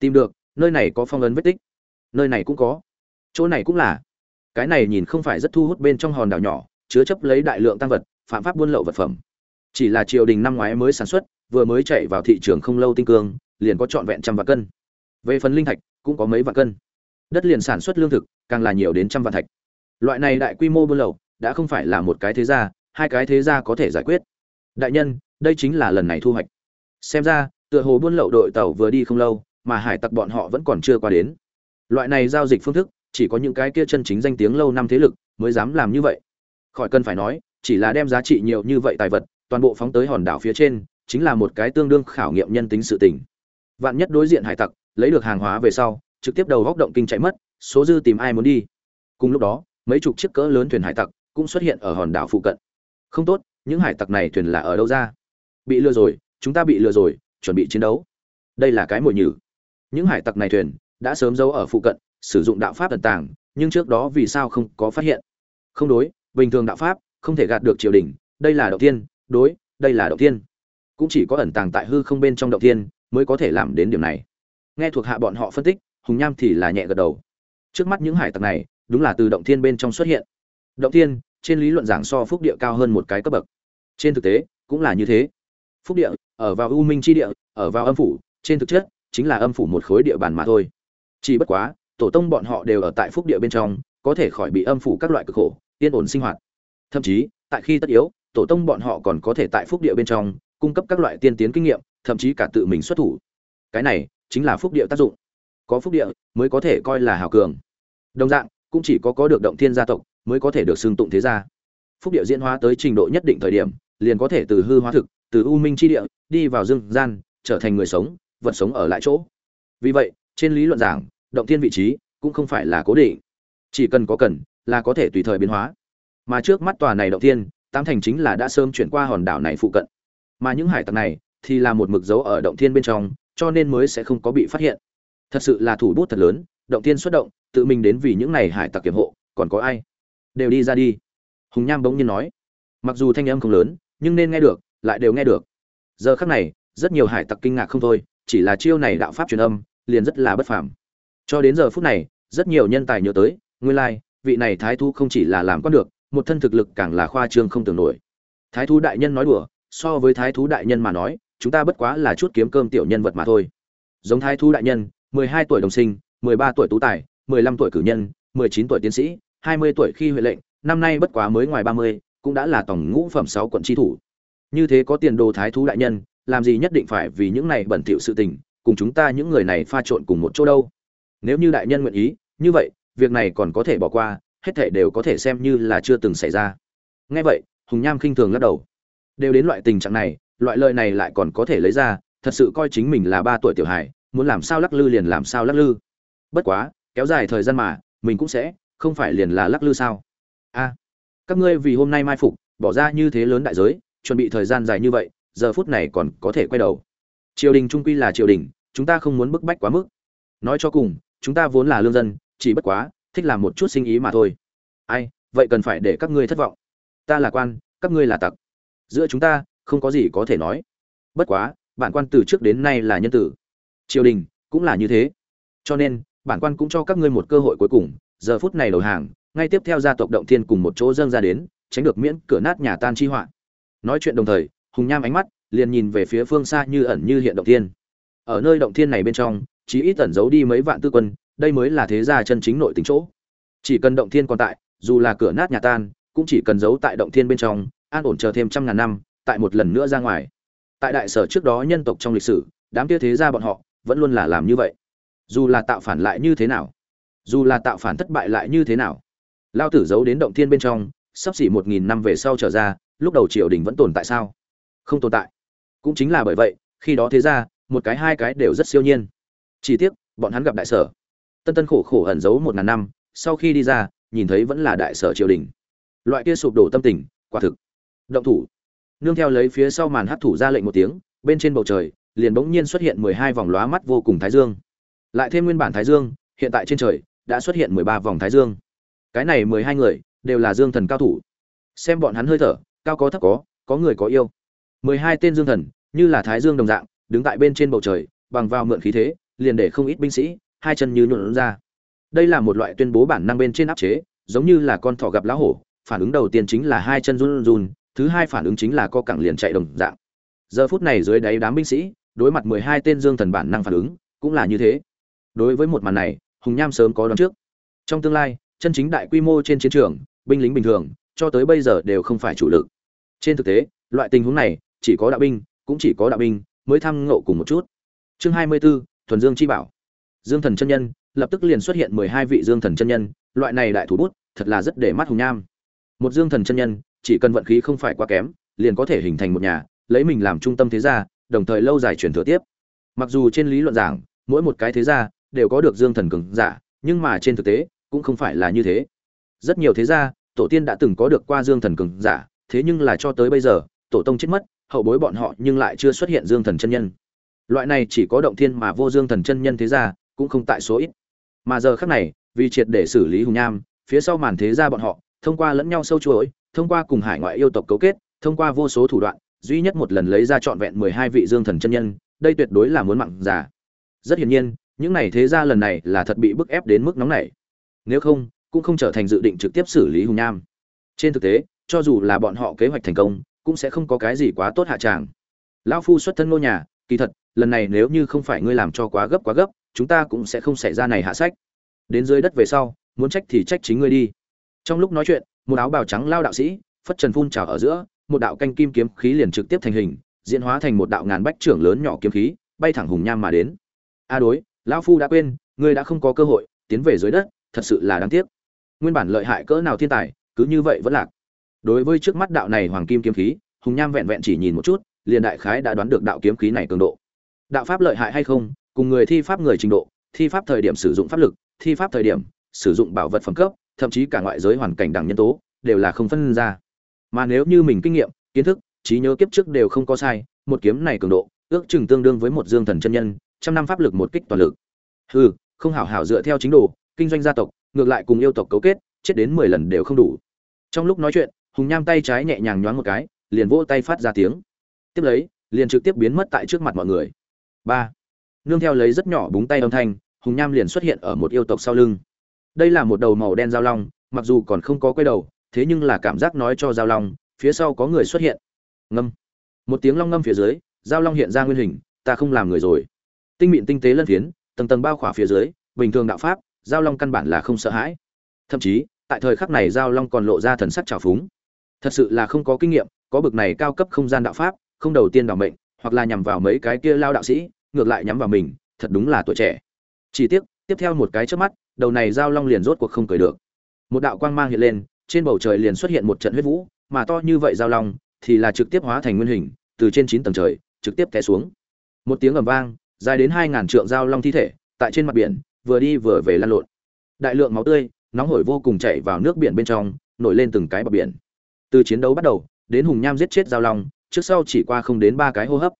tìm được, nơi này có phong ấn vết tích. Nơi này cũng có. Chỗ này cũng là. Cái này nhìn không phải rất thu hút bên trong hòn đảo nhỏ, chứa chấp lấy đại lượng tăng vật, phạm pháp buôn lậu vật phẩm. Chỉ là triều đình năm ngoái mới sản xuất, vừa mới chạy vào thị trường không lâu tinh cương, liền có trọn vẹn trăm vạn cân. Về phần linh thạch, cũng có mấy vạn cân. Đất liền sản xuất lương thực, càng là nhiều đến trăm vạn thạch. Loại này đại quy mô buôn lậu, đã không phải là một cái thế gia, hai cái thế gia có thể giải quyết. Đại nhân, đây chính là lần này thu hoạch. Xem ra, tựa hồ buôn lậu đội tàu vừa đi không lâu mà hải tặc bọn họ vẫn còn chưa qua đến. Loại này giao dịch phương thức, chỉ có những cái kia chân chính danh tiếng lâu năm thế lực mới dám làm như vậy. Khỏi cần phải nói, chỉ là đem giá trị nhiều như vậy tài vật, toàn bộ phóng tới hòn đảo phía trên, chính là một cái tương đương khảo nghiệm nhân tính sự tình. Vạn nhất đối diện hải tặc, lấy được hàng hóa về sau, trực tiếp đầu góc động kinh chạy mất, số dư tìm ai muốn đi. Cùng lúc đó, mấy chục chiếc cỡ lớn thuyền hải tặc cũng xuất hiện ở hòn đảo phụ cận. Không tốt, những hải tặc này thuyền là ở đâu ra? Bị lừa rồi, chúng ta bị lừa rồi, chuẩn bị chiến đấu. Đây là cái mồi nhử những hải tặc này thuyền đã sớm giấu ở phụ cận, sử dụng đạo pháp tận tàng, nhưng trước đó vì sao không có phát hiện? Không đối, bình thường đạo pháp không thể gạt được triều đình, đây là đầu tiên đối, đây là đầu tiên cũng chỉ có ẩn tàng tại hư không bên trong đầu tiên mới có thể làm đến điểm này. Nghe thuộc hạ bọn họ phân tích, hùng nham thì là nhẹ gật đầu. Trước mắt những hải tặc này đúng là từ động thiên bên trong xuất hiện. Động thiên, trên lý luận giảng so phúc địa cao hơn một cái cấp bậc. Trên thực tế, cũng là như thế. Phúc địa, ở vào u minh chi địa, ở vào âm phủ, trên thực chất chính là âm phủ một khối địa bàn mà thôi. Chỉ bất quá, tổ tông bọn họ đều ở tại phúc địa bên trong, có thể khỏi bị âm phủ các loại cực khổ, yên ổn sinh hoạt. Thậm chí, tại khi tất yếu, tổ tông bọn họ còn có thể tại phúc địa bên trong, cung cấp các loại tiên tiến kinh nghiệm, thậm chí cả tự mình xuất thủ. Cái này, chính là phúc địa tác dụng. Có phúc địa, mới có thể coi là hào cường. Đồng dạng, cũng chỉ có có được động thiên gia tộc, mới có thể được xưng tụng thế gia. Phúc địa diễn hóa tới trình độ nhất định thời điểm, liền có thể từ hư hóa thực, từ u minh chi địa, đi vào dương gian, trở thành người sống vật sống ở lại chỗ. Vì vậy, trên lý luận giảng, động thiên vị trí cũng không phải là cố định. Chỉ cần có cần là có thể tùy thời biến hóa. Mà trước mắt tòa này động thiên tam thành chính là đã sớm chuyển qua hòn đảo này phụ cận. Mà những hải tặc này thì là một mực dấu ở động thiên bên trong, cho nên mới sẽ không có bị phát hiện. Thật sự là thủ bút thật lớn, động thiên xuất động, tự mình đến vì những này hải tặc kiểm hộ, còn có ai? Đều đi ra đi. Hùng nham bỗng nhiên nói. Mặc dù thanh âm không lớn, nhưng nên nghe được, lại đều nghe được. Giờ khắc này, rất nhiều hải tặc kinh ngạc không thôi chỉ là chiêu này đạo pháp truyền âm, liền rất là bất phàm. Cho đến giờ phút này, rất nhiều nhân tài nhớ tới, nguyên lai, vị này thái thu không chỉ là làm con được, một thân thực lực càng là khoa trương không tưởng nổi. Thái thú đại nhân nói đùa, so với thái thú đại nhân mà nói, chúng ta bất quá là chút kiếm cơm tiểu nhân vật mà thôi. Giống thái thú đại nhân, mười hai tuổi đồng sinh, mười ba tuổi tú tài, mười lăm tuổi cử nhân, mười chín tuổi tiến sĩ, hai mươi tuổi khi huệ lệnh, năm nay bất quá mới ngoài ba mươi, cũng đã là tổng ngũ phẩm sáu quận tri thủ. Như thế có tiền đồ thái thú đại nhân làm gì nhất định phải vì những này bẩn thỉu sự tình, cùng chúng ta những người này pha trộn cùng một chỗ đâu. Nếu như đại nhân nguyện ý, như vậy, việc này còn có thể bỏ qua, hết thảy đều có thể xem như là chưa từng xảy ra. Nghe vậy, hùng nham khinh thường lắc đầu. Đều đến loại tình trạng này, loại lời này lại còn có thể lấy ra, thật sự coi chính mình là ba tuổi tiểu hài, muốn làm sao lắc lư liền làm sao lắc lư. Bất quá, kéo dài thời gian mà, mình cũng sẽ, không phải liền là lắc lư sao? A, các ngươi vì hôm nay mai phục, bỏ ra như thế lớn đại giới, chuẩn bị thời gian dài như vậy giờ phút này còn có thể quay đầu. Triều đình trung quy là triều đình, chúng ta không muốn bức bách quá mức. Nói cho cùng, chúng ta vốn là lương dân, chỉ bất quá, thích làm một chút sinh ý mà thôi. Ai, vậy cần phải để các ngươi thất vọng. Ta là quan, các ngươi là tặc. Giữa chúng ta, không có gì có thể nói. Bất quá, bản quan từ trước đến nay là nhân tử. Triều đình cũng là như thế. Cho nên, bản quan cũng cho các ngươi một cơ hội cuối cùng, giờ phút này đầu hàng, ngay tiếp theo gia tộc động thiên cùng một chỗ dâng ra đến, tránh được miễn cửa nát nhà tan chi họa. Nói chuyện đồng thời hùng nham ánh mắt liền nhìn về phía phương xa như ẩn như hiện động thiên. Ở nơi động thiên này bên trong, chí ít tẩn giấu đi mấy vạn tư quân, đây mới là thế gia chân chính nội tính chỗ. Chỉ cần động thiên còn tại, dù là cửa nát nhà tan, cũng chỉ cần giấu tại động thiên bên trong, an ổn chờ thêm trăm ngàn năm, tại một lần nữa ra ngoài. Tại đại sở trước đó nhân tộc trong lịch sử, đám kia thế gia bọn họ vẫn luôn là làm như vậy. Dù là tạo phản lại như thế nào, dù là tạo phản thất bại lại như thế nào, lao tử giấu đến động thiên bên trong, sắp xỉ một nghìn năm về sau trở ra, lúc đầu triều đình vẫn tồn tại sao? Không tồn tại. Cũng chính là bởi vậy, khi đó thế ra, một cái hai cái đều rất siêu nhiên. Chỉ tiếc, bọn hắn gặp đại sở. Tân tân khổ khổ ẩn giấu một ngàn năm, sau khi đi ra, nhìn thấy vẫn là đại sở triều đình. Loại kia sụp đổ tâm tình, quả thực. Động thủ. Nương theo lấy phía sau màn hát thủ ra lệnh một tiếng, bên trên bầu trời, liền bỗng nhiên xuất hiện mười hai vòng lóa mắt vô cùng thái dương. Lại thêm nguyên bản thái dương, hiện tại trên trời, đã xuất hiện mười ba vòng thái dương. Cái này mười hai người, đều là dương thần cao thủ. Xem bọn hắn hơi thở, cao có thấp có có người có yêu mười hai tên dương thần, như là thái dương đồng dạng, đứng tại bên trên bầu trời, bằng vào mượn khí thế, liền để không ít binh sĩ, hai chân như nhuộn ra. Đây là một loại tuyên bố bản năng bên trên áp chế, giống như là con thỏ gặp lá hổ, phản ứng đầu tiên chính là hai chân run run, thứ hai phản ứng chính là co cẳng liền chạy đồng dạng. Giờ phút này dưới đáy đám binh sĩ, đối mặt mười hai tên dương thần bản năng phản ứng, cũng là như thế. Đối với một màn này, hùng nham sớm có đoán trước. Trong tương lai, chân chính đại quy mô trên chiến trường, binh lính bình thường, cho tới bây giờ đều không phải chủ lực. Trên thực tế, loại tình huống này chỉ có đạo binh cũng chỉ có đạo binh mới tham ngộ cùng một chút. Chương hai mươi 24, thuần dương chi bảo. Dương thần chân nhân lập tức liền xuất hiện mười hai vị dương thần chân nhân loại này đại thủ bút thật là rất để mắt hùng nham. Một dương thần chân nhân chỉ cần vận khí không phải quá kém liền có thể hình thành một nhà lấy mình làm trung tâm thế gia đồng thời lâu dài truyền thừa tiếp. Mặc dù trên lý luận giảng mỗi một cái thế gia đều có được dương thần cường giả nhưng mà trên thực tế cũng không phải là như thế. Rất nhiều thế gia tổ tiên đã từng có được qua dương thần cường giả thế nhưng là cho tới bây giờ tổ tông chết mất hậu bối bọn họ nhưng lại chưa xuất hiện dương thần chân nhân. Loại này chỉ có động thiên mà vô dương thần chân nhân thế gia, cũng không tại số ít. Mà giờ khác này, vì triệt để xử lý hùng nham, phía sau màn thế gia bọn họ, thông qua lẫn nhau sâu chuỗi, thông qua cùng hải ngoại yêu tộc cấu kết, thông qua vô số thủ đoạn, duy nhất một lần lấy ra trọn vẹn mười hai vị dương thần chân nhân, đây tuyệt đối là muốn mặn giả rất hiển nhiên, những này thế gia lần này là thật bị bức ép đến mức nóng này nếu không, cũng không trở thành dự định trực tiếp xử lý hùng nham. Trên thực tế, cho dù là bọn họ kế hoạch thành công cũng sẽ không có cái gì quá tốt hạ tràng. Lão phu xuất thân ngôi nhà, kỳ thật, lần này nếu như không phải ngươi làm cho quá gấp quá gấp, chúng ta cũng sẽ không xảy ra này hạ sách. Đến dưới đất về sau, muốn trách thì trách chính ngươi đi. Trong lúc nói chuyện, một áo bào trắng lao đạo sĩ, phất trần phun trào ở giữa, một đạo canh kim kiếm khí liền trực tiếp thành hình, diễn hóa thành một đạo ngàn bách trưởng lớn nhỏ kiếm khí, bay thẳng hùng nham mà đến. A đối, lão phu đã quên, ngươi đã không có cơ hội, tiến về dưới đất, thật sự là đáng tiếc. Nguyên bản lợi hại cỡ nào thiên tài, cứ như vậy vẫn lạc đối với trước mắt đạo này hoàng kim kiếm khí, hùng nham vẹn vẹn chỉ nhìn một chút, liền đại khái đã đoán được đạo kiếm khí này cường độ. Đạo pháp lợi hại hay không, cùng người thi pháp người trình độ, thi pháp thời điểm sử dụng pháp lực, thi pháp thời điểm sử dụng bảo vật phẩm cấp, thậm chí cả ngoại giới hoàn cảnh đẳng nhân tố, đều là không phân ra. Mà nếu như mình kinh nghiệm, kiến thức, trí nhớ kiếp trước đều không có sai, một kiếm này cường độ, ước chừng tương đương với một dương thần chân nhân, trăm năm pháp lực một kích toàn lực. Hừ, không hảo hảo dựa theo chính đồ, kinh doanh gia tộc, ngược lại cùng yêu tộc cấu kết, chết đến mười lần đều không đủ. Trong lúc nói chuyện hùng nham tay trái nhẹ nhàng nhoáng một cái, liền vỗ tay phát ra tiếng. Tiếp lấy, liền trực tiếp biến mất tại trước mặt mọi người. Ba. Nương theo lấy rất nhỏ búng tay âm thanh, hùng nham liền xuất hiện ở một yêu tộc sau lưng. Đây là một đầu màu đen giao long, mặc dù còn không có quay đầu, thế nhưng là cảm giác nói cho giao long, phía sau có người xuất hiện. Ngâm. Một tiếng long ngâm phía dưới giao long hiện ra nguyên hình, ta không làm người rồi. Tinh mịn tinh tế lân phiến, tầng tầng bao khỏa phía dưới, bình thường đạo pháp giao long căn bản là không sợ hãi. Thậm chí, tại thời khắc này giao long còn lộ ra thần sắc trào phúng thật sự là không có kinh nghiệm, có bực này cao cấp không gian đạo pháp, không đầu tiên đ mệnh, hoặc là nhằm vào mấy cái kia lao đạo sĩ, ngược lại nhắm vào mình, thật đúng là tuổi trẻ. Chỉ tiếc, tiếp theo một cái trước mắt, đầu này giao long liền rốt cuộc không cười được. Một đạo quang mang hiện lên, trên bầu trời liền xuất hiện một trận huyết vũ, mà to như vậy giao long, thì là trực tiếp hóa thành nguyên hình, từ trên chín tầng trời, trực tiếp té xuống. Một tiếng ầm vang, dài đến hai ngàn trượng giao long thi thể, tại trên mặt biển, vừa đi vừa về lăn lộn. Đại lượng máu tươi, nóng hổi vô cùng chảy vào nước biển bên trong, nổi lên từng cái bờ biển từ chiến đấu bắt đầu, đến hùng nham giết chết giao long, trước sau chỉ qua không đến ba cái hô hấp.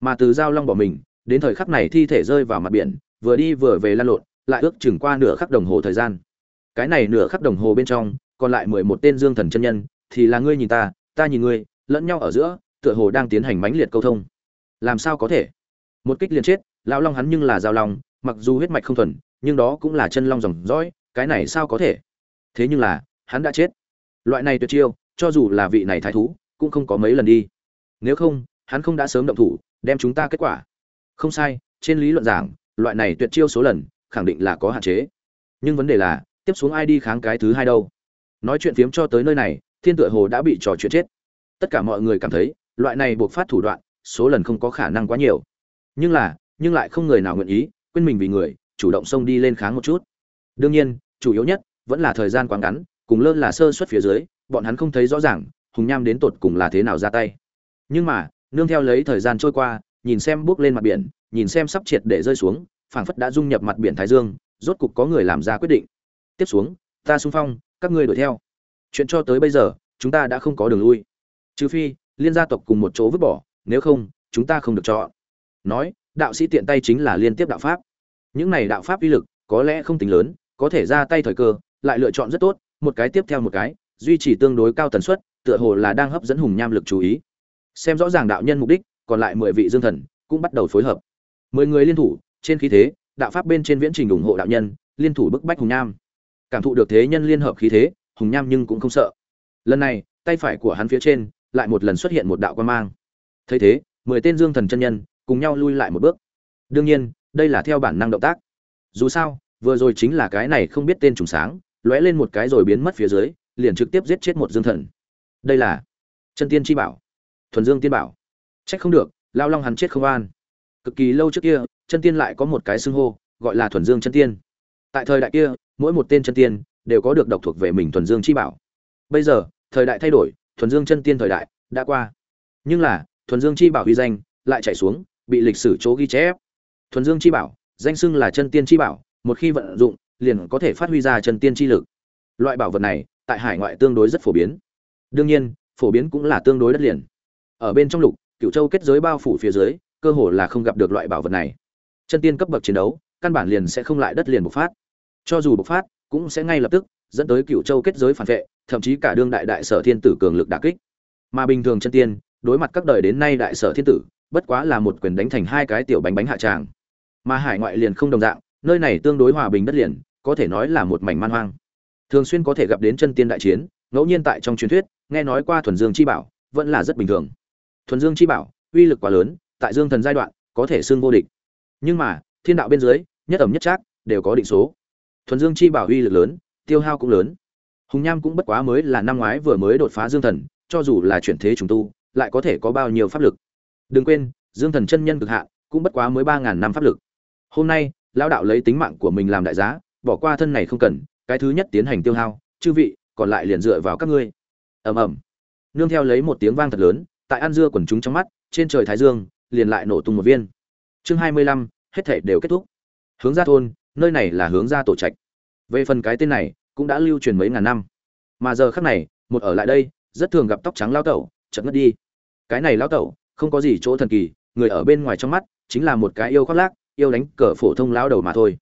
Mà từ giao long bỏ mình, đến thời khắc này thi thể rơi vào mặt biển, vừa đi vừa về lan lộn, lại ước chừng qua nửa khắc đồng hồ thời gian. Cái này nửa khắc đồng hồ bên trong, còn lại mười một tên dương thần chân nhân, thì là ngươi nhìn ta ta nhìn ngươi, lẫn nhau ở giữa, tựa hồ đang tiến hành mãnh liệt câu thông. Làm sao có thể? Một kích liền chết, lão long hắn nhưng là giao long, mặc dù huyết mạch không thuần, nhưng đó cũng là chân long dòng dõi cái này sao có thể? Thế nhưng là, hắn đã chết. Loại này tuyệt chiêu cho dù là vị này thái thú, cũng không có mấy lần đi. Nếu không, hắn không đã sớm động thủ, đem chúng ta kết quả. Không sai, trên lý luận giảng, loại này tuyệt chiêu số lần, khẳng định là có hạn chế. Nhưng vấn đề là, tiếp xuống ai đi kháng cái thứ hai đâu? Nói chuyện phiếm cho tới nơi này, thiên tựa hồ đã bị trò chuyện chết. Tất cả mọi người cảm thấy, loại này buộc phát thủ đoạn, số lần không có khả năng quá nhiều. Nhưng là, nhưng lại không người nào nguyện ý, quên mình vì người, chủ động xông đi lên kháng một chút. Đương nhiên, chủ yếu nhất, vẫn là thời gian quá ngắn, cùng lơn là sơ suất phía dưới bọn hắn không thấy rõ ràng, hùng nham đến tột cùng là thế nào ra tay. Nhưng mà, nương theo lấy thời gian trôi qua, nhìn xem bước lên mặt biển, nhìn xem sắp triệt để rơi xuống, phảng phất đã dung nhập mặt biển thái dương, rốt cục có người làm ra quyết định. Tiếp xuống, ta xung phong, các ngươi đuổi theo. Chuyện cho tới bây giờ, chúng ta đã không có đường lui. Trừ phi, liên gia tộc cùng một chỗ vứt bỏ, nếu không, chúng ta không được chọn. Nói, đạo sĩ tiện tay chính là liên tiếp đạo pháp. Những này đạo pháp uy lực, có lẽ không tính lớn, có thể ra tay thời cơ, lại lựa chọn rất tốt, một cái tiếp theo một cái duy trì tương đối cao tần suất, tựa hồ là đang hấp dẫn hùng nham lực chú ý. Xem rõ ràng đạo nhân mục đích, còn lại mười vị dương thần cũng bắt đầu phối hợp. Mười người liên thủ, trên khí thế, đạo pháp bên trên viễn trình ủng hộ đạo nhân, liên thủ bức bách hùng nham. Cảm thụ được thế nhân liên hợp khí thế, hùng nham nhưng cũng không sợ. Lần này, tay phải của hắn phía trên, lại một lần xuất hiện một đạo quan mang. Thấy thế, mười tên dương thần chân nhân cùng nhau lui lại một bước. Đương nhiên, đây là theo bản năng động tác. Dù sao, vừa rồi chính là cái này không biết tên trùng sáng, lóe lên một cái rồi biến mất phía dưới liền trực tiếp giết chết một dương thần. Đây là chân tiên chi bảo, thuần dương tiên bảo. Trách không được, lao long hắn chết không an. Cực kỳ lâu trước kia, chân tiên lại có một cái xưng hô, gọi là thuần dương chân tiên. Tại thời đại kia, mỗi một tên chân tiên đều có được độc thuộc về mình thuần dương chi bảo. Bây giờ, thời đại thay đổi, thuần dương chân tiên thời đại đã qua. Nhưng là, thuần dương chi bảo huy danh lại chạy xuống, bị lịch sử chỗ ghi chép. Thuần dương chi bảo, danh xưng là chân tiên chi bảo, một khi vận dụng, liền có thể phát huy ra chân tiên chi lực. Loại bảo vật này tại hải ngoại tương đối rất phổ biến. Đương nhiên, phổ biến cũng là tương đối đất liền. Ở bên trong lục cựu châu kết giới bao phủ phía dưới, cơ hồ là không gặp được loại bảo vật này. Chân tiên cấp bậc chiến đấu, căn bản liền sẽ không lại đất liền bộc phát. Cho dù bộc phát, cũng sẽ ngay lập tức dẫn tới cựu châu kết giới phản vệ, thậm chí cả đương đại đại sở thiên tử cường lực đả kích. Mà bình thường chân tiên, đối mặt các đời đến nay đại sở thiên tử, bất quá là một quyền đánh thành hai cái tiểu bánh bánh hạ tràng. Mà hải ngoại liền không đồng dạng, nơi này tương đối hòa bình đất liền, có thể nói là một mảnh man hoang thường xuyên có thể gặp đến chân tiên đại chiến ngẫu nhiên tại trong truyền thuyết nghe nói qua thuần dương chi bảo vẫn là rất bình thường. Thuần dương chi bảo uy lực quá lớn tại dương thần giai đoạn có thể xưng vô địch. Nhưng mà thiên đạo bên dưới nhất ẩm nhất trác đều có định số. Thuần dương chi bảo uy lực lớn tiêu hao cũng lớn. Hùng nham cũng bất quá mới là năm ngoái vừa mới đột phá dương thần cho dù là chuyển thế trùng tu lại có thể có bao nhiêu pháp lực. Đừng quên dương thần chân nhân cực hạ, cũng bất quá mới ba ngàn năm pháp lực. Hôm nay lão đạo lấy tính mạng của mình làm đại giá bỏ qua thân này không cần cái thứ nhất tiến hành tiêu hao, chư vị, còn lại liền dựa vào các ngươi. Ầm ầm. Nương theo lấy một tiếng vang thật lớn, tại ăn dưa quần chúng trong mắt, trên trời thái dương, liền lại nổ tung một viên. Chương hai mươi lăm, hết thể đều kết thúc. Hướng ra thôn, nơi này là hướng ra tổ trạch. Về phần cái tên này, cũng đã lưu truyền mấy ngàn năm. Mà giờ khắc này, một ở lại đây, rất thường gặp tóc trắng lao tẩu, chợt ngất đi. Cái này lao tẩu, không có gì chỗ thần kỳ, người ở bên ngoài trong mắt, chính là một cái yêu khoác lác, yêu đánh cờ phổ thông lao đầu mà thôi.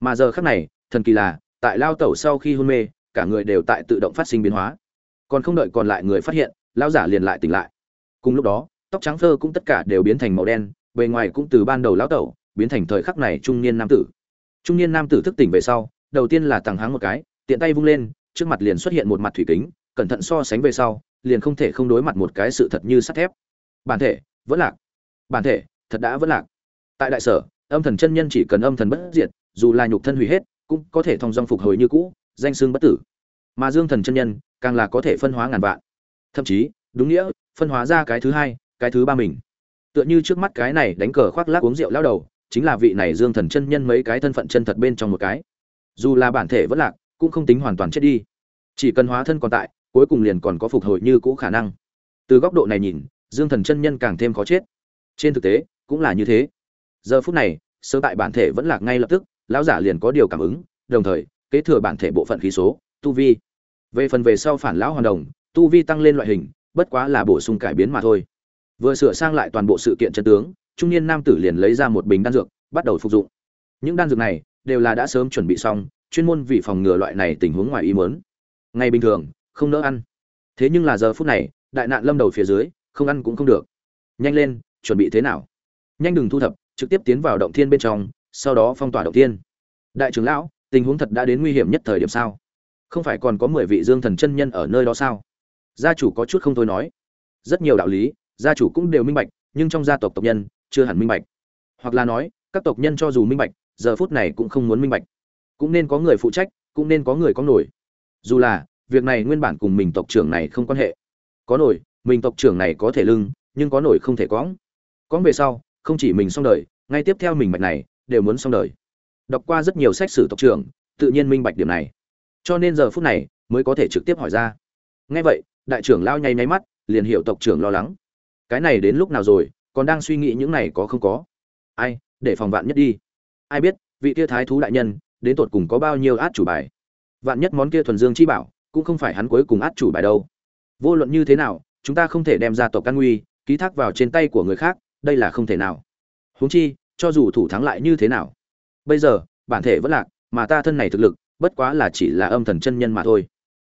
Mà giờ khắc này, thần kỳ là tại lao tẩu sau khi hôn mê, cả người đều tại tự động phát sinh biến hóa. Còn không đợi còn lại người phát hiện lao giả liền lại tỉnh lại. Cùng lúc đó, tóc trắng thơ cũng tất cả đều biến thành màu đen, bề ngoài cũng từ ban đầu lao tẩu, biến thành thời khắc này trung niên nam tử. Trung niên nam tử thức tỉnh về sau, đầu tiên là tàng háng một cái, tiện tay vung lên, trước mặt liền xuất hiện một mặt thủy kính, cẩn thận so sánh về sau, liền không thể không đối mặt một cái sự thật như sắt thép. Bản thể, vẫn lạc. Bản thể, thật đã vẫn lạc. Tại đại sở, âm thần chân nhân chỉ cần âm thần bất diệt, dù là nhục thân hủy hết cũng có thể thông dong phục hồi như cũ, danh xương bất tử. Mà dương thần chân nhân, càng là có thể phân hóa ngàn vạn. Thậm chí, đúng nghĩa, phân hóa ra cái thứ hai, cái thứ ba mình. Tựa như trước mắt cái này đánh cờ khoác lác uống rượu lao đầu, chính là vị này dương thần chân nhân mấy cái thân phận chân thật bên trong một cái. Dù là bản thể vẫn lạc, cũng không tính hoàn toàn chết đi. Chỉ cần hóa thân còn tại, cuối cùng liền còn có phục hồi như cũ khả năng. Từ góc độ này nhìn, dương thần chân nhân càng thêm khó chết. Trên thực tế, cũng là như thế. Giờ phút này, sơ tại bản thể vẫn lạc ngay lập tức lão giả liền có điều cảm ứng, đồng thời, kế thừa bản thể bộ phận khí số, tu vi. Về phần về sau phản lão hoàn đồng, tu vi tăng lên loại hình, bất quá là bổ sung cải biến mà thôi. Vừa sửa sang lại toàn bộ sự kiện chân tướng, trung niên nam tử liền lấy ra một bình đan dược, bắt đầu phục dụng. Những đan dược này đều là đã sớm chuẩn bị xong, chuyên môn vì phòng ngừa loại này tình huống ngoài ý muốn. Ngày bình thường, không nỡ ăn. Thế nhưng là giờ phút này, đại nạn lâm đầu phía dưới, không ăn cũng không được. Nhanh lên, chuẩn bị thế nào? Nhanh đừng thu thập, trực tiếp tiến vào động thiên bên trong sau đó phong tỏa động tiên. Đại trưởng lão, tình huống thật đã đến nguy hiểm nhất thời điểm sao? Không phải còn có mười vị dương thần chân nhân ở nơi đó sao? Gia chủ có chút không thôi nói. Rất nhiều đạo lý, gia chủ cũng đều minh bạch, nhưng trong gia tộc tộc nhân, chưa hẳn minh bạch. Hoặc là nói, các tộc nhân cho dù minh bạch, giờ phút này cũng không muốn minh bạch. Cũng nên có người phụ trách, cũng nên có người có nổi. Dù là, việc này nguyên bản cùng mình tộc trưởng này không quan hệ. Có nổi, mình tộc trưởng này có thể lưng, nhưng có nổi không thể cõng. Cõng về sau, không chỉ mình xong đời, ngay tiếp theo mình mạch này đều muốn xong đời. Đọc qua rất nhiều sách sử tộc trưởng, tự nhiên minh bạch điểm này. Cho nên giờ phút này mới có thể trực tiếp hỏi ra. Ngay vậy, đại trưởng lao nháy nháy mắt, liền hiểu tộc trưởng lo lắng. Cái này đến lúc nào rồi, còn đang suy nghĩ những này có không có. Ai, để phòng vạn nhất đi. Ai biết, vị kia thái thú đại nhân, đến tột cùng có bao nhiêu át chủ bài. Vạn nhất món kia thuần dương chi bảo, cũng không phải hắn cuối cùng át chủ bài đâu. Vô luận như thế nào, chúng ta không thể đem ra tộc căn nguy, ký thác vào trên tay của người khác, đây là không thể nào. Huống chi cho dù thủ thắng lại như thế nào. Bây giờ, bản thể vẫn lạc, mà ta thân này thực lực, bất quá là chỉ là âm thần chân nhân mà thôi.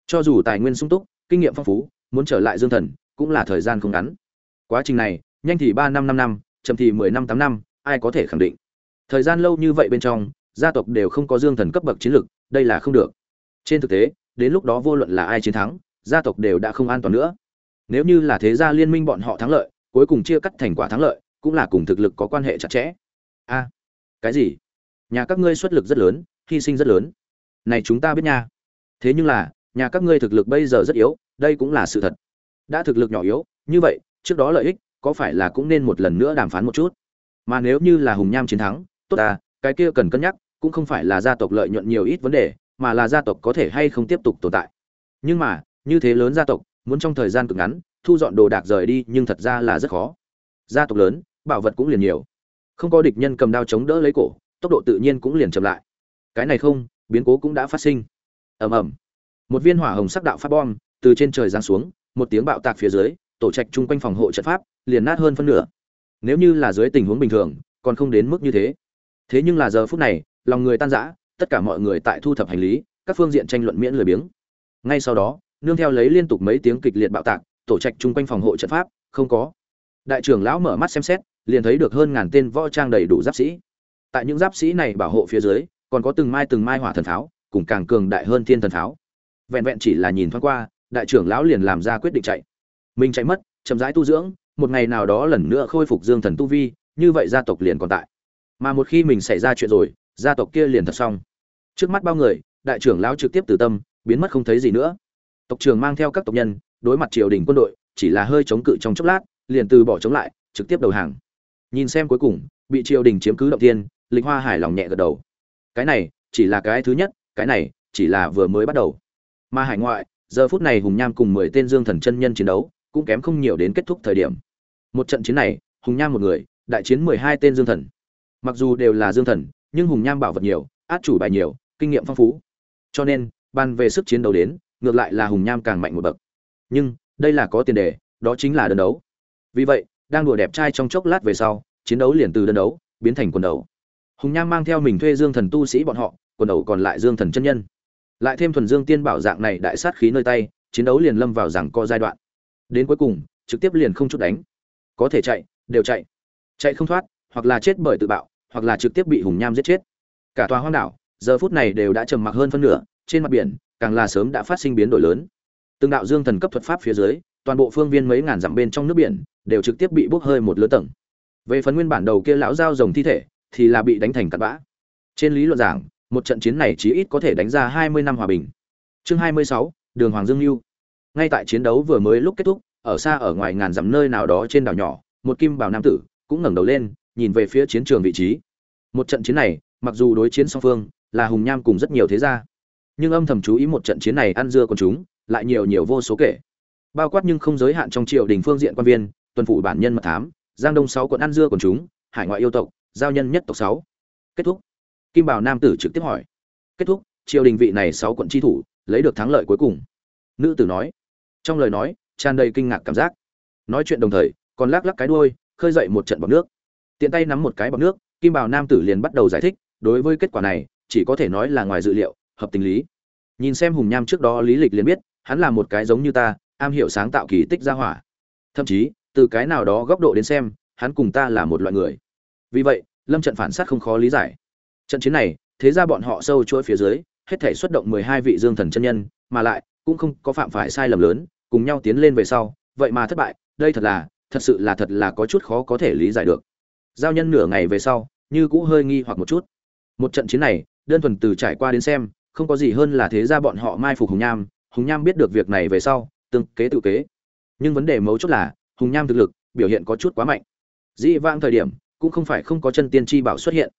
Cho dù tài nguyên sung túc, kinh nghiệm phong phú, muốn trở lại dương thần, cũng là thời gian không ngắn. Quá trình này, nhanh thì ba năm năm năm, chậm thì mười năm tám năm, ai có thể khẳng định. Thời gian lâu như vậy bên trong, gia tộc đều không có dương thần cấp bậc chiến lực, đây là không được. Trên thực tế, đến lúc đó vô luận là ai chiến thắng, gia tộc đều đã không an toàn nữa. Nếu như là thế gia liên minh bọn họ thắng lợi, cuối cùng chia cắt thành quả thắng lợi, cũng là cùng thực lực có quan hệ chặt chẽ a, cái gì? Nhà các ngươi xuất lực rất lớn, hy sinh rất lớn. Này chúng ta biết nha. Thế nhưng là, nhà các ngươi thực lực bây giờ rất yếu, đây cũng là sự thật. Đã thực lực nhỏ yếu, như vậy, trước đó lợi ích, có phải là cũng nên một lần nữa đàm phán một chút? Mà nếu như là hùng nham chiến thắng, tốt ta, cái kia cần cân nhắc, cũng không phải là gia tộc lợi nhuận nhiều ít vấn đề, mà là gia tộc có thể hay không tiếp tục tồn tại. Nhưng mà, như thế lớn gia tộc, muốn trong thời gian cực ngắn, thu dọn đồ đạc rời đi nhưng thật ra là rất khó. Gia tộc lớn, bảo vật cũng liền nhiều không có địch nhân cầm đao chống đỡ lấy cổ, tốc độ tự nhiên cũng liền chậm lại. Cái này không, biến cố cũng đã phát sinh. Ầm ầm. Một viên hỏa hồng sắc đạo phát bom từ trên trời giáng xuống, một tiếng bạo tạc phía dưới, tổ trạch chung quanh phòng hộ trận pháp liền nát hơn phân nửa. Nếu như là dưới tình huống bình thường, còn không đến mức như thế. Thế nhưng là giờ phút này, lòng người tan rã, tất cả mọi người tại thu thập hành lý, các phương diện tranh luận miễn lười biếng. Ngay sau đó, nương theo lấy liên tục mấy tiếng kịch liệt bạo tạc, tổ trạch chung quanh phòng hộ trận pháp, không có. Đại trưởng lão mở mắt xem xét liền thấy được hơn ngàn tên võ trang đầy đủ giáp sĩ. Tại những giáp sĩ này bảo hộ phía dưới, còn có từng mai từng mai hỏa thần pháo, cùng càng cường đại hơn thiên thần pháo. Vẹn vẹn chỉ là nhìn thoáng qua, đại trưởng lão liền làm ra quyết định chạy. Mình chạy mất, chậm rãi tu dưỡng, một ngày nào đó lần nữa khôi phục dương thần tu vi, như vậy gia tộc liền còn tại. Mà một khi mình xảy ra chuyện rồi, gia tộc kia liền thật xong. Trước mắt bao người, đại trưởng lão trực tiếp từ tâm, biến mất không thấy gì nữa. Tộc trưởng mang theo các tộc nhân, đối mặt triều đình quân đội, chỉ là hơi chống cự trong chốc lát, liền từ bỏ chống lại, trực tiếp đầu hàng nhìn xem cuối cùng, bị triều đình chiếm cứ động tiên linh hoa hài lòng nhẹ gật đầu. Cái này, chỉ là cái thứ nhất, cái này, chỉ là vừa mới bắt đầu. Mà hải ngoại, giờ phút này hùng nham cùng mười tên dương thần chân nhân chiến đấu, cũng kém không nhiều đến kết thúc thời điểm. Một trận chiến này, hùng nham một người, đại chiến mười hai tên dương thần. Mặc dù đều là dương thần, nhưng hùng nham bảo vật nhiều, át chủ bài nhiều, kinh nghiệm phong phú. Cho nên ban về sức chiến đấu đến, ngược lại là hùng nham càng mạnh một bậc. Nhưng, đây là có tiền đề, đó chính là đơn đấu. Vì vậy đang đùa đẹp trai trong chốc lát về sau, chiến đấu liền từ đơn đấu biến thành quần đấu hùng nham mang theo mình thuê dương thần tu sĩ bọn họ, quần đấu còn lại dương thần chân nhân. Lại thêm thuần dương tiên bảo dạng này đại sát khí nơi tay, chiến đấu liền lâm vào rằng co giai đoạn. Đến cuối cùng, trực tiếp liền không chút đánh. Có thể chạy, đều chạy. Chạy không thoát, hoặc là chết bởi tự bạo, hoặc là trực tiếp bị hùng nham giết chết. Cả tòa hoang đảo, giờ phút này đều đã trầm mặc hơn phân nửa, trên mặt biển, càng là sớm đã phát sinh biến đổi lớn. Từng đạo dương thần cấp thuật pháp phía dưới toàn bộ phương viên mấy ngàn dặm bên trong nước biển đều trực tiếp bị bốc hơi một lứa tầng. Về phần nguyên bản đầu kia lão giao rồng thi thể thì là bị đánh thành cặn bã. Trên lý luận giảng, một trận chiến này chí ít có thể đánh ra hai mươi năm hòa bình. Chương hai mươi sáu, đường hoàng dương lưu ngay tại chiến đấu vừa mới lúc kết thúc, ở xa ở ngoài ngàn dặm nơi nào đó trên đảo nhỏ, một kim bảo nam tử cũng ngẩng đầu lên, nhìn về phía chiến trường vị trí. Một trận chiến này, mặc dù đối chiến song phương, là hùng nham cùng rất nhiều thế gia, nhưng âm thầm chú ý một trận chiến này ăn dưa con chúng, lại nhiều nhiều vô số kể bao quát nhưng không giới hạn trong triều đình phương diện quan viên, tuần phủ bản nhân mật thám, giang đông sáu quận ăn dưa quần chúng, hải ngoại yêu tộc, giao nhân nhất tộc sáu. Kết thúc. Kim bảo nam tử trực tiếp hỏi. Kết thúc, triều đình vị này sáu quận tri thủ, lấy được thắng lợi cuối cùng. Nữ tử nói. Trong lời nói, tràn đầy kinh ngạc cảm giác. Nói chuyện đồng thời, còn lắc lắc cái đuôi, khơi dậy một trận bọc nước. Tiện tay nắm một cái bọc nước, kim bảo nam tử liền bắt đầu giải thích, đối với kết quả này, chỉ có thể nói là ngoài dự liệu, hợp tình lý. Nhìn xem hùng nham trước đó lý lịch liền biết, hắn là một cái giống như ta am hiểu sáng tạo kỳ tích gia hỏa. Thậm chí, từ cái nào đó góc độ đến xem, hắn cùng ta là một loại người. Vì vậy, lâm trận phản sát không khó lý giải. Trận chiến này, thế ra bọn họ sâu chuỗi phía dưới, hết thể xuất động mười hai vị dương thần chân nhân, mà lại, cũng không có phạm phải sai lầm lớn, cùng nhau tiến lên về sau, vậy mà thất bại, đây thật là, thật sự là thật là có chút khó có thể lý giải được. Giao nhân nửa ngày về sau, như cũ hơi nghi hoặc một chút. Một trận chiến này, đơn thuần từ trải qua đến xem, không có gì hơn là thế ra bọn họ mai phục hùng nham. Hùng nham biết được việc này về sau tương kế tự kế. Nhưng vấn đề mấu chốt là, hùng nham thực lực, biểu hiện có chút quá mạnh. Dĩ vãng thời điểm, cũng không phải không có chân tiên chi bảo xuất hiện.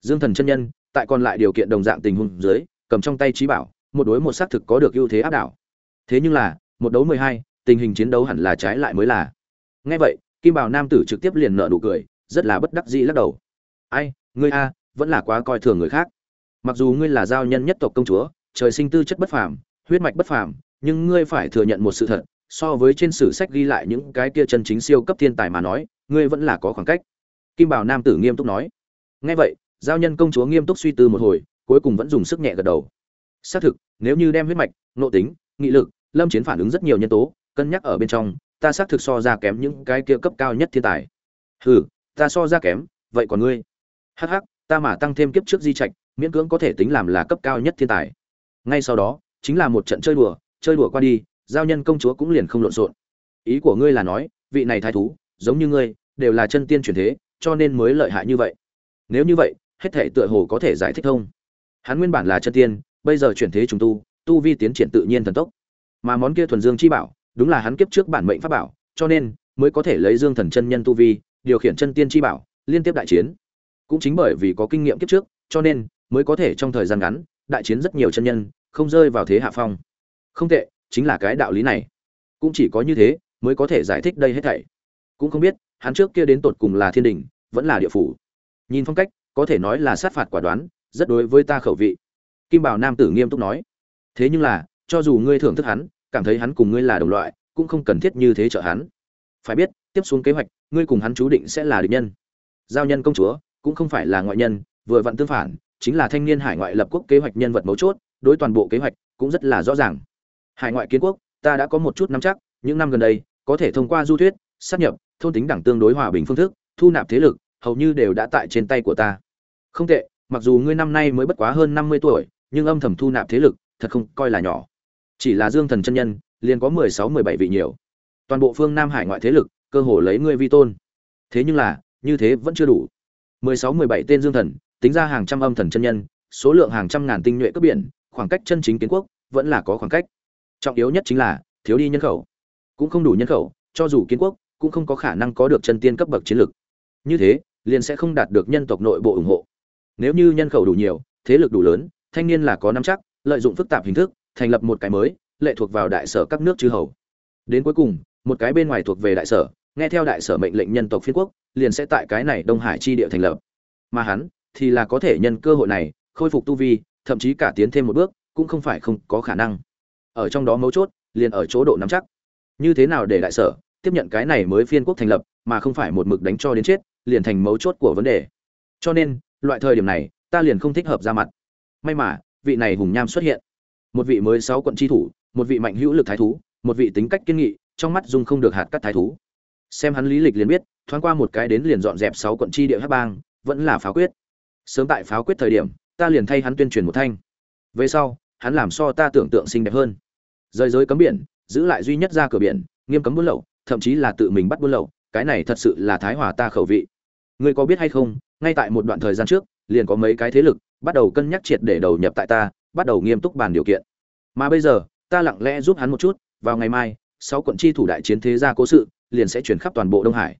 Dương thần chân nhân, tại còn lại điều kiện đồng dạng tình huống dưới, cầm trong tay trí bảo, một đối một xác thực có được ưu thế áp đảo. Thế nhưng là, một đấu mười hai, tình hình chiến đấu hẳn là trái lại mới là. Nghe vậy, kim bảo nam tử trực tiếp liền nợ nụ cười, rất là bất đắc dĩ lắc đầu. Ai, ngươi a, vẫn là quá coi thường người khác. Mặc dù ngươi là giao nhân nhất tộc công chúa, trời sinh tư chất bất phàm, huyết mạch bất phàm nhưng ngươi phải thừa nhận một sự thật, so với trên sử sách ghi lại những cái kia chân chính siêu cấp thiên tài mà nói, ngươi vẫn là có khoảng cách. Kim bảo nam tử nghiêm túc nói. Nghe vậy, giao nhân công chúa nghiêm túc suy tư một hồi, cuối cùng vẫn dùng sức nhẹ gật đầu. Xác thực, nếu như đem huyết mạch nội tính, nghị lực, lâm chiến phản ứng rất nhiều nhân tố, cân nhắc ở bên trong, ta xác thực so ra kém những cái kia cấp cao nhất thiên tài. Hừ, ta so ra kém, vậy còn ngươi? Hắc hắc, ta mà tăng thêm kiếp trước di trạch, miễn cưỡng có thể tính làm là cấp cao nhất thiên tài. Ngay sau đó, chính là một trận chơi đùa chơi đùa qua đi, giao nhân công chúa cũng liền không lộn xộn. Ý của ngươi là nói, vị này thái thú, giống như ngươi, đều là chân tiên chuyển thế, cho nên mới lợi hại như vậy. Nếu như vậy, hết thể tựa hồ có thể giải thích thông hắn nguyên bản là chân tiên, bây giờ chuyển thế trùng tu tu vi tiến triển tự nhiên thần tốc. Mà món kia thuần dương chi bảo, đúng là hắn kiếp trước bản mệnh pháp bảo, cho nên mới có thể lấy dương thần chân nhân tu vi, điều khiển chân tiên chi bảo, liên tiếp đại chiến. Cũng chính bởi vì có kinh nghiệm kiếp trước, cho nên mới có thể trong thời gian ngắn, đại chiến rất nhiều chân nhân, không rơi vào thế hạ phong không tệ, chính là cái đạo lý này. Cũng chỉ có như thế mới có thể giải thích đây hết thảy. Cũng không biết, hắn trước kia đến tột cùng là thiên đình, vẫn là địa phủ. Nhìn phong cách, có thể nói là sát phạt quả đoán, rất đối với ta khẩu vị. Kim bảo nam tử nghiêm túc nói. Thế nhưng là, cho dù ngươi thưởng thức hắn, cảm thấy hắn cùng ngươi là đồng loại, cũng không cần thiết như thế trợ hắn. Phải biết, tiếp xuống kế hoạch, ngươi cùng hắn chú định sẽ là địch nhân. Giao nhân công chúa, cũng không phải là ngoại nhân, vừa vặn tương phản, chính là thanh niên hải ngoại lập quốc kế hoạch nhân vật mấu chốt, đối toàn bộ kế hoạch cũng rất là rõ ràng hải ngoại kiến quốc, ta đã có một chút nắm chắc, những năm gần đây, có thể thông qua du thuyết, sát nhập, thôn tính đẳng tương đối hòa bình phương thức, thu nạp thế lực, hầu như đều đã tại trên tay của ta. Không tệ, mặc dù ngươi năm nay mới bất quá hơn năm mươi tuổi, nhưng âm thầm thu nạp thế lực, thật không coi là nhỏ. Chỉ là dương thần chân nhân, liền có mười sáu, mười bảy vị nhiều. Toàn bộ phương nam hải ngoại thế lực, cơ hồ lấy ngươi vi tôn. Thế nhưng là, như thế vẫn chưa đủ. mười sáu, mười bảy tên dương thần, tính ra hàng trăm âm thần chân nhân, số lượng hàng trăm ngàn tinh nhuệ cấp biển, khoảng cách chân chính kiến quốc, vẫn là có khoảng cách trọng yếu nhất chính là thiếu đi nhân khẩu. Cũng không đủ nhân khẩu, cho dù kiến quốc, cũng không có khả năng có được chân tiên cấp bậc chiến lược như thế, liền sẽ không đạt được nhân tộc nội bộ ủng hộ. Nếu như nhân khẩu đủ nhiều, thế lực đủ lớn, thanh niên là có nắm chắc, lợi dụng phức tạp hình thức, thành lập một cái mới, lệ thuộc vào đại sở các nước chư hầu. Đến cuối cùng, một cái bên ngoài thuộc về đại sở, nghe theo đại sở mệnh lệnh nhân tộc phiên quốc, liền sẽ tại cái này đông hải chi địa thành lập. Mà hắn, thì là có thể nhân cơ hội này, khôi phục tu vi, thậm chí cả tiến thêm một bước, cũng không phải không có khả năng ở trong đó mấu chốt, liền ở chỗ độ nắm chắc. Như thế nào để đại sở tiếp nhận cái này mới phiên quốc thành lập, mà không phải một mực đánh cho đến chết, liền thành mấu chốt của vấn đề. Cho nên, loại thời điểm này, ta liền không thích hợp ra mặt. May mà, vị này hùng nham xuất hiện. Một vị mới sáu quận tri thủ, một vị mạnh hữu lực thái thú, một vị tính cách kiên nghị, trong mắt dung không được hạt cắt thái thú. Xem hắn lý lịch liền biết, thoáng qua một cái đến liền dọn dẹp sáu quận tri địa hát bang, vẫn là pháo quyết. Sớm tại pháo quyết thời điểm, ta liền thay hắn tuyên truyền một thanh. Về sau, hắn làm so ta tưởng tượng xinh đẹp hơn rời giới cấm biển, giữ lại duy nhất ra cửa biển, nghiêm cấm buôn lậu, thậm chí là tự mình bắt buôn lậu, cái này thật sự là thái hòa ta khẩu vị. Ngươi có biết hay không, ngay tại một đoạn thời gian trước, liền có mấy cái thế lực bắt đầu cân nhắc triệt để đầu nhập tại ta, bắt đầu nghiêm túc bàn điều kiện. Mà bây giờ, ta lặng lẽ giúp hắn một chút, vào ngày mai, sáu quận chi thủ đại chiến thế gia cố sự, liền sẽ chuyển khắp toàn bộ đông hải.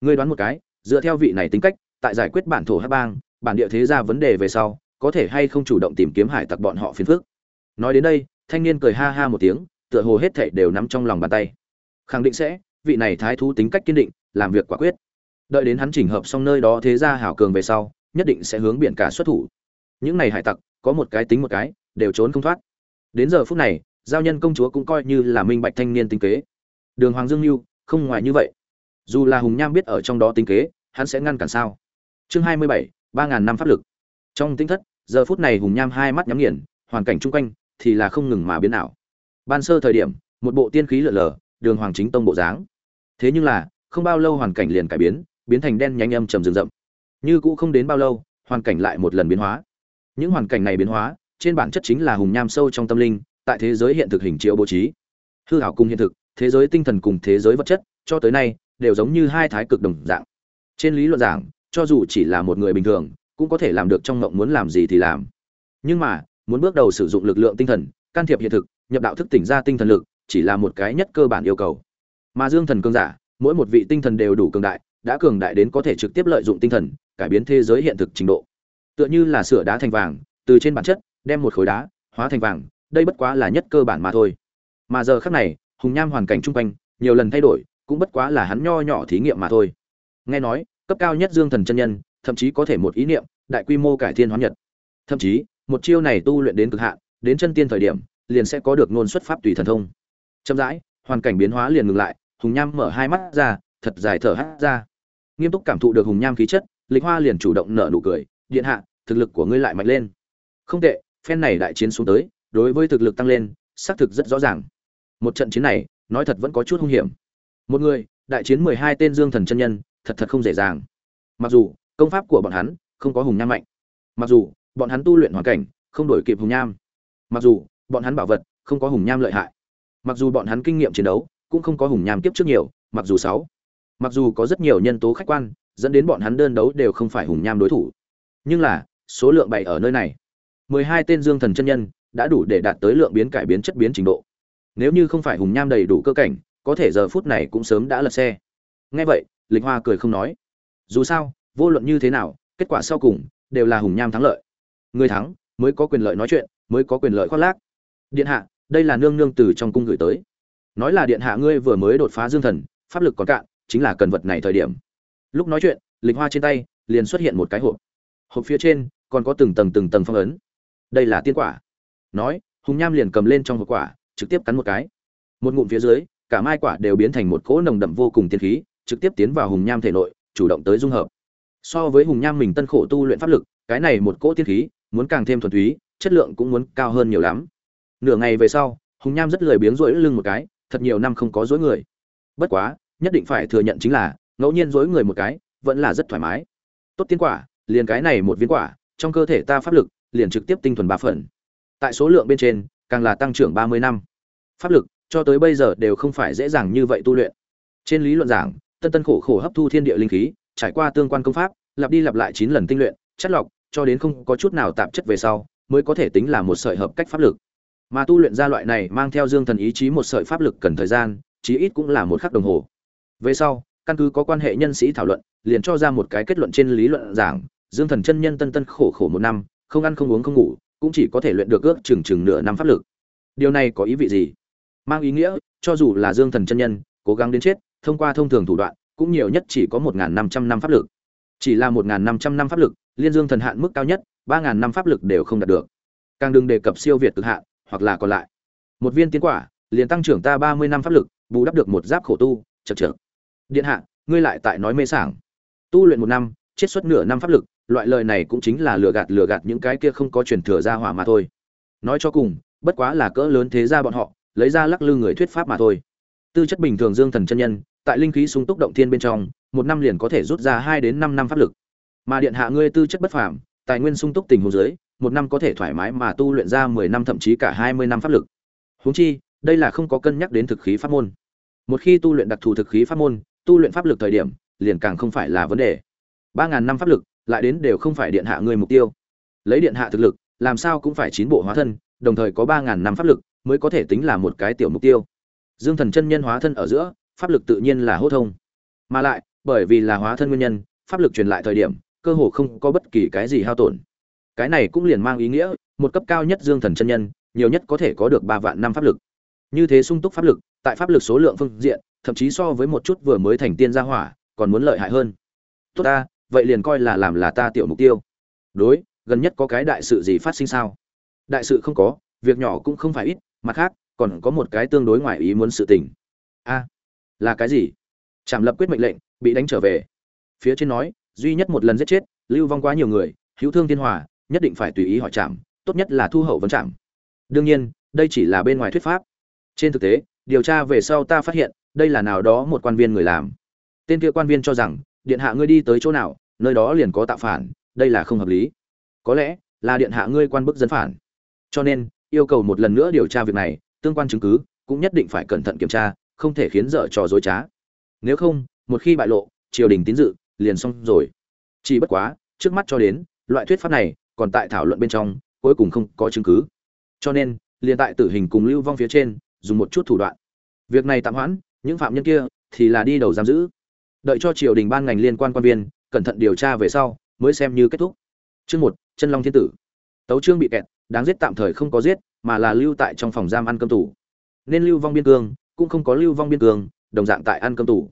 Ngươi đoán một cái, dựa theo vị này tính cách, tại giải quyết bản thổ hát bang, bản địa thế gia vấn đề về sau, có thể hay không chủ động tìm kiếm hải tặc bọn họ phiền phức. Nói đến đây thanh niên cười ha ha một tiếng, tựa hồ hết thảy đều nắm trong lòng bàn tay. Khẳng định sẽ, vị này thái thú tính cách kiên định, làm việc quả quyết. Đợi đến hắn chỉnh hợp xong nơi đó thế gia hảo cường về sau, nhất định sẽ hướng biển cả xuất thủ. Những này hải tặc, có một cái tính một cái, đều trốn không thoát. Đến giờ phút này, giao nhân công chúa cũng coi như là minh bạch thanh niên tinh kế. Đường hoàng dương lưu không ngoài như vậy. Dù là hùng nham biết ở trong đó tinh kế, hắn sẽ ngăn cản sao? Chương hai mươi bảy, ba ngàn năm pháp lực. Trong tinh thất, giờ phút này hùng nham hai mắt nhắm nghiền, hoàn cảnh chung quanh thì là không ngừng mà biến ảo. Ban sơ thời điểm, một bộ tiên khí lượn lờ, đường hoàng chính tông bộ dáng. Thế nhưng là, không bao lâu hoàn cảnh liền cải biến biến thành đen nhanh âm trầm rừng rậm. Như cũ không đến bao lâu, hoàn cảnh lại một lần biến hóa. Những hoàn cảnh này biến hóa, trên bản chất chính là hùng nham sâu trong tâm linh, tại thế giới hiện thực hình chiếu bố trí. Hư hảo cùng hiện thực, thế giới tinh thần cùng thế giới vật chất, cho tới nay, đều giống như hai thái cực đồng dạng. Trên lý luận giảng, cho dù chỉ là một người bình thường, cũng có thể làm được trong mộng muốn làm gì thì làm. Nhưng mà muốn bước đầu sử dụng lực lượng tinh thần, can thiệp hiện thực, nhập đạo thức tỉnh ra tinh thần lực, chỉ là một cái nhất cơ bản yêu cầu. Mà dương thần cương giả, mỗi một vị tinh thần đều đủ cường đại, đã cường đại đến có thể trực tiếp lợi dụng tinh thần, cải biến thế giới hiện thực trình độ. Tựa như là sửa đá thành vàng, từ trên bản chất, đem một khối đá, hóa thành vàng, đây bất quá là nhất cơ bản mà thôi. Mà giờ khắc này, hùng nham hoàn cảnh chung quanh, nhiều lần thay đổi, cũng bất quá là hắn nho nhỏ thí nghiệm mà thôi. Nghe nói, cấp cao nhất dương thần chân nhân, thậm chí có thể một ý niệm, đại quy mô cải thiên hóa nhật. Thậm chí một chiêu này tu luyện đến cực hạn, đến chân tiên thời điểm, liền sẽ có được ngôn xuất pháp tùy thần thông. Chậm rãi, hoàn cảnh biến hóa liền ngừng lại, hùng nham mở hai mắt ra, thật dài thở hắt ra. Nghiêm túc cảm thụ được hùng nham khí chất, lịch hoa liền chủ động nở nụ cười, điện hạ, thực lực của ngươi lại mạnh lên. Không tệ, phen này đại chiến xuống tới, đối với thực lực tăng lên, xác thực rất rõ ràng. Một trận chiến này, nói thật vẫn có chút hung hiểm. Một người, đại chiến mười hai tên dương thần chân nhân, thật thật không dễ dàng. Mặc dù, công pháp của bọn hắn không có hùng nham mạnh. Mặc dù bọn hắn tu luyện hoàn cảnh, không đổi kịp hùng nham. Mặc dù, bọn hắn bảo vật không có hùng nham lợi hại. Mặc dù bọn hắn kinh nghiệm chiến đấu cũng không có hùng nham kiếp trước nhiều, mặc dù sáu. Mặc dù có rất nhiều nhân tố khách quan, dẫn đến bọn hắn đơn đấu đều không phải hùng nham đối thủ. Nhưng là, số lượng bảy ở nơi này. mười hai tên dương thần chân nhân đã đủ để đạt tới lượng biến cải biến chất biến trình độ. Nếu như không phải hùng nham đầy đủ cơ cảnh, có thể giờ phút này cũng sớm đã lật xe. Nghe vậy, lịch hoa cười không nói. Dù sao, vô luận như thế nào, kết quả sau cùng đều là hùng nham thắng lợi người thắng, mới có quyền lợi nói chuyện, mới có quyền lợi khoác lác. Điện hạ, đây là nương nương từ trong cung gửi tới. Nói là điện hạ ngươi vừa mới đột phá dương thần, pháp lực còn cạn, chính là cần vật này thời điểm. Lúc nói chuyện, lịch hoa trên tay, liền xuất hiện một cái hộp. Hộp phía trên, còn có từng tầng từng tầng phong ấn. Đây là tiên quả. Nói, hùng nham liền cầm lên trong hộp quả, trực tiếp cắn một cái. Một ngụm phía dưới, cả mai quả đều biến thành một cỗ nồng đậm vô cùng tiên khí, trực tiếp tiến vào hùng nham thể nội, chủ động tới dung hợp. So với hùng nham mình tân khổ tu luyện pháp lực, cái này một cỗ tiên khí muốn càng thêm thuần túy, chất lượng cũng muốn cao hơn nhiều lắm. Nửa ngày về sau, hùng nham rất lười biếng duỗi lưng một cái, thật nhiều năm không có duỗi người. Bất quá, nhất định phải thừa nhận chính là, ngẫu nhiên duỗi người một cái, vẫn là rất thoải mái. Tốt tiến quả, liền cái này một viên quả, trong cơ thể ta pháp lực, liền trực tiếp tinh thuần ba phần. Tại số lượng bên trên, càng là tăng trưởng ba mươi năm. Pháp lực, cho tới bây giờ đều không phải dễ dàng như vậy tu luyện. Trên lý luận giảng, tân tân khổ khổ hấp thu thiên địa linh khí, trải qua tương quan công pháp, lặp đi lặp lại chín lần tinh luyện, chất lọc cho đến không có chút nào tạp chất về sau, mới có thể tính là một sợi hợp cách pháp lực. Mà tu luyện ra loại này mang theo dương thần ý chí một sợi pháp lực cần thời gian, chí ít cũng là một khắc đồng hồ. Về sau, căn cứ có quan hệ nhân sĩ thảo luận, liền cho ra một cái kết luận trên lý luận giảng, dương thần chân nhân tân tân khổ khổ một năm, không ăn không uống không ngủ, cũng chỉ có thể luyện được ước chừng chừng nửa năm pháp lực. Điều này có ý vị gì? Mang ý nghĩa, cho dù là dương thần chân nhân, cố gắng đến chết, thông qua thông thường thủ đoạn, cũng nhiều nhất chỉ có một năm trăm năm pháp lực. Chỉ là một năm trăm năm pháp lực liên dương thần hạn mức cao nhất, ba năm pháp lực đều không đạt được. Càng đừng đề cập siêu việt cực hạn, hoặc là còn lại. Một viên tiến quả, liền tăng trưởng ta ba mươi năm pháp lực, bù đắp được một giáp khổ tu chật chật điện hạ, ngươi lại tại nói mê sảng. Tu luyện một năm, chết xuất nửa năm pháp lực, loại lời này cũng chính là lừa gạt lừa gạt những cái kia không có truyền thừa ra hỏa mà thôi. Nói cho cùng, bất quá là cỡ lớn thế ra bọn họ, lấy ra lắc lư người thuyết pháp mà thôi. Tư chất bình thường dương thần chân nhân, tại linh khí sung túc động thiên bên trong, một năm liền có thể rút ra hai đến năm năm pháp lực mà điện hạ ngươi tư chất bất phàm, tài nguyên sung túc tình huống dưới, một năm có thể thoải mái mà tu luyện ra mười năm thậm chí cả hai mươi năm pháp lực. Huống chi, đây là không có cân nhắc đến thực khí pháp môn. Một khi tu luyện đặc thù thực khí pháp môn, tu luyện pháp lực thời điểm, liền càng không phải là vấn đề. Ba ngàn năm pháp lực, lại đến đều không phải điện hạ ngươi mục tiêu. Lấy điện hạ thực lực, làm sao cũng phải chín bộ hóa thân, đồng thời có ba ngàn năm pháp lực, mới có thể tính là một cái tiểu mục tiêu. Dương thần chân nhân hóa thân ở giữa, pháp lực tự nhiên là hô thông. Mà lại, bởi vì là hóa thân nguyên nhân, pháp lực truyền lại thời điểm cơ hồ không có bất kỳ cái gì hao tổn. Cái này cũng liền mang ý nghĩa, một cấp cao nhất dương thần chân nhân, nhiều nhất có thể có được ba vạn năm pháp lực. Như thế sung túc pháp lực, tại pháp lực số lượng phương diện, thậm chí so với một chút vừa mới thành tiên gia hỏa, còn muốn lợi hại hơn. Tốt ta, vậy liền coi là làm là ta tiểu mục tiêu. Đối, gần nhất có cái đại sự gì phát sinh sao? Đại sự không có, việc nhỏ cũng không phải ít, mặt khác, còn có một cái tương đối ngoài ý muốn sự tình. A, là cái gì? Trảm lập quyết mệnh lệnh, bị đánh trở về. Phía trên nói duy nhất một lần giết chết, lưu vong quá nhiều người, hữu thương thiên hòa, nhất định phải tùy ý hỏi chạm tốt nhất là thu hậu vấn chạm đương nhiên, đây chỉ là bên ngoài thuyết pháp. Trên thực tế, điều tra về sau ta phát hiện, đây là nào đó một quan viên người làm. Tên kia quan viên cho rằng, điện hạ ngươi đi tới chỗ nào, nơi đó liền có tạo phản, đây là không hợp lý. Có lẽ, là điện hạ ngươi quan bức dân phản. Cho nên, yêu cầu một lần nữa điều tra việc này, tương quan chứng cứ, cũng nhất định phải cẩn thận kiểm tra, không thể khiến dở trò dối trá. Nếu không, một khi bại lộ, triều đình tín dự liền xong rồi. Chỉ bất quá, trước mắt cho đến, loại thuyết pháp này còn tại thảo luận bên trong, cuối cùng không có chứng cứ. Cho nên, liền tại tử hình cùng lưu vong phía trên, dùng một chút thủ đoạn. Việc này tạm hoãn, những phạm nhân kia thì là đi đầu giam giữ. Đợi cho triều đình ban ngành liên quan quan viên cẩn thận điều tra về sau, mới xem như kết thúc. Chương một, chân long thiên tử. Tấu trương bị kẹt, đáng giết tạm thời không có giết, mà là lưu tại trong phòng giam ăn cơm tù nên lưu vong biên cương, cũng không có lưu vong biên cương, đồng dạng tại ăn cơm tù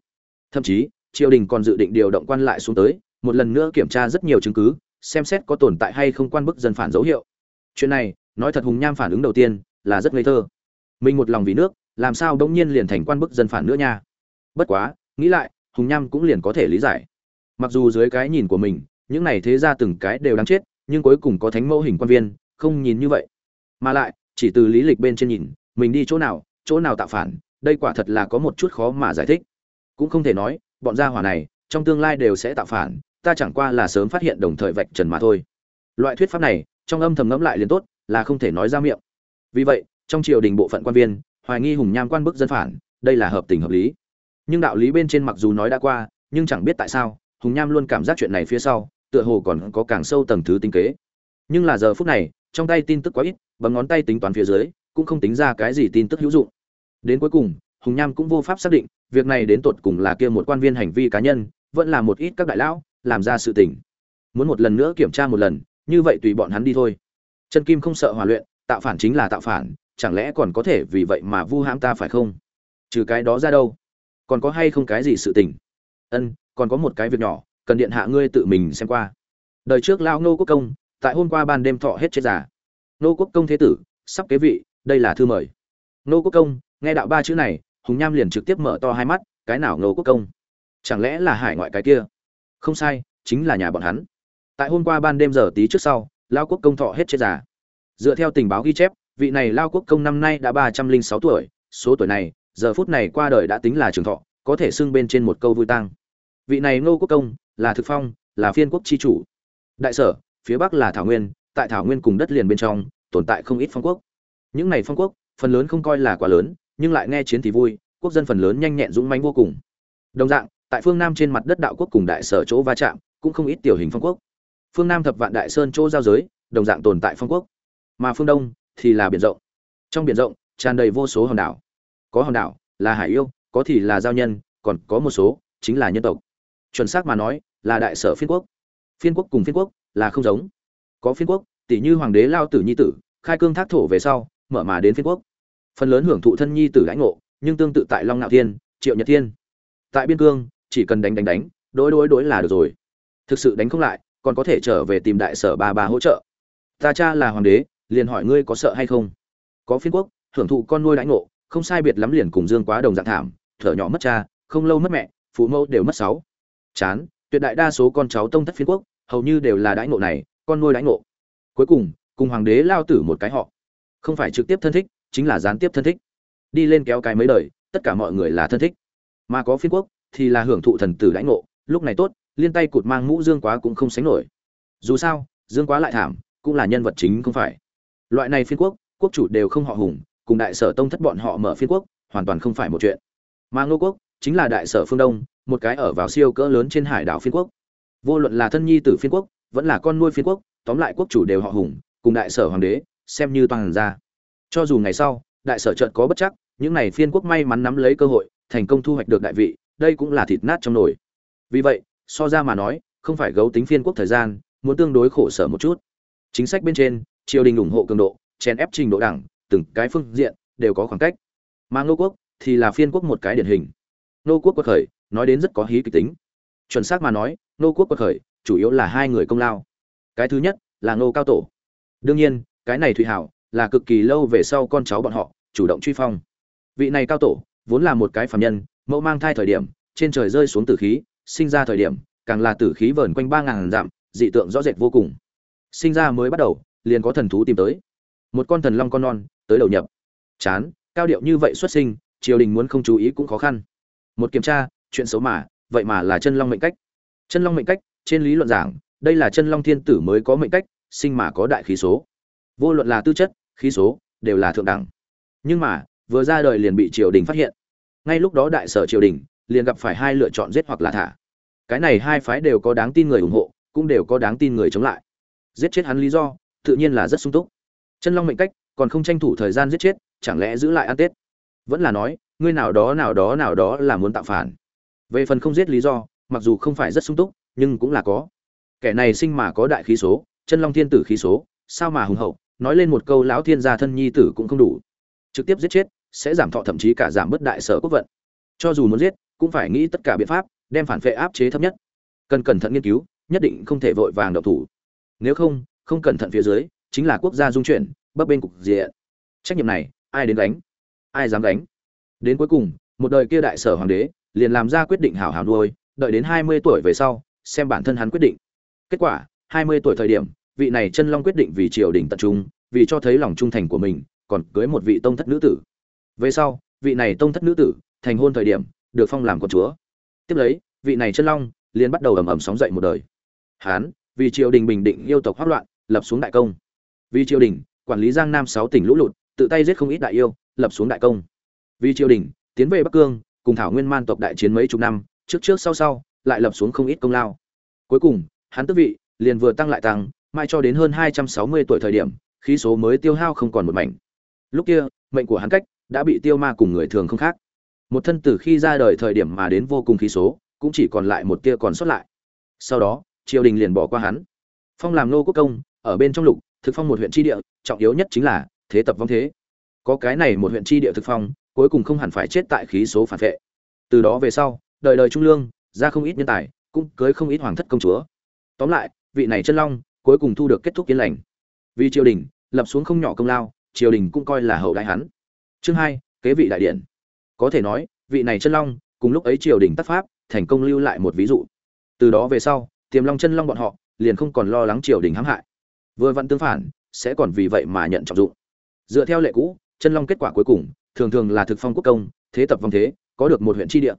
thậm chí triều đình còn dự định điều động quan lại xuống tới, một lần nữa kiểm tra rất nhiều chứng cứ, xem xét có tồn tại hay không quan bức dân phản dấu hiệu. Chuyện này, nói thật hùng nham phản ứng đầu tiên là rất ngây thơ. Mình một lòng vì nước, làm sao đông nhiên liền thành quan bức dân phản nữa nha? Bất quá, nghĩ lại, hùng nham cũng liền có thể lý giải. Mặc dù dưới cái nhìn của mình, những này thế ra từng cái đều đáng chết, nhưng cuối cùng có thánh mẫu hình quan viên, không nhìn như vậy. Mà lại, chỉ từ lý lịch bên trên nhìn, mình đi chỗ nào chỗ nào tạo phản, đây quả thật là có một chút khó mà giải thích. Cũng không thể nói bọn gia hỏa này, trong tương lai đều sẽ tạo phản, ta chẳng qua là sớm phát hiện đồng thời vạch trần mà thôi. Loại thuyết pháp này, trong âm thầm ngẫm lại liền tốt, là không thể nói ra miệng. Vì vậy, trong triều đình bộ phận quan viên, hoài nghi hùng nham quan bức dân phản, đây là hợp tình hợp lý. Nhưng đạo lý bên trên mặc dù nói đã qua, nhưng chẳng biết tại sao, hùng nham luôn cảm giác chuyện này phía sau, tựa hồ còn có càng sâu tầng thứ tinh kế. Nhưng là giờ phút này, trong tay tin tức quá ít bằng ngón tay tính toán phía dưới, cũng không tính ra cái gì tin tức hữu dụng. Đến cuối cùng, hùng nham cũng vô pháp xác định việc này đến tột cùng là kia một quan viên hành vi cá nhân, vẫn là một ít các đại lão, làm ra sự tình. Muốn một lần nữa kiểm tra một lần, như vậy tùy bọn hắn đi thôi. Chân kim không sợ hòa luyện, tạo phản chính là tạo phản, chẳng lẽ còn có thể vì vậy mà vu hãm ta phải không? Trừ cái đó ra đâu? Còn có hay không cái gì sự tình? Ân, còn có một cái việc nhỏ, cần điện hạ ngươi tự mình xem qua. Đời trước lao nô quốc công, tại hôm qua ban đêm thọ hết chết giả Nô quốc công thế tử, sắp kế vị, đây là thư mời. Nô quốc công, nghe đạo ba chữ này hùng nham liền trực tiếp mở to hai mắt, cái nào ngô quốc công? Chẳng lẽ là hải ngoại cái kia? Không sai, chính là nhà bọn hắn. Tại hôm qua ban đêm giờ tí trước sau, lao quốc công thọ hết chết già. dựa theo tình báo ghi chép, vị này lao quốc công năm nay đã ba trăm linh sáu tuổi, số tuổi này, giờ phút này qua đời đã tính là trường thọ, có thể xưng bên trên một câu vui tăng vị này ngô quốc công, là thực phong, là phiên quốc chi chủ. Đại sở, phía bắc là thảo nguyên, tại thảo nguyên cùng đất liền bên trong, tồn tại không ít phong quốc. Những này phong quốc, phần lớn không coi là quá lớn nhưng lại nghe chiến thì vui, quốc dân phần lớn nhanh nhẹn dũng mãnh vô cùng. Đồng dạng, tại phương nam trên mặt đất đạo quốc cùng đại sở chỗ va chạm, cũng không ít tiểu hình phong quốc. Phương nam thập vạn đại sơn chỗ giao giới, đồng dạng tồn tại phong quốc. Mà phương đông thì là biển rộng. Trong biển rộng, tràn đầy vô số hòn đảo. Có hòn đảo là hải yêu, có thì là giao nhân, còn có một số chính là nhân tộc. Chuẩn xác mà nói, là đại sở phiên quốc. Phiên quốc cùng phiên quốc là không giống. Có phiên quốc tỷ như hoàng đế lao tử nhi tử, khai cương thác thổ về sau, mở mà đến phiên quốc phần lớn hưởng thụ thân nhi tử lãnh ngộ, nhưng tương tự tại long ngạo thiên, triệu nhật thiên. Tại biên cương, chỉ cần đánh đánh đánh, đối đối đối là được rồi. Thực sự đánh không lại, còn có thể trở về tìm đại sở ba ba hỗ trợ. Ta cha là hoàng đế, liền hỏi ngươi có sợ hay không? Có phiên quốc, hưởng thụ con nuôi lãnh ngộ, không sai biệt lắm liền cùng dương quá đồng dạng thảm, thở nhỏ mất cha, không lâu mất mẹ, phụ mẫu đều mất sáu. Chán, tuyệt đại đa số con cháu tông thất phiên quốc, hầu như đều là đãi ngộ này, con nuôi đãi ngộ. Cuối cùng cùng hoàng đế lao tử một cái họ. Không phải trực tiếp thân thích chính là gián tiếp thân thích. Đi lên kéo cái mấy đời, tất cả mọi người là thân thích. Mà có phiên quốc, thì là hưởng thụ thần tử lãnh ngộ, lúc này tốt, liên tay cụt mang mũ dương quá cũng không sánh nổi. Dù sao, dương quá lại thảm, cũng là nhân vật chính không phải. Loại này phiên quốc quốc chủ đều không họ hùng, cùng đại sở tông thất bọn họ mở phiên quốc, hoàn toàn không phải một chuyện. Mà ngô quốc, chính là đại sở phương đông, một cái ở vào siêu cỡ lớn trên hải đảo phiên quốc. Vô luận là thân nhi tử phiên quốc, vẫn là con nuôi phiên quốc, tóm lại quốc chủ đều họ hùng, cùng đại sở hoàng đế, xem như toàn ra cho dù ngày sau, đại sở trận có bất chắc, những này phiên quốc may mắn nắm lấy cơ hội, thành công thu hoạch được đại vị, đây cũng là thịt nát trong nồi. Vì vậy, so ra mà nói, không phải gấu tính phiên quốc thời gian, muốn tương đối khổ sở một chút. Chính sách bên trên, triều đình ủng hộ cường độ, chèn ép trình độ đẳng từng cái phương diện đều có khoảng cách. Mà ngô quốc thì là phiên quốc một cái điển hình. Ngô quốc quật khởi, nói đến rất có hí kịch tính. Chuẩn xác mà nói, ngô quốc quật khởi, chủ yếu là hai người công lao. Cái thứ nhất là ngô cao tổ. Đương nhiên, cái này thụy hảo là cực kỳ lâu về sau con cháu bọn họ, chủ động truy phong. Vị này cao tổ, vốn là một cái phàm nhân, mẫu mang thai thời điểm, trên trời rơi xuống tử khí, sinh ra thời điểm, càng là tử khí vờn quanh ba ngàn dặm, dị tượng rõ rệt vô cùng. Sinh ra mới bắt đầu, liền có thần thú tìm tới. Một con thần long con non, tới đầu nhập. Chán, cao điệu như vậy xuất sinh, triều đình muốn không chú ý cũng khó khăn. Một kiểm tra, chuyện xấu mà, vậy mà là chân long mệnh cách. Chân long mệnh cách, trên lý luận giảng, đây là chân long thiên tử mới có mệnh cách, sinh mà có đại khí số vô luận là tư chất, khí số, đều là thượng đẳng. Nhưng mà, vừa ra đời liền bị triều đình phát hiện. Ngay lúc đó đại sở triều đình, liền gặp phải hai lựa chọn giết hoặc là thả. Cái này hai phái đều có đáng tin người ủng hộ, cũng đều có đáng tin người chống lại. Giết chết hắn lý do, tự nhiên là rất sung túc. Chân long mệnh cách, còn không tranh thủ thời gian giết chết, chẳng lẽ giữ lại ăn tết? Vẫn là nói, ngươi nào đó nào đó nào đó là muốn tạo phản. Về phần không giết lý do, mặc dù không phải rất sung túc, nhưng cũng là có. Kẻ này sinh mà có đại khí số, chân long thiên tử khí số, sao mà hùng hậu? Nói lên một câu lão thiên gia thân nhi tử cũng không đủ. Trực tiếp giết chết, sẽ giảm thọ thậm chí cả giảm bớt đại sở quốc vận. Cho dù muốn giết, cũng phải nghĩ tất cả biện pháp, đem phản vệ áp chế thấp nhất. Cần cẩn thận nghiên cứu, nhất định không thể vội vàng độc thủ. Nếu không không cẩn thận phía dưới, chính là quốc gia dung chuyển, bấp bên cục diện. Trách nhiệm này, ai đến đánh ai dám đánh đến cuối cùng, một đời kia đại sở hoàng đế, liền làm ra quyết định hảo hảo nuôi, đợi đến hai mươi tuổi về sau, xem bản thân hắn quyết định. Kết quả, hai mươi tuổi thời điểm vị này chân long quyết định vì triều đình tận trung, vì cho thấy lòng trung thành của mình, còn cưới một vị tông thất nữ tử. Về sau, vị này tông thất nữ tử, thành hôn thời điểm, được phong làm con chúa. Tiếp lấy, vị này chân long liền bắt đầu ầm ầm sóng dậy một đời. Hán, vì triều đình bình định yêu tộc hoắc loạn, lập xuống đại công. Vì triều đình, quản lý giang nam sáu tỉnh lũ lụt, tự tay giết không ít đại yêu, lập xuống đại công. Vì triều đình, tiến về bắc cương, cùng thảo nguyên man tộc đại chiến mấy chục năm, trước trước sau sau, lại lập xuống không ít công lao. Cuối cùng hắn tước vị liền vừa tăng lại tăng mai cho đến hơn hai trăm sáu mươi tuổi thời điểm, khí số mới tiêu hao không còn một mảnh. Lúc kia, mệnh của hắn cách đã bị tiêu ma cùng người thường không khác. Một thân từ khi ra đời thời điểm mà đến vô cùng khí số, cũng chỉ còn lại một tia còn sót lại. Sau đó, triều đình liền bỏ qua hắn. Phong làm nô quốc công, ở bên trong lục, thực phong một huyện tri địa, trọng yếu nhất chính là thế tập vong thế. Có cái này một huyện tri địa thực phong, cuối cùng không hẳn phải chết tại khí số phản vệ. Từ đó về sau, đời đời trung lương, ra không ít nhân tài, cũng cưới không ít hoàng thất công chúa. Tóm lại, vị này chân long cuối cùng thu được kết thúc yên lành. Vì triều đình, lập xuống không nhỏ công lao, triều đình cũng coi là hậu đại hắn. Chương hai, kế vị đại điện. Có thể nói, vị này chân long, cùng lúc ấy triều đình tác pháp, thành công lưu lại một ví dụ. Từ đó về sau, tiềm long chân long bọn họ, liền không còn lo lắng triều đình hãm hại. Vừa vặn tương phản, sẽ còn vì vậy mà nhận trọng dụng. Dựa theo lệ cũ, chân long kết quả cuối cùng, thường thường là thực phong quốc công, thế tập vong thế, có được một huyện tri địa.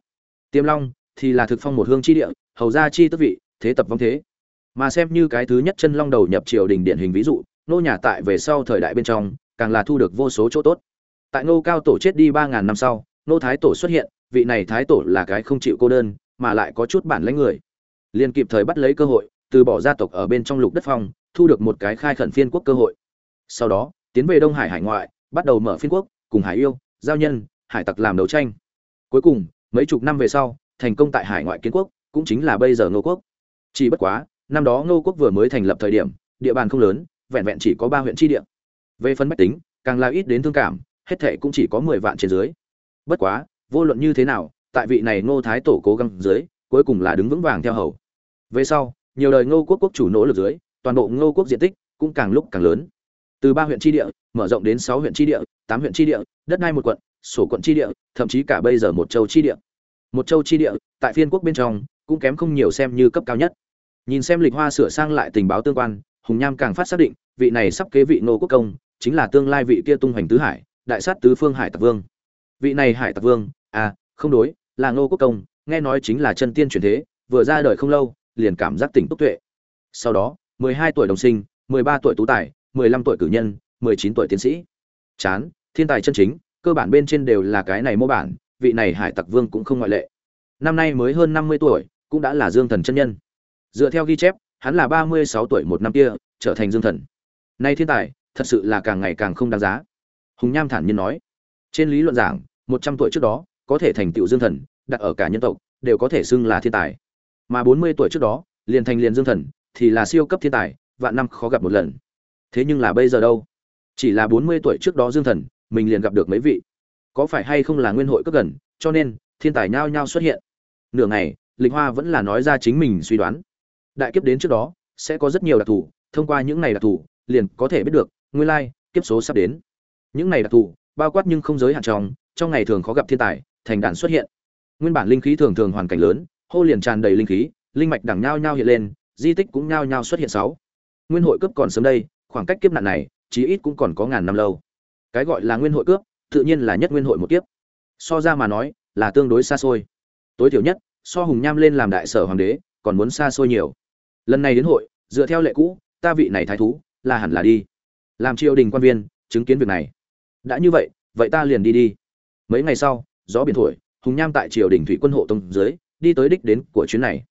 Tiềm long thì là thực phong một hương tri địa, hầu gia chi tức vị, thế tập vong thế mà xem như cái thứ nhất chân long đầu nhập triều đình điển hình ví dụ, nô nhà tại về sau thời đại bên trong, càng là thu được vô số chỗ tốt. Tại nô cao tổ chết đi ba ngàn năm sau, nô thái tổ xuất hiện, vị này thái tổ là cái không chịu cô đơn, mà lại có chút bản lãnh người. Liền kịp thời bắt lấy cơ hội, từ bỏ gia tộc ở bên trong lục đất phong, thu được một cái khai khẩn phiên quốc cơ hội. Sau đó, tiến về đông hải hải ngoại, bắt đầu mở phiên quốc, cùng hải yêu, giao nhân, hải tặc làm đấu tranh. Cuối cùng, mấy chục năm về sau, thành công tại hải ngoại kiến quốc, cũng chính là bây giờ ngô quốc. Chỉ bất quá năm đó ngô quốc vừa mới thành lập thời điểm, địa bàn không lớn, vẹn vẹn chỉ có ba huyện tri địa. Về phân bách tính, càng là ít đến thương cảm, hết thệ cũng chỉ có mười vạn trên dưới. Bất quá, vô luận như thế nào, tại vị này ngô thái tổ cố gắng dưới, cuối cùng là đứng vững vàng theo hầu. Về sau, nhiều đời ngô quốc quốc chủ nỗ lực dưới, toàn bộ ngô quốc diện tích cũng càng lúc càng lớn. Từ ba huyện tri địa, mở rộng đến sáu huyện tri địa, tám huyện tri địa, đất đai một quận, sổ quận tri địa, thậm chí cả bây giờ một châu tri địa. Một châu tri địa, tại phiên quốc bên trong, cũng kém không nhiều xem như cấp cao nhất nhìn xem lịch hoa sửa sang lại tình báo tương quan, hùng nham càng phát xác định, vị này sắp kế vị nô quốc công, chính là tương lai vị kia tung hoành tứ hải, đại sát tứ phương hải tặc vương. Vị này hải tặc vương à không đối, là nô quốc công, nghe nói chính là chân tiên truyền thế, vừa ra đời không lâu, liền cảm giác tỉnh túc tuệ. Sau đó, mười hai tuổi đồng sinh, mười ba tuổi tú tài, mười lăm tuổi cử nhân, mười chín tuổi tiến sĩ. Chán, thiên tài chân chính, cơ bản bên trên đều là cái này mô bản, vị này hải tặc vương cũng không ngoại lệ. Năm nay mới hơn năm mươi tuổi, cũng đã là dương thần chân nhân dựa theo ghi chép, hắn là ba mươi sáu tuổi một năm kia, trở thành dương thần. Nay thiên tài, thật sự là càng ngày càng không đáng giá. Hùng nham thản nhiên nói. Trên lý luận giảng, một trăm tuổi trước đó, có thể thành tựu dương thần, đặt ở cả nhân tộc, đều có thể xưng là thiên tài. Mà bốn mươi tuổi trước đó, liền thành liền dương thần, thì là siêu cấp thiên tài, vạn năm khó gặp một lần. Thế nhưng là bây giờ đâu? Chỉ là bốn mươi tuổi trước đó dương thần, mình liền gặp được mấy vị. Có phải hay không là nguyên hội cấp gần, cho nên, thiên tài nhao nhao xuất hiện. Nửa ngày, lịch hoa vẫn là nói ra chính mình suy đoán đại kiếp đến trước đó, sẽ có rất nhiều đặc thù, thông qua những này đặc thù, liền có thể biết được, nguyên lai, kiếp số sắp đến. Những này đặc thù, bao quát nhưng không giới hạn trong trong ngày thường khó gặp thiên tài, thành đàn xuất hiện. Nguyên bản linh khí thường thường hoàn cảnh lớn, hô liền tràn đầy linh khí, linh mạch đằng nhao nhao hiện lên, di tích cũng nhao nhao xuất hiện sáu. Nguyên hội cướp còn sớm đây, khoảng cách kiếp nạn này, chí ít cũng còn có ngàn năm lâu. Cái gọi là nguyên hội cướp, tự nhiên là nhất nguyên hội một kiếp. So ra mà nói, là tương đối xa xôi. Tối thiểu nhất, so hùng nham lên làm đại sở hoàng đế còn muốn xa xôi nhiều. Lần này đến hội, dựa theo lệ cũ, ta vị này thái thú, là hẳn là đi. Làm triều đình quan viên, chứng kiến việc này. Đã như vậy vậy ta liền đi đi. Mấy ngày sau, gió biển thổi, hùng nham tại triều đình thủy quân hộ tống dưới, đi tới đích đến của chuyến này.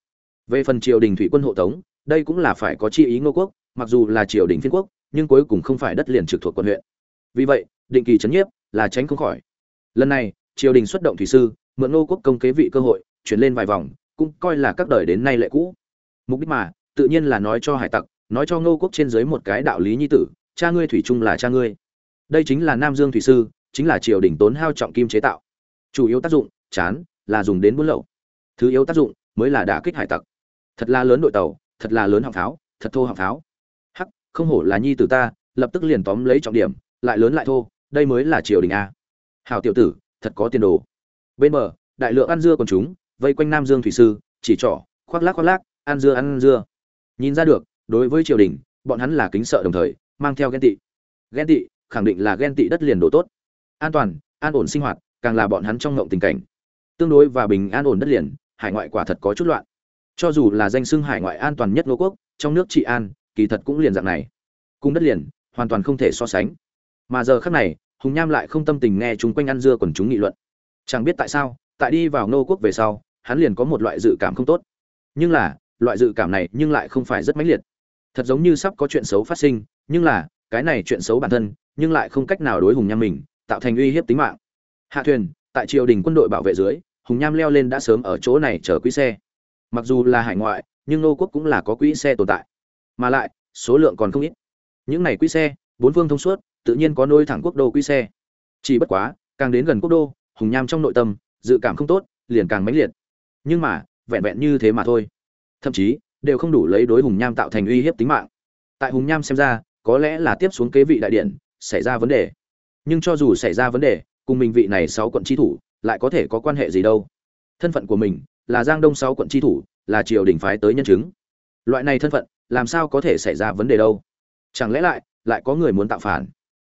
Về phần triều đình thủy quân hộ tống, đây cũng là phải có chi ý ngô quốc, mặc dù là triều đình phiên quốc, nhưng cuối cùng không phải đất liền trực thuộc quận huyện. Vì vậy, định kỳ trấn nhiếp là tránh không khỏi. Lần này, triều đình xuất động thủy sư, mượn ngô quốc công kế vị cơ hội, chuyển lên vài vòng cũng coi là các đời đến nay lệ cũ. Mục đích mà, tự nhiên là nói cho hải tặc, nói cho ngô quốc trên dưới một cái đạo lý nhi tử, cha ngươi thủy chung là cha ngươi. Đây chính là nam dương thủy sư, chính là triều đình tốn hao trọng kim chế tạo. Chủ yếu tác dụng, chán, là dùng đến buôn lậu. Thứ yếu tác dụng, mới là đả kích hải tặc. Thật là lớn đội tàu, thật là lớn họng pháo, thật thô họng pháo. Hắc, không hổ là nhi tử ta, lập tức liền tóm lấy trọng điểm, lại lớn lại thô, đây mới là triều đình a. Hào tiểu tử, thật có tiền đồ. Bên bờ, đại lượng ăn dưa còn chúng vây quanh nam dương thủy sư, chỉ trỏ, khoác lác khoác lác, ăn dưa ăn dưa. Nhìn ra được, đối với triều đình, bọn hắn là kính sợ đồng thời, mang theo ghen tị. Ghen tị, khẳng định là ghen tị đất liền đồ tốt. An toàn, an ổn sinh hoạt, càng là bọn hắn trong ngộng tình cảnh. Tương đối và bình an ổn đất liền, hải ngoại quả thật có chút loạn. Cho dù là danh xưng hải ngoại an toàn nhất ngô quốc, trong nước trị an, kỳ thật cũng liền dạng này. Cung đất liền, hoàn toàn không thể so sánh. Mà giờ khác này, hùng nham lại không tâm tình nghe chúng quanh ăn dưa quần chúng nghị luận. Chẳng biết tại sao, tại đi vào nô quốc về sau hắn liền có một loại dự cảm không tốt. Nhưng là, loại dự cảm này nhưng lại không phải rất mãnh liệt. Thật giống như sắp có chuyện xấu phát sinh, nhưng là, cái này chuyện xấu bản thân, nhưng lại không cách nào đối hùng nham mình, tạo thành uy hiếp tính mạng. Hạ thuyền, tại triều đình quân đội bảo vệ dưới, hùng nham leo lên đã sớm ở chỗ này chờ quỹ xe. Mặc dù là hải ngoại, nhưng nô quốc cũng là có quỹ xe tồn tại. Mà lại, số lượng còn không ít. Những này quỹ xe, bốn phương thông suốt, tự nhiên có nôi thẳng quốc đô quỹ xe. Chỉ bất quá, càng đến gần quốc đô, hùng nham trong nội tâm, dự cảm không tốt, liền càng mãnh liệt nhưng mà, vẹn vẹn như thế mà thôi. Thậm chí, đều không đủ lấy đối hùng nham tạo thành uy hiếp tính mạng. Tại hùng nham xem ra, có lẽ là tiếp xuống kế vị đại điện, xảy ra vấn đề. Nhưng cho dù xảy ra vấn đề, cùng mình vị này sáu quận tri thủ, lại có thể có quan hệ gì đâu. Thân phận của mình, là giang đông sáu quận tri thủ, là triều đình phái tới nhân chứng. Loại này thân phận, làm sao có thể xảy ra vấn đề đâu? Chẳng lẽ lại lại có người muốn tạo phản?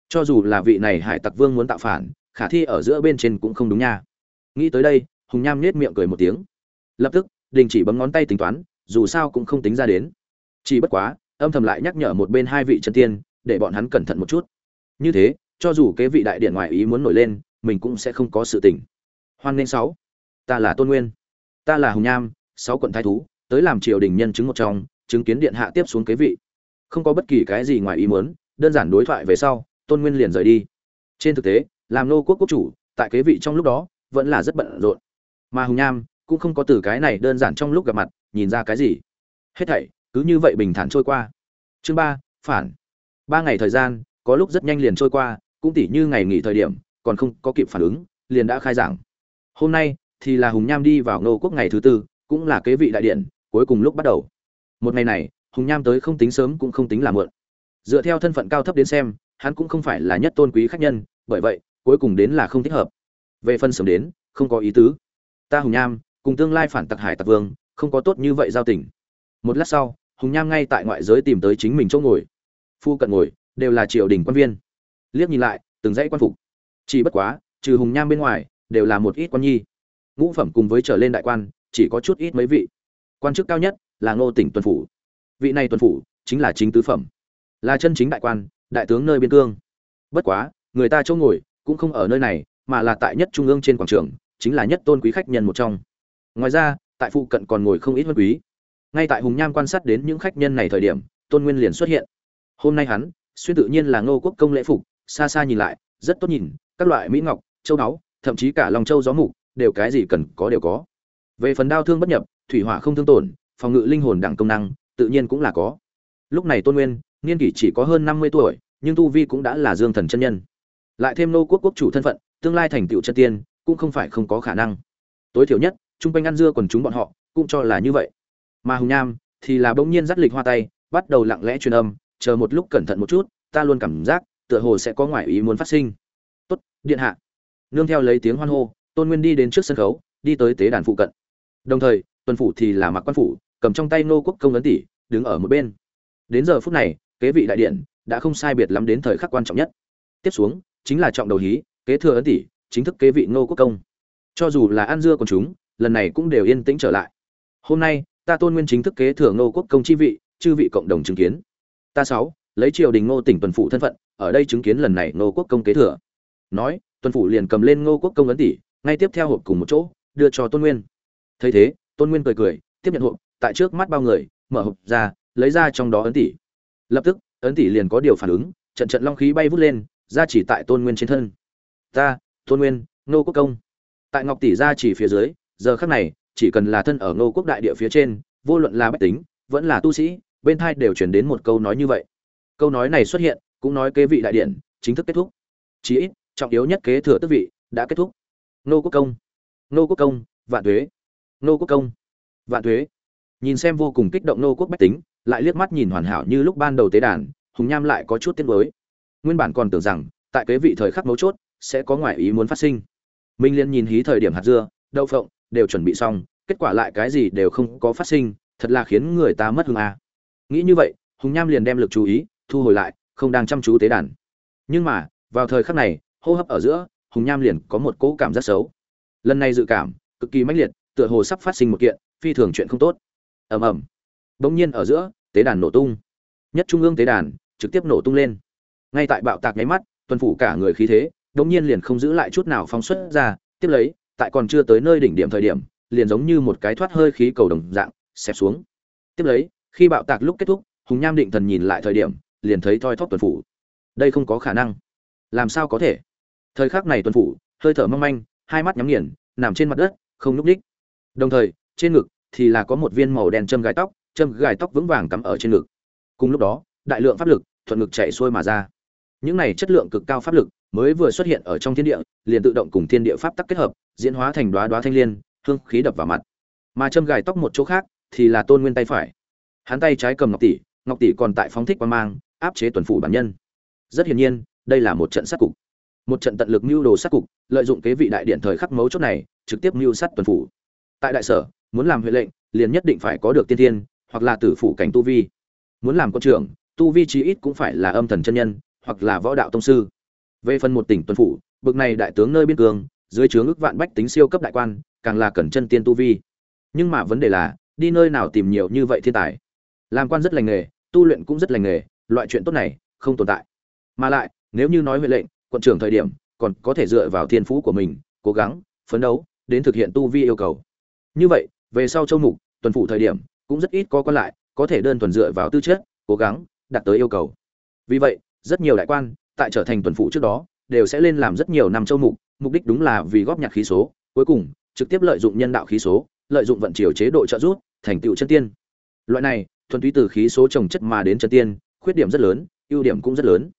Cho dù là vị này hải tặc vương muốn tạo phản, khả thi ở giữa bên trên cũng không đúng nha. Nghĩ tới đây, hùng nham nhết miệng cười một tiếng lập tức, đình chỉ bấm ngón tay tính toán, dù sao cũng không tính ra đến. Chỉ bất quá, âm thầm lại nhắc nhở một bên hai vị chân tiên, để bọn hắn cẩn thận một chút. Như thế, cho dù kế vị đại điện ngoại ý muốn nổi lên, mình cũng sẽ không có sự tình. Hoan nghênh sáu. Ta là tôn nguyên. Ta là hùng nham, sáu quận thái thú, tới làm triều đình nhân chứng một trong, chứng kiến điện hạ tiếp xuống kế vị. Không có bất kỳ cái gì ngoài ý muốn, đơn giản đối thoại về sau, tôn nguyên liền rời đi. Trên thực tế, làm nô quốc quốc chủ, tại kế vị trong lúc đó, vẫn là rất bận rộn. Mà hùng nham cũng không có từ cái này đơn giản trong lúc gặp mặt, nhìn ra cái gì. Hết thảy, cứ như vậy bình thản trôi qua. Chương ba, phản. Ba ngày thời gian, có lúc rất nhanh liền trôi qua, cũng tỉ như ngày nghỉ thời điểm, còn không có kịp phản ứng, liền đã khai giảng. Hôm nay, thì là hùng nham đi vào nô quốc ngày thứ tư, cũng là kế vị đại điện, cuối cùng lúc bắt đầu. Một ngày này, hùng nham tới không tính sớm cũng không tính là muộn. Dựa theo thân phận cao thấp đến xem, hắn cũng không phải là nhất tôn quý khách nhân, bởi vậy, cuối cùng đến là không thích hợp. Về phần sớm đến, không có ý tứ. Ta hùng nham cùng tương lai phản tặc hải tặc vương, không có tốt như vậy giao tình. Một lát sau, hùng nham ngay tại ngoại giới tìm tới chính mình chỗ ngồi. Phu cận ngồi, đều là triều đình quan viên. Liếc nhìn lại, từng dãy quan phục. Chỉ bất quá, trừ hùng nham bên ngoài, đều là một ít quan nhi. Ngũ phẩm cùng với trở lên đại quan, chỉ có chút ít mấy vị. Quan chức cao nhất là ngô tỉnh tuần phủ. Vị này tuần phủ chính là chính tứ phẩm. Là chân chính đại quan, đại tướng nơi biên cương. Bất quá, người ta chỗ ngồi cũng không ở nơi này, mà là tại nhất trung ương trên quảng trường, chính là nhất tôn quý khách nhân một trong ngoài ra, tại phụ cận còn ngồi không ít vân quý. Ngay tại hùng nham quan sát đến những khách nhân này thời điểm, tôn nguyên liền xuất hiện. Hôm nay hắn, xuyên tự nhiên là ngô quốc công lễ phục, xa xa nhìn lại, rất tốt nhìn, các loại mỹ ngọc, châu báu, thậm chí cả lòng châu gió mục, đều cái gì cần có đều có. Về phần đau thương bất nhập, thủy hỏa không thương tổn, phòng ngự linh hồn đẳng công năng, tự nhiên cũng là có. Lúc này tôn nguyên, niên kỷ chỉ có hơn năm mươi tuổi, nhưng tu vi cũng đã là dương thần chân nhân. Lại thêm nô quốc quốc chủ thân phận, tương lai thành tựu chân tiên, cũng không phải không có khả năng. Tối thiểu nhất chung quanh ăn dưa quần chúng bọn họ cũng cho là như vậy. Mà hùng nham thì là bỗng nhiên dắt lịch hoa tay, bắt đầu lặng lẽ truyền âm, chờ một lúc cẩn thận một chút, ta luôn cảm giác tựa hồ sẽ có ngoại ý muốn phát sinh. Tốt, điện hạ. Nương theo lấy tiếng hoan hô, tôn nguyên đi đến trước sân khấu, đi tới tế đàn phụ cận. Đồng thời, tuần phủ thì là mặc quan phủ, cầm trong tay nô quốc công ấn tỷ đứng ở một bên. Đến giờ phút này, kế vị đại điện đã không sai biệt lắm đến thời khắc quan trọng nhất. Tiếp xuống, chính là trọng đầu hí, kế thừa ấn tỷ chính thức kế vị nô quốc công. Cho dù là ăn dưa còn chúng lần này cũng đều yên tĩnh trở lại. Hôm nay, ta tôn nguyên chính thức kế thừa ngô quốc công chi vị, chư vị cộng đồng chứng kiến. Ta sáu, lấy triều đình ngô tỉnh tuần phủ thân phận, ở đây chứng kiến lần này ngô quốc công kế thừa. Nói, tuần phủ liền cầm lên ngô quốc công ấn tỷ, ngay tiếp theo hộp cùng một chỗ, đưa cho tôn nguyên. Thấy thế, tôn nguyên cười cười, tiếp nhận hộp, tại trước mắt bao người, mở hộp ra, lấy ra trong đó ấn tỷ. Lập tức, ấn tỷ liền có điều phản ứng, trận trận long khí bay vút lên, ra chỉ tại tôn nguyên trên thân. Ta, tôn nguyên, Ngô quốc công. Tại ngọc tỷ ra chỉ phía dưới giờ khắc này, chỉ cần là thân ở ngô quốc đại địa phía trên, vô luận là bách tính, vẫn là tu sĩ, bên thai đều chuyển đến một câu nói như vậy. Câu nói này xuất hiện, cũng nói kế vị đại điện, chính thức kết thúc. Chí ít, trọng yếu nhất kế thừa tước vị, đã kết thúc. Nô quốc công. Nô quốc công, vạn thuế nô quốc công. Vạn thuế nhìn xem vô cùng kích động nô quốc bách tính, lại liếc mắt nhìn hoàn hảo như lúc ban đầu tế đàn, hùng nham lại có chút tiếc mới nguyên bản còn tưởng rằng, tại kế vị thời khắc mấu chốt, sẽ có ngoại ý muốn phát sinh. Minh liên nhìn hí thời điểm hạt dưa, đậu phộng đều chuẩn bị xong, kết quả lại cái gì đều không có phát sinh, thật là khiến người ta mất hương à. nghĩ như vậy, hùng nham liền đem lực chú ý thu hồi lại, không đang chăm chú tế đàn. Nhưng mà, vào thời khắc này, hô hấp ở giữa, hùng nham liền có một cỗ cảm giác xấu. Lần này dự cảm, cực kỳ mãnh liệt, tựa hồ sắp phát sinh một kiện, phi thường chuyện không tốt. Ầm ầm. Bỗng nhiên ở giữa, tế đàn nổ tung. Nhất trung ương tế đàn trực tiếp nổ tung lên. Ngay tại bạo tạc nháy mắt, tuần phủ cả người khí thế đống nhiên liền không giữ lại chút nào phóng xuất ra, tiếp lấy tại còn chưa tới nơi đỉnh điểm thời điểm, liền giống như một cái thoát hơi khí cầu đồng dạng, xẹp xuống. Tiếp lấy, khi bạo tạc lúc kết thúc, hùng nham định thần nhìn lại thời điểm, liền thấy thoi thóp tuần phủ. Đây không có khả năng. Làm sao có thể? Thời khắc này tuần phủ, hơi thở mong manh, hai mắt nhắm nghiền, nằm trên mặt đất, không núp đích đồng thời, trên ngực thì là có một viên màu đen châm gài tóc, châm gài tóc vững vàng cắm ở trên ngực. Cùng lúc đó, đại lượng pháp lực, thuận ngực chạy xuôi mà ra. Những này chất lượng cực cao pháp lực mới vừa xuất hiện ở trong thiên địa, liền tự động cùng thiên địa pháp tắc kết hợp diễn hóa thành đoá đoá thanh liên, hương khí đập vào mặt. Mà châm gài tóc một chỗ khác thì là tôn nguyên tay phải. Hắn tay trái cầm ngọc tỷ ngọc tỷ còn tại phóng thích quang mang, áp chế tuần phủ bản nhân. Rất hiển nhiên, đây là một trận sát cục. Một trận tận lực mưu đồ sát cục, lợi dụng kế vị đại điện thời khắc mấu chốt này, trực tiếp mưu sát tuần phủ. Tại đại sở, muốn làm huệ lệnh, liền nhất định phải có được tiên thiên, hoặc là tử phủ cảnh tu vi. Muốn làm quân trưởng, tu vi chí ít cũng phải là âm thần chân nhân, hoặc là võ đạo tông sư. Về phần một tỉnh tuần phủ, bực này đại tướng nơi biên cương dưới chướng ức vạn bách tính siêu cấp đại quan, càng là cẩn chân tiên tu vi. Nhưng mà vấn đề là, đi nơi nào tìm nhiều như vậy thiên tài? Làm quan rất lành nghề, tu luyện cũng rất lành nghề, loại chuyện tốt này không tồn tại. Mà lại, nếu như nói huệ lệnh, quận trưởng thời điểm, còn có thể dựa vào thiên phú của mình, cố gắng, phấn đấu, đến thực hiện tu vi yêu cầu. Như vậy, về sau châu mục, tuần phủ thời điểm, cũng rất ít có quan lại, có thể đơn thuần dựa vào tư chất, cố gắng, đạt tới yêu cầu. Vì vậy, rất nhiều đại quan, tại trở thành tuần phủ trước đó, đều sẽ lên làm rất nhiều năm châu mục mục đích đúng là vì góp nhặt khí số, cuối cùng, trực tiếp lợi dụng nhân đạo khí số, lợi dụng vận chiều chế độ trợ giúp, thành tựu chân tiên. Loại này, thuần túy từ khí số trồng chất mà đến chân tiên, khuyết điểm rất lớn, ưu điểm cũng rất lớn.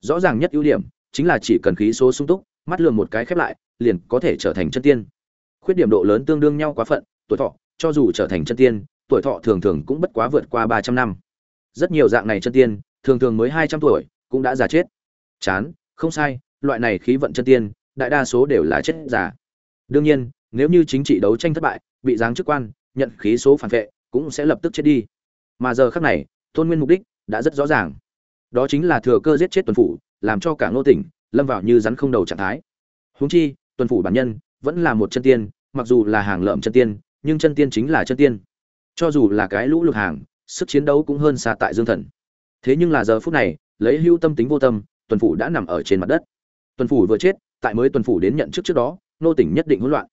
Rõ ràng nhất ưu điểm, chính là chỉ cần khí số sung túc, mắt lường một cái khép lại, liền có thể trở thành chân tiên. Khuyết điểm độ lớn tương đương nhau quá phận, tuổi thọ, cho dù trở thành chân tiên, tuổi thọ thường thường cũng bất quá vượt qua ba trăm năm. Rất nhiều dạng này chân tiên, thường thường mới hai trăm tuổi, cũng đã già chết. Chán, không sai, loại này khí vận chân tiên đại đa số đều là chết giả. đương nhiên, nếu như chính trị đấu tranh thất bại, bị giáng chức quan, nhận khí số phản vệ, cũng sẽ lập tức chết đi. Mà giờ khác này, tôn nguyên mục đích đã rất rõ ràng. Đó chính là thừa cơ giết chết tuần phủ, làm cho cả ngô tỉnh lâm vào như rắn không đầu trạng thái. Huống chi, tuần phủ bản nhân vẫn là một chân tiên, mặc dù là hàng lợm chân tiên, nhưng chân tiên chính là chân tiên. Cho dù là cái lũ lục hàng, sức chiến đấu cũng hơn xa tại dương thần. Thế nhưng là giờ phút này, lấy hưu tâm tính vô tâm, tuần phủ đã nằm ở trên mặt đất. Tuần phủ vừa chết tại mới tuần phủ đến nhận chức trước đó, nô tỉnh nhất định hỗn loạn.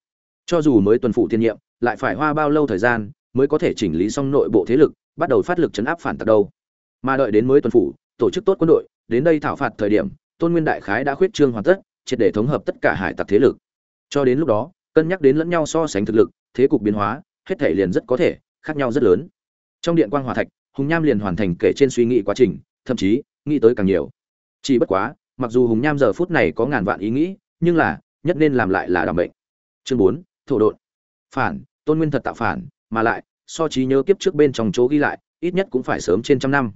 Cho dù mới tuần phủ tiên nhiệm, lại phải hoa bao lâu thời gian mới có thể chỉnh lý xong nội bộ thế lực, bắt đầu phát lực chấn áp phản tặc đâu. Mà đợi đến mới tuần phủ, tổ chức tốt quân đội, đến đây thảo phạt thời điểm, tôn nguyên đại khái đã khuyết trương hoàn tất, triệt để thống hợp tất cả hải tặc thế lực. Cho đến lúc đó, cân nhắc đến lẫn nhau so sánh thực lực, thế cục biến hóa, hết thể liền rất có thể khác nhau rất lớn. Trong điện quan hòa thạch, hùng nham liền hoàn thành kể trên suy nghĩ quá trình, thậm chí nghĩ tới càng nhiều. Chỉ bất quá mặc dù hùng nham giờ phút này có ngàn vạn ý nghĩ, nhưng là, nhất nên làm lại là đảm bệnh chương bốn, thổ độn. Phản, tôn nguyên thật tạo phản, mà lại, so trí nhớ kiếp trước bên trong chỗ ghi lại, ít nhất cũng phải sớm trên trăm năm.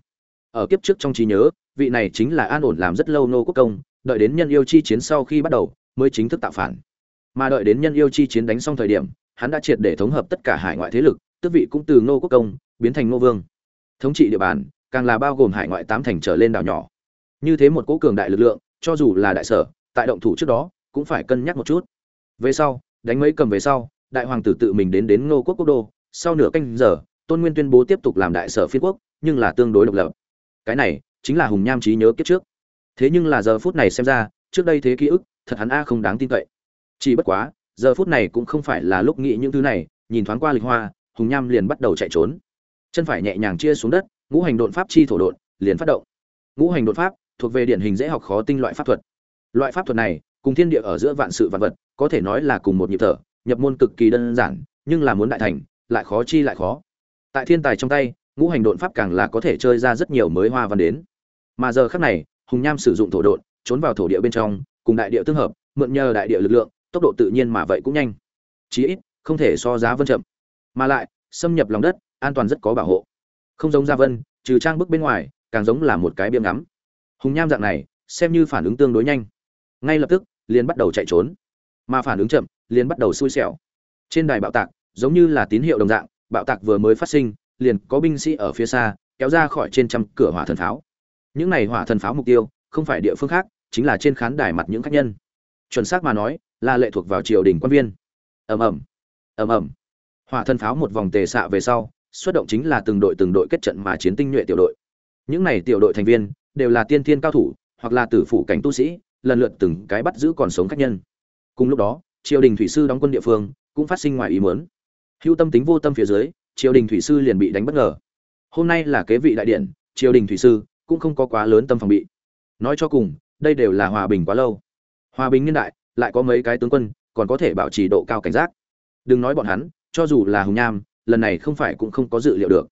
Ở kiếp trước trong trí nhớ, vị này chính là an ổn làm rất lâu nô quốc công, đợi đến nhân yêu chi chiến sau khi bắt đầu, mới chính thức tạo phản. Mà đợi đến nhân yêu chi chiến đánh xong thời điểm, hắn đã triệt để thống hợp tất cả hải ngoại thế lực, tước vị cũng từ nô quốc công, biến thành nô vương. Thống trị địa bàn, càng là bao gồm hải ngoại tám thành trở lên đảo nhỏ như thế một cỗ cường đại lực lượng, cho dù là đại sở, tại động thủ trước đó, cũng phải cân nhắc một chút. Về sau, đánh mấy cầm về sau, đại hoàng tử tự mình đến đến ngô quốc quốc đô, sau nửa canh giờ, tôn nguyên tuyên bố tiếp tục làm đại sở phiên quốc, nhưng là tương đối độc lập. Cái này, chính là hùng nham trí nhớ kiếp trước. Thế nhưng là giờ phút này xem ra, trước đây thế ký ức, thật hắn a không đáng tin cậy. Chỉ bất quá, giờ phút này cũng không phải là lúc nghĩ những thứ này, nhìn thoáng qua lịch hoa, hùng nham liền bắt đầu chạy trốn. Chân phải nhẹ nhàng chia xuống đất, ngũ hành đột pháp chi thổ đột liền phát động. Ngũ hành đột pháp thuộc về điển hình dễ học khó tinh loại pháp thuật. Loại pháp thuật này, cùng thiên địa ở giữa vạn sự vạn vật, có thể nói là cùng một nhịp thở, nhập môn cực kỳ đơn giản, nhưng là muốn đại thành, lại khó chi lại khó. Tại thiên tài trong tay, ngũ hành độn pháp càng là có thể chơi ra rất nhiều mới hoa văn đến. Mà giờ khắc này, hùng nham sử dụng thổ độn, trốn vào thổ địa bên trong, cùng đại địa tương hợp, mượn nhờ đại địa lực lượng, tốc độ tự nhiên mà vậy cũng nhanh. Chí ít, không thể so giá vân chậm. Mà lại, xâm nhập lòng đất, an toàn rất có bảo hộ. Không giống gia vân, trừ trang bức bên ngoài, càng giống là một cái biêm ngắm hùng nham dạng này, xem như phản ứng tương đối nhanh. Ngay lập tức, liền bắt đầu chạy trốn. Mà phản ứng chậm, liền bắt đầu xui xẻo. Trên đài bạo tạc, giống như là tín hiệu đồng dạng, bạo tạc vừa mới phát sinh, liền có binh sĩ ở phía xa, kéo ra khỏi trên trăm cửa hỏa thần pháo. Những này hỏa thần pháo mục tiêu, không phải địa phương khác, chính là trên khán đài mặt những khách nhân. Chuẩn xác mà nói, là lệ thuộc vào triều đình quan viên. Ầm ầm. Ầm ầm. Hỏa thần pháo một vòng tề xạ về sau, xuất động chính là từng đội từng đội kết trận mà chiến tinh nhuệ tiểu đội. Những này tiểu đội thành viên đều là tiên thiên cao thủ, hoặc là tử phủ cảnh tu sĩ, lần lượt từng cái bắt giữ còn sống khách nhân. Cùng lúc đó, triều đình thủy sư đóng quân địa phương cũng phát sinh ngoài ý muốn. Hưu tâm tính vô tâm phía dưới, triều đình thủy sư liền bị đánh bất ngờ. Hôm nay là kế vị đại điện, triều đình thủy sư cũng không có quá lớn tâm phòng bị. Nói cho cùng, đây đều là hòa bình quá lâu. Hòa bình niên đại, lại có mấy cái tướng quân, còn có thể bảo trì độ cao cảnh giác. Đừng nói bọn hắn, cho dù là hùng nham, lần này không phải cũng không có dự liệu được.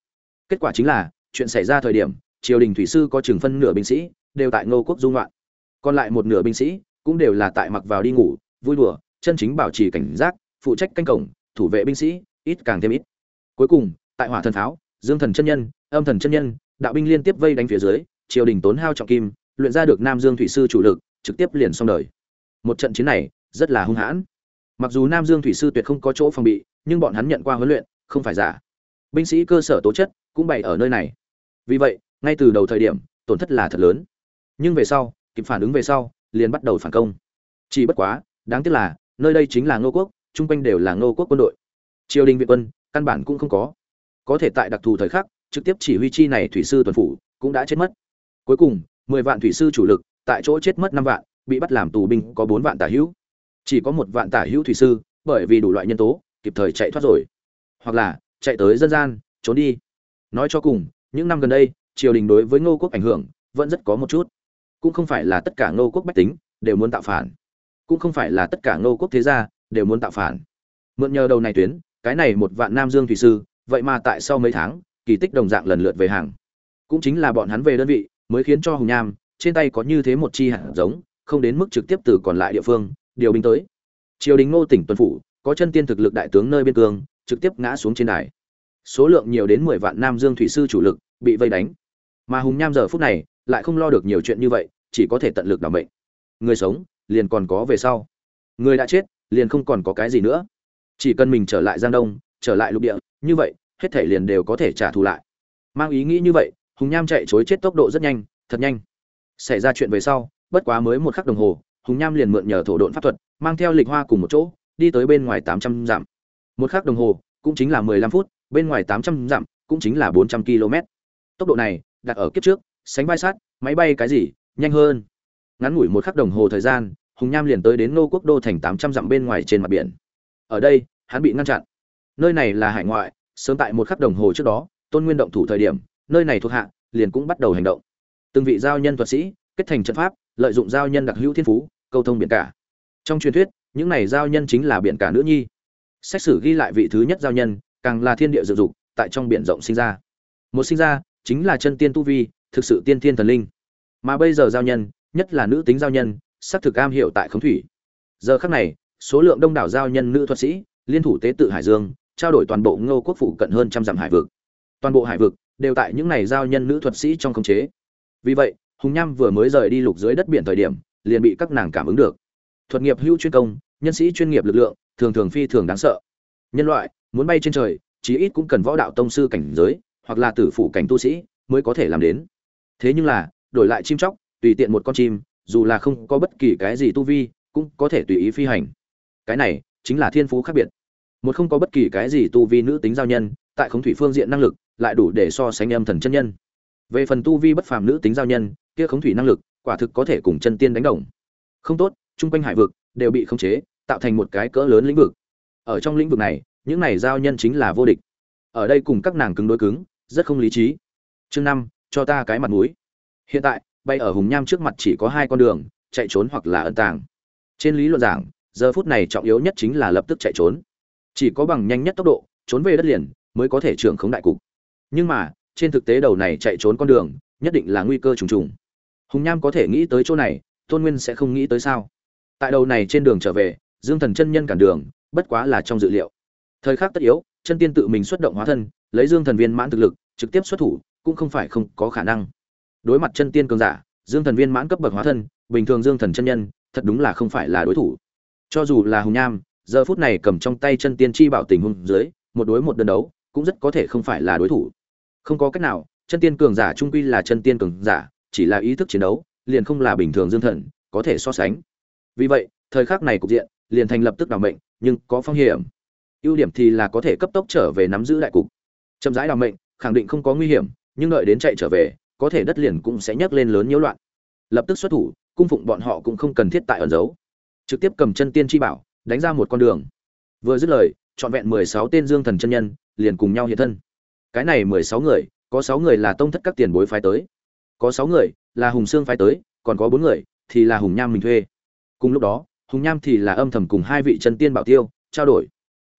Kết quả chính là, chuyện xảy ra thời điểm triều đình thủy sư có chừng phân nửa binh sĩ, đều tại ngô quốc dung loạn còn lại một nửa binh sĩ cũng đều là tại mặc vào đi ngủ, vui đùa, chân chính bảo trì cảnh giác, phụ trách canh cổng, thủ vệ binh sĩ, ít càng thêm ít. Cuối cùng, tại hỏa thần pháo dương thần chân nhân, âm thần chân nhân, đạo binh liên tiếp vây đánh phía dưới, triều đình tốn hao trọng kim, luyện ra được nam dương thủy sư chủ lực, trực tiếp liền xong đời. Một trận chiến này, rất là hung hãn. Mặc dù nam dương thủy sư tuyệt không có chỗ phòng bị, nhưng bọn hắn nhận qua huấn luyện, không phải giả. Binh sĩ cơ sở tố chất cũng bày ở nơi này. Vì vậy ngay từ đầu thời điểm, tổn thất là thật lớn. Nhưng về sau, kịp phản ứng về sau, liền bắt đầu phản công. Chỉ bất quá, đáng tiếc là, nơi đây chính là ngô quốc, chung quanh đều là ngô quốc quân đội. Triều đình viện quân, căn bản cũng không có. Có thể tại đặc thù thời khắc, trực tiếp chỉ huy chi này thủy sư tuần phủ, cũng đã chết mất. Cuối cùng, mười vạn thủy sư chủ lực, tại chỗ chết mất năm vạn, bị bắt làm tù binh, có bốn vạn tả hữu. Chỉ có một vạn tả hữu thủy sư, bởi vì đủ loại nhân tố, kịp thời chạy thoát rồi. Hoặc là, chạy tới dân gian, trốn đi. Nói cho cùng, những năm gần đây triều đình đối với ngô quốc ảnh hưởng vẫn rất có một chút. Cũng không phải là tất cả ngô quốc bách tính đều muốn tạo phản. Cũng không phải là tất cả ngô quốc thế gia đều muốn tạo phản. Mượn nhờ đầu này tuyến, cái này một vạn nam dương thủy sư, vậy mà tại sau mấy tháng, kỳ tích đồng dạng lần lượt về hàng. Cũng chính là bọn hắn về đơn vị, mới khiến cho hùng nham, trên tay có như thế một chi hạt giống, không đến mức trực tiếp từ còn lại địa phương, điều binh tới. Triều đình ngô tỉnh tuần phủ, có chân tiên thực lực đại tướng nơi biên cương, trực tiếp ngã xuống trên đài. Số lượng nhiều đến mười vạn nam dương thủy sư chủ lực, bị vây đánh mà hùng nham giờ phút này lại không lo được nhiều chuyện như vậy, chỉ có thể tận lực đảm bệnh. Người sống, liền còn có về sau. Người đã chết, liền không còn có cái gì nữa. Chỉ cần mình trở lại giang đông, trở lại lục địa, như vậy, hết thể liền đều có thể trả thù lại. Mang ý nghĩ như vậy, hùng nham chạy chối chết tốc độ rất nhanh, thật nhanh. Xảy ra chuyện về sau, bất quá mới một khắc đồng hồ, hùng nham liền mượn nhờ thổ độn pháp thuật, mang theo lịch hoa cùng một chỗ, đi tới bên ngoài tám trăm dặm. Một khắc đồng hồ, cũng chính là mười lăm phút, bên ngoài tám trăm dặm, cũng chính là bốn trăm km tốc độ này đặt ở kiếp trước, sánh vai sát, máy bay cái gì, nhanh hơn. Ngắn ngủi một khắc đồng hồ thời gian, hùng nham liền tới đến nô quốc đô thành tám trăm dặm bên ngoài trên mặt biển. Ở đây, hắn bị ngăn chặn. Nơi này là hải ngoại, sớm tại một khắc đồng hồ trước đó, tôn nguyên động thủ thời điểm, nơi này thuộc hạ, liền cũng bắt đầu hành động. Từng vị giao nhân thuật sĩ, kết thành trận pháp, lợi dụng giao nhân đặc hữu thiên phú, câu thông biển cả. Trong truyền thuyết, những này giao nhân chính là biển cả nữ nhi. Xét xử ghi lại vị thứ nhất giao nhân, càng là thiên địa dự dục, tại trong biển rộng sinh ra. Một sinh ra chính là chân tiên tu vi, thực sự tiên thiên thần linh. Mà bây giờ giao nhân, nhất là nữ tính giao nhân sắp thực am hiểu tại khống thủy. Giờ khắc này, số lượng đông đảo giao nhân nữ thuật sĩ, liên thủ tế tự hải dương, trao đổi toàn bộ ngô quốc phủ cận hơn trăm dặm hải vực. Toàn bộ hải vực đều tại những này giao nhân nữ thuật sĩ trong khống chế. Vì vậy, hùng nham vừa mới rời đi lục dưới đất biển thời điểm, liền bị các nàng cảm ứng được. Thuật nghiệp hữu chuyên công, nhân sĩ chuyên nghiệp lực lượng, thường thường phi thường đáng sợ. Nhân loại, muốn bay trên trời, chí ít cũng cần võ đạo tông sư cảnh giới hoặc là tử phủ cảnh tu sĩ mới có thể làm đến. Thế nhưng là, đổi lại chim chóc, tùy tiện một con chim, dù là không có bất kỳ cái gì tu vi, cũng có thể tùy ý phi hành. Cái này chính là thiên phú khác biệt. Một không có bất kỳ cái gì tu vi nữ tính giao nhân, tại khống thủy phương diện năng lực, lại đủ để so sánh âm thần chân nhân. Về phần tu vi bất phàm nữ tính giao nhân, kia khống thủy năng lực, quả thực có thể cùng chân tiên đánh đồng. Không tốt, chung quanh hải vực đều bị khống chế, tạo thành một cái cỡ lớn lĩnh vực. Ở trong lĩnh vực này, những này giao nhân chính là vô địch. Ở đây cùng các nàng cứng đối cứng rất không lý trí. Chương năm, cho ta cái mặt mũi. Hiện tại, bay ở hùng nham trước mặt chỉ có hai con đường, chạy trốn hoặc là ẩn tàng. Trên lý luận giảng, giờ phút này trọng yếu nhất chính là lập tức chạy trốn. Chỉ có bằng nhanh nhất tốc độ, trốn về đất liền, mới có thể trưởng khống đại cục. Nhưng mà, trên thực tế đầu này chạy trốn con đường, nhất định là nguy cơ trùng trùng. Hùng nham có thể nghĩ tới chỗ này, tôn nguyên sẽ không nghĩ tới sao? Tại đầu này trên đường trở về, dương thần chân nhân cản đường, bất quá là trong dự liệu. Thời khắc tất yếu, chân tiên tự mình xuất động hóa thân lấy dương thần viên mãn thực lực, trực tiếp xuất thủ, cũng không phải không có khả năng. Đối mặt chân tiên cường giả, dương thần viên mãn cấp bậc hóa thân, bình thường dương thần chân nhân, thật đúng là không phải là đối thủ. Cho dù là hùng nham, giờ phút này cầm trong tay chân tiên chi bảo tình hùng dưới, một đối một đơn đấu, cũng rất có thể không phải là đối thủ. Không có cách nào, chân tiên cường giả trung quy là chân tiên cường giả, chỉ là ý thức chiến đấu, liền không là bình thường dương thần, có thể so sánh. Vì vậy, thời khắc này cục diện, liền thành lập tức đảm mệnh, nhưng có phong hiểm. Ưu điểm thì là có thể cấp tốc trở về nắm giữ đại cục chậm rãi đ mệnh, khẳng định không có nguy hiểm, nhưng đợi đến chạy trở về, có thể đất liền cũng sẽ nhấc lên lớn nhiễu loạn. Lập tức xuất thủ, cung phụng bọn họ cũng không cần thiết tại ẩn giấu. Trực tiếp cầm chân tiên chi bảo, đánh ra một con đường. Vừa dứt lời, trọn vẹn mười sáu tên dương thần chân nhân liền cùng nhau hiện thân. Cái này mười sáu người, có sáu người là tông thất các tiền bối phái tới. Có sáu người là hùng sương phái tới, còn có bốn người thì là hùng nham mình thuê. Cùng lúc đó, hùng nham thì là âm thầm cùng hai vị chân tiên bảo tiêu, trao đổi.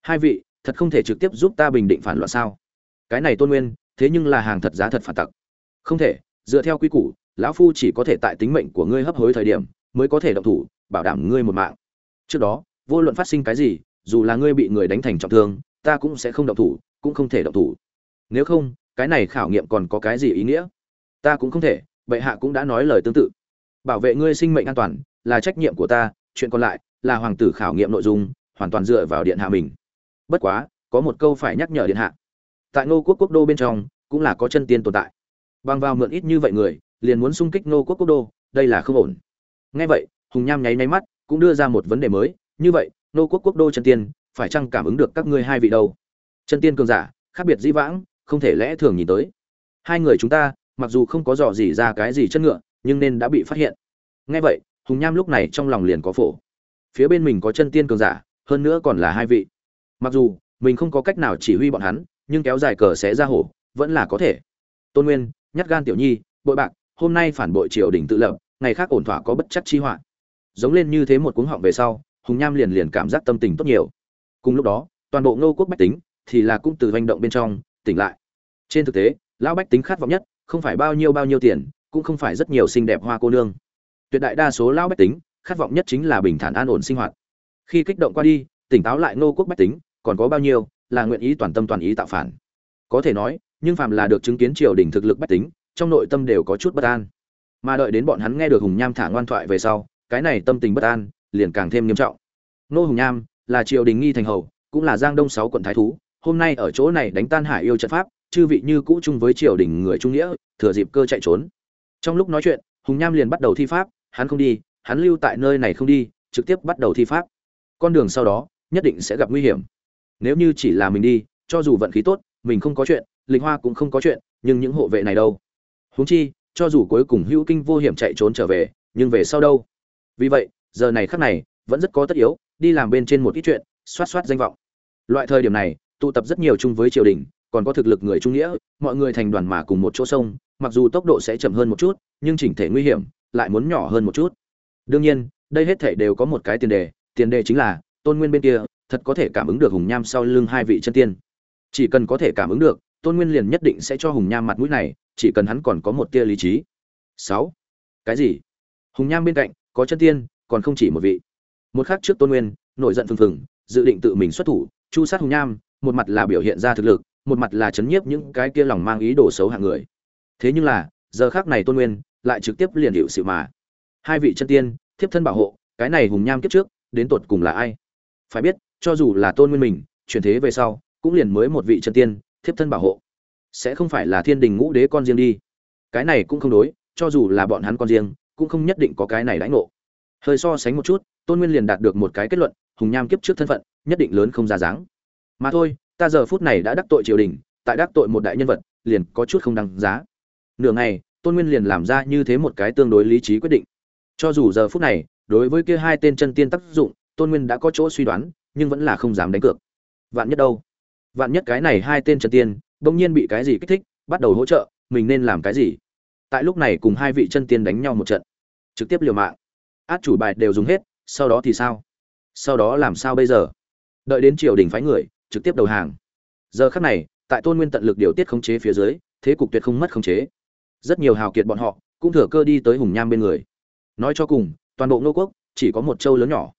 Hai vị, thật không thể trực tiếp giúp ta bình định phản loạn sao? Cái này tôn nguyên, thế nhưng là hàng thật giá thật phản tặc. Không thể, dựa theo quy củ, lão phu chỉ có thể tại tính mệnh của ngươi hấp hối thời điểm mới có thể động thủ, bảo đảm ngươi một mạng. Trước đó, vô luận phát sinh cái gì, dù là ngươi bị người đánh thành trọng thương, ta cũng sẽ không động thủ, cũng không thể động thủ. Nếu không, cái này khảo nghiệm còn có cái gì ý nghĩa? Ta cũng không thể, bệ hạ cũng đã nói lời tương tự. Bảo vệ ngươi sinh mệnh an toàn là trách nhiệm của ta, chuyện còn lại là hoàng tử khảo nghiệm nội dung, hoàn toàn dựa vào điện hạ mình. Bất quá, có một câu phải nhắc nhở điện hạ tại ngô quốc quốc đô bên trong, cũng là có chân tiên tồn tại. Bằng vào mượn ít như vậy người, liền muốn xung kích ngô quốc quốc đô, đây là không ổn. Nghe vậy, hùng nham nháy nháy mắt, cũng đưa ra một vấn đề mới, như vậy, ngô quốc quốc đô chân tiên, phải chăng cảm ứng được các ngươi hai vị đâu? Chân tiên cường giả, khác biệt dĩ vãng, không thể lẽ thường nhìn tới. Hai người chúng ta, mặc dù không có dò gì ra cái gì chân ngựa, nhưng nên đã bị phát hiện. Nghe vậy, hùng nham lúc này trong lòng liền có phổ. Phía bên mình có chân tiên cường giả, hơn nữa còn là hai vị. Mặc dù, mình không có cách nào chỉ huy bọn hắn nhưng kéo dài cờ sẽ ra hổ, vẫn là có thể. Tôn nguyên, nhát gan tiểu nhi, bội bạc, hôm nay phản bội triều đình tự lập, ngày khác ổn thỏa có bất chắc chi họa. Giống lên như thế một cuống họng về sau, hùng nham liền liền cảm giác tâm tình tốt nhiều. Cùng lúc đó, toàn bộ ngô quốc bách tính thì là cũng từ hành động bên trong tỉnh lại. Trên thực tế, lão bách tính khát vọng nhất không phải bao nhiêu bao nhiêu tiền, cũng không phải rất nhiều xinh đẹp hoa cô nương. Tuyệt đại đa số lão bách tính khát vọng nhất chính là bình thản an ổn sinh hoạt. Khi kích động qua đi, tỉnh táo lại ngô quốc bách tính còn có bao nhiêu là nguyện ý toàn tâm toàn ý tạo phản. Có thể nói, nhưng phàm là được chứng kiến triều đình thực lực bách tính, trong nội tâm đều có chút bất an. Mà đợi đến bọn hắn nghe được hùng nham thả ngoan thoại về sau, cái này tâm tình bất an, liền càng thêm nghiêm trọng. Nô hùng nham là triều đình nghi thành hầu, cũng là giang đông sáu quận thái thú, hôm nay ở chỗ này đánh tan hải yêu trận pháp, chư vị như cũ chung với triều đình người trung nghĩa, thừa dịp cơ chạy trốn. Trong lúc nói chuyện, hùng nham liền bắt đầu thi pháp, hắn không đi, hắn lưu tại nơi này không đi, trực tiếp bắt đầu thi pháp. Con đường sau đó, nhất định sẽ gặp nguy hiểm nếu như chỉ là mình đi, cho dù vận khí tốt, mình không có chuyện linh hoa cũng không có chuyện, nhưng những hộ vệ này đâu? Huống chi, cho dù cuối cùng hữu kinh vô hiểm chạy trốn trở về, nhưng về sau đâu? Vì vậy, giờ này khắc này, vẫn rất có tất yếu, đi làm bên trên một ít chuyện, xoát xoát danh vọng. Loại thời điểm này, tụ tập rất nhiều chung với triều đình, còn có thực lực người trung nghĩa, mọi người thành đoàn mà cùng một chỗ sông, mặc dù tốc độ sẽ chậm hơn một chút, nhưng chỉnh thể nguy hiểm, lại muốn nhỏ hơn một chút. Đương nhiên, đây hết thể đều có một cái tiền đề tiền đề chính là tôn nguyên bên kia thật có thể cảm ứng được hùng nham sau lưng hai vị chân tiên. Chỉ cần có thể cảm ứng được, tôn nguyên liền nhất định sẽ cho hùng nham mặt mũi này, chỉ cần hắn còn có một tia lý trí. Sáu. Cái gì? Hùng nham bên cạnh, có chân tiên, còn không chỉ một vị. Một khác trước tôn nguyên, nổi giận phừng phừng, dự định tự mình xuất thủ, chu sát hùng nham, một mặt là biểu hiện ra thực lực, một mặt là chấn nhiếp những cái kia lòng mang ý đồ xấu hạng người. Thế nhưng là, giờ khác này tôn nguyên lại trực tiếp liền hiệu sự mà. Hai vị chân tiên, thiếp thân bảo hộ, cái này hùng nham kiếp trước, đến tột cùng là ai? Phải biết cho dù là tôn nguyên mình, chuyển thế về sau, cũng liền mới một vị chân tiên, thiếp thân bảo hộ. Sẽ không phải là thiên đình ngũ đế con riêng đi. Cái này cũng không đối, cho dù là bọn hắn con riêng, cũng không nhất định có cái này đãi ngộ. Hơi so sánh một chút, tôn nguyên liền đạt được một cái kết luận, hùng nham kiếp trước thân phận, nhất định lớn không ra dáng. Mà thôi, ta giờ phút này đã đắc tội triều đình, tại đắc tội một đại nhân vật, liền có chút không đăng giá. Nửa ngày, tôn nguyên liền làm ra như thế một cái tương đối lý trí quyết định. Cho dù giờ phút này, đối với kia hai tên chân tiên tác dụng, tôn nguyên đã có chỗ suy đoán nhưng vẫn là không dám đánh cược. Vạn nhất đâu? Vạn nhất cái này hai tên chân tiên, bỗng nhiên bị cái gì kích thích, bắt đầu hỗ trợ, mình nên làm cái gì? Tại lúc này cùng hai vị chân tiên đánh nhau một trận. Trực tiếp liều mạng. Át chủ bài đều dùng hết, sau đó thì sao? Sau đó làm sao bây giờ? Đợi đến triều đình phái người, trực tiếp đầu hàng. Giờ khắc này, tại tôn nguyên tận lực điều tiết khống chế phía dưới, thế cục tuyệt không mất khống chế. Rất nhiều hào kiệt bọn họ, cũng thừa cơ đi tới hùng nham bên người. Nói cho cùng, toàn bộ ngô quốc, chỉ có một châu lớn nhỏ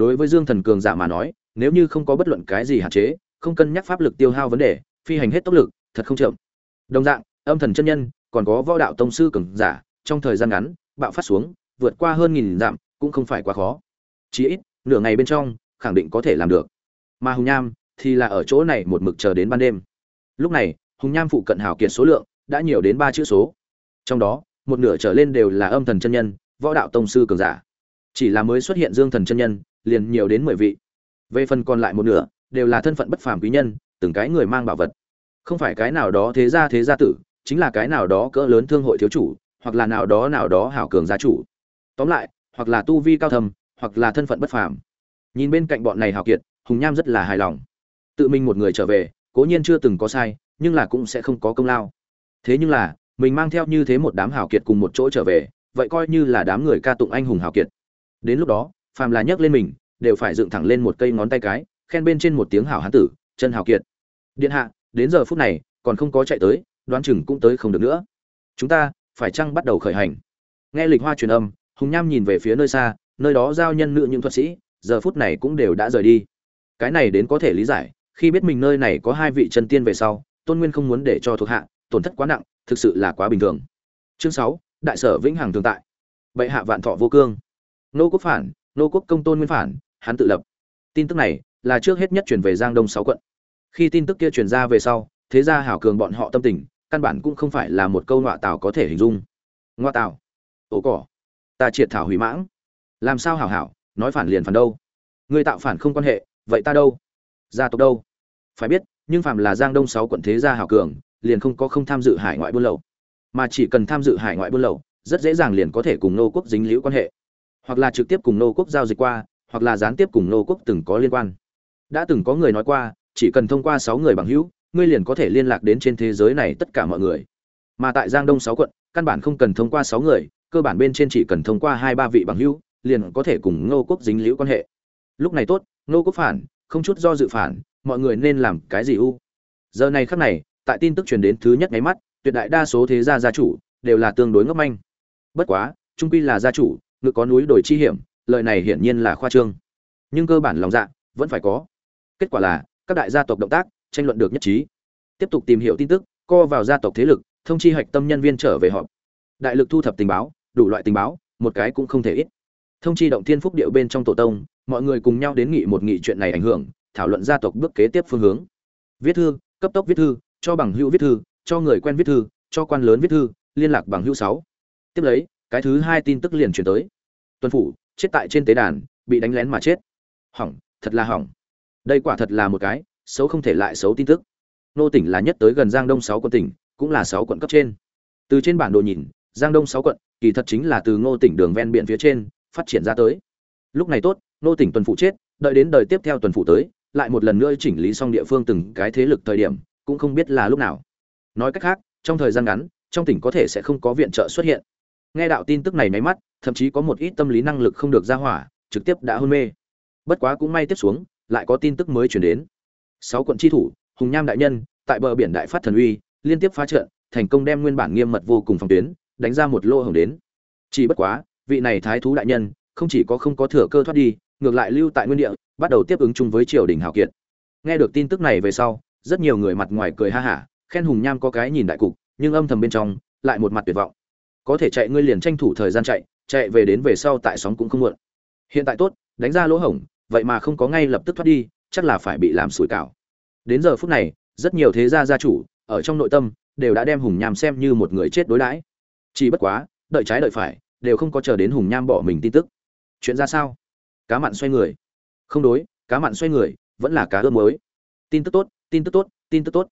đối với dương thần cường giả mà nói, nếu như không có bất luận cái gì hạn chế, không cân nhắc pháp lực tiêu hao vấn đề, phi hành hết tốc lực, thật không chậm. Đồng dạng, âm thần chân nhân, còn có võ đạo tông sư cường giả, trong thời gian ngắn, bạo phát xuống, vượt qua hơn nghìn dặm, cũng không phải quá khó. Chí ít, nửa ngày bên trong, khẳng định có thể làm được. Mà hùng nham thì là ở chỗ này một mực chờ đến ban đêm. Lúc này, hùng nham phụ cận hào kiệt số lượng đã nhiều đến ba chữ số. Trong đó, một nửa trở lên đều là âm thần chân nhân, võ đạo tông sư cường giả. Chỉ là mới xuất hiện dương thần chân nhân liền nhiều đến mười vị. Về phần còn lại một nửa, đều là thân phận bất phàm quý nhân, từng cái người mang bảo vật. Không phải cái nào đó thế gia thế gia tử, chính là cái nào đó cỡ lớn thương hội thiếu chủ, hoặc là nào đó nào đó hảo cường gia chủ. Tóm lại, hoặc là tu vi cao thầm hoặc là thân phận bất phàm. Nhìn bên cạnh bọn này hào kiệt, hùng nham rất là hài lòng. Tự mình một người trở về, cố nhiên chưa từng có sai, nhưng là cũng sẽ không có công lao. Thế nhưng là, mình mang theo như thế một đám hào kiệt cùng một chỗ trở về, vậy coi như là đám người ca tụng anh hùng hào kiệt. Đến lúc đó phàm là nhấc lên mình, đều phải dựng thẳng lên một cây ngón tay cái, khen bên trên một tiếng hảo hán tử, chân hào kiệt. Điện hạ, đến giờ phút này, còn không có chạy tới, đoán chừng cũng tới không được nữa. Chúng ta phải chăng bắt đầu khởi hành? Nghe lịch hoa truyền âm, hùng nham nhìn về phía nơi xa, nơi đó giao nhân nữ những thuật sĩ, giờ phút này cũng đều đã rời đi. Cái này đến có thể lý giải, khi biết mình nơi này có hai vị chân tiên về sau, tôn nguyên không muốn để cho thuộc hạ, tổn thất quá nặng, thực sự là quá bình thường. Chương sáu, đại sở vĩnh hằng thường tại. Bệ hạ vạn thọ vô cương. Nô quốc phản nô quốc công tôn nguyên phản, hắn tự lập. Tin tức này là trước hết nhất truyền về giang đông sáu quận. Khi tin tức kia truyền ra về sau, thế ra hảo cường bọn họ tâm tình, căn bản cũng không phải là một câu ngoạ tào có thể hình dung. Ngoa tào? Ổ cỏ. Ta triệt thảo hủy mãng. Làm sao hảo hảo, nói phản liền phản đâu? Người tạo phản không quan hệ, vậy ta đâu? Gia tộc đâu? Phải biết, nhưng phạm là giang đông sáu quận thế gia hảo cường, liền không có không tham dự hải ngoại buôn lậu. Mà chỉ cần tham dự hải ngoại buôn lậu, rất dễ dàng liền có thể cùng nô quốc dính liễu quan hệ hoặc là trực tiếp cùng nô quốc giao dịch qua, hoặc là gián tiếp cùng nô quốc từng có liên quan. Đã từng có người nói qua, chỉ cần thông qua sáu người bằng hữu, ngươi liền có thể liên lạc đến trên thế giới này tất cả mọi người. Mà tại giang đông sáu quận, căn bản không cần thông qua sáu người, cơ bản bên trên chỉ cần thông qua hai ba vị bằng hữu, liền có thể cùng ngô quốc dính liễu quan hệ. Lúc này tốt ngô quốc phản, không chút do dự phản, mọi người nên làm cái gì u? Giờ này khắc này, tại tin tức truyền đến thứ nhất máy mắt, tuyệt đại đa số thế gia gia chủ đều là tương đối ngốc manh. Bất quá, trung quy là gia chủ ngự có núi đồi chi hiểm, lời này hiển nhiên là khoa trương. Nhưng cơ bản lòng dạ vẫn phải có. Kết quả là, các đại gia tộc động tác, tranh luận được nhất trí. Tiếp tục tìm hiểu tin tức, co vào gia tộc thế lực, thông chi hạch tâm nhân viên trở về họp. Đại lực thu thập tình báo, đủ loại tình báo, một cái cũng không thể ít. Thông chi động thiên phúc điệu bên trong tổ tông, mọi người cùng nhau đến nghị một nghị chuyện này ảnh hưởng, thảo luận gia tộc bước kế tiếp phương hướng. Viết thư, cấp tốc viết thư, cho bằng hữu viết thư, cho người quen viết thư, cho quan lớn viết thư, liên lạc bằng hữu sáu. Tiếp lấy cái thứ hai tin tức liền chuyển tới. Tuân phủ, chết tại trên tế đàn, bị đánh lén mà chết. Hỏng, thật là hỏng. Đây quả thật là một cái, xấu không thể lại xấu tin tức. Nô tỉnh là nhất tới gần giang đông sáu quận tỉnh, cũng là sáu quận cấp trên. Từ trên bản đồ nhìn, giang đông sáu quận, kỳ thật chính là từ ngô tỉnh đường ven biển phía trên, phát triển ra tới. Lúc này tốt, ngô tỉnh tuần phụ chết, đợi đến đời tiếp theo tuần phụ tới, lại một lần nữa chỉnh lý xong địa phương từng cái thế lực thời điểm, cũng không biết là lúc nào. Nói cách khác, trong thời gian ngắn, trong tỉnh có thể sẽ không có viện trợ xuất hiện nghe đạo tin tức này nháy mắt, thậm chí có một ít tâm lý năng lực không được ra hỏa, trực tiếp đã hôn mê. Bất quá cũng may tiếp xuống, lại có tin tức mới chuyển đến. Sáu quận tri thủ, hùng nham đại nhân, tại bờ biển đại phát thần uy, liên tiếp phá trận, thành công đem nguyên bản nghiêm mật vô cùng phòng tuyến, đánh ra một lô hồng đến. Chỉ bất quá, vị này thái thú đại nhân, không chỉ có không có thừa cơ thoát đi, ngược lại lưu tại nguyên địa, bắt đầu tiếp ứng chung với triều đình hào kiệt. Nghe được tin tức này về sau, rất nhiều người mặt ngoài cười ha hả, khen hùng nham có cái nhìn đại cục, nhưng âm thầm bên trong, lại một mặt tuyệt vọng có thể chạy, ngươi liền tranh thủ thời gian chạy chạy về đến về sau tại sóng cũng không muộn. Hiện tại tốt, đánh ra lỗ hổng, vậy mà không có ngay lập tức thoát đi, chắc là phải bị làm sủi cảo. Đến giờ phút này, rất nhiều thế gia gia chủ, ở trong nội tâm, đều đã đem hùng nham xem như một người chết đối đãi. Chỉ bất quá, đợi trái đợi phải, đều không có chờ đến hùng nham bỏ mình tin tức. Chuyện ra sao? Cá mặn xoay người. Không đối, cá mặn xoay người, vẫn là cá ươm mới tin tức tốt, tin tức tốt, tin tức tốt.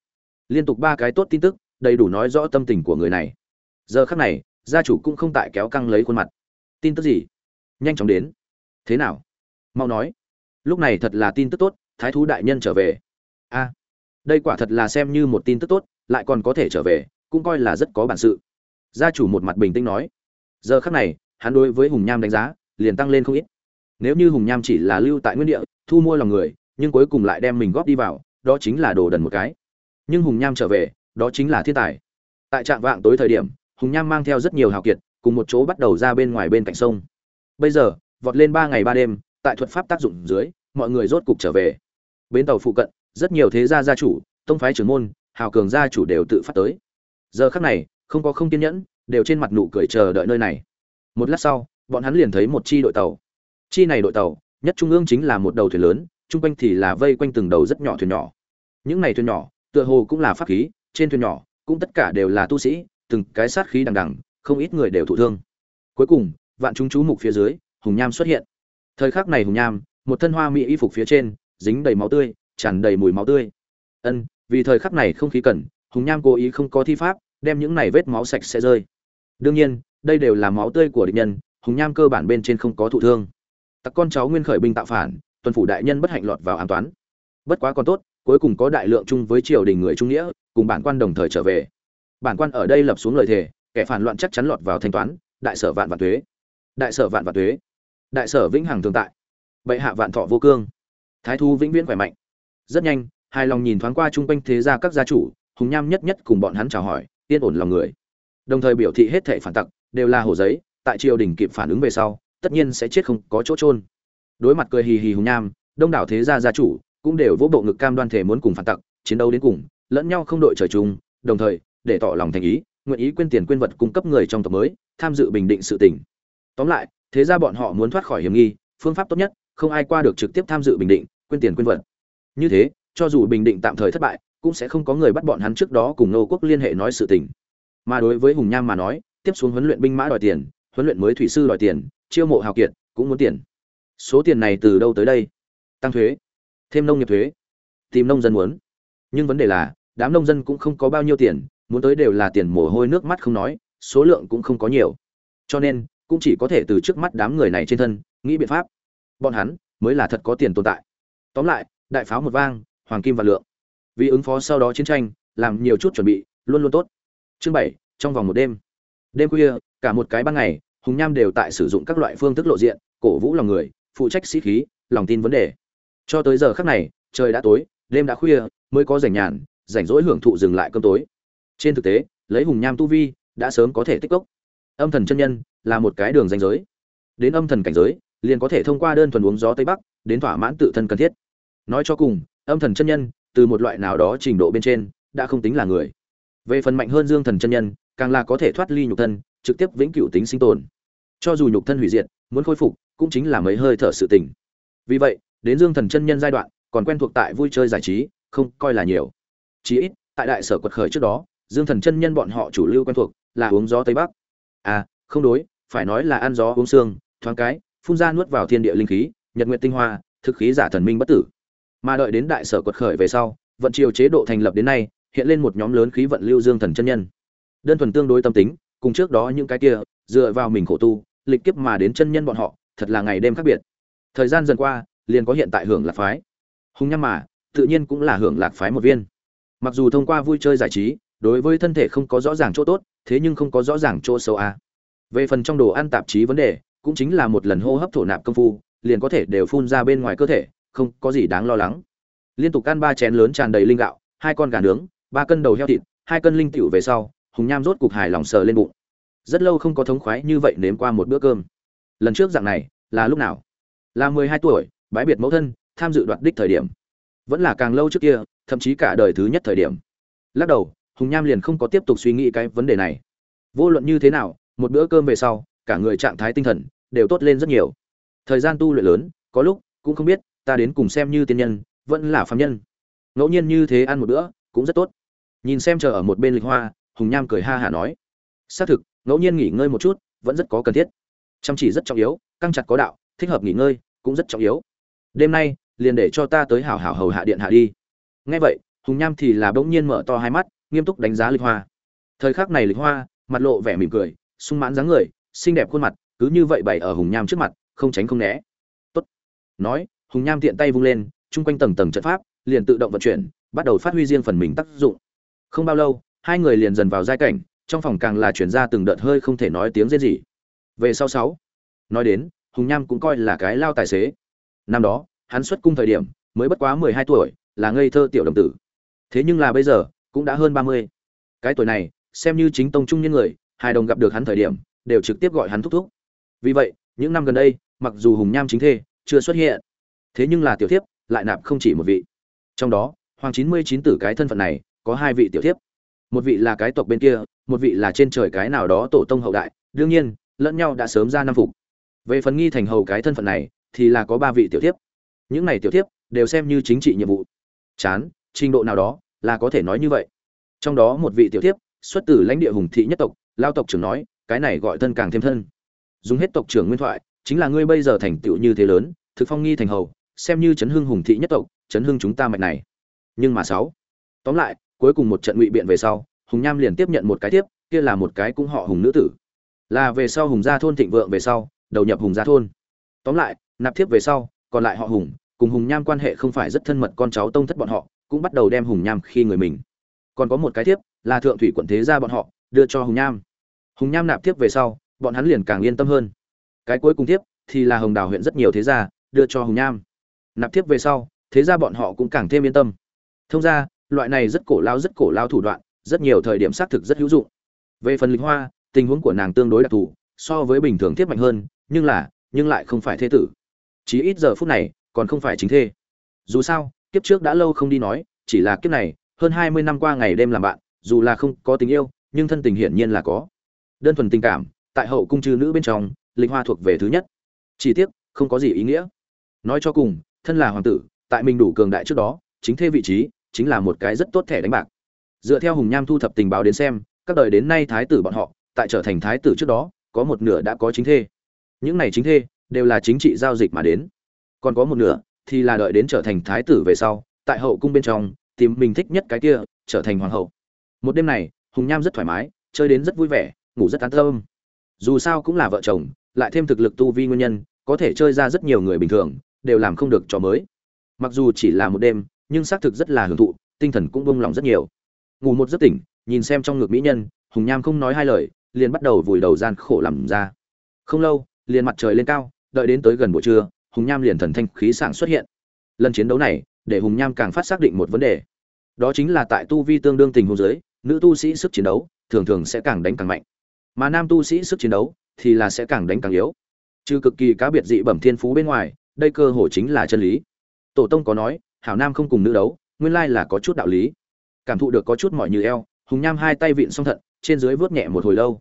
Liên tục ba cái tốt tin tức, đầy đủ nói rõ tâm tình của người này. Giờ khắc này gia chủ cũng không tại kéo căng lấy khuôn mặt. Tin tức gì? Nhanh chóng đến. Thế nào? Mau nói. Lúc này thật là tin tức tốt, thái thú đại nhân trở về. A, đây quả thật là xem như một tin tức tốt, lại còn có thể trở về, cũng coi là rất có bản sự. Gia chủ một mặt bình tĩnh nói. Giờ khắc này, hắn đối với hùng nham đánh giá, liền tăng lên không ít. Nếu như hùng nham chỉ là lưu tại nguyên địa, thu mua lòng người, nhưng cuối cùng lại đem mình góp đi vào, đó chính là đồ đần một cái. Nhưng hùng nham trở về, đó chính là thiên tài. Tại trạng vạng tối thời điểm hùng nham mang theo rất nhiều hào kiệt, cùng một chỗ bắt đầu ra bên ngoài bên cạnh sông. Bây giờ, vọt lên ba ngày ba đêm, tại thuật pháp tác dụng dưới, mọi người rốt cục trở về. Bến tàu phụ cận, rất nhiều thế gia gia chủ, tông phái trưởng môn, hào cường gia chủ đều tự phát tới. Giờ khắc này, không có không kiên nhẫn, đều trên mặt nụ cười chờ đợi nơi này. Một lát sau, bọn hắn liền thấy một chi đội tàu. Chi này đội tàu, nhất trung ương chính là một đầu thuyền lớn, chung quanh thì là vây quanh từng đầu rất nhỏ thuyền nhỏ. Những này thuyền nhỏ, tựa hồ cũng là pháp khí, trên thuyền nhỏ, cũng tất cả đều là tu sĩ từng cái sát khí đằng đằng, không ít người đều thụ thương. Cuối cùng, vạn chúng chú mục phía dưới, hùng nham xuất hiện. Thời khắc này hùng nham, một thân hoa mỹ y phục phía trên, dính đầy máu tươi, tràn đầy mùi máu tươi. Ân, vì thời khắc này không khí cần, hùng nham cố ý không có thi pháp, đem những này vết máu sạch sẽ rơi. Đương nhiên, đây đều là máu tươi của địch nhân, hùng nham cơ bản bên trên không có thụ thương. Tặc con cháu nguyên khởi binh tạo phản, tuần phủ đại nhân bất hạnh lọt vào an toán. Bất quá còn tốt, cuối cùng có đại lượng chung với triều đình người trung nghĩa, cùng bản quan đồng thời trở về bản quan ở đây lập xuống lời thề, kẻ phản loạn chắc chắn lọt vào thanh toán, đại sở vạn vạn thuế. Đại sở vạn vạn thuế. Đại sở vĩnh hằng tồn tại. Bệ hạ vạn thọ vô cương. Thái thu vĩnh viễn khỏe mạnh. Rất nhanh hai lòng nhìn thoáng qua chung quanh thế gia các gia chủ, hùng nham nhất nhất cùng bọn hắn chào hỏi, yên ổn lòng người. Đồng thời biểu thị hết thệ phản tặc, đều là hồ giấy, tại triều đình kịp phản ứng về sau, tất nhiên sẽ chết không có chỗ trôn đối mặt cười hì hì hùng nham, đông đảo thế gia gia chủ cũng đều vỗ bộ ngực cam đoan thể muốn cùng phản tặc chiến đấu đến cùng, lẫn nhau không đội trời chung, đồng thời để tỏ lòng thành ý, nguyện ý quên tiền quên vật cung cấp người trong tộc mới, tham dự bình định sự tình. Tóm lại, thế ra bọn họ muốn thoát khỏi hiểm nghi, phương pháp tốt nhất, không ai qua được trực tiếp tham dự bình định, quên tiền quên vật. Như thế, cho dù bình định tạm thời thất bại, cũng sẽ không có người bắt bọn hắn trước đó cùng nô quốc liên hệ nói sự tình. Mà đối với hùng nham mà nói, tiếp xuống huấn luyện binh mã đòi tiền, huấn luyện mới thủy sư đòi tiền, chiêu mộ hào kiệt, cũng muốn tiền. Số tiền này từ đâu tới đây? Tăng thuế. Thêm nông nghiệp thuế. Tìm nông dân muốn. Nhưng vấn đề là, đám nông dân cũng không có bao nhiêu tiền muốn tới đều là tiền mồ hôi nước mắt không nói, số lượng cũng không có nhiều. Cho nên, cũng chỉ có thể từ trước mắt đám người này trên thân, nghĩ biện pháp. Bọn hắn mới là thật có tiền tồn tại. Tóm lại, đại pháo một vang, hoàng kim và lượng. Vì ứng phó sau đó chiến tranh, làm nhiều chút chuẩn bị, luôn luôn tốt. Chương bảy, trong vòng một đêm. Đêm khuya, cả một cái ban ngày, hùng nham đều tại sử dụng các loại phương thức lộ diện, cổ vũ lòng người, phụ trách sĩ khí, lòng tin vấn đề. Cho tới giờ khắc này, trời đã tối, đêm đã khuya, mới có rảnh nhàn, rảnh rỗi hưởng thụ dừng lại cơm tối trên thực tế, lấy hùng nham tu vi, đã sớm có thể tích cốc. Âm thần chân nhân là một cái đường danh giới. Đến âm thần cảnh giới, liền có thể thông qua đơn thuần uống gió tây bắc, đến thỏa mãn tự thân cần thiết. Nói cho cùng, âm thần chân nhân, từ một loại nào đó trình độ bên trên, đã không tính là người. Về phần mạnh hơn dương thần chân nhân, càng là có thể thoát ly nhục thân, trực tiếp vĩnh cửu tính sinh tồn. Cho dù nhục thân hủy diệt, muốn khôi phục, cũng chính là mấy hơi thở sự tỉnh vì vậy, đến dương thần chân nhân giai đoạn, còn quen thuộc tại vui chơi giải trí, không coi là nhiều. Chí ít, tại đại sở quật khởi trước đó dương thần chân nhân bọn họ chủ lưu quen thuộc, là uống gió tây bắc. À không đối, phải nói là ăn gió uống xương thoáng cái, phun ra nuốt vào thiên địa linh khí, nhật nguyện tinh hoa, thực khí giả thần minh bất tử. Mà đợi đến đại sở quật khởi về sau, vận triều chế độ thành lập đến nay, hiện lên một nhóm lớn khí vận lưu dương thần chân nhân. Đơn thuần tương đối tâm tính, cùng trước đó những cái kia, dựa vào mình khổ tu, lịch kiếp mà đến chân nhân bọn họ, thật là ngày đêm khác biệt. Thời gian dần qua, liền có hiện tại hưởng lạc phái. Hùng nhăm mà, tự nhiên cũng là hưởng lạc phái một viên. Mặc dù thông qua vui chơi giải trí đối với thân thể không có rõ ràng chỗ tốt, thế nhưng không có rõ ràng chỗ xấu a. Về phần trong đồ ăn tạp chí vấn đề, cũng chính là một lần hô hấp thổ nạp công phu, liền có thể đều phun ra bên ngoài cơ thể, không có gì đáng lo lắng. Liên tục ăn ba chén lớn tràn đầy linh gạo, hai con gà nướng, ba cân đầu heo thịt, hai cân linh tiểu về sau, hùng nham rốt cục hài lòng sờ lên bụng. Rất lâu không có thống khoái như vậy nếm qua một bữa cơm. Lần trước dạng này, là lúc nào? Là mười hai tuổi, bãi biệt mẫu thân, tham dự đoạt đích thời điểm. Vẫn là càng lâu trước kia, thậm chí cả đời thứ nhất thời điểm. Lắc đầu hùng nham liền không có tiếp tục suy nghĩ cái vấn đề này. Vô luận như thế nào, một bữa cơm về sau, cả người trạng thái tinh thần đều tốt lên rất nhiều. Thời gian tu luyện lớn, có lúc cũng không biết ta đến cùng xem như tiên nhân, vẫn là phạm nhân. Ngẫu nhiên như thế ăn một bữa cũng rất tốt. Nhìn xem chờ ở một bên lịch hoa, hùng nham cười ha hả nói, xác thực, ngẫu nhiên nghỉ ngơi một chút vẫn rất có cần thiết. Chăm chỉ rất trọng yếu, căng chặt có đạo, thích hợp nghỉ ngơi cũng rất trọng yếu. Đêm nay, liền để cho ta tới hảo hảo hầu hạ điện hạ đi. Nghe vậy, hùng nham thì là bỗng nhiên mở to hai mắt nghiêm túc đánh giá lịch hoa. Thời khắc này lịch hoa, mặt lộ vẻ mỉm cười, sung mãn dáng người, xinh đẹp khuôn mặt, cứ như vậy bày ở hùng nham trước mặt, không tránh không né. Tốt. Nói, hùng nham tiện tay vung lên, chung quanh tầng tầng trận pháp, liền tự động vận chuyển, bắt đầu phát huy riêng phần mình tác dụng. Không bao lâu, hai người liền dần vào giai cảnh, trong phòng càng là chuyển ra từng đợt hơi không thể nói tiếng rên gì về sau sáu, nói đến, hùng nham cũng coi là cái lao tài xế. Năm đó, hắn xuất cung thời điểm, mới bất quá mười hai tuổi, là ngây thơ tiểu đồng tử. Thế nhưng là bây giờ cũng đã hơn ba mươi. Cái tuổi này, xem như chính tông trung nhân người hai đồng gặp được hắn thời điểm, đều trực tiếp gọi hắn thúc thúc. Vì vậy, những năm gần đây, mặc dù hùng nham chính thê, chưa xuất hiện, thế nhưng là tiểu thiếp lại nạp không chỉ một vị. Trong đó, hoàng chín mươi chín tử cái thân phận này, có hai vị tiểu thiếp. Một vị là cái tộc bên kia, một vị là trên trời cái nào đó tổ tông hậu đại. Đương nhiên, lẫn nhau đã sớm ra năm phục. Về phần nghi thành hầu cái thân phận này, thì là có ba vị tiểu thiếp. Những này tiểu thiếp đều xem như chính trị nhiệm vụ. Chán, trình độ nào đó là có thể nói như vậy. Trong đó một vị tiểu thiếp, xuất từ lãnh địa hùng thị nhất tộc, lao tộc trưởng nói, cái này gọi thân càng thêm thân. Dùng hết tộc trưởng nguyên thoại, chính là ngươi bây giờ thành tựu như thế lớn, thực phong nghi thành hầu, xem như chấn hưng hùng thị nhất tộc, chấn hưng chúng ta mạch này. Nhưng mà sáu. Tóm lại, cuối cùng một trận ngụy biện về sau, hùng nham liền tiếp nhận một cái tiếp kia là một cái cũng họ hùng nữ tử. Là về sau hùng gia thôn thịnh vượng về sau, đầu nhập hùng gia thôn. Tóm lại, nạp thiếp về sau, còn lại họ hùng, cùng hùng nham quan hệ không phải rất thân mật con cháu tông thất bọn họ cũng bắt đầu đem hùng nham khi người mình. Còn có một cái thiếp, là thượng thủy quận thế gia bọn họ, đưa cho hùng nham. Hùng nham nạp thiếp về sau, bọn hắn liền càng yên tâm hơn. Cái cuối cùng thiếp thì là hồng đào huyện rất nhiều thế gia, đưa cho hùng nham. Nạp thiếp về sau, thế gia bọn họ cũng càng thêm yên tâm. Thông ra, loại này rất cổ lao rất cổ lao thủ đoạn, rất nhiều thời điểm xác thực rất hữu dụng. Về phần linh hoa, tình huống của nàng tương đối đặc thù, so với bình thường tiếp mạnh hơn, nhưng là, nhưng lại không phải thế tử. Chí ít giờ phút này, còn không phải chính thê. Dù sao kiếp trước đã lâu không đi nói, chỉ là kiếp này, hơn hai mươi năm qua ngày đêm làm bạn, dù là không có tình yêu, nhưng thân tình hiển nhiên là có. Đơn thuần tình cảm, tại hậu cung trừ nữ bên trong linh hoa thuộc về thứ nhất. Chỉ tiếc, không có gì ý nghĩa. Nói cho cùng, thân là hoàng tử, tại mình đủ cường đại trước đó, chính thê vị trí, chính là một cái rất tốt thẻ đánh bạc. Dựa theo hùng nham thu thập tình báo đến xem, các đời đến nay thái tử bọn họ, tại trở thành thái tử trước đó, có một nửa đã có chính thê. Những này chính thê, đều là chính trị giao dịch mà đến. Còn có một nửa thì là đợi đến trở thành thái tử về sau, tại hậu cung bên trong, tìm mình thích nhất cái kia, trở thành hoàng hậu. Một đêm này, hùng nham rất thoải mái, chơi đến rất vui vẻ, ngủ rất an tâm. Dù sao cũng là vợ chồng, lại thêm thực lực tu vi nguyên nhân, có thể chơi ra rất nhiều người bình thường, đều làm không được trò mới. Mặc dù chỉ là một đêm, nhưng xác thực rất là hưởng thụ, tinh thần cũng bông lòng rất nhiều. Ngủ một giấc tỉnh, nhìn xem trong ngực mỹ nhân, hùng nham không nói hai lời, liền bắt đầu vùi đầu gian khổ làm ra. Không lâu, liền mặt trời lên cao, đợi đến tới gần buổi trưa hùng nham liền thần thanh khí sảng xuất hiện. Lần chiến đấu này, để hùng nham càng phát xác định một vấn đề. Đó chính là tại tu vi tương đương tình huống giới nữ tu sĩ sức chiến đấu thường thường sẽ càng đánh càng mạnh. Mà nam tu sĩ sức chiến đấu thì là sẽ càng đánh càng yếu. Trừ cực kỳ cá biệt dị bẩm thiên phú bên ngoài, đây cơ hồ chính là chân lý. Tổ tông có nói, hảo nam không cùng nữ đấu, nguyên lai là có chút đạo lý. Cảm thụ được có chút mỏi như eo, hùng nham hai tay vịn song thận, trên dưới vớt nhẹ một hồi lâu.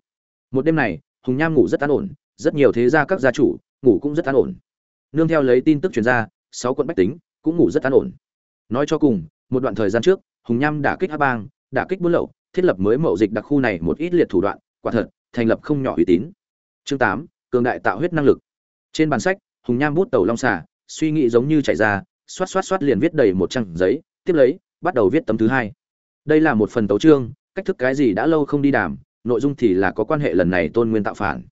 Một đêm này, hùng nham ngủ rất an ổn, rất nhiều thế gia các gia chủ ngủ cũng rất an ổn nương theo lấy tin tức truyền ra, sáu quận bách tính cũng ngủ rất an ổn. Nói cho cùng, một đoạn thời gian trước, hùng nham đã kích hát bang đã kích buôn lậu, thiết lập mới mậu dịch đặc khu này một ít liệt thủ đoạn, quả thật, thành lập không nhỏ uy tín. Chương tám, cường đại tạo huyết năng lực. Trên bản sách, hùng nham bút tàu long xả suy nghĩ giống như chạy ra, xoát xoát xoát liền viết đầy một trang giấy, tiếp lấy, bắt đầu viết tấm thứ hai. Đây là một phần tấu chương, cách thức cái gì đã lâu không đi đàm, nội dung thì là có quan hệ lần này tôn nguyên tạo phản.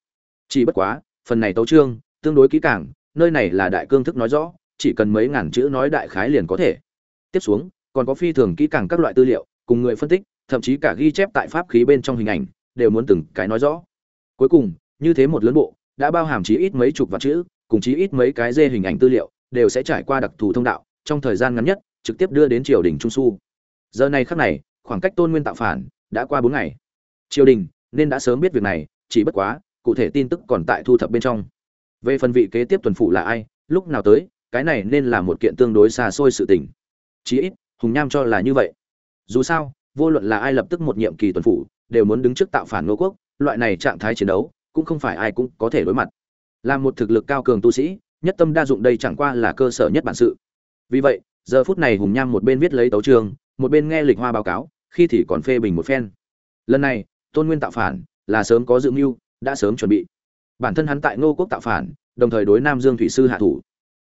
Chỉ bất quá, phần này tấu chương, tương đối kỹ càng nơi này là đại cương thức nói rõ, chỉ cần mấy ngàn chữ nói đại khái liền có thể. Tiếp xuống, còn có phi thường kỹ càng các loại tư liệu, cùng người phân tích, thậm chí cả ghi chép tại pháp khí bên trong hình ảnh, đều muốn từng cái nói rõ. Cuối cùng, như thế một lớn bộ, đã bao hàm chí ít mấy chục vạn chữ, cùng chí ít mấy cái dê hình ảnh tư liệu, đều sẽ trải qua đặc thù thông đạo, trong thời gian ngắn nhất, trực tiếp đưa đến triều đình trung su. Giờ này khắc này, khoảng cách tôn nguyên tạo phản, đã qua bốn ngày. Triều đình, nên đã sớm biết việc này, chỉ bất quá, cụ thể tin tức còn tại thu thập bên trong về phần vị kế tiếp tuần phủ là ai, lúc nào tới, cái này nên là một kiện tương đối xa xôi sự tình. Chí ít, hùng nham cho là như vậy. Dù sao, vô luận là ai lập tức một nhiệm kỳ tuần phủ, đều muốn đứng trước tạo phản ngô quốc, loại này trạng thái chiến đấu, cũng không phải ai cũng có thể đối mặt. Là một thực lực cao cường tu sĩ, nhất tâm đa dụng đây chẳng qua là cơ sở nhất bản sự. Vì vậy, giờ phút này hùng nham một bên viết lấy tấu trường, một bên nghe lịch hoa báo cáo, khi thì còn phê bình một phen. Lần này, tôn nguyên tạo phản, là sớm có dự mưu, đã sớm chuẩn bị bản thân hắn tại ngô quốc tạo phản, đồng thời đối nam dương thủy sư hạ thủ.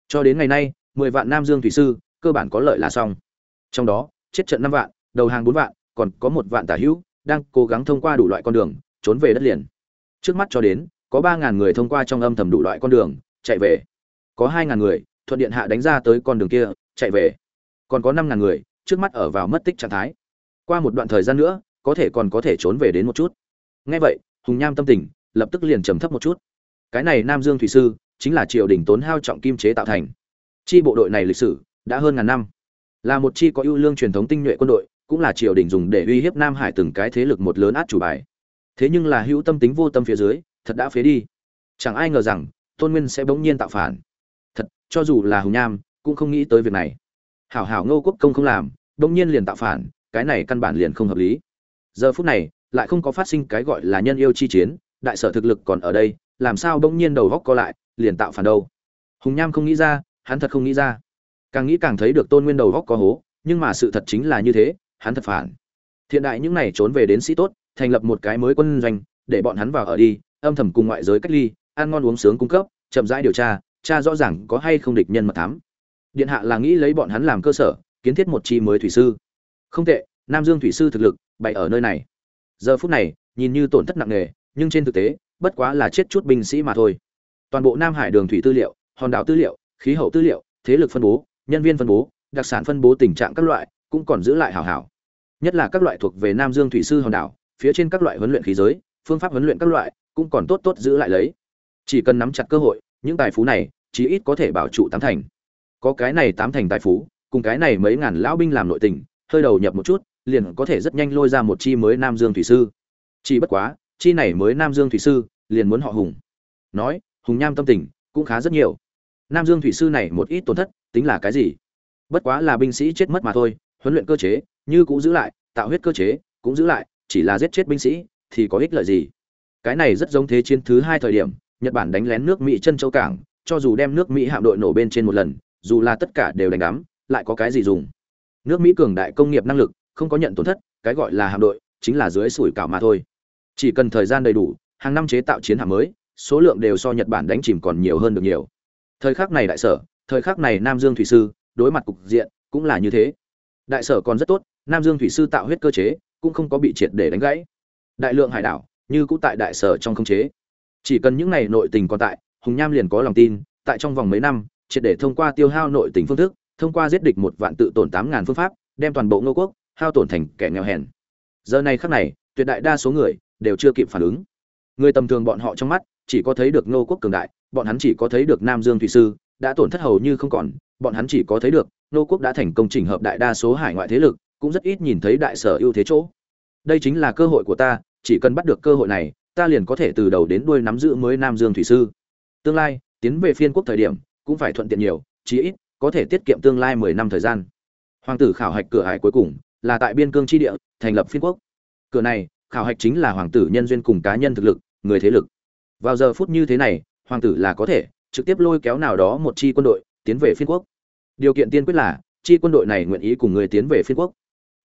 Cho đến ngày nay, mười vạn nam dương thủy sư, cơ bản có lợi là xong. Trong đó, chết trận năm vạn, đầu hàng bốn vạn, còn có một vạn tả hữu, đang cố gắng thông qua đủ loại con đường, trốn về đất liền. Trước mắt cho đến, có ba ngàn người thông qua trong âm thầm đủ loại con đường, chạy về. Có hai ngàn người, thuận điện hạ đánh ra tới con đường kia, chạy về. Còn có năm ngàn người, trước mắt ở vào mất tích trạng thái. Qua một đoạn thời gian nữa, có thể còn có thể trốn về đến một chút. Nghe vậy, hùng nham tâm tình lập tức liền trầm thấp một chút. Cái này nam dương thủy sư chính là triều đình tốn hao trọng kim chế tạo thành. Chi bộ đội này lịch sử đã hơn ngàn năm. Là một chi có ưu lương truyền thống tinh nhuệ quân đội, cũng là triều đình dùng để uy hiếp nam hải từng cái thế lực một lớn át chủ bài. Thế nhưng là hữu tâm tính vô tâm phía dưới, thật đã phế đi. Chẳng ai ngờ rằng, tôn nguyên sẽ bỗng nhiên tạo phản. Thật, cho dù là hùng nham cũng không nghĩ tới việc này. Hảo hảo ngô quốc công không làm, bỗng nhiên liền tạo phản, cái này căn bản liền không hợp lý. Giờ phút này, lại không có phát sinh cái gọi là nhân yêu chi chiến đại sở thực lực còn ở đây, làm sao bỗng nhiên đầu góc co lại, liền tạo phản đâu? Hùng nham không nghĩ ra, hắn thật không nghĩ ra. Càng nghĩ càng thấy được tôn nguyên đầu góc có hố, nhưng mà sự thật chính là như thế, hắn thật phản. Thiện đại những này trốn về đến sĩ tốt, thành lập một cái mới quân doanh, để bọn hắn vào ở đi, âm thầm cùng ngoại giới cách ly, ăn ngon uống sướng cung cấp, chậm rãi điều tra tra rõ ràng có hay không địch nhân mật thám. Điện hạ là nghĩ lấy bọn hắn làm cơ sở, kiến thiết một chi mới thủy sư. Không tệ, nam dương thủy sư thực lực bày ở nơi này. Giờ phút này, nhìn như tổn thất nặng nề nhưng trên thực tế, bất quá là chết chút binh sĩ mà thôi. Toàn bộ nam hải đường thủy tư liệu, hòn đảo tư liệu, khí hậu tư liệu, thế lực phân bố, nhân viên phân bố, đặc sản phân bố tình trạng các loại cũng còn giữ lại hảo hảo. Nhất là các loại thuộc về nam dương thủy sư hòn đảo, phía trên các loại huấn luyện khí giới, phương pháp huấn luyện các loại cũng còn tốt tốt giữ lại lấy. Chỉ cần nắm chặt cơ hội, những tài phú này chí ít có thể bảo trụ tám thành. Có cái này tám thành tài phú, cùng cái này mấy ngàn lão binh làm nội tình, hơi đầu nhập một chút, liền có thể rất nhanh lôi ra một chi mới nam dương thủy sư. Chỉ bất quá chi này mới nam dương thủy sư, liền muốn họ hùng. Nói, hùng nham tâm tình cũng khá rất nhiều. Nam dương thủy sư này một ít tổn thất, tính là cái gì? Bất quá là binh sĩ chết mất mà thôi, huấn luyện cơ chế, như cũng giữ lại, tạo huyết cơ chế, cũng giữ lại, chỉ là giết chết binh sĩ, thì có ích lợi gì? Cái này rất giống thế chiến thứ hai thời điểm, nhật bản đánh lén nước mỹ chân châu cảng, cho dù đem nước mỹ hạm đội nổ bên trên một lần, dù là tất cả đều đánh đắm, lại có cái gì dùng? Nước mỹ cường đại công nghiệp năng lực, không có nhận tổn thất, cái gọi là hạm đội, chính là dưới sủi cảo mà thôi chỉ cần thời gian đầy đủ, hàng năm chế tạo chiến hạm mới, số lượng đều so nhật bản đánh chìm còn nhiều hơn được nhiều. Thời khắc này đại sở, thời khắc này nam dương thủy sư, đối mặt cục diện cũng là như thế. Đại sở còn rất tốt, nam dương thủy sư tạo huyết cơ chế, cũng không có bị triệt để đánh gãy. Đại lượng hải đảo, như cũ tại đại sở trong không chế. Chỉ cần những ngày nội tình còn tại, hùng nham liền có lòng tin, tại trong vòng mấy năm, triệt để thông qua tiêu hao nội tình phương thức, thông qua giết địch một vạn tự tổn tám ngàn phương pháp, đem toàn bộ ngô quốc hao tổn thành kẻ nghèo hèn. Giờ này khắc này, tuyệt đại đa số người đều chưa kịp phản ứng. Người tầm thường bọn họ trong mắt, chỉ có thấy được ngô quốc cường đại, bọn hắn chỉ có thấy được nam dương thủy sư, đã tổn thất hầu như không còn, bọn hắn chỉ có thấy được, ngô quốc đã thành công trình hợp đại đa số hải ngoại thế lực, cũng rất ít nhìn thấy đại sở ưu thế chỗ. Đây chính là cơ hội của ta, chỉ cần bắt được cơ hội này, ta liền có thể từ đầu đến đuôi nắm giữ mới nam dương thủy sư. Tương lai, tiến về phiên quốc thời điểm, cũng phải thuận tiện nhiều, chí ít, có thể tiết kiệm tương lai mười năm thời gian. Hoàng tử khảo hạch cửa hải cuối cùng, là tại biên cương tri địa, thành lập phiên quốc. Cửa này khảo hạch chính là hoàng tử nhân duyên cùng cá nhân thực lực, người thế lực. Vào giờ phút như thế này, hoàng tử là có thể trực tiếp lôi kéo nào đó một chi quân đội tiến về phiên quốc. Điều kiện tiên quyết là, chi quân đội này nguyện ý cùng người tiến về phiên quốc.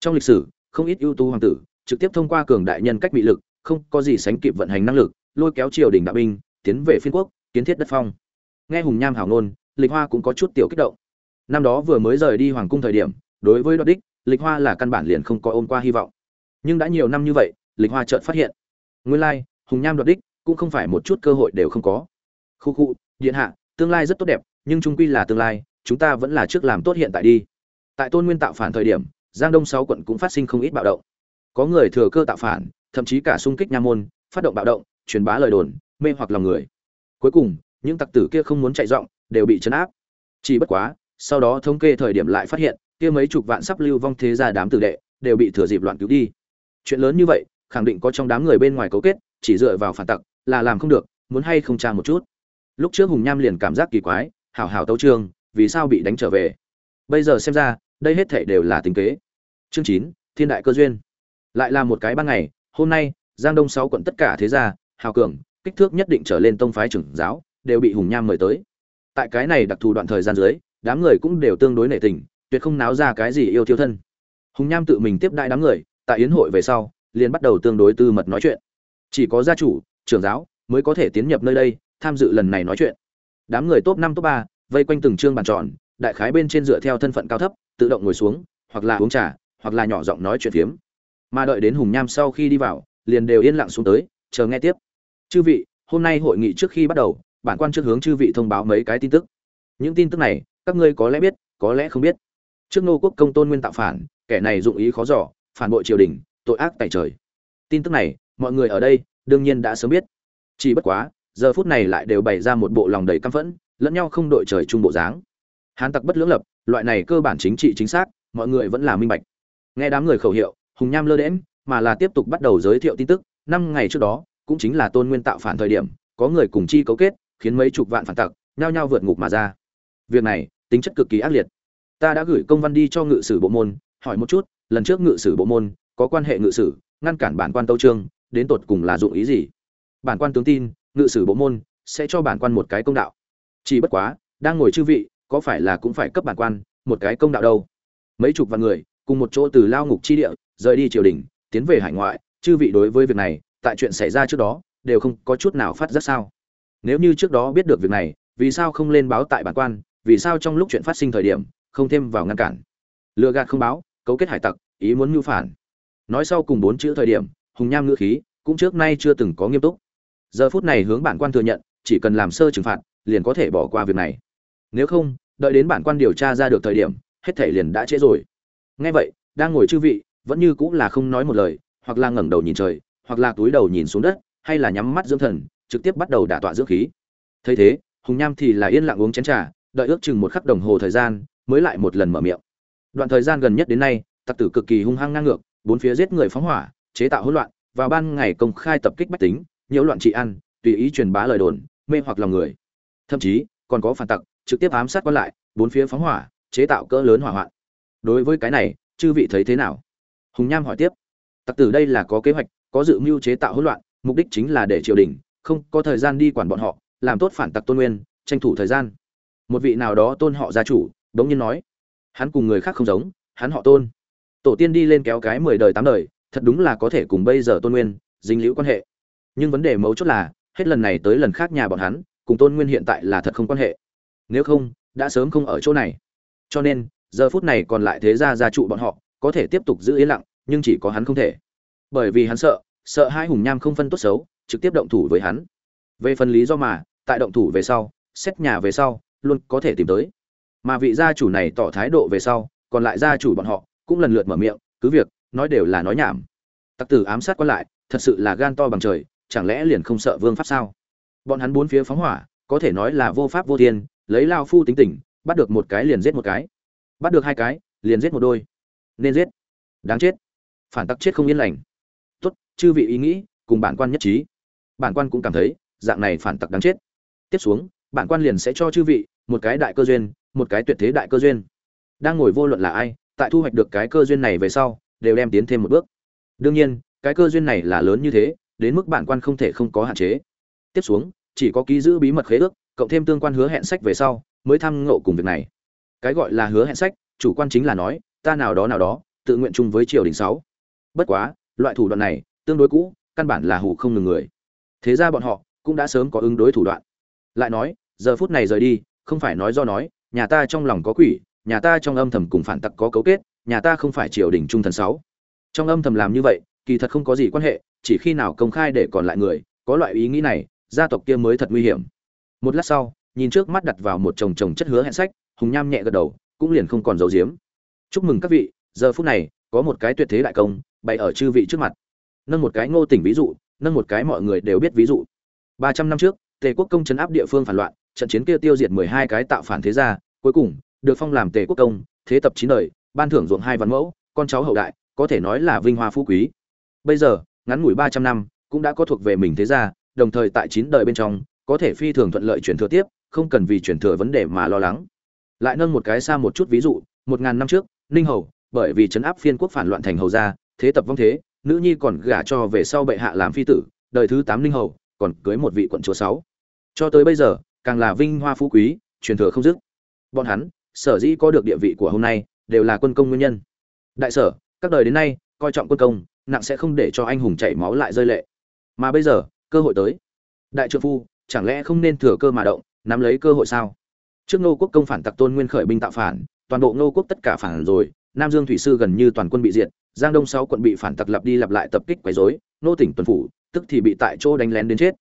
Trong lịch sử, không ít ưu tú hoàng tử trực tiếp thông qua cường đại nhân cách bị lực, không có gì sánh kịp vận hành năng lực, lôi kéo triều đình đạo binh tiến về phiên quốc, kiến thiết đất phong. Nghe hùng nham hảo ngôn, lịch hoa cũng có chút tiểu kích động. Năm đó vừa mới rời đi hoàng cung thời điểm, đối với đoạt đích, lịch hoa là căn bản liền không có ôm qua hy vọng. Nhưng đã nhiều năm như vậy lịch hoa chợt phát hiện. Nguyên lai, hùng nham đoạt đích cũng không phải một chút cơ hội đều không có. Khu khu, điện hạ, tương lai rất tốt đẹp, nhưng trung quy là tương lai, chúng ta vẫn là trước làm tốt hiện tại đi. Tại tôn nguyên tạo phản thời điểm, giang đông sáu quận cũng phát sinh không ít bạo động. Có người thừa cơ tạo phản, thậm chí cả xung kích nha môn, phát động bạo động, truyền bá lời đồn, mê hoặc lòng người. Cuối cùng, những tặc tử kia không muốn chạy giọng, đều bị chấn áp. Chỉ bất quá, sau đó thống kê thời điểm lại phát hiện, kia mấy chục vạn sắp lưu vong thế gia đám tử đệ, đều bị thừa dịp loạn cứu đi. Chuyện lớn như vậy khẳng định có trong đám người bên ngoài cấu kết, chỉ dựa vào phản tặc, là làm không được, muốn hay không tra một chút. Lúc trước hùng nham liền cảm giác kỳ quái, hảo hảo tấu trương vì sao bị đánh trở về. Bây giờ xem ra, đây hết thảy đều là tính kế. Chương chín, thiên đại cơ duyên. Lại là một cái ban ngày, hôm nay, giang đông sáu quận tất cả thế gia, hào cường, kích thước nhất định trở lên tông phái trưởng giáo, đều bị hùng nham mời tới. Tại cái này đặc thù đoạn thời gian dưới, đám người cũng đều tương đối nể tình, tuyệt không náo ra cái gì yêu thiêu thân. Hùng nham tự mình tiếp đại đám người, tại yến hội về sau liền bắt đầu tương đối tư mật nói chuyện. Chỉ có gia chủ, trưởng giáo mới có thể tiến nhập nơi đây, tham dự lần này nói chuyện. Đám người top năm, top ba, vây quanh từng chương bàn tròn, đại khái bên trên dựa theo thân phận cao thấp, tự động ngồi xuống, hoặc là uống trà, hoặc là nhỏ giọng nói chuyện phiếm. Mà đợi đến hùng nham sau khi đi vào, liền đều yên lặng xuống tới, chờ nghe tiếp. Chư vị, hôm nay hội nghị trước khi bắt đầu, bản quan trước hướng chư vị thông báo mấy cái tin tức. Những tin tức này, các ngươi có lẽ biết, có lẽ không biết. Trước nô quốc công tôn nguyên tạo phản, kẻ này dụng ý khó giỏ phản bội triều đình tội ác tại trời. Tin tức này, mọi người ở đây, đương nhiên đã sớm biết. Chỉ bất quá, giờ phút này lại đều bày ra một bộ lòng đầy căm phẫn, lẫn nhau không đội trời chung bộ dáng. Hán tặc bất lưỡng lập, loại này cơ bản chính trị chính xác, mọi người vẫn là minh bạch. Nghe đám người khẩu hiệu, hùng nham lơ đễm mà là tiếp tục bắt đầu giới thiệu tin tức. Năm ngày trước đó, cũng chính là tôn nguyên tạo phản thời điểm, có người cùng chi cấu kết, khiến mấy chục vạn phản tặc, nhao nhao vượt ngục mà ra. Việc này, tính chất cực kỳ ác liệt. Ta đã gửi công văn đi cho ngự sử bộ môn, hỏi một chút, lần trước ngự sử bộ môn có quan hệ ngự sử, ngăn cản bản quan tâu trương, đến tột cùng là dụng ý gì? Bản quan tướng tin, ngự sử bộ môn, sẽ cho bản quan một cái công đạo. Chỉ bất quá, đang ngồi chư vị, có phải là cũng phải cấp bản quan một cái công đạo đâu? Mấy chục vạn người, cùng một chỗ từ lao ngục chi địa, rời đi triều đình, tiến về hải ngoại, chư vị đối với việc này, tại chuyện xảy ra trước đó, đều không có chút nào phát giác sao? Nếu như trước đó biết được việc này, vì sao không lên báo tại bản quan, vì sao trong lúc chuyện phát sinh thời điểm, không thêm vào ngăn cản? Lừa gạt không báo, cấu kết hải tặc, ý muốn mưu phản nói sau cùng bốn chữ thời điểm, hùng nham ngữ khí cũng trước nay chưa từng có nghiêm túc. Giờ phút này hướng bản quan thừa nhận, chỉ cần làm sơ trừng phạt, liền có thể bỏ qua việc này. Nếu không, đợi đến bản quan điều tra ra được thời điểm, hết thể liền đã trễ rồi. Nghe vậy, đang ngồi chư vị, vẫn như cũng là không nói một lời, hoặc là ngẩng đầu nhìn trời, hoặc là túi đầu nhìn xuống đất, hay là nhắm mắt dưỡng thần, trực tiếp bắt đầu đả tọa dưỡng khí. Thấy thế, hùng nham thì là yên lặng uống chén trà, đợi ước chừng một khắc đồng hồ thời gian, mới lại một lần mở miệng. Đoạn thời gian gần nhất đến nay, tặc tử cực kỳ hung hăng ngang ngược bốn phía giết người phóng hỏa, chế tạo hỗn loạn, vào ban ngày công khai tập kích bách tính, nhiễu loạn trị ăn tùy ý truyền bá lời đồn, mê hoặc lòng người. Thậm chí, còn có phản tặc, trực tiếp ám sát quan lại, bốn phía phóng hỏa, chế tạo cỡ lớn hỏa hoạn. Đối với cái này, chư vị thấy thế nào? Hùng nham hỏi tiếp. Tặc tử đây là có kế hoạch, có dự mưu chế tạo hỗn loạn, mục đích chính là để triều đình, không có thời gian đi quản bọn họ, làm tốt phản tặc tôn nguyên, tranh thủ thời gian. Một vị nào đó tôn họ gia chủ đống nhiên nói. Hắn cùng người khác không giống, hắn họ tôn tổ tiên đi lên kéo cái mười đời tám đời, thật đúng là có thể cùng bây giờ tôn nguyên dính liễu quan hệ. Nhưng vấn đề mấu chốt là, hết lần này tới lần khác nhà bọn hắn, cùng tôn nguyên hiện tại là thật không quan hệ. Nếu không, đã sớm không ở chỗ này. Cho nên, giờ phút này còn lại thế gia gia trụ bọn họ, có thể tiếp tục giữ yên lặng, nhưng chỉ có hắn không thể. Bởi vì hắn sợ sợ hai hùng nham không phân tốt xấu, trực tiếp động thủ với hắn. Về phần lý do mà, tại động thủ về sau, xét nhà về sau, luôn có thể tìm tới. Mà vị gia chủ này tỏ thái độ về sau, còn lại gia chủ bọn họ cũng lần lượt mở miệng, cứ việc, nói đều là nói nhảm. Tặc tử ám sát quan lại, thật sự là gan to bằng trời, chẳng lẽ liền không sợ vương pháp sao? Bọn hắn bốn phía phóng hỏa, có thể nói là vô pháp vô thiên, lấy lao phu tính tình, bắt được một cái liền giết một cái. Bắt được hai cái, liền giết một đôi. Nên giết. Đáng chết. Phản tắc chết không yên lành. Tốt, chư vị ý nghĩ, cùng bản quan nhất trí. Bản quan cũng cảm thấy, dạng này phản tặc đáng chết. Tiếp xuống, bản quan liền sẽ cho chư vị, một cái đại cơ duyên, một cái tuyệt thế đại cơ duyên. Đang ngồi vô luận là ai tại thu hoạch được cái cơ duyên này về sau, đều đem tiến thêm một bước. Đương nhiên, cái cơ duyên này là lớn như thế, đến mức bản quan không thể không có hạn chế. Tiếp xuống, chỉ có ký giữ bí mật khế ước, cộng thêm tương quan hứa hẹn sách về sau, mới tham ngộ cùng việc này. Cái gọi là hứa hẹn sách, chủ quan chính là nói, ta nào đó nào đó, tự nguyện chung với triều đình sáu. Bất quá, loại thủ đoạn này, tương đối cũ, căn bản là hủ không ngừng người. Thế ra bọn họ, cũng đã sớm có ứng đối thủ đoạn. Lại nói, giờ phút này rời đi, không phải nói do nói, nhà ta trong lòng có quỷ nhà ta trong âm thầm cùng phản tặc có cấu kết, nhà ta không phải triều đình trung thần sáu. Trong âm thầm làm như vậy, kỳ thật không có gì quan hệ, chỉ khi nào công khai để còn lại người, có loại ý nghĩ này, gia tộc kia mới thật nguy hiểm. Một lát sau, nhìn trước mắt đặt vào một chồng chồng chất hứa hẹn sách, hùng nham nhẹ gật đầu, cũng liền không còn giấu giếm. Chúc mừng các vị, giờ phút này, có một cái tuyệt thế đại công, bày ở chư vị trước mặt. Nâng một cái ngô tỉnh ví dụ, nâng một cái mọi người đều biết ví dụ. Ba trăm năm trước, tề quốc công chấn áp địa phương phản loạn, trận chiến kia tiêu diệt mười hai cái tạo phản thế gia, cuối cùng được phong làm tề quốc công, thế tập chín đời, ban thưởng ruộng hai văn mẫu, con cháu hậu đại, có thể nói là vinh hoa phú quý. Bây giờ, ngắn ngủi ba trăm năm, cũng đã có thuộc về mình thế gia, đồng thời tại chín đời bên trong, có thể phi thường thuận lợi chuyển thừa tiếp, không cần vì chuyển thừa vấn đề mà lo lắng. Lại nâng một cái xa một chút ví dụ, một ngàn năm trước, ninh hầu, bởi vì chấn áp phiên quốc phản loạn thành hầu gia, thế tập vong thế, nữ nhi còn gả cho về sau bệ hạ làm phi tử, đời thứ tám ninh hầu, còn cưới một vị quận chúa sáu. Cho tới bây giờ, càng là vinh hoa phú quý truyền thừa không dứt. Bọn hắn sở dĩ có được địa vị của hôm nay đều là quân công nguyên nhân. Đại sở, các đời đến nay, coi trọng quân công, nặng sẽ không để cho anh hùng chảy máu lại rơi lệ. Mà bây giờ, cơ hội tới. Đại trượng phu, chẳng lẽ không nên thừa cơ mà động, nắm lấy cơ hội sao? Trước nô quốc công phản tặc tôn nguyên khởi binh tạo phản, toàn bộ nô quốc tất cả phản rồi, nam dương thủy sư gần như toàn quân bị diệt, giang đông sáu quận bị phản tặc lặp đi lặp lại tập kích quấy rối nô tỉnh tuần phủ, tức thì bị tại chỗ đánh lén đến chết.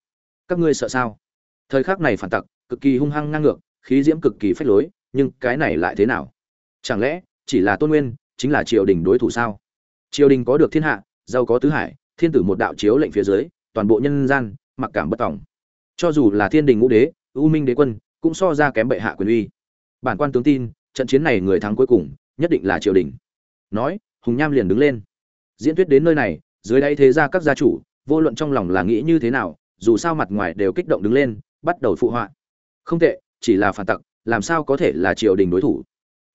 Các ngươi sợ sao? Thời khắc này phản tặc, cực kỳ hung hăng ngang ngược, khí diễm cực kỳ phách lối nhưng cái này lại thế nào? Chẳng lẽ chỉ là tôn nguyên, chính là triều đình đối thủ sao? Triều đình có được thiên hạ, giàu có tứ hải, thiên tử một đạo chiếu lệnh phía dưới, toàn bộ nhân gian, mặc cảm bất tỏng cho dù là thiên đình ngũ đế, u minh đế quân, cũng so ra kém bệ hạ quyền uy. Bản quan tướng tin, trận chiến này người thắng cuối cùng, nhất định là triều đình. Nói, hùng nham liền đứng lên. Diễn thuyết đến nơi này, dưới đây thế ra các gia chủ, vô luận trong lòng là nghĩ như thế nào, dù sao mặt ngoài đều kích động đứng lên, bắt đầu phụ họa. Không tệ, chỉ là phản tặc làm sao có thể là triều đình đối thủ?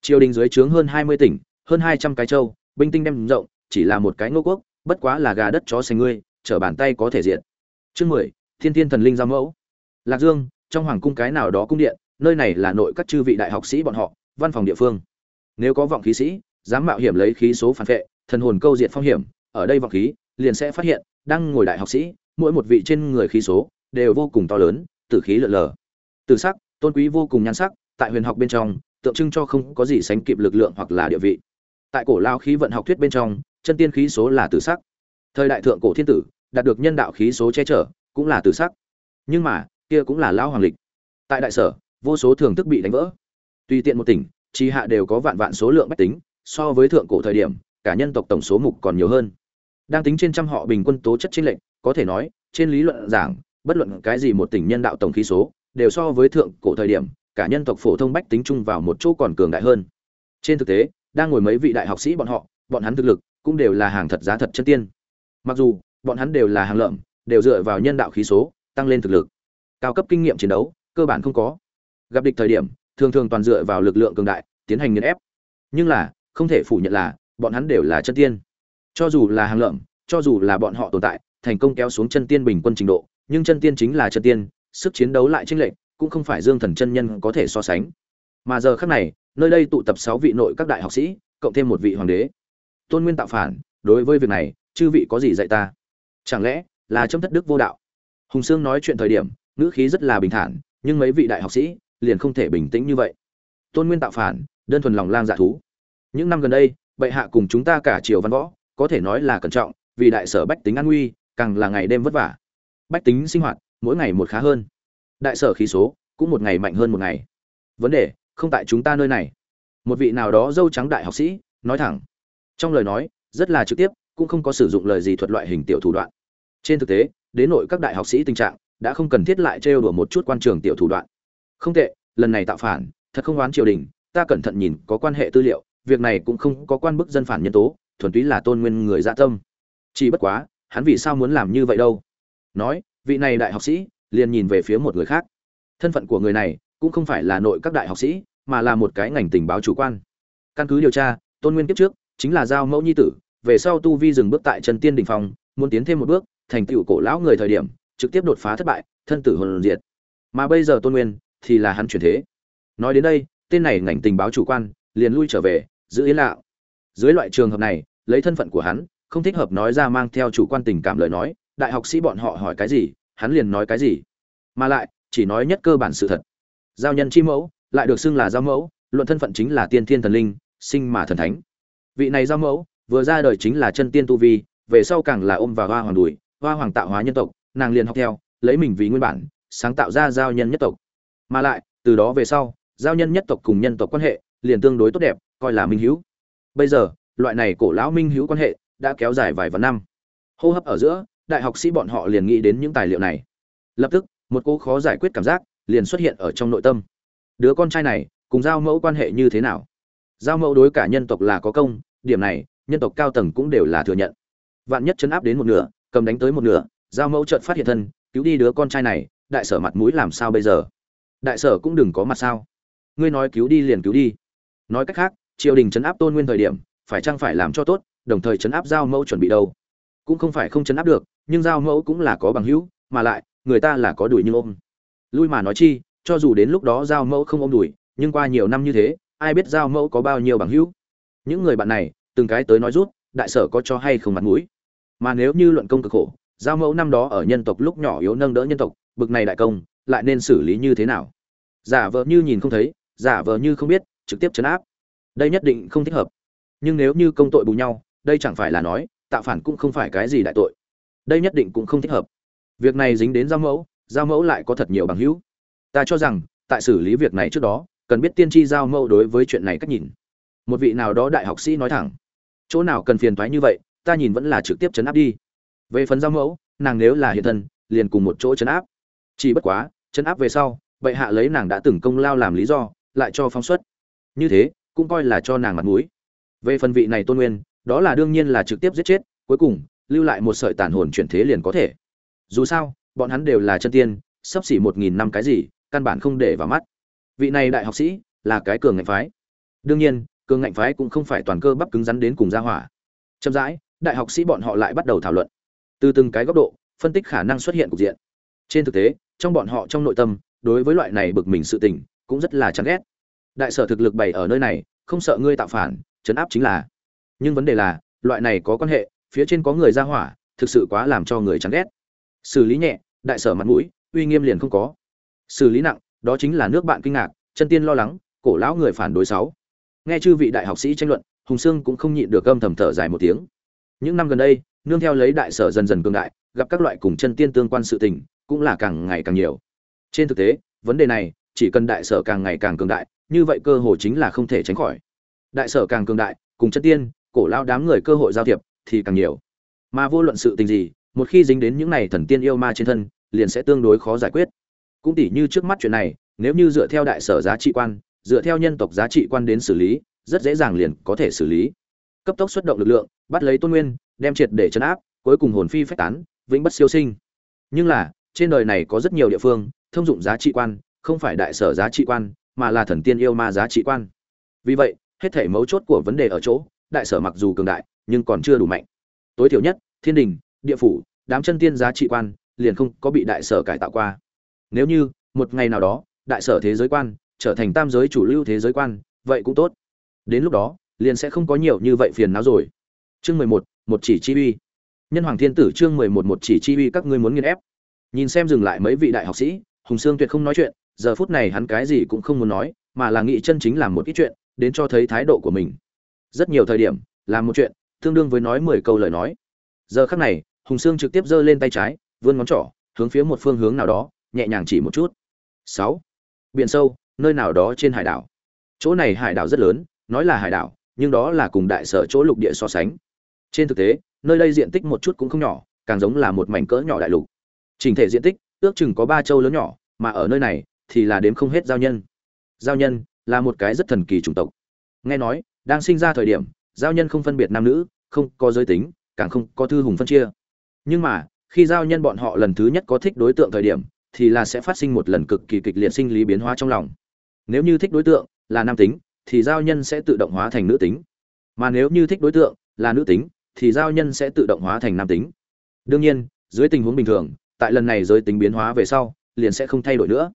Triều đình dưới trướng hơn hai mươi tỉnh, hơn hai trăm cái châu, binh tinh đem rộng, chỉ là một cái ngô quốc, bất quá là gà đất chó xanh ngươi, trở bàn tay có thể diện. Chương mười, thiên thiên thần linh giao mẫu. Lạc dương, trong hoàng cung cái nào đó cung điện, nơi này là nội các chư vị đại học sĩ bọn họ, văn phòng địa phương. Nếu có vọng khí sĩ, dám mạo hiểm lấy khí số phản vệ, thần hồn câu diện phong hiểm, ở đây vọng khí, liền sẽ phát hiện, đang ngồi đại học sĩ, mỗi một vị trên người khí số, đều vô cùng to lớn, tử khí lượn lờ. Từ sắc tôn quý vô cùng nhan sắc, tại huyền học bên trong, tượng trưng cho không có gì sánh kịp lực lượng hoặc là địa vị. Tại cổ lao khí vận học thuyết bên trong, chân tiên khí số là tử sắc. Thời đại thượng cổ thiên tử, đạt được nhân đạo khí số che chở, cũng là tử sắc. Nhưng mà, kia cũng là lão hoàng lịch. Tại đại sở, vô số thường thức bị đánh vỡ. Tùy tiện một tỉnh, chi hạ đều có vạn vạn số lượng bách tính, so với thượng cổ thời điểm, cả nhân tộc tổng số mục còn nhiều hơn. Đang tính trên trăm họ bình quân tố chất trên lệnh có thể nói, trên lý luận giảng, bất luận cái gì một tỉnh nhân đạo tổng khí số đều so với thượng cổ thời điểm, cả nhân tộc phổ thông bách tính chung vào một chỗ còn cường đại hơn. Trên thực tế, đang ngồi mấy vị đại học sĩ bọn họ, bọn hắn thực lực cũng đều là hàng thật giá thật chân tiên. Mặc dù, bọn hắn đều là hàng lợm, đều dựa vào nhân đạo khí số, tăng lên thực lực. Cao cấp kinh nghiệm chiến đấu, cơ bản không có. Gặp địch thời điểm, thường thường toàn dựa vào lực lượng cường đại, tiến hành nghiền ép. Nhưng là, không thể phủ nhận là, bọn hắn đều là chân tiên. Cho dù là hàng lợm, cho dù là bọn họ tồn tại, thành công kéo xuống chân tiên bình quân trình độ, nhưng chân tiên chính là chân tiên sức chiến đấu lại chênh lệch, cũng không phải dương thần chân nhân có thể so sánh. Mà giờ khắc này, nơi đây tụ tập sáu vị nội các đại học sĩ, cộng thêm một vị hoàng đế. Tôn nguyên tạo phản, đối với việc này, chư vị có gì dạy ta? Chẳng lẽ là trong thất đức vô đạo? Hùng sương nói chuyện thời điểm, ngữ khí rất là bình thản, nhưng mấy vị đại học sĩ liền không thể bình tĩnh như vậy. Tôn nguyên tạo phản, đơn thuần lòng lang dạ thú. Những năm gần đây, bệ hạ cùng chúng ta cả triều văn võ, có thể nói là cẩn trọng, vì đại sở bách tính an nguy, càng là ngày đêm vất vả. Bách tính sinh hoạt mỗi ngày một khá hơn. Đại sở khí số cũng một ngày mạnh hơn một ngày. Vấn đề không tại chúng ta nơi này. Một vị nào đó dâu trắng đại học sĩ nói thẳng. Trong lời nói, rất là trực tiếp, cũng không có sử dụng lời gì thuật loại hình tiểu thủ đoạn. Trên thực tế, đến nội các đại học sĩ tình trạng đã không cần thiết lại trêu đùa một chút quan trường tiểu thủ đoạn. Không tệ, lần này tạo phản, thật không oán triều đình, ta cẩn thận nhìn có quan hệ tư liệu, việc này cũng không có quan bức dân phản nhân tố, thuần túy là tôn nguyên người dạ tâm. Chỉ bất quá, hắn vì sao muốn làm như vậy đâu? Nói vị này đại học sĩ liền nhìn về phía một người khác. Thân phận của người này cũng không phải là nội các đại học sĩ, mà là một cái ngành tình báo chủ quan. Căn cứ điều tra, tôn nguyên kiếp trước chính là giao mẫu nhi tử, về sau tu vi dừng bước tại trần tiên đình phong, muốn tiến thêm một bước, thành tựu cổ lão người thời điểm, trực tiếp đột phá thất bại, thân tử hồn diệt. Mà bây giờ tôn nguyên thì là hắn chuyển thế. Nói đến đây, tên này ngành tình báo chủ quan liền lui trở về, giữ yên lạ dưới loại trường hợp này, lấy thân phận của hắn, không thích hợp nói ra mang theo chủ quan tình cảm lời nói đại học sĩ bọn họ hỏi cái gì, hắn liền nói cái gì. Mà lại, chỉ nói nhất cơ bản sự thật. Giao nhân chi mẫu, lại được xưng là giao mẫu, luận thân phận chính là tiên thiên thần linh, sinh mà thần thánh. Vị này giao mẫu, vừa ra đời chính là chân tiên tu vi, về sau càng là ôm và hoa hoàng đùi, hoa hoàng tạo hóa nhân tộc, nàng liền học theo, lấy mình vì nguyên bản, sáng tạo ra giao nhân nhất tộc. Mà lại, từ đó về sau, giao nhân nhất tộc cùng nhân tộc quan hệ, liền tương đối tốt đẹp, coi là minh hữu. Bây giờ, loại này cổ lão minh hữu quan hệ, đã kéo dài vài vạn năm. Hô hấp ở giữa đại học sĩ bọn họ liền nghĩ đến những tài liệu này. Lập tức, một cô khó giải quyết cảm giác liền xuất hiện ở trong nội tâm. Đứa con trai này, cùng giao mẫu quan hệ như thế nào? Giao mẫu đối cả nhân tộc là có công, điểm này, nhân tộc cao tầng cũng đều là thừa nhận. Vạn nhất chấn áp đến một nửa, cầm đánh tới một nửa, giao mẫu trợt phát hiện thân, cứu đi đứa con trai này, đại sở mặt mũi làm sao bây giờ? Đại sở cũng đừng có mặt sao? Ngươi nói cứu đi liền cứu đi. Nói cách khác, triều đình chấn áp tôn nguyên thời điểm, phải chăng phải làm cho tốt, đồng thời chấn áp giao mẫu chuẩn bị đâu? Cũng không phải không chấn áp được nhưng giao mẫu cũng là có bằng hữu, mà lại, người ta là có đuổi nhưng ôm. Lui mà nói chi, cho dù đến lúc đó giao mẫu không ôm đuổi, nhưng qua nhiều năm như thế, ai biết giao mẫu có bao nhiêu bằng hữu. Những người bạn này, từng cái tới nói rút, đại sở có cho hay không mặt mũi. Mà nếu như luận công cực khổ, giao mẫu năm đó ở nhân tộc lúc nhỏ yếu nâng đỡ nhân tộc, bực này đại công, lại nên xử lý như thế nào? Giả vờ như nhìn không thấy, giả vờ như không biết, trực tiếp chấn áp. Đây nhất định không thích hợp. Nhưng nếu như công tội bù nhau, đây chẳng phải là nói, tạo phản cũng không phải cái gì đại tội đây nhất định cũng không thích hợp. Việc này dính đến giao mẫu giao mẫu lại có thật nhiều bằng hữu. Ta cho rằng, tại xử lý việc này trước đó, cần biết tiên tri giao mẫu đối với chuyện này cách nhìn. Một vị nào đó đại học sĩ nói thẳng, chỗ nào cần phiền thoái như vậy, ta nhìn vẫn là trực tiếp chấn áp đi. Về phần giao mẫu, nàng nếu là hiện thân, liền cùng một chỗ chấn áp. Chỉ bất quá, chấn áp về sau, bệ hạ lấy nàng đã từng công lao làm lý do, lại cho phóng xuất. Như thế, cũng coi là cho nàng mặt mũi. Về phần vị này tôn nguyên, đó là đương nhiên là trực tiếp giết chết, cuối cùng lưu lại một sợi tàn hồn chuyển thế liền có thể. Dù sao, bọn hắn đều là chân tiên, sắp xỉ một nghìn năm cái gì, căn bản không để vào mắt. Vị này đại học sĩ là cái cường ngạnh phái. Đương nhiên, cường ngạnh phái cũng không phải toàn cơ bắp cứng rắn đến cùng gia hỏa. Chậm rãi, đại học sĩ bọn họ lại bắt đầu thảo luận. Từ từng cái góc độ, phân tích khả năng xuất hiện cục diện. Trên thực tế, trong bọn họ trong nội tâm, đối với loại này bực mình sự tình, cũng rất là chán ghét. Đại sở thực lực bày ở nơi này, không sợ ngươi tạo phản, chấn áp chính là. Nhưng vấn đề là, loại này có quan hệ phía trên có người ra hỏa, thực sự quá làm cho người chán ghét. Xử lý nhẹ, đại sở mặt mũi, uy nghiêm liền không có. Xử lý nặng, đó chính là nước bạn kinh ngạc, chân tiên lo lắng, cổ lão người phản đối sáu. Nghe chư vị đại học sĩ tranh luận, hùng sương cũng không nhịn được âm thầm thở dài một tiếng. Những năm gần đây, nương theo lấy đại sở dần dần cường đại, gặp các loại cùng chân tiên tương quan sự tình, cũng là càng ngày càng nhiều. Trên thực tế, vấn đề này, chỉ cần đại sở càng ngày càng cường đại, như vậy cơ hội chính là không thể tránh khỏi. Đại sở càng cường đại, cùng chân tiên, cổ lao đám người cơ hội giao thiệp thì càng nhiều. Mà vô luận sự tình gì, một khi dính đến những này thần tiên yêu ma trên thân, liền sẽ tương đối khó giải quyết. Cũng tỉ như trước mắt chuyện này, nếu như dựa theo đại sở giá trị quan, dựa theo nhân tộc giá trị quan đến xử lý, rất dễ dàng liền có thể xử lý. Cấp tốc xuất động lực lượng, bắt lấy tôn nguyên, đem triệt để chấn áp, cuối cùng hồn phi phách tán, vĩnh bất siêu sinh. Nhưng là, trên đời này có rất nhiều địa phương, thông dụng giá trị quan, không phải đại sở giá trị quan, mà là thần tiên yêu ma giá trị quan. Vì vậy, hết thể mấu chốt của vấn đề ở chỗ, đại sở mặc dù cường đại nhưng còn chưa đủ mạnh. Tối thiểu nhất, thiên đình, địa phủ, đám chân tiên giá trị quan, liền không có bị đại sở cải tạo qua. Nếu như, một ngày nào đó, đại sở thế giới quan trở thành tam giới chủ lưu thế giới quan, vậy cũng tốt. Đến lúc đó, liền sẽ không có nhiều như vậy phiền não rồi. Chương mười một một chỉ chi uy. Nhân hoàng thiên tử chương mười một một chỉ chi uy các ngươi muốn nghiên ép. Nhìn xem dừng lại mấy vị đại học sĩ, hùng sương tuyệt không nói chuyện, giờ phút này hắn cái gì cũng không muốn nói, mà là nghị chân chính làm một ít chuyện, đến cho thấy thái độ của mình. Rất nhiều thời điểm, làm một chuyện tương đương với nói mười câu lời nói. Giờ khắc này, hùng sương trực tiếp giơ lên tay trái, vươn ngón trỏ, hướng phía một phương hướng nào đó, nhẹ nhàng chỉ một chút. Sáu. Biển sâu, nơi nào đó trên hải đảo. Chỗ này hải đảo rất lớn, nói là hải đảo, nhưng đó là cùng đại sở chỗ lục địa so sánh. Trên thực tế, nơi đây diện tích một chút cũng không nhỏ, càng giống là một mảnh cỡ nhỏ đại lục. Trình thể diện tích, ước chừng có ba châu lớn nhỏ, mà ở nơi này, thì là đếm không hết giao nhân. Giao nhân là một cái rất thần kỳ chủng tộc. Nghe nói, đang sinh ra thời điểm giao nhân không phân biệt nam nữ, không có giới tính, càng không có thư hùng phân chia. Nhưng mà, khi giao nhân bọn họ lần thứ nhất có thích đối tượng thời điểm, thì là sẽ phát sinh một lần cực kỳ kịch liệt sinh lý biến hóa trong lòng. Nếu như thích đối tượng là nam tính, thì giao nhân sẽ tự động hóa thành nữ tính. Mà nếu như thích đối tượng là nữ tính, thì giao nhân sẽ tự động hóa thành nam tính. Đương nhiên, dưới tình huống bình thường, tại lần này giới tính biến hóa về sau, liền sẽ không thay đổi nữa.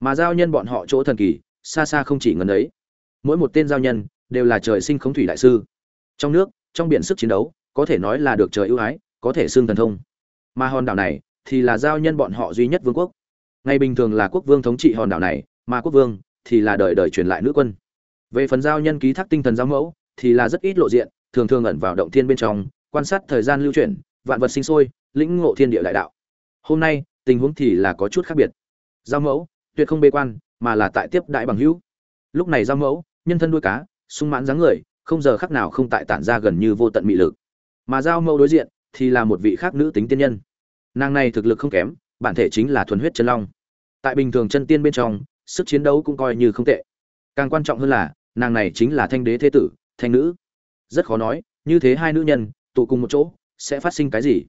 Mà giao nhân bọn họ chỗ thần kỳ, xa xa không chỉ ngần ấy. Mỗi một tên giao nhân đều là trời sinh khống thủy đại sư trong nước, trong biển sức chiến đấu, có thể nói là được trời ưu ái, có thể xương thần thông. Mà hòn đảo này thì là giao nhân bọn họ duy nhất vương quốc. Ngày bình thường là quốc vương thống trị hòn đảo này, mà quốc vương thì là đời đời truyền lại nữ quân. Về phần giao nhân ký thác tinh thần giao mẫu thì là rất ít lộ diện, thường thường ẩn vào động thiên bên trong, quan sát thời gian lưu chuyển, vạn vật sinh sôi, lĩnh ngộ thiên địa đại đạo. Hôm nay, tình huống thì là có chút khác biệt. Giao mẫu tuyệt không bê quan, mà là tại tiếp đại bằng hữu. Lúc này giao mẫu, nhân thân đuôi cá, sung mãn dáng người không giờ khắc nào không tại tản ra gần như vô tận mị lực. Mà giao mẫu đối diện thì là một vị khác nữ tính tiên nhân. Nàng này thực lực không kém, bản thể chính là thuần huyết chân long. Tại bình thường chân tiên bên trong, sức chiến đấu cũng coi như không tệ. Càng quan trọng hơn là, nàng này chính là thanh đế thế tử, thanh nữ. Rất khó nói, như thế hai nữ nhân, tụ cùng một chỗ, sẽ phát sinh cái gì?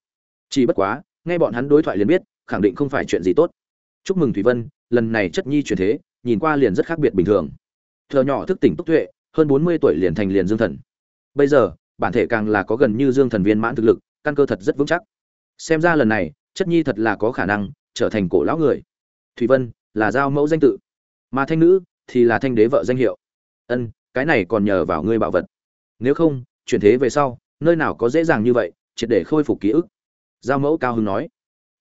Chỉ bất quá, nghe bọn hắn đối thoại liền biết, khẳng định không phải chuyện gì tốt. Chúc mừng thủy vân, lần này chất nhi chuyển thế, nhìn qua liền rất khác biệt bình thường. Thợ nhỏ thức tỉnh tốc tuệ hơn bốn mươi tuổi liền thành liền dương thần. Bây giờ, bản thể càng là có gần như dương thần viên mãn thực lực, căn cơ thật rất vững chắc. Xem ra lần này, chất nhi thật là có khả năng trở thành cổ lão người. Thủy vân, là giao mẫu danh tự. Mà thanh nữ thì là thanh đế vợ danh hiệu. Ân, cái này còn nhờ vào ngươi bảo vật. Nếu không, chuyển thế về sau, nơi nào có dễ dàng như vậy, triệt để khôi phục ký ức. Giao mẫu cao hưng nói.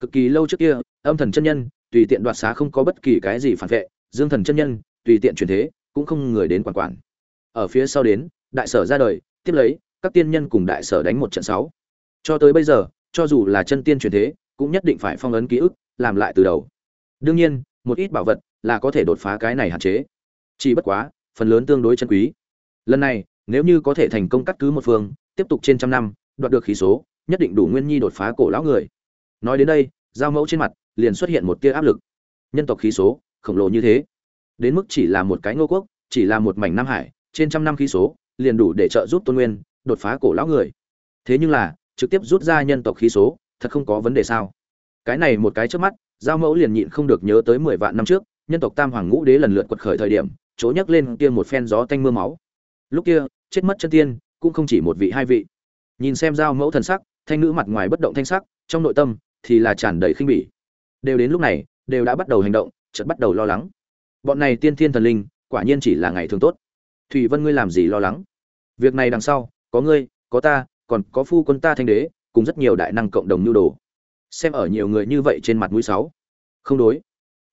Cực kỳ lâu trước kia, âm thần chân nhân, tùy tiện đoạt xá không có bất kỳ cái gì phản vệ. Dương thần chân nhân, tùy tiện chuyển thế, cũng không người đến quản quản ở phía sau đến, đại sở ra đời, tiếp lấy, các tiên nhân cùng đại sở đánh một trận sáu. Cho tới bây giờ, cho dù là chân tiên chuyển thế, cũng nhất định phải phong ấn ký ức, làm lại từ đầu. Đương nhiên, một ít bảo vật là có thể đột phá cái này hạn chế. Chỉ bất quá, phần lớn tương đối chân quý. Lần này, nếu như có thể thành công cắt cứ một phương, tiếp tục trên trăm năm, đoạt được khí số, nhất định đủ nguyên nhi đột phá cổ lão người. Nói đến đây, giao mẫu trên mặt liền xuất hiện một tia áp lực. Nhân tộc khí số, khổng lồ như thế. Đến mức chỉ là một cái ngô quốc, chỉ là một mảnh nam hải trên trăm năm khí số, liền đủ để trợ giúp tôn nguyên đột phá cổ lão người. Thế nhưng là, trực tiếp rút ra nhân tộc khí số, thật không có vấn đề sao? Cái này một cái trước mắt, giao mẫu liền nhịn không được nhớ tới mười vạn năm trước, nhân tộc tam hoàng ngũ đế lần lượt quật khởi thời điểm, chỗ nhắc lên kia một phen gió tanh mưa máu. Lúc kia, chết mất chân tiên, cũng không chỉ một vị hai vị. Nhìn xem giao mẫu thần sắc, thanh nữ mặt ngoài bất động thanh sắc, trong nội tâm thì là tràn đầy khinh bỉ. Đều đến lúc này, đều đã bắt đầu hành động, chợt bắt đầu lo lắng. Bọn này tiên thiên thần linh, quả nhiên chỉ là ngày thường tốt thủy vân ngươi làm gì lo lắng? Việc này đằng sau, có ngươi, có ta, còn có phu quân ta thanh đế, cùng rất nhiều đại năng cộng đồng nhu đồ. Xem ở nhiều người như vậy trên mặt mũi sáu. Không đối.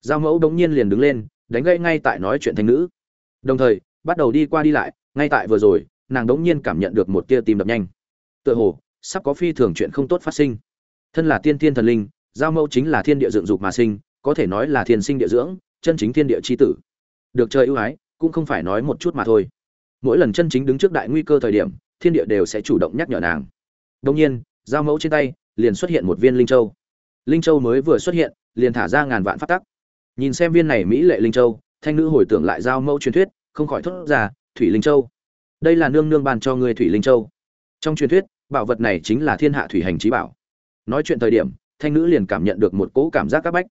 Giao mẫu đống nhiên liền đứng lên, đánh gãy ngay tại nói chuyện thanh nữ đồng thời, bắt đầu đi qua đi lại, ngay tại vừa rồi, nàng đống nhiên cảm nhận được một tia tim đập nhanh. Tựa hồ, sắp có phi thường chuyện không tốt phát sinh. Thân là tiên tiên thần linh, giao mẫu chính là thiên địa dựng dục mà sinh, có thể nói là thiên sinh địa dưỡng, chân chính thiên địa c h i tử. Được trời ưu ái cũng không phải nói một chút mà thôi. Mỗi lần chân chính đứng trước đại nguy cơ thời điểm, thiên địa đều sẽ chủ động nhắc nhở nàng. Đông nhiên giao mẫu trên tay, liền xuất hiện một viên linh châu. Linh châu mới vừa xuất hiện, liền thả ra ngàn vạn phát tắc. Nhìn xem viên này mỹ lệ linh châu, thanh nữ hồi tưởng lại giao mẫu truyền thuyết, không khỏi thốt ra, thủy linh châu. Đây là nương nương bàn cho người thủy linh châu. Trong truyền thuyết, bảo vật này chính là thiên hạ thủy hành trí bảo. Nói chuyện thời điểm, thanh nữ liền cảm nhận được một cỗ cảm giác c áp bách.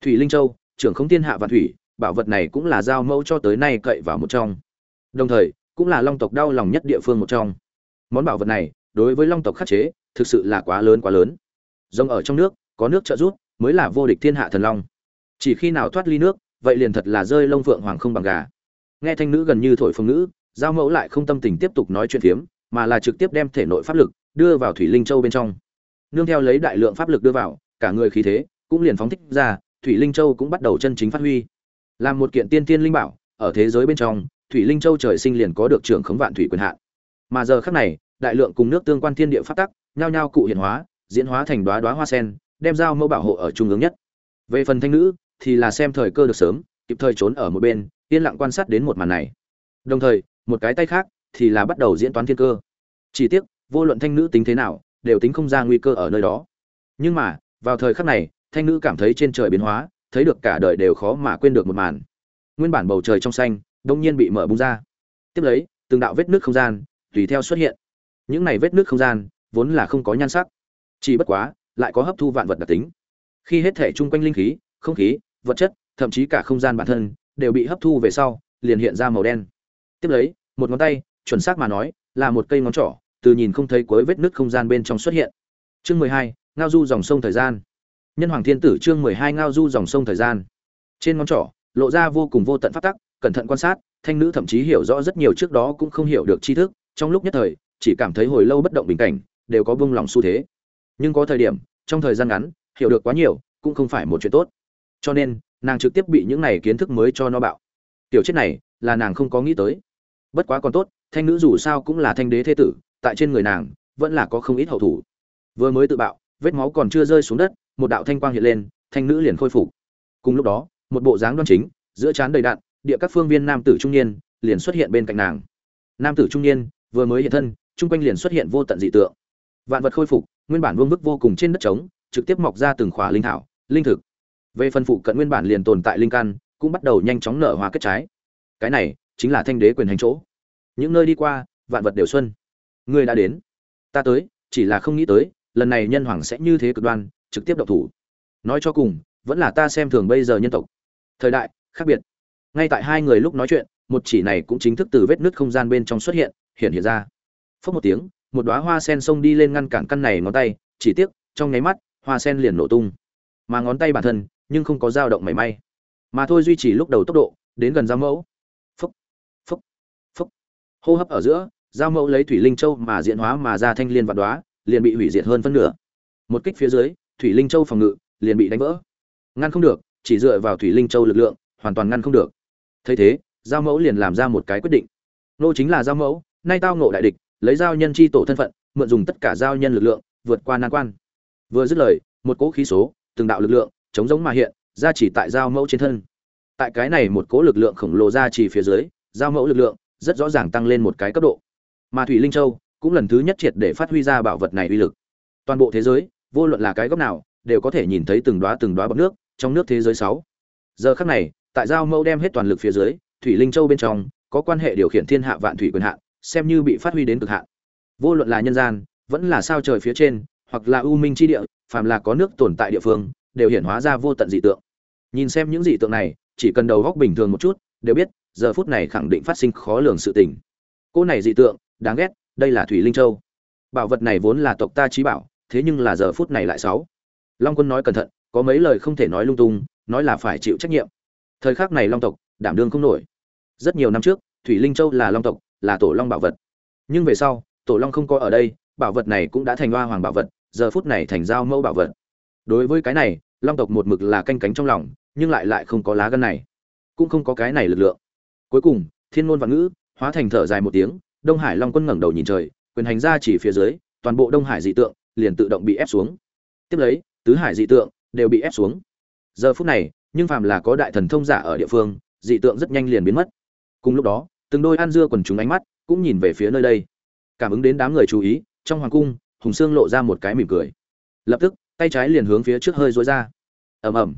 Thủy linh châu, trưởng không thiên hạ và thủy bảo vật này cũng là giao mẫu cho tới nay cậy vào một trong. Đồng thời, cũng là long tộc đau lòng nhất địa phương một trong. Món bảo vật này, đối với long tộc khắc chế, thực sự là quá lớn quá lớn. Rồng ở trong nước, có nước trợ giúp, mới là vô địch thiên hạ thần long. Chỉ khi nào thoát ly nước, vậy liền thật là rơi lông phượng hoàng không bằng gà. Nghe thanh nữ gần như thổi phồng nữ giao mẫu lại không tâm tình tiếp tục nói chuyện phiếm, mà là trực tiếp đem thể nội pháp lực, đưa vào thủy linh châu bên trong. Nương theo lấy đại lượng pháp lực đưa vào, cả người khí thế, cũng liền phóng thích ra, thủy linh châu cũng bắt đầu chân chính phát huy làm một kiện tiên tiên linh bảo, ở thế giới bên trong, thủy linh châu trời sinh liền có được trưởng khống vạn thủy quyền hạn. Mà giờ khắc này, đại lượng cùng nước tương quan thiên địa phát tắc, nhao nhao cụ hiện hóa, diễn hóa thành đóa đóa hoa sen, đem dao mẫu bảo hộ ở trung ương nhất. Về phần thanh nữ, thì là xem thời cơ được sớm, kịp thời trốn ở một bên, yên lặng quan sát đến một màn này. Đồng thời, một cái tay khác, thì là bắt đầu diễn toán thiên cơ. Chỉ tiếc, vô luận thanh nữ tính thế nào, đều tính không ra nguy cơ ở nơi đó. Nhưng mà, vào thời khắc này, thanh nữ cảm thấy trên trời biến hóa thấy được cả đời đều khó mà quên được một màn. Nguyên bản bầu trời trong xanh, đông nhiên bị mở bung ra. Tiếp lấy, từng đạo vết nước không gian, tùy theo xuất hiện. Những này vết nước không gian, vốn là không có nhan sắc. Chỉ bất quá, lại có hấp thu vạn vật đặc tính. Khi hết thể chung quanh linh khí, không khí, vật chất, thậm chí cả không gian bản thân, đều bị hấp thu về sau, liền hiện ra màu đen. Tiếp lấy, một ngón tay, chuẩn xác mà nói, là một cây ngón trỏ, từ nhìn không thấy cuối vết nước không gian bên trong xuất hiện. Chương mười hai, ngao du dòng sông thời gian nhân hoàng thiên tử chương mười hai ngao du dòng sông thời gian. Trên ngón trỏ, lộ ra vô cùng vô tận phát tắc, cẩn thận quan sát, thanh nữ thậm chí hiểu rõ rất nhiều trước đó cũng không hiểu được tri thức, trong lúc nhất thời, chỉ cảm thấy hồi lâu bất động bình cảnh, đều có bông lòng xu thế. Nhưng có thời điểm, trong thời gian ngắn, hiểu được quá nhiều, cũng không phải một chuyện tốt. Cho nên, nàng trực tiếp bị những này kiến thức mới cho nó bạo. Tiểu chết này, là nàng không có nghĩ tới. Bất quá còn tốt, thanh nữ dù sao cũng là thanh đế thế tử, tại trên người nàng, vẫn là có không ít hậu thủ. Vừa mới tự bạo, vết máu còn chưa rơi xuống đất một đạo thanh quang hiện lên, thanh nữ liền khôi phục. Cùng lúc đó, một bộ dáng đoan chính, giữa trán đầy đạn địa các phương viên nam tử trung niên liền xuất hiện bên cạnh nàng. Nam tử trung niên, vừa mới hiện thân trung quanh liền xuất hiện vô tận dị tượng. Vạn vật khôi phục, nguyên bản vương vức vô cùng trên đất trống, trực tiếp mọc ra từng khỏa linh thảo, linh thực. Về phân phụ cận nguyên bản liền tồn tại linh căn, cũng bắt đầu nhanh chóng nở hoa kết trái. Cái này chính là thanh đế quyền hành chỗ. Những nơi đi qua, vạn vật đều xuân. Ngươi đã đến. Ta tới, chỉ là không nghĩ tới, lần này nhân hoàng sẽ như thế cực đoan trực tiếp độc thủ. Nói cho cùng, vẫn là ta xem thường bây giờ nhân tộc. Thời đại, khác biệt. Ngay tại hai người lúc nói chuyện, một chỉ này cũng chính thức từ vết nứt không gian bên trong xuất hiện hiện hiện ra. Phốc một tiếng, một đóa hoa sen xông đi lên ngăn cản căn này ngón tay, chỉ tiếc, trong nháy mắt, hoa sen liền nổ tung. Mà ngón tay bản thân, nhưng không có dao động mảy may. Mà thôi duy trì lúc đầu tốc độ, đến gần giao mẫu. Phúc phúc phúc hô hấp ở giữa, giao mẫu lấy thủy linh châu mà diễn hóa mà ra thanh liên vạn đoá liền bị hủy diệt hơn phân nửa. Một kích phía dưới thủy linh châu phòng ngự liền bị đánh vỡ. Ngăn không được, chỉ dựa vào thủy linh châu lực lượng, hoàn toàn ngăn không được. Thấy thế, giao mẫu liền làm ra một cái quyết định. Nô chính là giao mẫu, nay tao ngộ đại địch, lấy giao nhân chi tổ thân phận, mượn dùng tất cả giao nhân lực lượng, vượt qua nan quan. Vừa dứt lời, một cỗ khí số, từng đạo lực lượng, chống giống mà hiện, ra chỉ tại giao mẫu trên thân. Tại cái này một cỗ lực lượng khổng lồ ra chỉ phía dưới, giao mẫu lực lượng rất rõ ràng tăng lên một cái cấp độ. Mà thủy linh châu cũng lần thứ nhất triệt để phát huy ra bảo vật này uy lực. Toàn bộ thế giới vô luận là cái góc nào, đều có thể nhìn thấy từng đóa từng đóa bọt nước trong nước thế giới sáu. Giờ khắc này, tại giao mẫu đem hết toàn lực phía dưới, thủy linh châu bên trong, có quan hệ điều khiển thiên hạ vạn thủy quyền hạn, xem như bị phát huy đến cực hạn. Vô luận là nhân gian, vẫn là sao trời phía trên, hoặc là u minh chi địa, phàm là có nước tồn tại địa phương, đều hiện hóa ra vô tận dị tượng. Nhìn xem những dị tượng này, chỉ cần đầu góc bình thường một chút, đều biết, giờ phút này khẳng định phát sinh khó lường sự tình. Cô này dị tượng, đáng ghét, đây là thủy linh châu. Bảo vật này vốn là tộc ta trí bảo thế nhưng là giờ phút này lại sáu. Long quân nói cẩn thận, có mấy lời không thể nói lung tung, nói là phải chịu trách nhiệm. Thời khắc này long tộc, đảm đương không nổi. Rất nhiều năm trước, thủy linh châu là long tộc, là tổ long bảo vật. Nhưng về sau, tổ long không có ở đây, bảo vật này cũng đã thành hoa hoàng bảo vật, giờ phút này thành giao mẫu bảo vật. Đối với cái này, long tộc một mực là canh cánh trong lòng, nhưng lại lại không có lá gân này. Cũng không có cái này lực lượng. Cuối cùng, thiên ngôn và ngữ, hóa thành thở dài một tiếng, đông hải long quân ngẩng đầu nhìn trời, quyền hành ra chỉ phía dưới, toàn bộ đông hải dị tượng liền tự động bị ép xuống. Tiếp lấy, tứ hải dị tượng đều bị ép xuống. Giờ phút này, nhưng phàm là có đại thần thông giả ở địa phương, dị tượng rất nhanh liền biến mất. Cùng lúc đó, từng đôi an dưa quần chúng ánh mắt cũng nhìn về phía nơi đây. Cảm ứng đến đám người chú ý, trong hoàng cung, hùng sương lộ ra một cái mỉm cười. Lập tức, tay trái liền hướng phía trước hơi dối ra. Ầm ầm.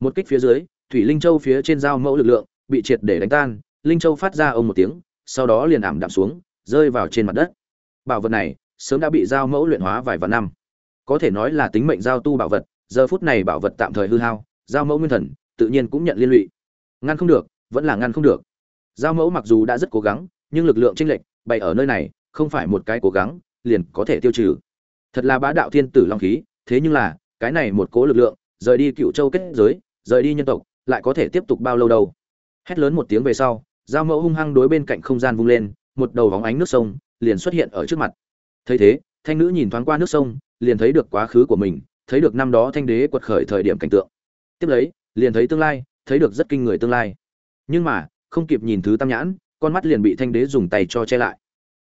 Một kích phía dưới, thủy linh châu phía trên dao mẫu lực lượng bị triệt để đánh tan, linh châu phát ra ông một tiếng, sau đó liền ảm đạm xuống, rơi vào trên mặt đất. Bảo vật này sớm đã bị dao mẫu luyện hóa vài vạn năm. Có thể nói là tính mệnh giao tu bảo vật, giờ phút này bảo vật tạm thời hư hao, giao mẫu nguyên thần, tự nhiên cũng nhận liên lụy. Ngăn không được, vẫn là ngăn không được. Giao mẫu mặc dù đã rất cố gắng, nhưng lực lượng chênh lệch, bày ở nơi này, không phải một cái cố gắng, liền có thể tiêu trừ. Thật là bá đạo thiên tử long khí, thế nhưng là, cái này một cố lực lượng, rời đi cựu châu kết giới, rời đi nhân tộc, lại có thể tiếp tục bao lâu đâu. Hét lớn một tiếng về sau, giao mẫu hung hăng đối bên cạnh không gian vung lên, một đầu vóng ánh nước sông, liền xuất hiện ở trước mặt thấy thế, thanh nữ nhìn thoáng qua nước sông, liền thấy được quá khứ của mình, thấy được năm đó thanh đế quật khởi thời điểm cảnh tượng. Tiếp lấy, liền thấy tương lai, thấy được rất kinh người tương lai. Nhưng mà, không kịp nhìn thứ tam nhãn, con mắt liền bị thanh đế dùng tay cho che lại.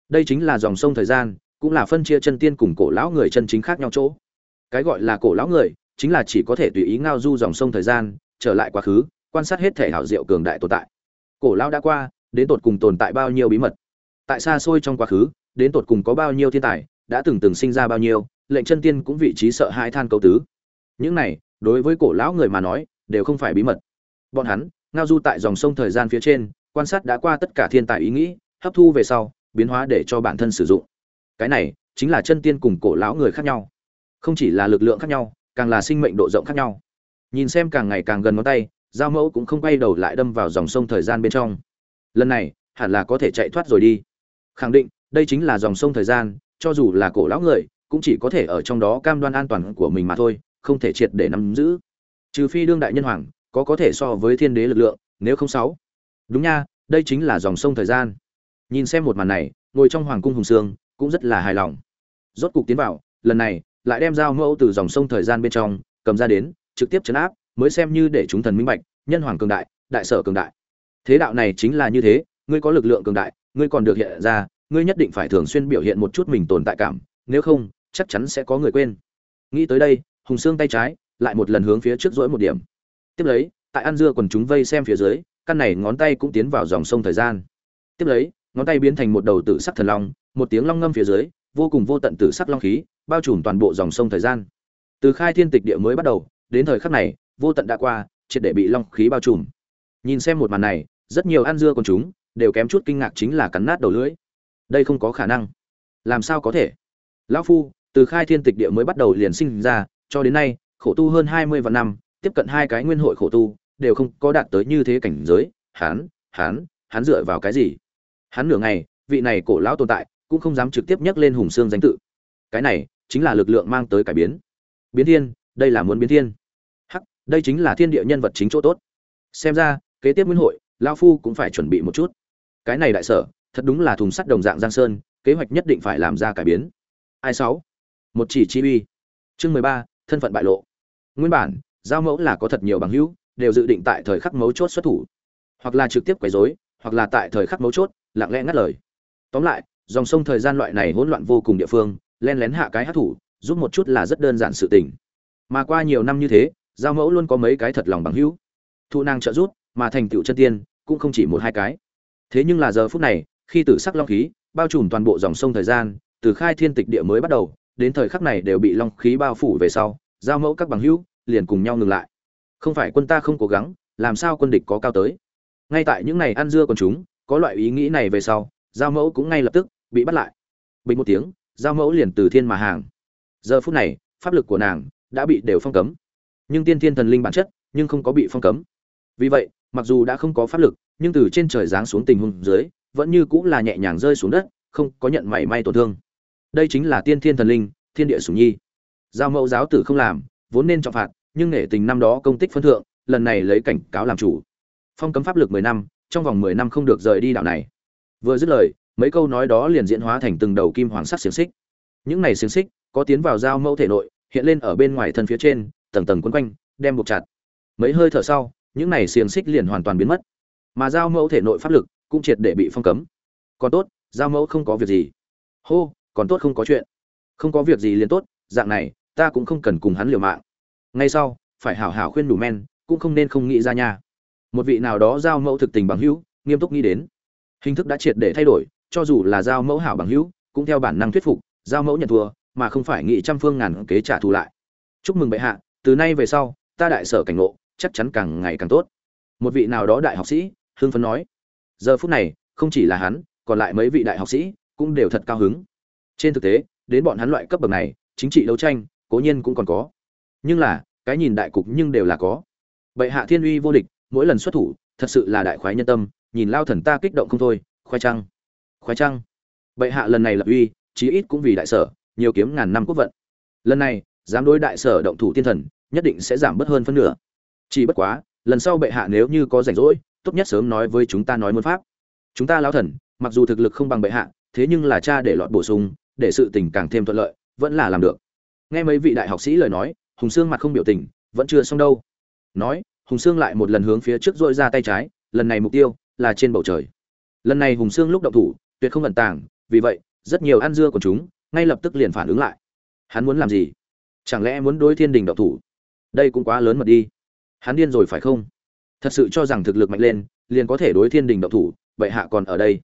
Đây chính là dòng sông thời gian, cũng là phân chia chân tiên cùng cổ lão người chân chính khác nhau chỗ. Cái gọi là cổ lão người, chính là chỉ có thể tùy ý ngao du dòng sông thời gian, trở lại quá khứ, quan sát hết thể hảo diệu cường đại tồn tại. Cổ lão đã qua, đến tột cùng tồn tại bao nhiêu bí mật? Tại xa xôi trong quá khứ đến tột cùng có bao nhiêu thiên tài, đã từng từng sinh ra bao nhiêu, lệnh chân tiên cũng vị trí sợ hãi than câu tứ. Những này, đối với cổ lão người mà nói, đều không phải bí mật. Bọn hắn, ngao du tại dòng sông thời gian phía trên, quan sát đã qua tất cả thiên tài ý nghĩ, hấp thu về sau, biến hóa để cho bản thân sử dụng. Cái này, chính là chân tiên cùng cổ lão người khác nhau. Không chỉ là lực lượng khác nhau, càng là sinh mệnh độ rộng khác nhau. Nhìn xem càng ngày càng gần ngón tay, giao mẫu cũng không quay đầu lại đâm vào dòng sông thời gian bên trong. Lần này, hẳn là có thể chạy thoát rồi đi. Khẳng định đây chính là dòng sông thời gian, cho dù là cổ lão người, cũng chỉ có thể ở trong đó cam đoan an toàn của mình mà thôi, không thể triệt để nắm giữ. Trừ phi đương đại nhân hoàng, có có thể so với thiên đế lực lượng, nếu không sáu. Đúng nha, đây chính là dòng sông thời gian. Nhìn xem một màn này, ngồi trong hoàng cung hùng sương, cũng rất là hài lòng. Rốt cục tiến vào, lần này, lại đem dao mẫu từ dòng sông thời gian bên trong, cầm ra đến, trực tiếp chấn áp, mới xem như để chúng thần minh bạch, nhân hoàng cường đại đại sở cường đại. Thế đạo này chính là như thế, ngươi có lực lượng cường đại, ngươi còn được hiện ra ngươi nhất định phải thường xuyên biểu hiện một chút mình tồn tại cảm, nếu không, chắc chắn sẽ có người quên. Nghĩ tới đây, hùng xương tay trái lại một lần hướng phía trước rỗi một điểm. Tiếp lấy, tại ăn dưa quần chúng vây xem phía dưới, căn này ngón tay cũng tiến vào dòng sông thời gian. Tiếp lấy, ngón tay biến thành một đầu tử sắc thần long, một tiếng long ngâm phía dưới, vô cùng vô tận tử sắc long khí, bao trùm toàn bộ dòng sông thời gian. Từ khai thiên tịch địa mới bắt đầu, đến thời khắc này, vô tận đã qua, triệt để bị long khí bao trùm. Nhìn xem một màn này, rất nhiều ăn dưa quần chúng đều kém chút kinh ngạc chính là cắn nát đầu lưỡi đây không có khả năng. Làm sao có thể? Lão phu, từ khai thiên tịch địa mới bắt đầu liền sinh ra, cho đến nay, khổ tu hơn hai mươi vạn năm, tiếp cận hai cái nguyên hội khổ tu, đều không có đạt tới như thế cảnh giới. Hắn hắn hắn dựa vào cái gì? Hắn nửa ngày, vị này cổ lão tồn tại cũng không dám trực tiếp nhắc lên hùng xương danh tự. Cái này chính là lực lượng mang tới cải biến. Biến thiên, đây là muốn biến thiên. Hắc, đây chính là thiên địa nhân vật chính chỗ tốt. Xem ra, kế tiếp nguyên hội, lão phu cũng phải chuẩn bị một chút. Cái này đại sở thật đúng là thùng sắt đồng dạng giang sơn, kế hoạch nhất định phải làm ra cải biến. Ai sáu? Một chỉ chi uy. Chương mười ba, thân phận bại lộ. Nguyên bản, giao mẫu là có thật nhiều bằng hữu, đều dự định tại thời khắc mấu chốt xuất thủ. Hoặc là trực tiếp quấy rối, hoặc là tại thời khắc mấu chốt, lặng lẽ ngắt lời. Tóm lại, dòng sông thời gian loại này hỗn loạn vô cùng địa phương, len lén hạ cái hát thủ, giúp một chút là rất đơn giản sự tình. Mà qua nhiều năm như thế, giao mẫu luôn có mấy cái thật lòng bằng hữu. Thụ năng trợ giúp, mà thành tựu chân tiên, cũng không chỉ một hai cái. Thế nhưng là giờ phút này khi tử sắc long khí bao trùm toàn bộ dòng sông thời gian, từ khai thiên tịch địa mới bắt đầu, đến thời khắc này đều bị long khí bao phủ về sau, giao mẫu các bằng hữu liền cùng nhau ngừng lại. Không phải quân ta không cố gắng, làm sao quân địch có cao tới? Ngay tại những ngày ăn dưa còn chúng, có loại ý nghĩ này về sau, giao mẫu cũng ngay lập tức bị bắt lại. Bình một tiếng, giao mẫu liền từ thiên mà hàng. Giờ phút này, pháp lực của nàng đã bị đều phong cấm. Nhưng tiên thiên thần linh bản chất, nhưng không có bị phong cấm. Vì vậy, mặc dù đã không có pháp lực, nhưng từ trên trời giáng xuống tình huống dưới vẫn như cũng là nhẹ nhàng rơi xuống đất, không có nhận mảy may tổn thương. Đây chính là tiên thiên thần linh, thiên địa sủng nhi. Giao mẫu giáo tử không làm, vốn nên trọng phạt, nhưng nể tình năm đó công tích phân thượng, lần này lấy cảnh cáo làm chủ. Phong cấm pháp lực mười năm, trong vòng mười năm không được rời đi đạo này. Vừa dứt lời, mấy câu nói đó liền diễn hóa thành từng đầu kim hoàng sắc xiềng xích. Những này xiềng xích, có tiến vào giao mẫu thể nội, hiện lên ở bên ngoài thân phía trên, tầng tầng quấn quanh, đem buộc chặt. Mấy hơi thở sau, những này xiềng xích liền hoàn toàn biến mất. Mà giao mẫu thể nội pháp lực cũng triệt để bị phong cấm. Còn tốt, giao mẫu không có việc gì. Hô, còn tốt không có chuyện. Không có việc gì liền tốt, dạng này, ta cũng không cần cùng hắn liều mạng. Ngay sau, phải hảo hảo khuyên đủ men, cũng không nên không nghĩ ra nha. Một vị nào đó giao mẫu thực tình bằng hữu, nghiêm túc nghĩ đến. Hình thức đã triệt để thay đổi, cho dù là giao mẫu hảo bằng hữu, cũng theo bản năng thuyết phục, giao mẫu nhận thua, mà không phải nghị trăm phương ngàn kế trả thù lại. Chúc mừng bệ hạ, từ nay về sau, ta đại sở cảnh ngộ, chắc chắn càng ngày càng tốt. Một vị nào đó đại học sĩ hương phấn nói giờ phút này, không chỉ là hắn, còn lại mấy vị đại học sĩ cũng đều thật cao hứng. Trên thực tế, đến bọn hắn loại cấp bậc này, chính trị đấu tranh, cố nhiên cũng còn có. Nhưng là, cái nhìn đại cục nhưng đều là có. Bệ hạ thiên uy vô địch, mỗi lần xuất thủ, thật sự là đại khoái nhân tâm, nhìn lao thần ta kích động không thôi khoái trăng khoái trăng bệ hạ lần này lập uy, chí ít cũng vì đại sở, nhiều kiếm ngàn năm quốc vận. Lần này, dám đối đại sở động thủ thiên thần, nhất định sẽ giảm bớt hơn phân nửa. Chỉ bất quá, lần sau bệ hạ nếu như có rảnh rỗi tốt nhất sớm nói với chúng ta nói muốn pháp. Chúng ta lão thần, mặc dù thực lực không bằng bệ hạ, thế nhưng là cha để lọt bổ sung, để sự tình càng thêm thuận lợi, vẫn là làm được. Nghe mấy vị đại học sĩ lời nói, hùng sương mặt không biểu tình, vẫn chưa xong đâu. Nói, hùng sương lại một lần hướng phía trước dội ra tay trái, lần này mục tiêu là trên bầu trời. Lần này hùng sương lúc động thủ, tuyệt không ẩn tàng, vì vậy, rất nhiều ăn dưa của chúng, ngay lập tức liền phản ứng lại. Hắn muốn làm gì? Chẳng lẽ muốn đối thiên đình động thủ? Đây cũng quá lớn mật đi. Hắn điên rồi phải không? Thật sự cho rằng thực lực mạnh lên, liền có thể đối thiên đình động thủ, bệ hạ còn ở đây.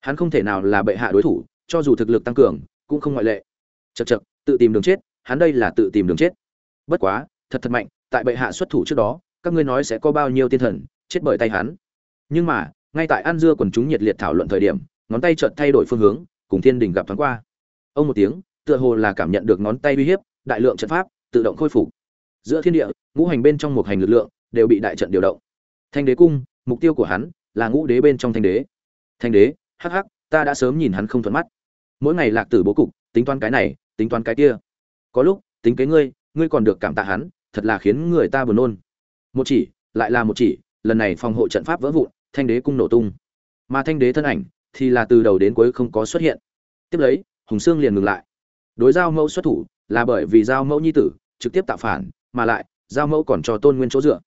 Hắn không thể nào là bệ hạ đối thủ, cho dù thực lực tăng cường, cũng không ngoại lệ. Chật chật tự tìm đường chết, hắn đây là tự tìm đường chết. Bất quá, thật thật mạnh, tại bệ hạ xuất thủ trước đó, các ngươi nói sẽ có bao nhiêu tiên thần, chết bởi tay hắn. Nhưng mà, ngay tại An dưa quần chúng nhiệt liệt thảo luận thời điểm, ngón tay chợt thay đổi phương hướng, cùng thiên đình gặp thoáng qua. Ông một tiếng, tựa hồ là cảm nhận được ngón tay uy hiếp, đại lượng trận pháp, tự động khôi phục. Giữa thiên địa, ngũ hành bên trong một hành lực lượng, đều bị đại trận điều động thanh đế cung, mục tiêu của hắn là ngũ đế bên trong thanh đế. Thanh đế, hắc hắc, ta đã sớm nhìn hắn không thuận mắt. Mỗi ngày lạc tử bố cục, tính toán cái này, tính toán cái kia. Có lúc, tính kế ngươi ngươi còn được cảm tạ hắn, thật là khiến người ta buồn nôn. Một chỉ, lại là một chỉ, lần này phòng hộ trận pháp vỡ vụn, thanh đế cung nổ tung. Mà thanh đế thân ảnh thì là từ đầu đến cuối không có xuất hiện. Tiếp lấy, hùng sương liền ngừng lại. Đối giao mẫu xuất thủ là bởi vì giao mẫu nhi tử trực tiếp tạo phản, mà lại giao mẫu còn cho tôn nguyên chỗ dựa.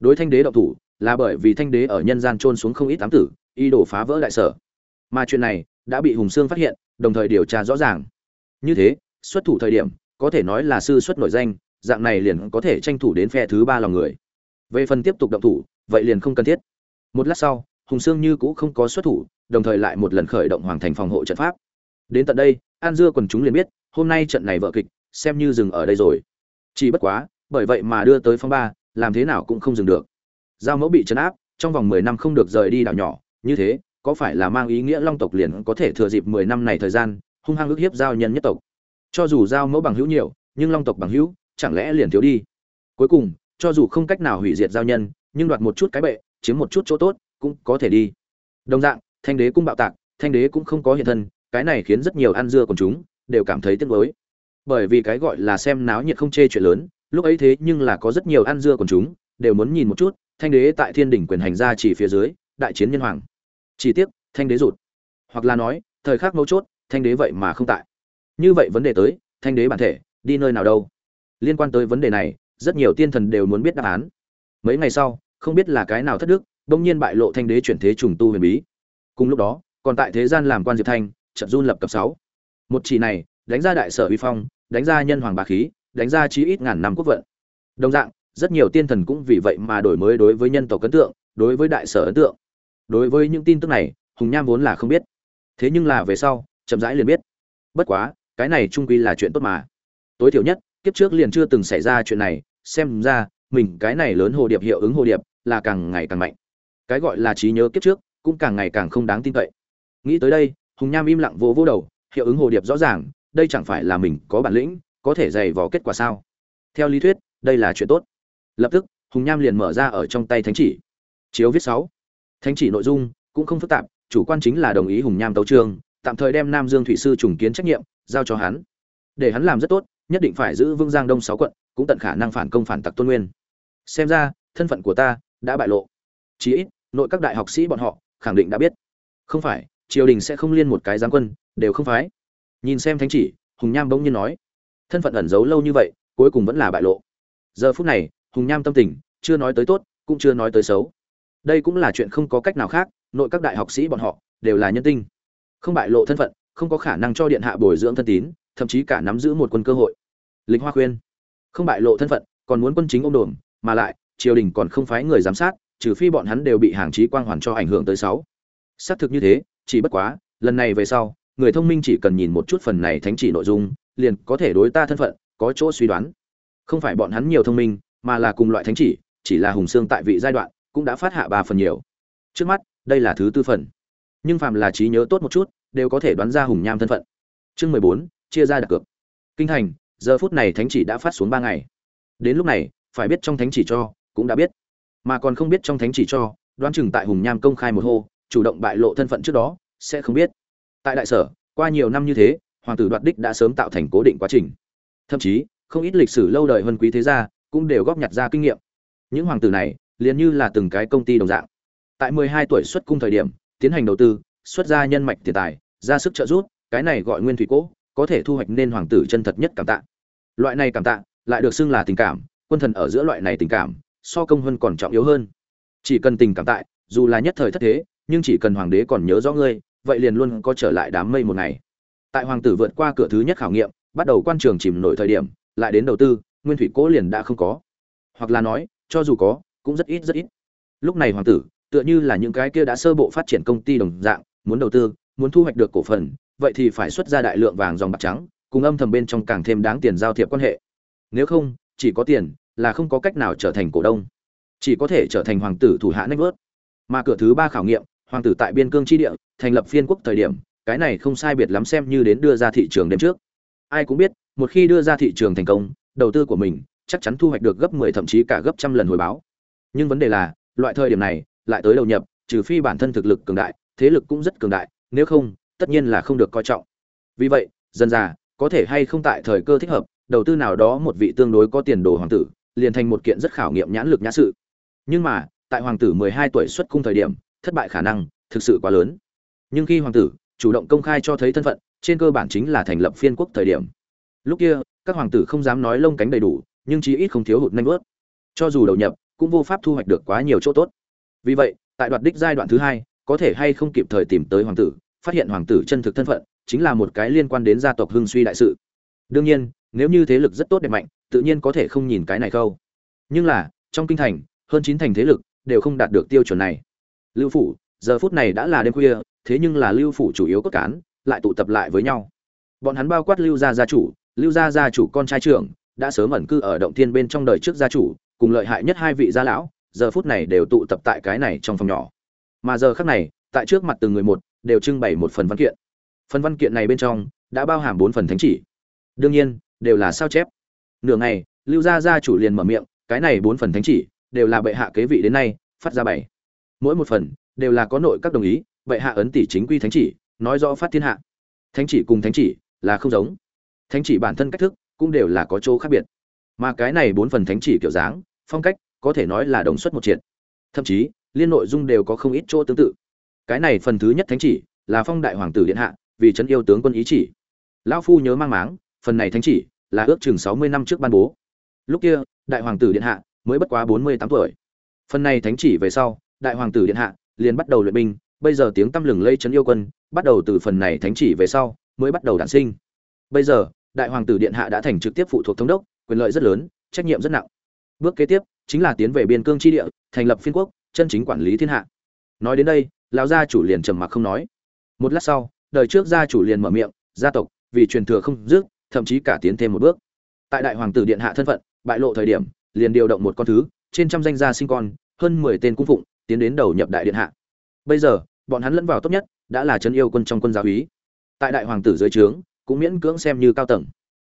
Đối thanh đế độc thủ là bởi vì thanh đế ở nhân gian trôn xuống không ít tám tử y đổ phá vỡ đại sở. Mà chuyện này đã bị hùng sương phát hiện, đồng thời điều tra rõ ràng. Như thế, xuất thủ thời điểm, có thể nói là sư xuất nổi danh, dạng này liền có thể tranh thủ đến phe thứ ba lòng người. Về phần tiếp tục động thủ, vậy liền không cần thiết. Một lát sau, hùng sương như cũ không có xuất thủ, đồng thời lại một lần khởi động hoàng thành phòng hộ trận pháp. Đến tận đây, an dưa quần chúng liền biết, hôm nay trận này vợ kịch, xem như dừng ở đây rồi. Chỉ bất quá, bởi vậy mà đưa tới phong ba, làm thế nào cũng không dừng được giao mẫu bị chấn áp, trong vòng mười năm không được rời đi đảo nhỏ. Như thế, có phải là mang ý nghĩa long tộc liền có thể thừa dịp mười năm này thời gian, hung hăng ức hiếp giao nhân nhất tộc? Cho dù giao mẫu bằng hữu nhiều, nhưng long tộc bằng hữu, chẳng lẽ liền thiếu đi? Cuối cùng, cho dù không cách nào hủy diệt giao nhân, nhưng đoạt một chút cái bệ, chiếm một chút chỗ tốt, cũng có thể đi. Đồng dạng, thanh đế cũng bạo tạc, thanh đế cũng không có hiện thân, cái này khiến rất nhiều ăn dưa của chúng đều cảm thấy tiếc nuối. Bởi vì cái gọi là xem náo nhiệt không chê chuyện lớn, lúc ấy thế nhưng là có rất nhiều ăn dưa của chúng, đều muốn nhìn một chút thanh đế tại thiên đỉnh quyền hành ra chỉ phía dưới, đại chiến nhân hoàng. Chỉ tiếc, thanh đế rụt. Hoặc là nói, thời khắc mấu chốt, thanh đế vậy mà không tại. Như vậy vấn đề tới, thanh đế bản thể, đi nơi nào đâu? Liên quan tới vấn đề này, rất nhiều tiên thần đều muốn biết đáp án. Mấy ngày sau, không biết là cái nào thất đức, bỗng nhiên bại lộ thanh đế chuyển thế trùng tu huyền bí. Cùng lúc đó, còn tại thế gian làm quan diệp thanh trận run lập cấp sáu. Một chỉ này, đánh ra đại sở uy phong, đánh ra nhân hoàng bá khí, đánh ra chí ít ngàn năm quốc vận. Đồng dạng rất nhiều tiên thần cũng vì vậy mà đổi mới đối với nhân tộc ấn tượng, đối với đại sở ấn tượng. Đối với những tin tức này, hùng nham vốn là không biết. Thế nhưng là về sau, chậm rãi liền biết. Bất quá, cái này trung quy là chuyện tốt mà. Tối thiểu nhất, kiếp trước liền chưa từng xảy ra chuyện này, xem ra, mình cái này lớn hồ điệp hiệu ứng hồ điệp là càng ngày càng mạnh. Cái gọi là trí nhớ kiếp trước, cũng càng ngày càng không đáng tin cậy. Nghĩ tới đây, hùng nham im lặng vô vô đầu, hiệu ứng hồ điệp rõ ràng, đây chẳng phải là mình có bản lĩnh, có thể dày vò kết quả sao? Theo lý thuyết, đây là chuyện tốt lập tức, hùng nham liền mở ra ở trong tay thánh chỉ. Chiếu viết sáu. Thánh chỉ nội dung cũng không phức tạp, chủ quan chính là đồng ý hùng nham tấu trương tạm thời đem nam dương thủy sư trùng kiến trách nhiệm, giao cho hắn. Để hắn làm rất tốt, nhất định phải giữ vương giang đông sáu quận, cũng tận khả năng phản công phản tặc tôn nguyên. Xem ra, thân phận của ta đã bại lộ. Chí ít, nội các đại học sĩ bọn họ khẳng định đã biết. Không phải, triều đình sẽ không liên một cái giáng quân, đều không phái nhìn xem thánh chỉ, hùng nham bỗng nhiên nói. Thân phận ẩn giấu lâu như vậy, cuối cùng vẫn là bại lộ. Giờ phút này hùng nham tâm tình, chưa nói tới tốt, cũng chưa nói tới xấu. Đây cũng là chuyện không có cách nào khác, nội các đại học sĩ bọn họ, đều là nhân tinh. Không bại lộ thân phận, không có khả năng cho điện hạ bồi dưỡng thân tín, thậm chí cả nắm giữ một quân cơ hội. Lịch hoa khuyên, không bại lộ thân phận, còn muốn quân chính ông đồn mà lại, triều đình còn không phái người giám sát, trừ phi bọn hắn đều bị hàng trí quang hoàn cho ảnh hưởng tới sáu. Xác thực như thế, chỉ bất quá, lần này về sau, người thông minh chỉ cần nhìn một chút phần này thánh chỉ nội dung, liền có thể đối ta thân phận, có chỗ suy đoán. Không phải bọn hắn nhiều thông minh mà là cùng loại thánh chỉ chỉ là hùng xương tại vị giai đoạn, cũng đã phát hạ ba phần nhiều. Trước mắt, đây là thứ tư phần. Nhưng phàm là trí nhớ tốt một chút, đều có thể đoán ra hùng nham thân phận. Chương mười bốn, chia ra đặt cược. Kinh thành, giờ phút này thánh chỉ đã phát xuống ba ngày. Đến lúc này, phải biết trong thánh chỉ cho, cũng đã biết. Mà còn không biết trong thánh chỉ cho, đoán chừng tại hùng nham công khai một hô, chủ động bại lộ thân phận trước đó, sẽ không biết. Tại đại sở, qua nhiều năm như thế, hoàng tử đoạt đích đã sớm tạo thành cố định quá trình. Thậm chí, không ít lịch sử lâu đời hơn quý thế gia cũng đều góp nhặt ra kinh nghiệm. Những hoàng tử này liền như là từng cái công ty đồng dạng. Tại 12 tuổi xuất cung thời điểm, tiến hành đầu tư, xuất ra nhân mạch tiền tài, ra sức trợ giúp, cái này gọi nguyên thủy cố, có thể thu hoạch nên hoàng tử chân thật nhất cảm tạ. Loại này cảm tạ lại được xưng là tình cảm, quân thần ở giữa loại này tình cảm, so công hơn còn trọng yếu hơn. Chỉ cần tình cảm tại, dù là nhất thời thất thế, nhưng chỉ cần hoàng đế còn nhớ rõ ngươi, vậy liền luôn có trở lại đám mây một ngày. Tại hoàng tử vượt qua cửa thứ nhất khảo nghiệm, bắt đầu quan trường chìm nổi thời điểm, lại đến đầu tư nguyên thủy cố liền đã không có. Hoặc là nói, cho dù có, cũng rất ít rất ít. Lúc này hoàng tử, tựa như là những cái kia đã sơ bộ phát triển công ty đồng dạng, muốn đầu tư, muốn thu hoạch được cổ phần, vậy thì phải xuất ra đại lượng vàng dòng bạc trắng, cùng âm thầm bên trong càng thêm đáng tiền giao thiệp quan hệ. Nếu không, chỉ có tiền là không có cách nào trở thành cổ đông. Chỉ có thể trở thành hoàng tử thủ hạ nách vớt. Mà cửa thứ ba khảo nghiệm, hoàng tử tại biên cương tri địa, thành lập phiên quốc thời điểm, cái này không sai biệt lắm xem như đến đưa ra thị trường đêm trước. Ai cũng biết, một khi đưa ra thị trường thành công đầu tư của mình chắc chắn thu hoạch được gấp 10 thậm chí cả gấp trăm lần hồi báo. Nhưng vấn đề là, loại thời điểm này lại tới đầu nhập, trừ phi bản thân thực lực cường đại, thế lực cũng rất cường đại, nếu không, tất nhiên là không được coi trọng. Vì vậy, dần dà, có thể hay không tại thời cơ thích hợp, đầu tư nào đó một vị tương đối có tiền đồ hoàng tử, liền thành một kiện rất khảo nghiệm nhãn lực nhã sự. Nhưng mà, tại hoàng tử 12 tuổi xuất cung thời điểm, thất bại khả năng thực sự quá lớn. Nhưng khi hoàng tử chủ động công khai cho thấy thân phận, trên cơ bản chính là thành lập phiên quốc thời điểm. Lúc kia các hoàng tử không dám nói lông cánh đầy đủ, nhưng chí ít không thiếu hụt nhanh vớt. Cho dù đầu nhập, cũng vô pháp thu hoạch được quá nhiều chỗ tốt. Vì vậy, tại đoạt đích giai đoạn thứ hai, có thể hay không kịp thời tìm tới hoàng tử, phát hiện hoàng tử chân thực thân phận, chính là một cái liên quan đến gia tộc hưng suy đại sự. Đương nhiên, nếu như thế lực rất tốt đẹp mạnh, tự nhiên có thể không nhìn cái này khâu. Nhưng là, trong kinh thành, hơn chín thành thế lực đều không đạt được tiêu chuẩn này. Lưu phủ, giờ phút này đã là đêm khuya, thế nhưng là lưu phủ chủ yếu cốt cán, lại tụ tập lại với nhau. Bọn hắn bao quát lưu gia gia chủ lưu gia gia chủ con trai trưởng, đã sớm ẩn cư ở động thiên bên trong đời trước gia chủ, cùng lợi hại nhất hai vị gia lão, giờ phút này đều tụ tập tại cái này trong phòng nhỏ. Mà giờ khắc này, tại trước mặt từng người một, đều trưng bày một phần văn kiện. Phần văn kiện này bên trong, đã bao hàm bốn phần thánh chỉ. Đương nhiên, đều là sao chép. Nửa ngày, lưu gia gia chủ liền mở miệng, cái này bốn phần thánh chỉ, đều là bệ hạ kế vị đến nay, phát ra bảy. Mỗi một phần, đều là có nội các đồng ý, bệ hạ ấn tỷ chính quy thánh chỉ, nói rõ phát thiên hạ. Thánh chỉ cùng thánh chỉ, là không giống thánh chỉ bản thân cách thức cũng đều là có chỗ khác biệt. Mà cái này bốn phần thánh chỉ kiểu dáng, phong cách có thể nói là đồng xuất một triệt. Thậm chí, liên nội dung đều có không ít chỗ tương tự. Cái này phần thứ nhất thánh chỉ là phong đại hoàng tử điện hạ vì trấn yêu tướng quân ý chỉ. Lão phu nhớ mang máng, phần này thánh chỉ là ước chừng sáu mươi năm trước ban bố. Lúc kia, đại hoàng tử điện hạ mới bất quá bốn mươi tám tuổi. Phần này thánh chỉ về sau, đại hoàng tử điện hạ liền bắt đầu luyện binh, bây giờ tiếng tăm lừng lây trấn yêu quân bắt đầu từ phần này thánh chỉ về sau mới bắt đầu đản sinh. Bây giờ đại hoàng tử điện hạ đã thành trực tiếp phụ thuộc thống đốc, quyền lợi rất lớn, trách nhiệm rất nặng. Bước kế tiếp chính là tiến về biên cương tri địa, thành lập phiên quốc, chân chính quản lý thiên hạ. Nói đến đây, lão gia chủ liền trầm mặc không nói. Một lát sau, đời trước gia chủ liền mở miệng, gia tộc, vì truyền thừa không dứt, thậm chí cả tiến thêm một bước. Tại đại hoàng tử điện hạ thân phận, bại lộ thời điểm, liền điều động một con thứ, trên trăm danh gia sinh con, hơn mười tên cung phụng, tiến đến đầu nhập đại điện hạ. Bây giờ, bọn hắn lẫn vào tốt nhất, đã là chân yêu quân trong quân giáo úy. Tại đại hoàng tử dưới trướng cũng miễn cưỡng xem như cao tầng.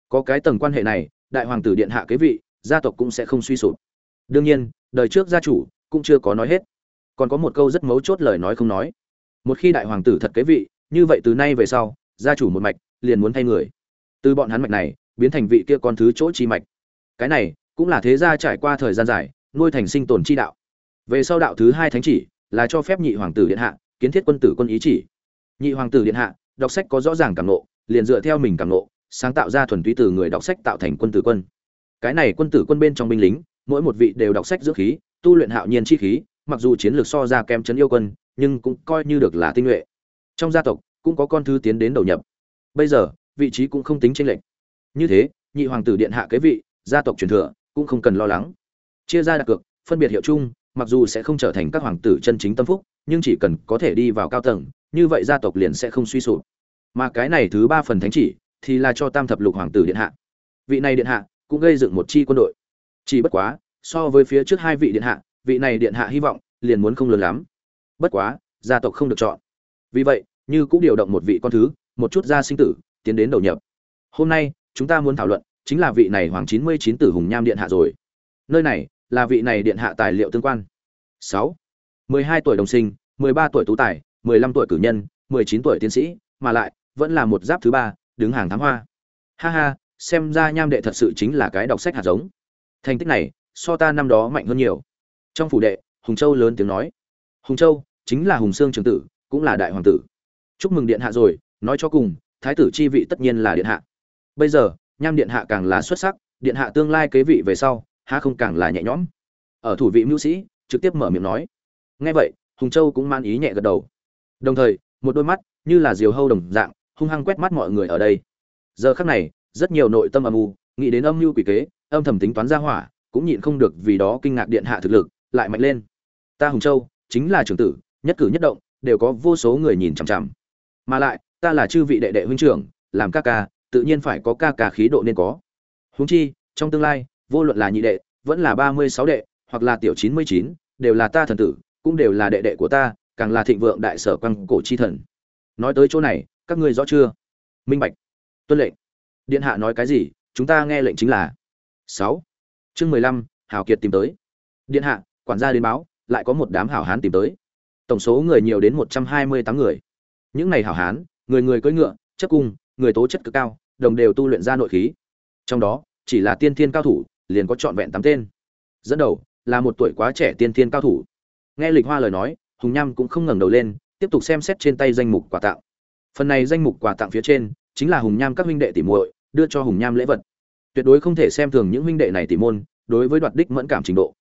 Có cái tầng quan hệ này, đại hoàng tử điện hạ kế vị, gia tộc cũng sẽ không suy sụp. Đương nhiên, đời trước gia chủ cũng chưa có nói hết. Còn có một câu rất mấu chốt lời nói không nói. Một khi đại hoàng tử thật kế vị, như vậy từ nay về sau, gia chủ một mạch liền muốn thay người. Từ bọn hắn mạch này, biến thành vị kia con thứ chỗ chi mạch. Cái này cũng là thế gia trải qua thời gian dài, nuôi thành sinh tồn chi đạo. Về sau đạo thứ hai thánh chỉ là cho phép nhị hoàng tử điện hạ kiến thiết quân tử quân ý chỉ. Nhị hoàng tử điện hạ, đọc sách có rõ ràng cảm nộ liền dựa theo mình cảm nộ sáng tạo ra thuần túy từ người đọc sách tạo thành quân tử quân cái này quân tử quân bên trong binh lính mỗi một vị đều đọc sách dưỡng khí tu luyện hạo nhiên chi khí mặc dù chiến lược so ra kém chấn yêu quân nhưng cũng coi như được là tinh nhuệ trong gia tộc cũng có con thứ tiến đến đầu nhập bây giờ vị trí cũng không tính chênh lệch. Như thế, nhị hoàng tử điện hạ kế vị, gia tộc truyền thừa cũng không cần lo lắng. Chia ra đặt cược, phân biệt hiệu chung, mặc dù sẽ không trở thành các hoàng tử chân chính tâm phúc, nhưng chỉ cần có thể đi vào cao tầng, như vậy gia tộc liền sẽ không suy sụp. Mà cái này thứ ba phần thánh chỉ thì là cho Tam thập lục hoàng tử điện hạ. Vị này điện hạ cũng gây dựng một chi quân đội. Chỉ bất quá, so với phía trước hai vị điện hạ, vị này điện hạ hy vọng liền muốn không lớn lắm. Bất quá, gia tộc không được chọn. Vì vậy, như cũng điều động một vị con thứ, một chút gia sinh tử, tiến đến đầu nhập. Hôm nay, chúng ta muốn thảo luận chính là vị này hoàng chín mươi chín tử hùng nham điện hạ rồi. Nơi này là vị này điện hạ tài liệu tương quan. sáu mười hai tuổi đồng sinh, mười ba tuổi tú tài, mười lăm tuổi cử nhân, mười chín tuổi tiến sĩ, mà lại vẫn là một giáp thứ ba, đứng hàng thám hoa. Ha ha, xem ra nham đệ thật sự chính là cái đọc sách hạt giống. Thành tích này, so ta năm đó mạnh hơn nhiều. Trong phủ đệ, Hùng Châu lớn tiếng nói. Hùng Châu chính là Hùng Sương trường tử, cũng là đại hoàng tử. Chúc mừng điện hạ rồi, nói cho cùng, thái tử chi vị tất nhiên là điện hạ. Bây giờ, nham điện hạ càng là xuất sắc, điện hạ tương lai kế vị về sau, há không càng là nhẹ nhõm. Ở thủ vị mưu sĩ, trực tiếp mở miệng nói. Nghe vậy, Hùng Châu cũng man ý nhẹ gật đầu. Đồng thời, một đôi mắt như là diều hâu đồng dạng, hung hăng quét mắt mọi người ở đây. Giờ khắc này, rất nhiều nội tâm âm u, nghĩ đến âm mưu quỷ kế, âm thầm tính toán ra hỏa, cũng nhịn không được vì đó kinh ngạc điện hạ thực lực, lại mạnh lên. Ta Hùng Châu, chính là trưởng tử, nhất cử nhất động đều có vô số người nhìn chằm chằm. Mà lại, ta là chư vị đệ đệ huynh trưởng, làm ca ca, tự nhiên phải có ca ca khí độ nên có. Huống chi, trong tương lai, vô luận là nhị đệ, vẫn là ba mươi sáu đệ, hoặc là tiểu chín mươi chín, đều là ta thần tử, cũng đều là đệ đệ của ta, càng là thịnh vượng đại sở quang cổ chi thần. Nói tới chỗ này, các ngươi rõ chưa? Minh bạch. Tuân lệnh. Điện hạ nói cái gì, chúng ta nghe lệnh chính là. sáu Chương mười lăm Hào Kiệt tìm tới. Điện hạ, quản gia đến báo, lại có một đám hảo hán tìm tới. Tổng số người nhiều đến một trăm hai mươi tám người. Những này hảo hán, người người cưỡi ngựa, chất cung, người tố chất cực cao, đồng đều tu luyện ra nội khí. Trong đó, chỉ là tiên thiên cao thủ, liền có trọn vẹn tám tên. Dẫn đầu là một tuổi quá trẻ tiên thiên cao thủ. Nghe Lịch Hoa lời nói, Hùng Nham cũng không ngẩng đầu lên, tiếp tục xem xét trên tay danh mục quà tặng. Phần này danh mục quà tặng phía trên, chính là Hùng Nham các huynh đệ tỷ muội, đưa cho Hùng Nham lễ vật. Tuyệt đối không thể xem thường những huynh đệ này tỷ môn, đối với đoạt đích mẫn cảm trình độ.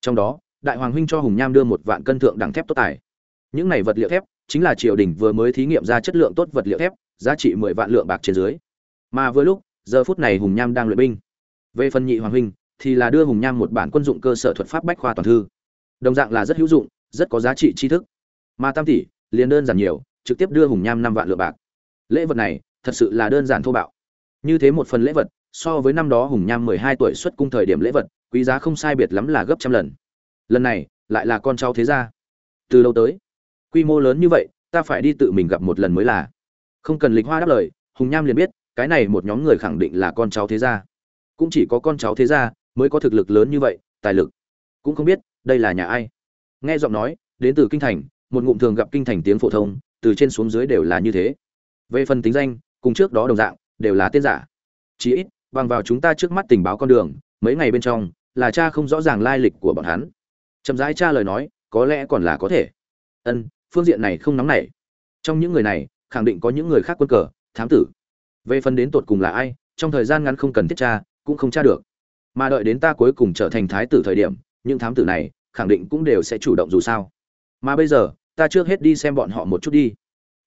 Trong đó, Đại Hoàng huynh cho Hùng Nham đưa một vạn cân thượng đẳng thép tốt tài. Những này vật liệu thép, chính là triều đình vừa mới thí nghiệm ra chất lượng tốt vật liệu thép, giá trị mười vạn lượng bạc trên dưới. Mà vừa lúc, giờ phút này Hùng Nham đang luyện binh. Về phần nhị hoàng huynh, thì là đưa Hùng Nham một bản quân dụng cơ sở thuật pháp bách khoa toàn thư. Đồng dạng là rất hữu dụng, rất có giá trị tri thức. Mà Tam tỷ, liền đơn giản nhiều, trực tiếp đưa Hùng Nham năm vạn lượng bạc. Lễ vật này, thật sự là đơn giản thô bạo. Như thế một phần lễ vật, so với năm đó Hùng Nham mười hai tuổi xuất cung thời điểm lễ vật, quý giá không sai biệt lắm là gấp trăm lần. Lần này, lại là con cháu thế gia. Từ lâu tới? Quy mô lớn như vậy, ta phải đi tự mình gặp một lần mới là. Không cần lịch hoa đáp lời, Hùng Nham liền biết, cái này một nhóm người khẳng định là con cháu thế gia. Cũng chỉ có con cháu thế gia mới có thực lực lớn như vậy, tài lực. Cũng không biết, đây là nhà ai. Nghe giọng nói, đến từ kinh thành, một ngụm thường gặp kinh thành tiếng phổ thông, từ trên xuống dưới đều là như thế. Về phần tính danh, cùng trước đó đồng dạng, đều là tên giả. Chỉ ít, bằng vào chúng ta trước mắt tình báo con đường, mấy ngày bên trong, là cha không rõ ràng lai lịch của bọn hắn. Chậm rãi cha lời nói, có lẽ còn là có thể. Ân, phương diện này không nóng nảy. Trong những người này, khẳng định có những người khác quân cờ, thám tử. Về phần đến tột cùng là ai, trong thời gian ngắn không cần thiết tra, cũng không tra được. Mà đợi đến ta cuối cùng trở thành thái tử thời điểm, những thám tử này khẳng định cũng đều sẽ chủ động dù sao. Mà bây giờ, ta trước hết đi xem bọn họ một chút đi.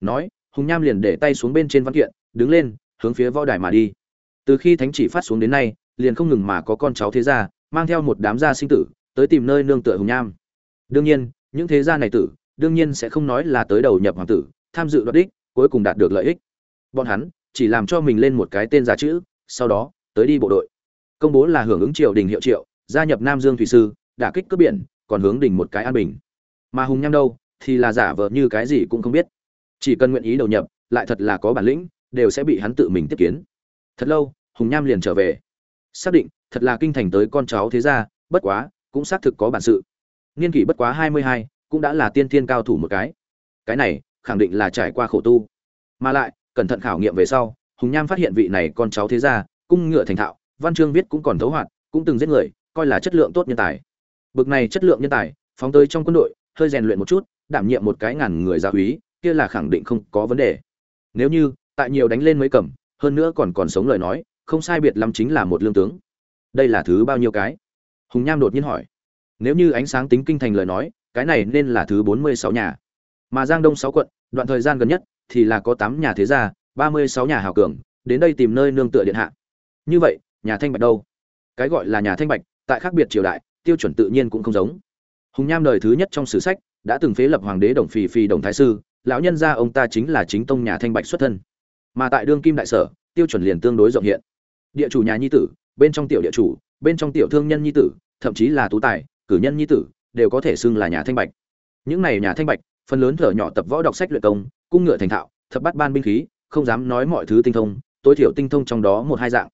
Nói, Hùng Nham liền để tay xuống bên trên văn kiện, đứng lên, hướng phía võ đài mà đi. Từ khi thánh chỉ phát xuống đến nay, liền không ngừng mà có con cháu thế gia, mang theo một đám gia sinh tử, tới tìm nơi nương tựa Hùng Nham. Đương nhiên, những thế gia này tử, đương nhiên sẽ không nói là tới đầu nhập hoàng tử, tham dự đoạt đích, cuối cùng đạt được lợi ích. Bọn hắn chỉ làm cho mình lên một cái tên giả chữ, sau đó tới đi bộ đội. Công bố là hưởng ứng triều đình hiệu triệu, gia nhập Nam Dương thủy sư, đả kích cướp biển, còn hướng đỉnh một cái an bình. Mà Hùng Nham đâu, thì là giả vờ như cái gì cũng không biết. Chỉ cần nguyện ý đầu nhập, lại thật là có bản lĩnh, đều sẽ bị hắn tự mình tiếp kiến. Thật lâu, Hùng Nham liền trở về. Xác định, thật là kinh thành tới con cháu thế gia, bất quá, cũng xác thực có bản sự. Niên kỷ bất quá hai mươi hai, cũng đã là tiên thiên cao thủ một cái. Cái này, khẳng định là trải qua khổ tu. Mà lại, cẩn thận khảo nghiệm về sau, Hùng Nham phát hiện vị này con cháu thế gia, cung ngựa thành thạo, văn chương viết cũng còn thấu hoạt, cũng từng giết người, coi là chất lượng tốt nhân tài. Bực này chất lượng nhân tài, phóng tới trong quân đội, hơi rèn luyện một chút, đảm nhiệm một cái ngàn người gia úy, kia là khẳng định không có vấn đề. Nếu như, tại nhiều đánh lên mấy cẩm, hơn nữa còn còn sống lời nói, không sai biệt lắm chính là một lương tướng. Đây là thứ bao nhiêu cái? Hùng Nham đột nhiên hỏi. Nếu như ánh sáng tính kinh thành lời nói, cái này nên là thứ bốn mươi sáu nhà. Mà Giang Đông sáu quận, đoạn thời gian gần nhất thì là có tám nhà thế gia, ba mươi sáu nhà hào cường, đến đây tìm nơi nương tựa điện hạ như vậy nhà thanh bạch đâu cái gọi là nhà thanh bạch tại khác biệt triều đại tiêu chuẩn tự nhiên cũng không giống hùng nham đời thứ nhất trong sử sách đã từng phế lập hoàng đế đồng phì phì đồng thái sư, lão nhân gia ông ta chính là chính tông nhà thanh bạch xuất thân. Mà tại đương kim đại sở, tiêu chuẩn liền tương đối rộng hiện. Địa chủ nhà nhi tử, bên trong tiểu địa chủ, bên trong tiểu thương nhân nhi tử, thậm chí là tú tài, cử nhân nhi tử, đều có thể xưng là nhà thanh bạch. Những này nhà thanh bạch, phần lớn thở nhỏ tập võ đọc sách luyện công, cung ngựa thành thạo, thập bắt ban binh khí, không dám nói mọi thứ tinh thông, tối thiểu tinh thông trong đó một hai dạng.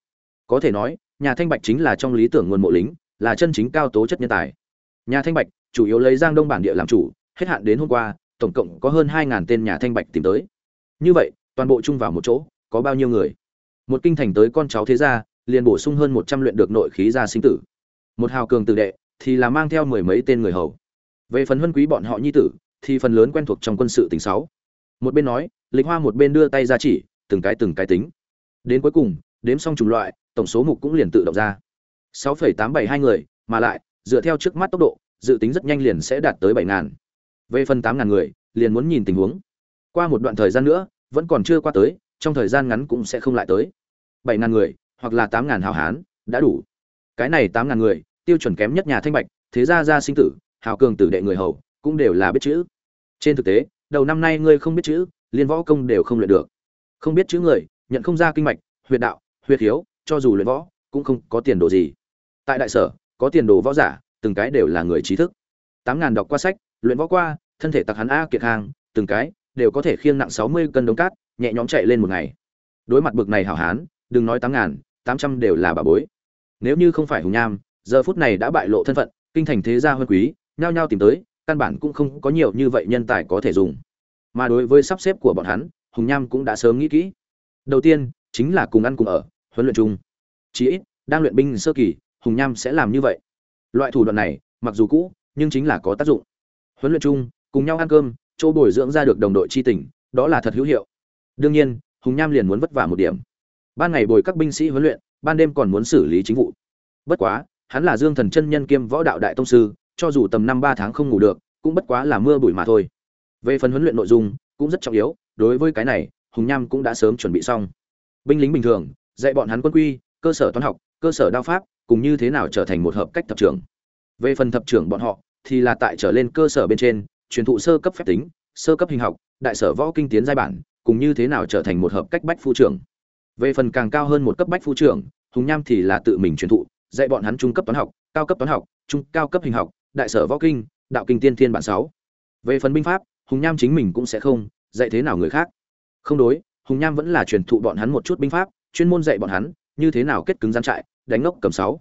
Có thể nói, nhà thanh bạch chính là trong lý tưởng nguồn mộ lính, là chân chính cao tố chất nhân tài. Nhà thanh bạch, chủ yếu lấy giang đông bản địa làm chủ hết hạn đến hôm qua, tổng cộng có hơn hai ngàn tên nhà thanh bạch tìm tới. Như vậy, toàn bộ chung vào một chỗ, có bao nhiêu người? Một kinh thành tới con cháu thế gia, liền bổ sung hơn một trăm luyện được nội khí gia sinh tử. Một hào cường tử đệ, thì là mang theo mười mấy tên người hầu. Về phần huân quý bọn họ nhi tử, thì phần lớn quen thuộc trong quân sự tỉnh sáu. Một bên nói, lịch hoa một bên đưa tay ra chỉ, từng cái từng cái tính. Đến cuối cùng, đếm xong chủng loại, tổng số mục cũng liền tự động ra. Sáu phẩy tám bảy hai người, mà lại, dựa theo trước mắt tốc độ, dự tính rất nhanh liền sẽ đạt tới bảy ngàn về phần tám ngàn người, liền muốn nhìn tình huống. Qua một đoạn thời gian nữa, vẫn còn chưa qua tới, trong thời gian ngắn cũng sẽ không lại tới. Bảy ngàn người, hoặc là tám ngàn hào hán, đã đủ. Cái này tám ngàn người, tiêu chuẩn kém nhất nhà thanh bạch, thế gia gia sinh tử, hào cường tử đệ người hầu, cũng đều là biết chữ. Trên thực tế, đầu năm nay ngươi không biết chữ liên võ công đều không luyện được. Không biết chữ người, nhận không ra kinh mạch, huyệt đạo, huyệt hiếu, cho dù luyện võ, cũng không có tiền đồ gì. Tại đại sở, có tiền đồ võ giả, từng cái đều là người trí thức. Tám ngàn đọc qua sách luyện võ qua, thân thể tặc hắn a kiệt hàng, từng cái, đều có thể khiêng nặng sáu mươi cân đống cát, nhẹ nhõm chạy lên một ngày. Đối mặt bực này hảo hán, đừng nói tám ngàn, tám trăm đều là bà bối. Nếu như không phải hùng nham, giờ phút này đã bại lộ thân phận, kinh thành thế gia hơn quý, nhao nhao tìm tới, căn bản cũng không có nhiều như vậy nhân tài có thể dùng. Mà đối với sắp xếp của bọn hắn, hùng nham cũng đã sớm nghĩ kỹ. Đầu tiên, chính là cùng ăn cùng ở, huấn luyện chung. Chí ít, đang luyện binh sơ kỳ, hùng nham sẽ làm như vậy. Loại thủ đoạn này, mặc dù cũ, nhưng chính là có tác dụng huấn luyện chung, cùng nhau ăn cơm, chỗ bồi dưỡng ra được đồng đội tri tình, đó là thật hữu hiệu. Đương nhiên, hùng nham liền muốn vất vả một điểm. Ban ngày bồi các binh sĩ huấn luyện, ban đêm còn muốn xử lý chính vụ. Bất quá, hắn là dương thần chân nhân kiêm võ đạo đại tông sư, cho dù tầm năm ba tháng không ngủ được, cũng bất quá là mưa bụi mà thôi. Về phần huấn luyện nội dung, cũng rất trọng yếu, đối với cái này, hùng nham cũng đã sớm chuẩn bị xong. Binh lính bình thường, dạy bọn hắn quân quy, cơ sở toán học, cơ sở đao pháp, cùng như thế nào trở thành một hợp cách thập trưởng. Về phần thập trưởng bọn họ thì là tại trở lên cơ sở bên trên, truyền thụ sơ cấp phép tính, sơ cấp hình học, đại sở võ kinh tiến giai bản, cùng như thế nào trở thành một hợp cách bách phu trưởng. Về phần càng cao hơn một cấp bách phu trưởng, hùng nham thì là tự mình truyền thụ, dạy bọn hắn trung cấp toán học, cao cấp toán học, trung, cao cấp hình học, đại sở võ kinh, đạo kinh tiên thiên bản sáu. Về phần binh pháp, hùng nham chính mình cũng sẽ không dạy thế nào người khác. Không đối, hùng nham vẫn là truyền thụ bọn hắn một chút binh pháp, chuyên môn dạy bọn hắn như thế nào kết cứng gian trại, đánh ngốc cầm sáu.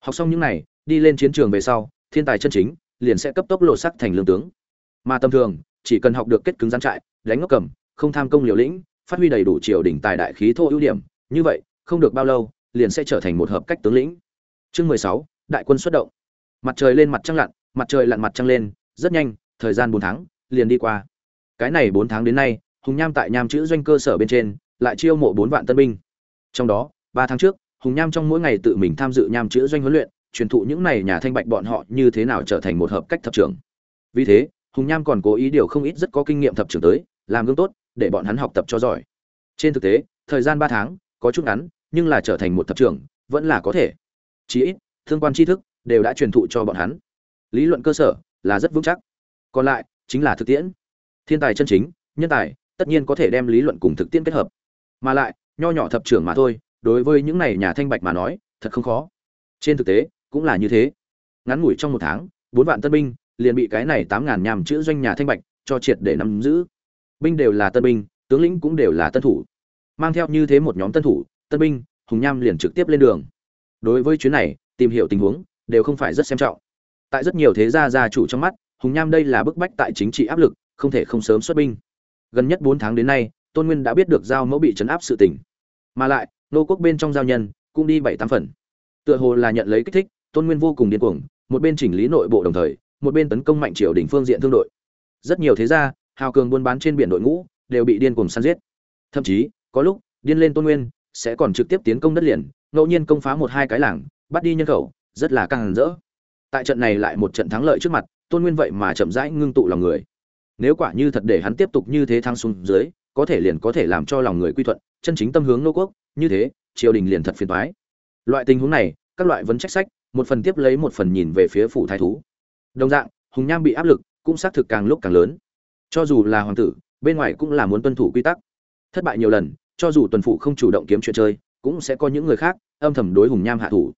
Học xong những này, đi lên chiến trường về sau, thiên tài chân chính liền sẽ cấp tốc lộ sắc thành lương tướng. Mà tầm thường, chỉ cần học được kết cứng gian trại, đánh ngốc cầm, không tham công liều lĩnh, phát huy đầy đủ triều đỉnh tài đại khí thô ưu điểm, như vậy, không được bao lâu, liền sẽ trở thành một hợp cách tướng lĩnh. Chương mười sáu, đại quân xuất động. Mặt trời lên mặt trăng lặn, mặt trời lặn mặt trăng lên, rất nhanh, thời gian bốn tháng, liền đi qua. Cái này bốn tháng đến nay, hùng nham tại nham chữ doanh cơ sở bên trên, lại chiêu mộ bốn vạn tân binh. Trong đó, ba tháng trước, hùng nham trong mỗi ngày tự mình tham dự nham chữ doanh huấn luyện truyền thụ những này nhà thanh bạch bọn họ như thế nào trở thành một hợp cách thập trưởng. Vì thế, hùng nham còn cố ý điều không ít rất có kinh nghiệm thập trưởng tới, làm gương tốt, để bọn hắn học tập cho giỏi. Trên thực tế, thời gian ba tháng, có chút ngắn, nhưng là trở thành một thập trưởng, vẫn là có thể. Chỉ ít, thương quan tri thức đều đã truyền thụ cho bọn hắn. Lý luận cơ sở là rất vững chắc. Còn lại, chính là thực tiễn. Thiên tài chân chính, nhân tài, tất nhiên có thể đem lý luận cùng thực tiễn kết hợp. Mà lại, nho nhỏ thập trưởng mà thôi, đối với những này nhà thanh bạch mà nói, thật không khó. Trên thực tế cũng là như thế. Ngắn ngủi trong một tháng, bốn vạn tân binh liền bị cái này tám ngàn nhàm chữ doanh nhà thanh bạch cho triệt để nắm giữ. Binh đều là tân binh, tướng lĩnh cũng đều là tân thủ. Mang theo như thế một nhóm tân thủ, tân binh, hùng nham liền trực tiếp lên đường. Đối với chuyến này, tìm hiểu tình huống đều không phải rất xem trọng. Tại rất nhiều thế gia gia chủ trong mắt, hùng nham đây là bức bách tại chính trị áp lực, không thể không sớm xuất binh. Gần nhất bốn tháng đến nay, tôn nguyên đã biết được giao mẫu bị chấn áp sự tình. Mà lại, nô quốc bên trong giao nhân cũng đi bảy tám phần. Tựa hồ là nhận lấy kích thích tôn nguyên vô cùng điên cuồng, một bên chỉnh lý nội bộ đồng thời, một bên tấn công mạnh triều đình phương diện thương đội. Rất nhiều thế gia, hào cường buôn bán trên biển đội ngũ, đều bị điên cuồng săn giết. Thậm chí, có lúc, điên lên tôn nguyên, sẽ còn trực tiếp tiến công đất liền, ngẫu nhiên công phá một hai cái làng, bắt đi nhân khẩu, rất là căng rỡ. Tại trận này lại một trận thắng lợi trước mặt, tôn nguyên vậy mà chậm rãi ngưng tụ lòng người. Nếu quả như thật để hắn tiếp tục như thế thăng xuống dưới, có thể liền có thể làm cho lòng người quy thuận, chân chính tâm hướng nô quốc, như thế, triều đình liền thật phiền toái. Loại tình huống này, các loại vấn trách sách một phần tiếp lấy một phần nhìn về phía phủ thái thú. Đồng dạng, hùng nham bị áp lực cũng xác thực càng lúc càng lớn. Cho dù là hoàng tử, bên ngoài cũng là muốn tuân thủ quy tắc. Thất bại nhiều lần, cho dù tuần phụ không chủ động kiếm chuyện chơi, cũng sẽ có những người khác âm thầm đối hùng nham hạ thủ.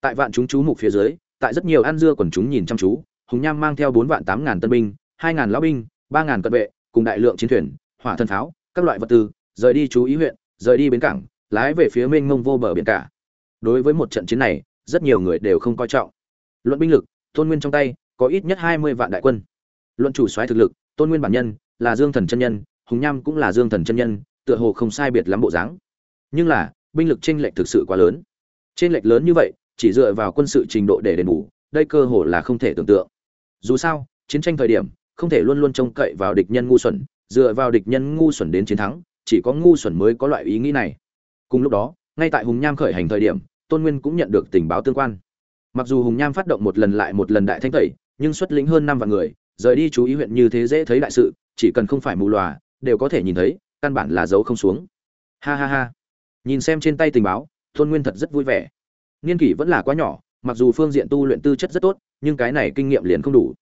Tại vạn chúng chú mục phía dưới, tại rất nhiều ăn dưa quần chúng nhìn chăm chú, hùng nham mang theo bốn vạn tám ngàn tân binh, hai ngàn lão binh, ba ngàn cận vệ, cùng đại lượng chiến thuyền, hỏa thân pháo, các loại vật tư, rời đi chú ý huyện, rời đi bến cảng, lái về phía mênh mông vô bờ biển cả. Đối với một trận chiến này rất nhiều người đều không coi trọng. Luận binh lực, tôn nguyên trong tay, có ít nhất hai mươi vạn đại quân. Luận chủ soái thực lực, tôn nguyên bản nhân, là dương thần chân nhân, hùng nham cũng là dương thần chân nhân, tựa hồ không sai biệt lắm bộ dáng. Nhưng là, binh lực chênh lệch thực sự quá lớn. Chênh lệch lớn như vậy, chỉ dựa vào quân sự trình độ để đền bù, đây cơ hồ là không thể tưởng tượng. Dù sao, chiến tranh thời điểm, không thể luôn luôn trông cậy vào địch nhân ngu xuẩn, dựa vào địch nhân ngu xuẩn đến chiến thắng, chỉ có ngu xuẩn mới có loại ý nghĩ này. Cùng lúc đó, ngay tại hùng nham khởi hành thời điểm tôn nguyên cũng nhận được tình báo tương quan. Mặc dù hùng nham phát động một lần lại một lần đại thanh tẩy, nhưng xuất lĩnh hơn năm vạn người, rời đi chú ý huyện như thế dễ thấy đại sự, chỉ cần không phải mù lòa, đều có thể nhìn thấy, căn bản là dấu không xuống. Ha ha ha. Nhìn xem trên tay tình báo, tôn nguyên thật rất vui vẻ. Niên kỷ vẫn là quá nhỏ, mặc dù phương diện tu luyện tư chất rất tốt, nhưng cái này kinh nghiệm liền không đủ.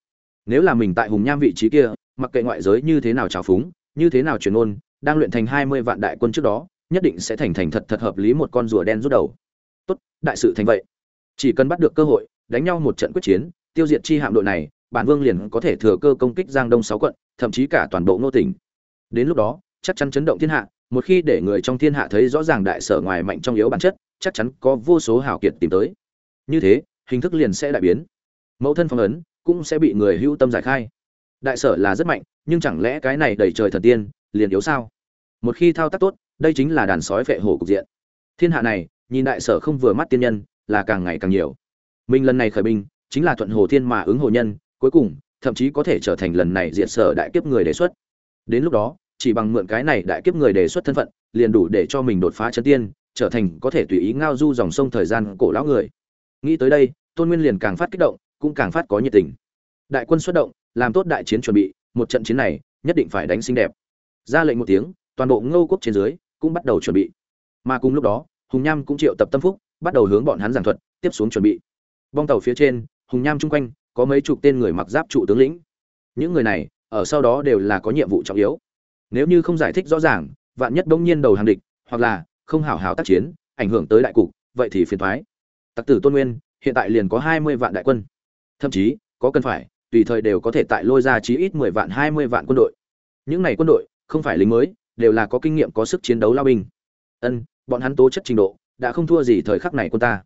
Nếu là mình tại hùng nham vị trí kia, mặc kệ ngoại giới như thế nào trào phúng, như thế nào truyền ôn đang luyện thành hai mươi vạn đại quân trước đó, nhất định sẽ thành thành thật thật hợp lý một con rùa đen rút đầu đại sự thành vậy. Chỉ cần bắt được cơ hội, đánh nhau một trận quyết chiến, tiêu diệt chi hạm đội này, bản vương liền có thể thừa cơ công kích giang đông sáu quận, thậm chí cả toàn bộ ngô tỉnh. Đến lúc đó, chắc chắn chấn động thiên hạ, một khi để người trong thiên hạ thấy rõ ràng đại sở ngoài mạnh trong yếu bản chất, chắc chắn có vô số hảo kiệt tìm tới. Như thế, hình thức liền sẽ đại biến. Mẫu thân phong ấn cũng sẽ bị người hữu tâm giải khai. Đại sở là rất mạnh, nhưng chẳng lẽ cái này đẩy trời thần tiên liền yếu sao? Một khi thao tác tốt, đây chính là đàn sói vệ hổ cục diện. Thiên hạ này nhìn đại sở không vừa mắt tiên nhân, là càng ngày càng nhiều. Mình lần này khởi binh, chính là thuận hồ thiên mà ứng hồ nhân, cuối cùng, thậm chí có thể trở thành lần này diệt sở đại kiếp người đề xuất. Đến lúc đó, chỉ bằng mượn cái này đại kiếp người đề xuất thân phận, liền đủ để cho mình đột phá chân tiên, trở thành có thể tùy ý ngao du dòng sông thời gian cổ lão người. Nghĩ tới đây, tôn nguyên liền càng phát kích động, cũng càng phát có nhiệt tình. Đại quân xuất động, làm tốt đại chiến chuẩn bị, một trận chiến này, nhất định phải đánh xinh đẹp. Ra lệnh một tiếng, toàn bộ ngô quốc trên dưới cũng bắt đầu chuẩn bị. Mà cùng lúc đó hùng nham cũng triệu tập tâm phúc, bắt đầu hướng bọn hắn giảng thuật, tiếp xuống chuẩn bị. Bong tàu phía trên, hùng nham chung quanh, có mấy chục tên người mặc giáp trụ tướng lĩnh. Những người này, ở sau đó đều là có nhiệm vụ trọng yếu. Nếu như không giải thích rõ ràng, vạn nhất bỗng nhiên đầu hàng địch, hoặc là không hảo hảo tác chiến, ảnh hưởng tới đại cục, vậy thì phiền thoái tặc tử tôn nguyên, hiện tại liền có hai mươi vạn đại quân. Thậm chí, có cần phải, tùy thời đều có thể tại lôi ra chí ít mười vạn, hai mươi vạn quân đội. Những này quân đội, không phải lính mới, đều là có kinh nghiệm, có sức chiến đấu lao binh. Ân bọn hắn tố chất trình độ, đã không thua gì thời khắc này quân ta.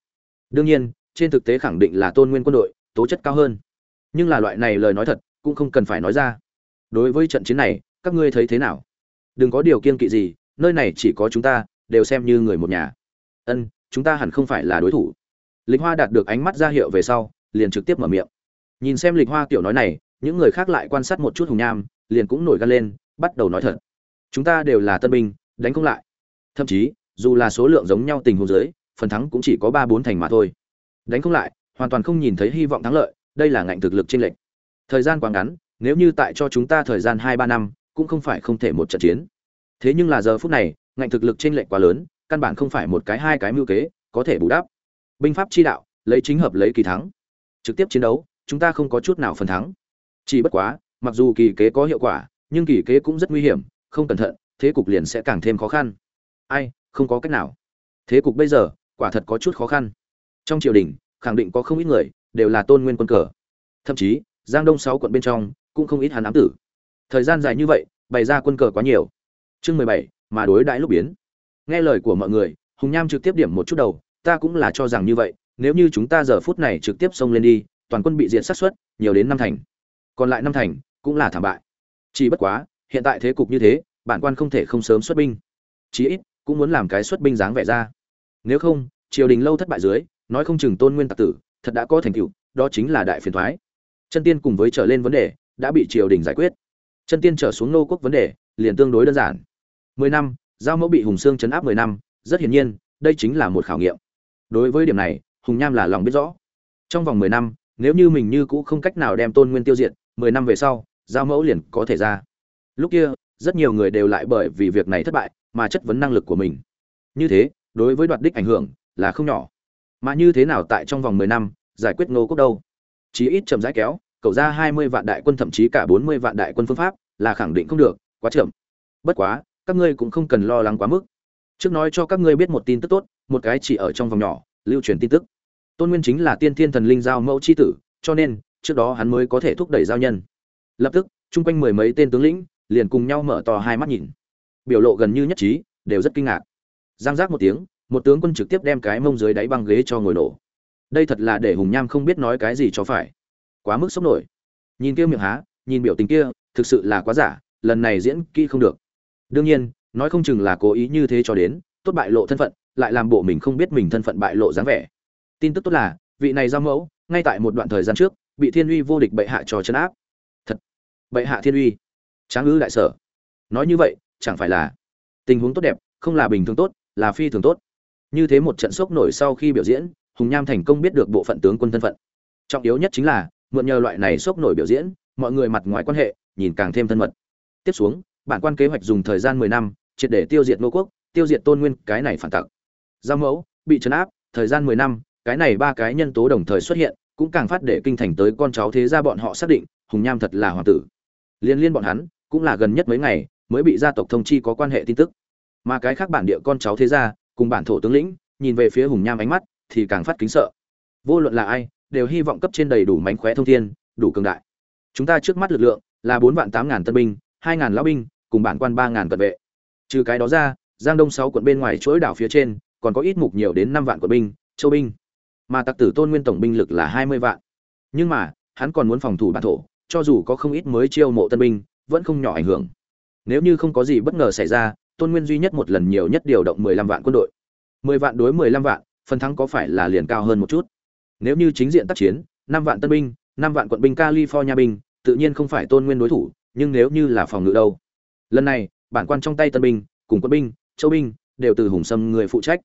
Đương nhiên, trên thực tế khẳng định là tôn nguyên quân đội, tố chất cao hơn. Nhưng là loại này lời nói thật, cũng không cần phải nói ra. Đối với trận chiến này, các ngươi thấy thế nào? Đừng có điều kiên kỵ gì, nơi này chỉ có chúng ta, đều xem như người một nhà. Ân, chúng ta hẳn không phải là đối thủ. Lịch hoa đạt được ánh mắt ra hiệu về sau, liền trực tiếp mở miệng. Nhìn xem lịch hoa kiểu nói này, những người khác lại quan sát một chút hùng nham, liền cũng nổi gan lên, bắt đầu nói thật. Chúng ta đều là tân binh, đánh không lại. Thậm chí dù là số lượng giống nhau tình huống dưới, phần thắng cũng chỉ có ba bốn thành mà thôi. Đánh không lại, hoàn toàn không nhìn thấy hy vọng thắng lợi, đây là ngạnh thực lực trên lệch. thời gian quá ngắn, nếu như tại cho chúng ta thời gian hai ba năm, cũng không phải không thể một trận chiến. Thế nhưng là giờ phút này, ngạnh thực lực trên lệch quá lớn, căn bản không phải một cái hai cái mưu kế, có thể bù đắp. Binh pháp chi đạo, lấy chính hợp lấy kỳ thắng. Trực tiếp chiến đấu, chúng ta không có chút nào phần thắng. Chỉ bất quá, mặc dù kỳ kế có hiệu quả, nhưng kỳ kế cũng rất nguy hiểm, không cẩn thận, thế cục liền sẽ càng thêm khó khăn. Ai không có cách nào. Thế cục bây giờ, quả thật có chút khó khăn. Trong triều đình, khẳng định có không ít người, đều là tôn nguyên quân cờ. Thậm chí, giang đông sáu quận bên trong, cũng không ít hắn ám tử. Thời gian dài như vậy, bày ra quân cờ quá nhiều. Chương mười bảy, mà đối đãi lúc biến. Nghe lời của mọi người, hùng nham trực tiếp điểm một chút đầu, ta cũng là cho rằng như vậy, nếu như chúng ta giờ phút này trực tiếp xông lên đi, toàn quân bị diệt sát xuất nhiều đến năm thành. Còn lại năm thành, cũng là thảm bại. Chỉ bất quá, hiện tại thế cục như thế, bản quan không thể không sớm xuất binh. Chí ít cũng muốn làm cái xuất binh dáng vẻ ra. Nếu không, triều đình lâu thất bại dưới, nói không chừng tôn nguyên tặc tử, thật đã có thành tựu, đó chính là đại phiền thoái. Chân tiên cùng với trở lên vấn đề, đã bị triều đình giải quyết. Chân tiên trở xuống nô quốc vấn đề, liền tương đối đơn giản. Mười năm, giao mẫu bị hùng sương chấn áp mười năm, rất hiển nhiên, đây chính là một khảo nghiệm. Đối với điểm này, hùng nham là lòng biết rõ. Trong vòng mười năm, nếu như mình như cũ không cách nào đem tôn nguyên tiêu diệt, mười năm về sau, giao mẫu liền có thể ra. Lúc kia, rất nhiều người đều lại bởi vì việc này thất bại mà chất vấn năng lực của mình. Như thế, đối với đoạt đích ảnh hưởng là không nhỏ. Mà như thế nào tại trong vòng mười năm, giải quyết ngô quốc đâu? Chí ít chậm rãi kéo, cậu ra hai mươi vạn đại quân thậm chí cả bốn mươi vạn đại quân phương pháp là khẳng định không được, quá chậm. Bất quá, các ngươi cũng không cần lo lắng quá mức. Trước nói cho các ngươi biết một tin tức tốt, một cái chỉ ở trong vòng nhỏ, lưu truyền tin tức. Tôn nguyên chính là tiên thiên thần linh giao mẫu c h i tử, cho nên, trước đó hắn mới có thể thúc đẩy giao nhân. Lập tức, chung quanh mười mấy tên tướng lĩnh liền cùng nhau mở to hai mắt nhìn biểu lộ gần như nhất trí, đều rất kinh ngạc. Giang giác một tiếng, một tướng quân trực tiếp đem cái mông dưới đáy băng ghế cho ngồi nổ. Đây thật là để hùng nham không biết nói cái gì cho phải. Quá mức sốc nổi. Nhìn kia miệng há, nhìn biểu tình kia, thực sự là quá giả, lần này diễn kỹ không được. Đương nhiên, nói không chừng là cố ý như thế cho đến, tốt bại lộ thân phận, lại làm bộ mình không biết mình thân phận bại lộ dáng vẻ. Tin tức tốt là, vị này giao mẫu, ngay tại một đoạn thời gian trước, bị thiên uy vô địch bệ hạ cho chấn áp. Thật. Bệ hạ thiên uy. Tráng ngữ đại sở. Nói như vậy chẳng phải là tình huống tốt đẹp, không là bình thường tốt, là phi thường tốt. Như thế một trận sốc nổi sau khi biểu diễn, hùng nham thành công biết được bộ phận tướng quân thân phận. Trọng yếu nhất chính là, mượn nhờ loại này sốc nổi biểu diễn, mọi người mặt ngoài quan hệ, nhìn càng thêm thân mật. Tiếp xuống, bản quan kế hoạch dùng thời gian mười năm, triệt để tiêu diệt nô quốc, tiêu diệt tôn nguyên, cái này phản tặc. Giao mẫu, bị trấn áp, thời gian mười năm, cái này ba cái nhân tố đồng thời xuất hiện, cũng càng phát để kinh thành tới con cháu thế gia bọn họ xác định, hùng nham thật là hoàng tử. Liên liên bọn hắn, cũng là gần nhất mấy ngày mới bị gia tộc thông chi có quan hệ tin tức. Mà cái khác bản địa con cháu thế gia, cùng bản thổ tướng lĩnh, nhìn về phía hùng nham ánh mắt, thì càng phát kính sợ. Vô luận là ai, đều hy vọng cấp trên đầy đủ mánh khóe thông thiên, đủ cường đại. Chúng ta trước mắt lực lượng là bốn vạn tám ngàn tân binh, hai ngàn lão binh, cùng bản quan ba ngàn cận vệ. Trừ cái đó ra, giang đông sáu quận bên ngoài chuỗi đảo phía trên, còn có ít mục nhiều đến năm vạn quận binh, châu binh. Mà tặc tử tôn nguyên tổng binh lực là hai mươi vạn. Nhưng mà, hắn còn muốn phòng thủ bản thổ, cho dù có không ít mới chiêu mộ tân binh, vẫn không nhỏ ảnh hưởng nếu như không có gì bất ngờ xảy ra, tôn nguyên duy nhất một lần nhiều nhất điều động mười lăm vạn quân đội. Mười vạn đối mười lăm vạn, phần thắng có phải là liền cao hơn một chút? Nếu như chính diện tác chiến, năm vạn tân binh, năm vạn quận binh california binh, tự nhiên không phải tôn nguyên đối thủ, nhưng nếu như là phòng ngự đâu? Lần này, bản quan trong tay tân binh, cùng quân binh, châu binh, đều từ hùng sâm người phụ trách.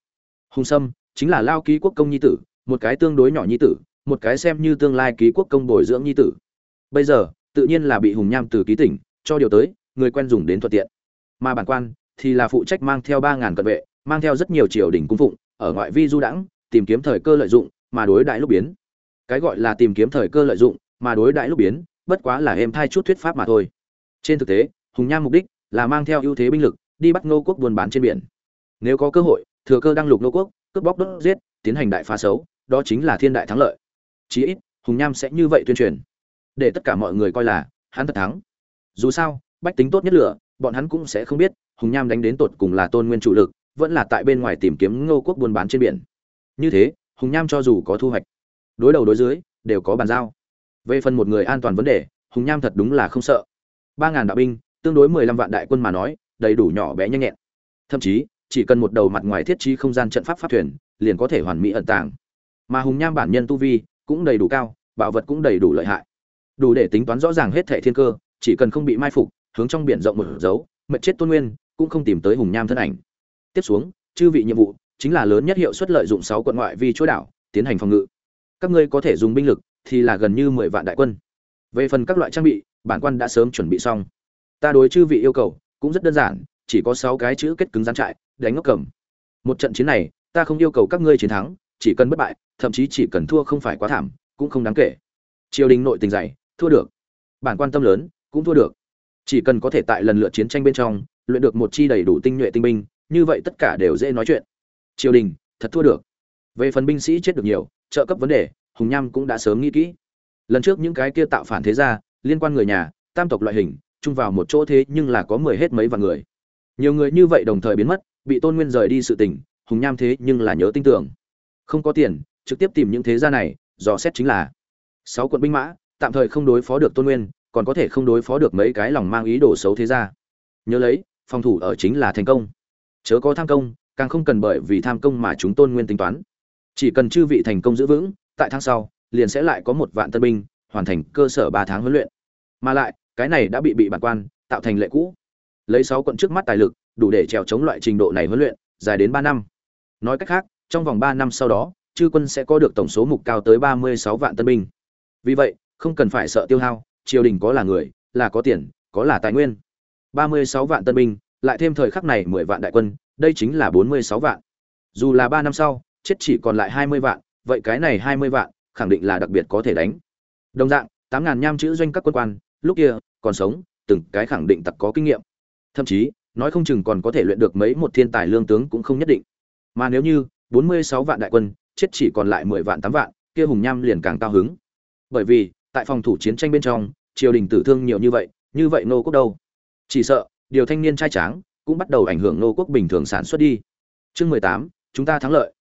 Hùng sâm chính là lao ký quốc công nhi tử, một cái tương đối nhỏ nhi tử, một cái xem như tương lai ký quốc công bồi dưỡng nhi tử. Bây giờ, tự nhiên là bị hùng nham từ ký tỉnh, cho điều tới người quen dùng đến thuận tiện. Mà bản quan thì là phụ trách mang theo ba ngàn cận vệ, mang theo rất nhiều triều đình cung phụng, ở ngoại vi du đãng, tìm kiếm thời cơ lợi dụng mà đối đại lúc biến. Cái gọi là tìm kiếm thời cơ lợi dụng mà đối đại lúc biến, bất quá là em thay chút thuyết pháp mà thôi. Trên thực tế, hùng nham mục đích là mang theo ưu thế binh lực đi bắt ngô quốc buôn bán trên biển. Nếu có cơ hội, thừa cơ đăng lục ngô quốc, cướp bóc đốt giết, tiến hành đại phá xấu, đó chính là thiên đại thắng lợi. Chí ít, hùng nham sẽ như vậy tuyên truyền. Để tất cả mọi người coi là hắn thật thắng. Dù sao bách tính tốt nhất lửa, bọn hắn cũng sẽ không biết, hùng nham đánh đến tột cùng là tôn nguyên chủ lực, vẫn là tại bên ngoài tìm kiếm ngô quốc buôn bán trên biển. Như thế, hùng nham cho dù có thu hoạch, đối đầu đối dưới, đều có bàn giao. Về phần một người an toàn vấn đề, hùng nham thật đúng là không sợ. Ba ngàn đạo binh, tương đối mười lăm vạn đại quân mà nói, đầy đủ nhỏ bé nhanh nhẹn. Thậm chí, chỉ cần một đầu mặt ngoài thiết trí không gian trận pháp pháp thuyền, liền có thể hoàn mỹ ẩn tàng. Mà hùng nham bản nhân tu vi cũng đầy đủ cao, bảo vật cũng đầy đủ lợi hại. Đủ để tính toán rõ ràng hết thẻ thiên cơ, chỉ cần không bị mai phục hướng trong biển rộng một dấu mệt chết tôn nguyên, cũng không tìm tới hùng nham thân ảnh. Tiếp xuống, chư vị nhiệm vụ, chính là lớn nhất hiệu suất lợi dụng sáu quận ngoại vi chỗ đảo, tiến hành phòng ngự. Các ngươi có thể dùng binh lực thì là gần như mười vạn đại quân. Về phần các loại trang bị, bản quan đã sớm chuẩn bị xong. Ta đối chư vị yêu cầu cũng rất đơn giản, chỉ có sáu cái chữ kết cứng rắn trại, đánh ngốc cầm. Một trận chiến này, ta không yêu cầu các ngươi chiến thắng, chỉ cần bất bại, thậm chí chỉ cần thua không phải quá thảm, cũng không đáng kể. Triều đình nội tình dày, thua được. Bản quan tâm lớn, cũng thua được chỉ cần có thể tại lần lượt chiến tranh bên trong, luyện được một chi đầy đủ tinh nhuệ tinh binh, như vậy tất cả đều dễ nói chuyện. Triều đình, thật thua được. Về phần binh sĩ chết được nhiều, trợ cấp vấn đề, hùng nham cũng đã sớm nghĩ kỹ. Lần trước những cái kia tạo phản thế gia, liên quan người nhà, tam tộc loại hình, chung vào một chỗ thế nhưng là có mười hết mấy vạn người. Nhiều người như vậy đồng thời biến mất, bị tôn nguyên rời đi sự tình, hùng nham thế nhưng là nhớ tin tưởng. Không có tiền, trực tiếp tìm những thế gia này, dò xét chính là sáu quận binh mã, tạm thời không đối phó được tôn nguyên còn có thể không đối phó được mấy cái lòng mang ý đồ xấu thế gia. Nhớ lấy, phòng thủ ở chính là thành công. Chớ có tham công, càng không cần bởi vì tham công mà chúng tôn nguyên tính toán. Chỉ cần chư vị thành công giữ vững, tại tháng sau, liền sẽ lại có một vạn tân binh, hoàn thành cơ sở ba tháng huấn luyện. Mà lại, cái này đã bị bị bản quan, tạo thành lệ cũ. Lấy sáu quận trước mắt tài lực, đủ để trèo chống loại trình độ này huấn luyện, dài đến ba năm. Nói cách khác, trong vòng ba năm sau đó, chư quân sẽ có được tổng số mục cao tới ba mươi sáu vạn tân binh. Vì vậy, không cần phải sợ tiêu hao triều đình có là người, là có tiền, có là tài nguyên. Ba mươi sáu vạn tân binh, lại thêm thời khắc này mười vạn đại quân, đây chính là bốn mươi sáu vạn. Dù là ba năm sau, chết chỉ còn lại hai mươi vạn, vậy cái này hai mươi vạn, khẳng định là đặc biệt có thể đánh. Đồng dạng, tám ngàn nham chữ doanh các quân quan, lúc kia, còn sống, từng cái khẳng định tặc có kinh nghiệm. Thậm chí, nói không chừng còn có thể luyện được mấy một thiên tài lương tướng cũng không nhất định. Mà nếu như, bốn mươi sáu vạn đại quân, chết chỉ còn lại mười vạn tám vạn, kia hùng nham liền càng cao hứng. Bởi vì tại phòng thủ chiến tranh bên trong, triều đình tử thương nhiều như vậy như vậy nô quốc đâu? Chỉ sợ, điều thanh niên trai tráng cũng bắt đầu ảnh hưởng nô quốc bình thường sản xuất đi. Chương mười tám, chúng ta thắng lợi.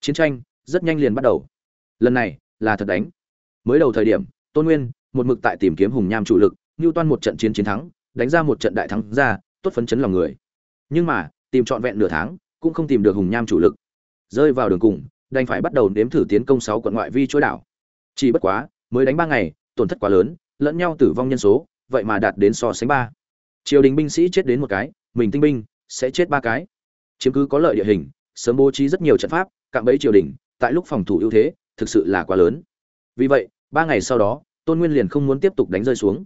Chiến tranh rất nhanh liền bắt đầu. Lần này là thật đánh. Mới đầu thời điểm, tôn nguyên, một mực tại tìm kiếm hùng nham chủ lực như toan một trận chiến chiến thắng, đánh ra một trận đại thắng ra, tốt phấn chấn lòng người. Nhưng mà, tìm trọn vẹn nửa tháng, cũng không tìm được hùng nham chủ lực. Rơi vào đường cùng, đành phải bắt đầu nếm thử tiến công sáu quận ngoại vi chuỗi đảo. Chỉ bất quá, mới đánh ba ngày tổn thất quá lớn, lẫn nhau tử vong nhân số, vậy mà đạt đến so sánh ba. Triều đình binh sĩ chết đến một cái, mình tinh binh sẽ chết ba cái. Chiếm cứ có lợi địa hình, sớm bố trí rất nhiều trận pháp, cạm bẫy triều đình, tại lúc phòng thủ ưu thế, thực sự là quá lớn. Vì vậy, ba ngày sau đó, tôn nguyên liền không muốn tiếp tục đánh rơi xuống.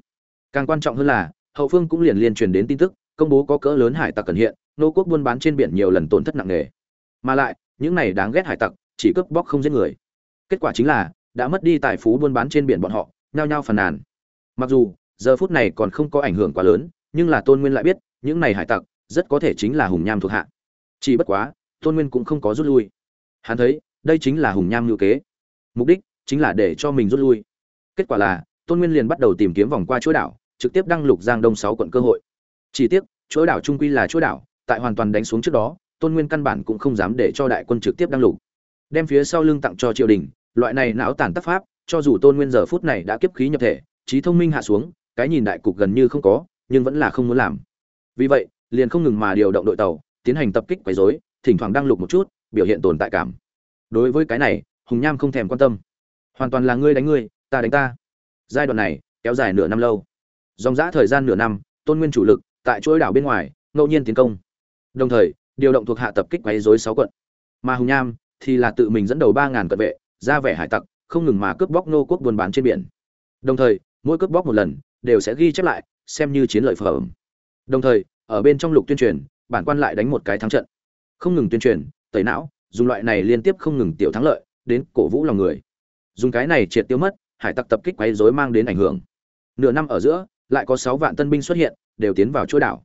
Càng quan trọng hơn là, hậu phương cũng liền liên truyền đến tin tức, công bố có cỡ lớn hải tặc cần hiện, nô quốc buôn bán trên biển nhiều lần tổn thất nặng nề. Mà lại, những này đáng ghét hải tặc, chỉ cướp bóc không giết người. Kết quả chính là, đã mất đi tài phú buôn bán trên biển bọn họ nhao nhao phàn nàn. Mặc dù, giờ phút này còn không có ảnh hưởng quá lớn, nhưng là tôn nguyên lại biết, những này hải tặc, rất có thể chính là hùng nham thuộc hạ. Chỉ bất quá, tôn nguyên cũng không có rút lui. Hắn thấy, đây chính là hùng nham lưu kế. Mục đích chính là để cho mình rút lui. Kết quả là, tôn nguyên liền bắt đầu tìm kiếm vòng qua chuỗi đảo, trực tiếp đăng lục giang đông sáu quận cơ hội. Chỉ tiếc, chuỗi đảo trung quy là chuỗi đảo, tại hoàn toàn đánh xuống trước đó, tôn nguyên căn bản cũng không dám để cho đại quân trực tiếp đăng lục. Đem phía sau lưng tặng cho triều đình, loại này não tàn tác pháp cho dù tôn nguyên giờ phút này đã kiếp khí nhập thể, trí thông minh hạ xuống, cái nhìn đại cục gần như không có, nhưng vẫn là không muốn làm. Vì vậy, liền không ngừng mà điều động đội tàu, tiến hành tập kích quấy rối, thỉnh thoảng đăng lục một chút, biểu hiện tồn tại cảm. Đối với cái này, hùng nham không thèm quan tâm. Hoàn toàn là ngươi đánh ngươi, ta đánh ta. Giai đoạn này, kéo dài nửa năm lâu. Dòng dã thời gian nửa năm, tôn nguyên chủ lực, tại chuỗi đảo bên ngoài, ngẫu nhiên tiến công. Đồng thời, điều động thuộc hạ tập kích quấy rối sáu quận. Mà hùng nham thì là tự mình dẫn đầu ba ngàn cận vệ, ra vẻ hải tặc không ngừng mà cướp bóc nô quốc buôn bán trên biển. Đồng thời, mỗi cướp bóc một lần, đều sẽ ghi chép lại, xem như chiến lợi phẩm. Đồng thời, ở bên trong lục tuyên truyền, bản quan lại đánh một cái thắng trận. Không ngừng tuyên truyền, tẩy não, dùng loại này liên tiếp không ngừng tiểu thắng lợi, đến cổ vũ lòng người. Dùng cái này triệt tiêu mất, hải tặc tập kích quấy rối mang đến ảnh hưởng. Nửa năm ở giữa, lại có sáu vạn tân binh xuất hiện, đều tiến vào chỗ đảo.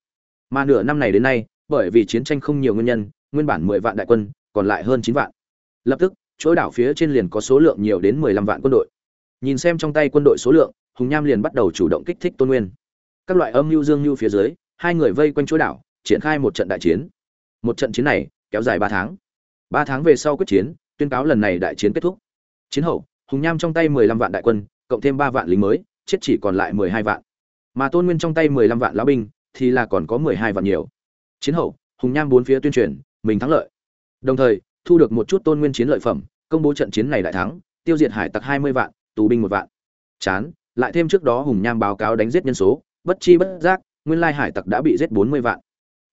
Mà nửa năm này đến nay, bởi vì chiến tranh không nhiều nguyên nhân, nguyên bản mười vạn đại quân, còn lại hơn chín vạn. Lập tức chỗ đảo phía trên liền có số lượng nhiều đến mười lăm vạn quân đội. Nhìn xem trong tay quân đội số lượng, hùng nham liền bắt đầu chủ động kích thích tôn nguyên. Các loại âm lưu dương lưu phía dưới, hai người vây quanh chỗ đảo, triển khai một trận đại chiến. Một trận chiến này kéo dài ba tháng. Ba tháng về sau quyết chiến, tuyên cáo lần này đại chiến kết thúc. Chiến hậu, hùng nham trong tay mười lăm vạn đại quân, cộng thêm ba vạn lính mới, chết chỉ còn lại mười hai vạn. Mà tôn nguyên trong tay mười lăm vạn lão binh thì là còn có mười hai vạn nhiều. Chiến hậu, hùng nham bốn phía tuyên truyền, mình thắng lợi. Đồng thời, thu được một chút tôn nguyên chiến lợi phẩm công bố trận chiến này đại thắng, tiêu diệt hải tặc hai mươi vạn, tù binh một vạn. Chán, lại thêm trước đó hùng nham báo cáo đánh giết nhân số, bất chi bất giác, nguyên lai hải tặc đã bị giết bốn mươi vạn.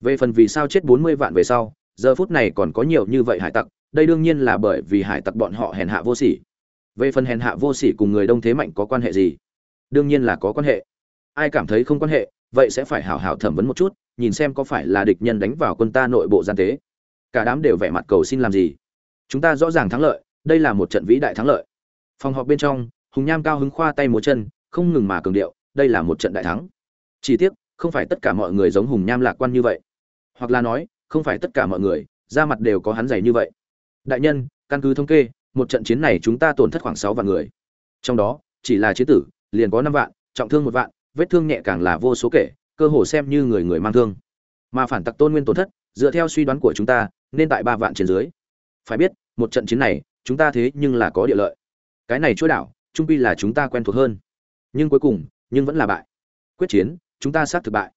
Về phần vì sao chết bốn mươi vạn về sau, giờ phút này còn có nhiều như vậy hải tặc, đây đương nhiên là bởi vì hải tặc bọn họ hèn hạ vô sỉ. Về phần hèn hạ vô sỉ cùng người đông thế mạnh có quan hệ gì? Đương nhiên là có quan hệ. Ai cảm thấy không quan hệ, vậy sẽ phải hảo hảo thẩm vấn một chút, nhìn xem có phải là địch nhân đánh vào quân ta nội bộ gian tế. Cả đám đều vẻ mặt cầu xin làm gì? Chúng ta rõ ràng thắng lợi đây là một trận vĩ đại thắng lợi. Phòng họp bên trong, hùng nham cao hứng khoa tay múa chân, không ngừng mà cường điệu, đây là một trận đại thắng. Chỉ tiếc, không phải tất cả mọi người giống hùng nham lạc quan như vậy. Hoặc là nói, không phải tất cả mọi người ra mặt đều có hắn dày như vậy. Đại nhân, căn cứ thống kê, một trận chiến này chúng ta tổn thất khoảng sáu vạn người. Trong đó, chỉ là chiến tử, liền có năm vạn, trọng thương một vạn, vết thương nhẹ càng là vô số kể, cơ hồ xem như người người mang thương. Mà phản tặc tôn nguyên tổn thất, dựa theo suy đoán của chúng ta, nên tại ba vạn trên dưới. Phải biết, một trận chiến này chúng ta thế nhưng là có địa lợi. Cái này chỗ đảo, trung pi là chúng ta quen thuộc hơn. Nhưng cuối cùng, nhưng vẫn là bại. Quyết chiến, chúng ta sát thực bại.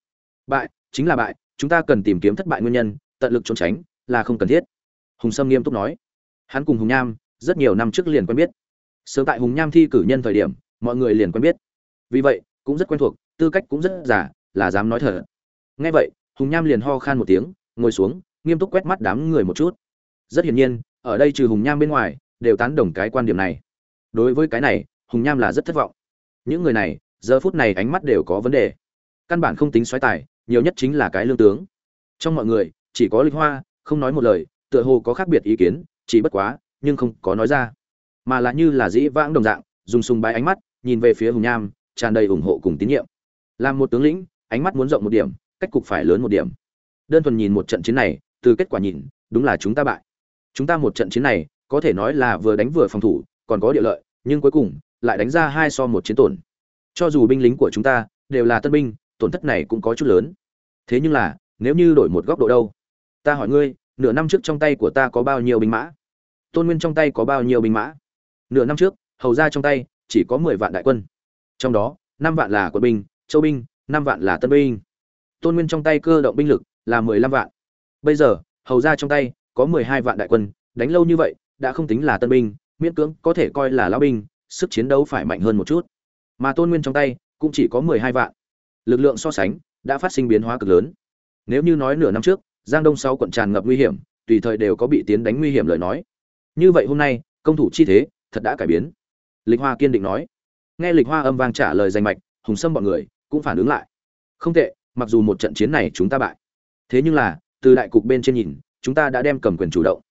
Bại, chính là bại, chúng ta cần tìm kiếm thất bại nguyên nhân, tận lực trốn tránh, là không cần thiết. Hùng sâm nghiêm túc nói. Hắn cùng hùng nham, rất nhiều năm trước liền quen biết. Sớm tại hùng nham thi cử nhân thời điểm, mọi người liền quen biết. Vì vậy, cũng rất quen thuộc, tư cách cũng rất giả là dám nói thở. Ngay vậy, hùng nham liền ho khan một tiếng, ngồi xuống, nghiêm túc quét mắt đám người một chút rất hiển nhiên, ở đây trừ hùng nham bên ngoài, đều tán đồng cái quan điểm này. Đối với cái này, hùng nham là rất thất vọng. Những người này, giờ phút này ánh mắt đều có vấn đề. Căn bản không tính xoáy tài, nhiều nhất chính là cái lương tướng. Trong mọi người, chỉ có lịch hoa, không nói một lời, tựa hồ có khác biệt ý kiến, chỉ bất quá, nhưng không có nói ra. Mà là như là dĩ vãng đồng dạng, dùng sùng bái ánh mắt, nhìn về phía hùng nham, tràn đầy ủng hộ cùng tín nhiệm. Làm một tướng lĩnh, ánh mắt muốn rộng một điểm, cách cục phải lớn một điểm. Đơn thuần nhìn một trận chiến này, từ kết quả nhìn, đúng là chúng ta bại chúng ta một trận chiến này, có thể nói là vừa đánh vừa phòng thủ, còn có địa lợi, nhưng cuối cùng, lại đánh ra hai so một chiến tổn. Cho dù binh lính của chúng ta đều là tân binh, tổn thất này cũng có chút lớn. Thế nhưng là, nếu như đổi một góc độ đâu? Ta hỏi ngươi, nửa năm trước trong tay của ta có bao nhiêu binh mã? Tôn nguyên trong tay có bao nhiêu binh mã? Nửa năm trước, hầu ra trong tay chỉ có mười vạn đại quân. Trong đó, năm vạn là quân binh, châu binh, năm vạn là tân binh. Tôn nguyên trong tay cơ động binh lực là mười lăm vạn. Bây giờ, hầu ra trong tay có mười hai vạn đại quân, đánh lâu như vậy, đã không tính là tân binh, miễn cưỡng có thể coi là lão binh, sức chiến đấu phải mạnh hơn một chút. Mà tôn nguyên trong tay, cũng chỉ có mười hai vạn. Lực lượng so sánh, đã phát sinh biến hóa cực lớn. Nếu như nói nửa năm trước, giang đông sáu quận tràn ngập nguy hiểm, tùy thời đều có bị tiến đánh nguy hiểm lời nói. Như vậy hôm nay, công thủ chi thế, thật đã cải biến. Lịch hoa kiên định nói. Nghe lịch hoa âm vang trả lời danh mạch, hùng sâm bọn người, cũng phản ứng lại. Không tệ, mặc dù một trận chiến này chúng ta bại. Thế nhưng là, từ đại cục bên trên nhìn chúng ta đã đem cầm quyền chủ động.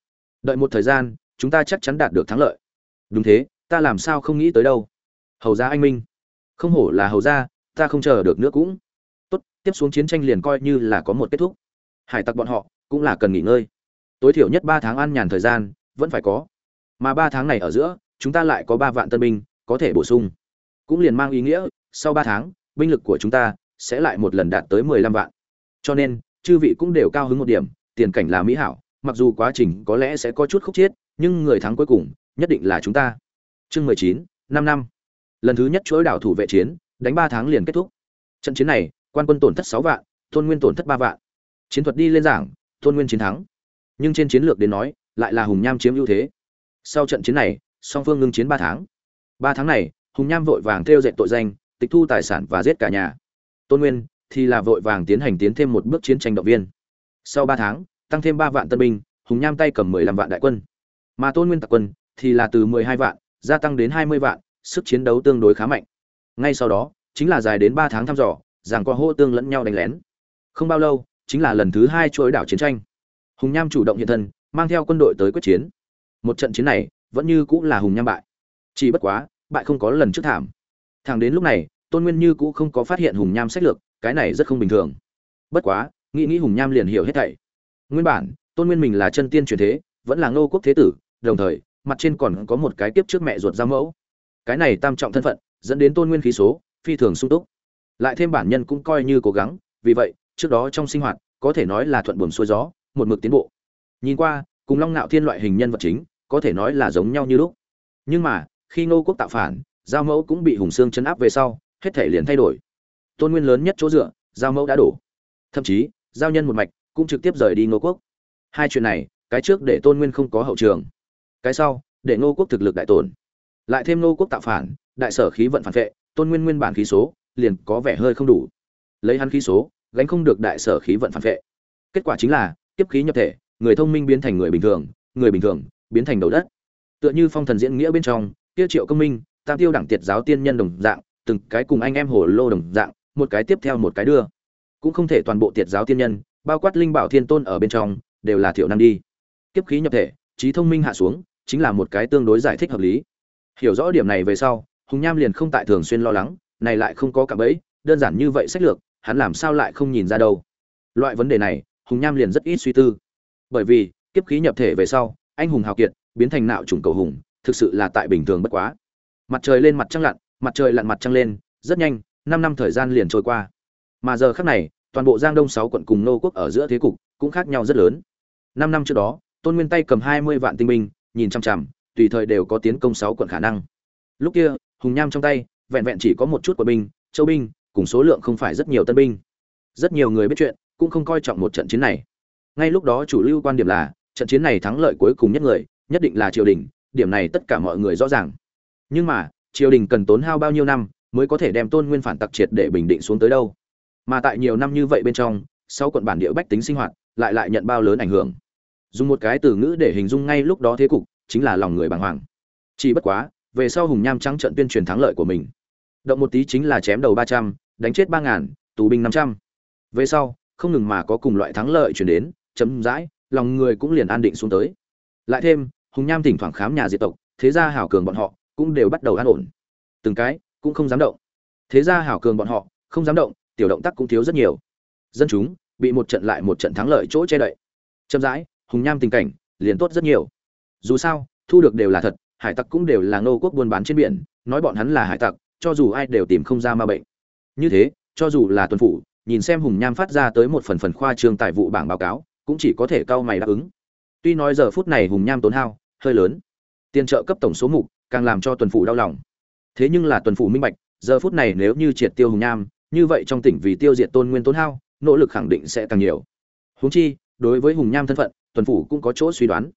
Đợi một thời gian, chúng ta chắc chắn đạt được thắng lợi. Đúng thế, ta làm sao không nghĩ tới đâu. Hầu ra anh minh. Không hổ là hầu ra ta không chờ được nữa cũng. Tốt, tiếp xuống chiến tranh liền coi như là có một kết thúc. Hải tặc bọn họ cũng là cần nghỉ ngơi. Tối thiểu nhất ba tháng an nhàn thời gian, vẫn phải có. Mà ba tháng này ở giữa, chúng ta lại có ba vạn tân binh, có thể bổ sung. Cũng liền mang ý nghĩa, sau ba tháng, binh lực của chúng ta sẽ lại một lần đạt tới mười lăm vạn. Cho nên, chư vị cũng đều cao hứng một điểm tiền cảnh là mỹ hảo, mặc dù quá trình có lẽ sẽ có chút khúc chiết, nhưng người thắng cuối cùng nhất định là chúng ta. Chương mười chín, năm năm. Lần thứ nhất chuỗi đảo thủ vệ chiến, đánh ba tháng liền kết thúc. Trận chiến này, quan quân tổn thất sáu vạn tôn nguyên tổn thất ba vạn. Chiến thuật đi lên giảng tôn nguyên chiến thắng. Nhưng trên chiến lược đến nói, lại là hùng nham chiếm ưu thế. Sau trận chiến này, song phương ngưng chiến ba tháng. Ba tháng này, hùng nham vội vàng theo dệt tội danh, tịch thu tài sản và giết cả nhà. Tôn nguyên thì là vội vàng tiến hành tiến thêm một bước chiến tranh động viên sau ba tháng, tăng thêm ba vạn tân binh, hùng nham tay cầm mười lăm vạn đại quân. Mà tôn nguyên tặc quân thì là từ mười hai vạn, gia tăng đến hai mươi vạn, sức chiến đấu tương đối khá mạnh. Ngay sau đó, chính là dài đến ba tháng thăm dò rằng qua hô tương lẫn nhau đánh lén. Không bao lâu, chính là lần thứ hai chuỗi đảo chiến tranh. Hùng nham chủ động hiện thân, mang theo quân đội tới quyết chiến. Một trận chiến này, vẫn như cũng là hùng nham bại. Chỉ bất quá, bại không có lần trước thảm. Thẳng đến lúc này, tôn nguyên như cũng không có phát hiện hùng nham sách lược, cái này rất không bình thường. Bất quá nghĩ nghĩ hùng nham liền hiểu hết thảy. Nguyên bản, tôn nguyên mình là chân tiên truyền thế, vẫn là ngô quốc thế tử, đồng thời, mặt trên còn có một cái tiếp trước mẹ ruột gia mẫu. Cái này tam trọng thân phận, dẫn đến tôn nguyên khí số, phi thường sung túc. Lại thêm bản nhân cũng coi như cố gắng, vì vậy, trước đó trong sinh hoạt, có thể nói là thuận buồm xuôi gió, một mực tiến bộ. Nhìn qua, cùng long nạo thiên loại hình nhân vật chính, có thể nói là giống nhau như lúc. Nhưng mà, khi ngô quốc tạo phản giao mẫu cũng bị hùng sương chấn áp về sau, hết thể liền thay đổi. Tôn nguyên lớn nhất chỗ dựa giao mẫu đã đổ. Thậm chí giao nhân một mạch, cũng trực tiếp rời đi ngô quốc. Hai chuyện này, cái trước để tôn nguyên không có hậu trường, cái sau, để ngô quốc thực lực đại tổn. Lại thêm ngô quốc tạo phản, đại sở khí vận phản vệ, tôn nguyên nguyên bản khí số, liền có vẻ hơi không đủ. Lấy hắn khí số, gánh không được đại sở khí vận phản vệ. Kết quả chính là tiếp khí nhập thể, người thông minh biến thành người bình thường, người bình thường, biến thành đầu đất. Tựa như phong thần diễn nghĩa bên trong tiêu triệu công minh, tam tiêu đẳng tiệt giáo tiên nhân đồng dạng, từng cái cùng anh em hồ lô đồng dạng, một cái tiếp theo một cái đưa cũng không thể toàn bộ tiệt giáo tiên nhân, bao quát linh bảo thiên tôn ở bên trong, đều là thiểu năng đi. Kiếp khí nhập thể, trí thông minh hạ xuống, chính là một cái tương đối giải thích hợp lý. Hiểu rõ điểm này về sau, hùng nham liền không tại thường xuyên lo lắng, này lại không có cả bẫy, đơn giản như vậy sách lược, hắn làm sao lại không nhìn ra đâu. Loại vấn đề này, hùng nham liền rất ít suy tư. Bởi vì, kiếp khí nhập thể về sau, anh hùng hào kiệt, biến thành nạo trùng cầu hùng, thực sự là tại bình thường bất quá. Mặt trời lên mặt trăng lặn, mặt trời lặn mặt trăng lên, rất nhanh, năm năm thời gian liền trôi qua mà giờ khác này, toàn bộ giang đông sáu quận cùng nô quốc ở giữa thế cục cũng khác nhau rất lớn. Năm năm trước đó, tôn nguyên tay cầm hai mươi vạn tinh binh, nhìn chằm chằm, tùy thời đều có tiến công sáu quận khả năng. Lúc kia, hùng nham trong tay, vẹn vẹn chỉ có một chút quân binh, châu binh, cùng số lượng không phải rất nhiều tân binh. Rất nhiều người biết chuyện, cũng không coi trọng một trận chiến này. Ngay lúc đó chủ lưu quan điểm là, trận chiến này thắng lợi cuối cùng nhất người, nhất định là triều đình, điểm này tất cả mọi người rõ ràng. Nhưng mà, triều đình cần tốn hao bao nhiêu năm mới có thể đem tôn nguyên phản tặc triệt để bình định xuống tới đâu? Mà tại nhiều năm như vậy bên trong sau quận bản địa bách tính sinh hoạt lại lại nhận bao lớn ảnh hưởng. Dùng một cái từ ngữ để hình dung ngay lúc đó thế cục, chính là lòng người bàng hoàng. Chỉ bất quá, về sau hùng nham trắng trận tuyên truyền thắng lợi của mình. Động một tí chính là chém đầu ba trăm, đánh chết ba ngàn, tù binh năm trăm. Về sau, không ngừng mà có cùng loại thắng lợi chuyển đến, chấm dãi, lòng người cũng liền an định xuống tới. Lại thêm, hùng nham thỉnh thoảng khám nhà diệt tộc, thế gia hảo cường bọn họ cũng đều bắt đầu an ổn. Từng cái cũng không dám động. Thế gia hảo cường bọn họ không dám động tiểu động tác cũng thiếu rất nhiều. Dân chúng bị một trận lại một trận thắng lợi chỗ che đậy. Chậm rãi, hùng nham tình cảnh, liền tốt rất nhiều. Dù sao, thu được đều là thật, hải tặc cũng đều là ngô quốc buôn bán trên biển, nói bọn hắn là hải tặc, cho dù ai đều tìm không ra ma bệnh. Như thế, cho dù là tuần phủ, nhìn xem hùng nham phát ra tới một phần phần khoa trương tài vụ bảng báo cáo, cũng chỉ có thể cau mày đáp ứng. Tuy nói giờ phút này hùng nham tốn hao, hơi lớn. Tiền trợ cấp tổng số mục, càng làm cho tuần phủ đau lòng. Thế nhưng là tuần phủ minh bạch, giờ phút này nếu như triệt tiêu hùng nham như vậy trong tỉnh vì tiêu diệt tôn nguyên tốn hao, nỗ lực khẳng định sẽ càng nhiều. Huống chi, đối với hùng nham thân phận, tuần phủ cũng có chỗ suy đoán.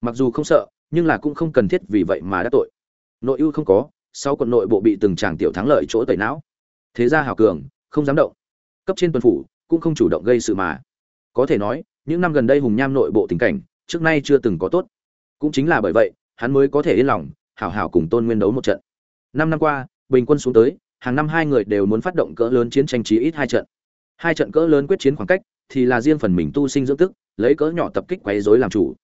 Mặc dù không sợ, nhưng là cũng không cần thiết vì vậy mà đã tội. Nội ưu không có sau quận nội bộ bị từng tràng tiểu thắng lợi chỗ tẩy não. Thế ra hào cường, không dám động. Cấp trên tuần phủ, cũng không chủ động gây sự mà. Có thể nói, những năm gần đây hùng nham nội bộ tình cảnh, trước nay chưa từng có tốt. Cũng chính là bởi vậy, hắn mới có thể yên lòng, hảo hảo cùng tôn nguyên đấu một trận. Năm năm qua, bình quân xuống tới hàng năm hai người đều muốn phát động cỡ lớn chiến tranh chí ít hai trận. Hai trận cỡ lớn quyết chiến khoảng cách thì là riêng phần mình tu sinh dưỡng tức, lấy cỡ nhỏ tập kích quấy rối làm chủ.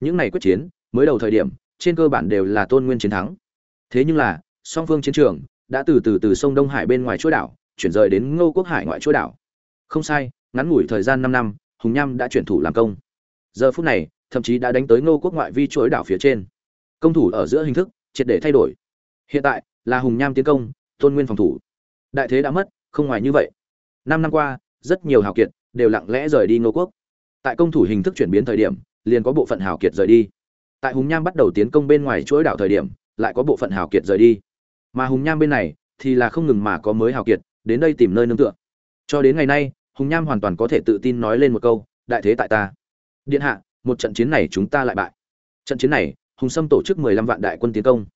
Những này quyết chiến, mới đầu thời điểm, trên cơ bản đều là tôn nguyên chiến thắng. Thế nhưng là, song phương chiến trường đã từ từ từ sông đông hải bên ngoài chuỗi đảo, chuyển rời đến ngô quốc hải ngoại chuỗi đảo. Không sai, ngắn ngủi thời gian năm năm, hùng nham đã chuyển thủ làm công. Giờ phút này, thậm chí đã đánh tới ngô quốc ngoại vi chuỗi đảo phía trên. Công thủ ở giữa hình thức, triệt để thay đổi. Hiện tại là hùng nham tiến công tôn nguyên phòng thủ. Đại thế đã mất, không ngoài như vậy. Năm năm qua, rất nhiều hào kiệt đều lặng lẽ rời đi ngô quốc. Tại công thủ hình thức chuyển biến thời điểm, liền có bộ phận hào kiệt rời đi. Tại hùng nham bắt đầu tiến công bên ngoài chuỗi đảo thời điểm, lại có bộ phận hào kiệt rời đi. Mà hùng nham bên này thì là không ngừng mà có mới hào kiệt đến đây tìm nơi nương tựa. Cho đến ngày nay, hùng nham hoàn toàn có thể tự tin nói lên một câu, đại thế tại ta. Điện hạ, một trận chiến này chúng ta lại bại. Trận chiến này, hùng sâm tổ chức mười lăm vạn đại quân tiến công.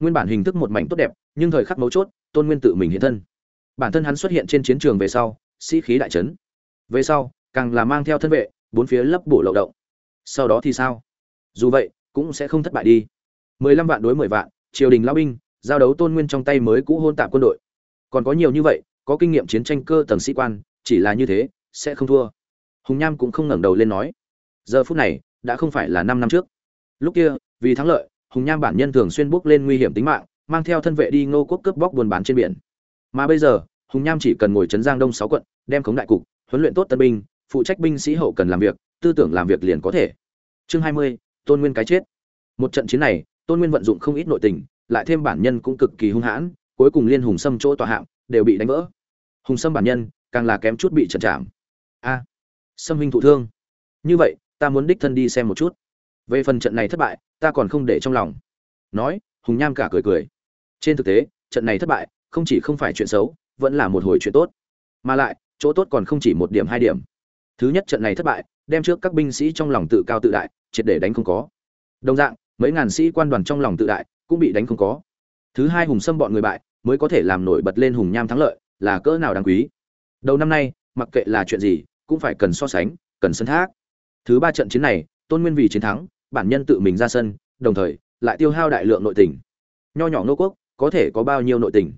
Nguyên bản hình thức một mảnh tốt đẹp, nhưng thời khắc mấu chốt tôn nguyên tự mình hiện thân. Bản thân hắn xuất hiện trên chiến trường về sau, sĩ khí đại trấn về sau, càng là mang theo thân vệ, bốn phía lấp bổ lậu động. Sau đó thì sao? Dù vậy, cũng sẽ không thất bại đi. Mười lăm vạn đối mười vạn, triều đình lao binh, giao đấu tôn nguyên trong tay mới cũ hôn tạm quân đội. Còn có nhiều như vậy, có kinh nghiệm chiến tranh cơ tầng sĩ quan, chỉ là như thế, sẽ không thua. Hùng nham cũng không ngẩng đầu lên nói. Giờ phút này, đã không phải là năm năm trước. Lúc kia, vì thắng lợi, hùng nham bản nhân thường xuyên bước lên nguy hiểm tính mạng mang theo thân vệ đi ngô quốc cướp bóc buôn bán trên biển. Mà bây giờ, hùng nham chỉ cần ngồi trấn giang đông sáu quận, đem khống đại cục, huấn luyện tốt tân binh, phụ trách binh sĩ hậu cần làm việc, tư tưởng làm việc liền có thể. Chương hai mươi, tôn nguyên cái chết. Một trận chiến này, tôn nguyên vận dụng không ít nội tình, lại thêm bản nhân cũng cực kỳ hung hãn, cuối cùng liên hùng sâm chỗ tọa hạng đều bị đánh vỡ. Hùng sâm bản nhân, càng là kém chút bị trận chạm. A, sâm huynh thụ thương. Như vậy, ta muốn đích thân đi xem một chút. Về phần trận này thất bại, ta còn không để trong lòng. Nói, hùng nham cả cười cười trên thực tế, trận này thất bại, không chỉ không phải chuyện xấu, vẫn là một hồi chuyện tốt. Mà lại, chỗ tốt còn không chỉ một điểm hai điểm. Thứ nhất trận này thất bại, đem trước các binh sĩ trong lòng tự cao tự đại, triệt để đánh không có. Đồng dạng, mấy ngàn sĩ quan đoàn trong lòng tự đại, cũng bị đánh không có. Thứ hai hùng xâm bọn người bại, mới có thể làm nổi bật lên hùng nham thắng lợi, là cỡ nào đáng quý. Đầu năm nay, mặc kệ là chuyện gì, cũng phải cần so sánh, cần sân thác. Thứ ba trận chiến này, tôn nguyên vì chiến thắng, bản nhân tự mình ra sân, đồng thời, lại tiêu hao đại lượng nội tình. Nho nhỏ nô quốc có thể có bao nhiêu nội tình.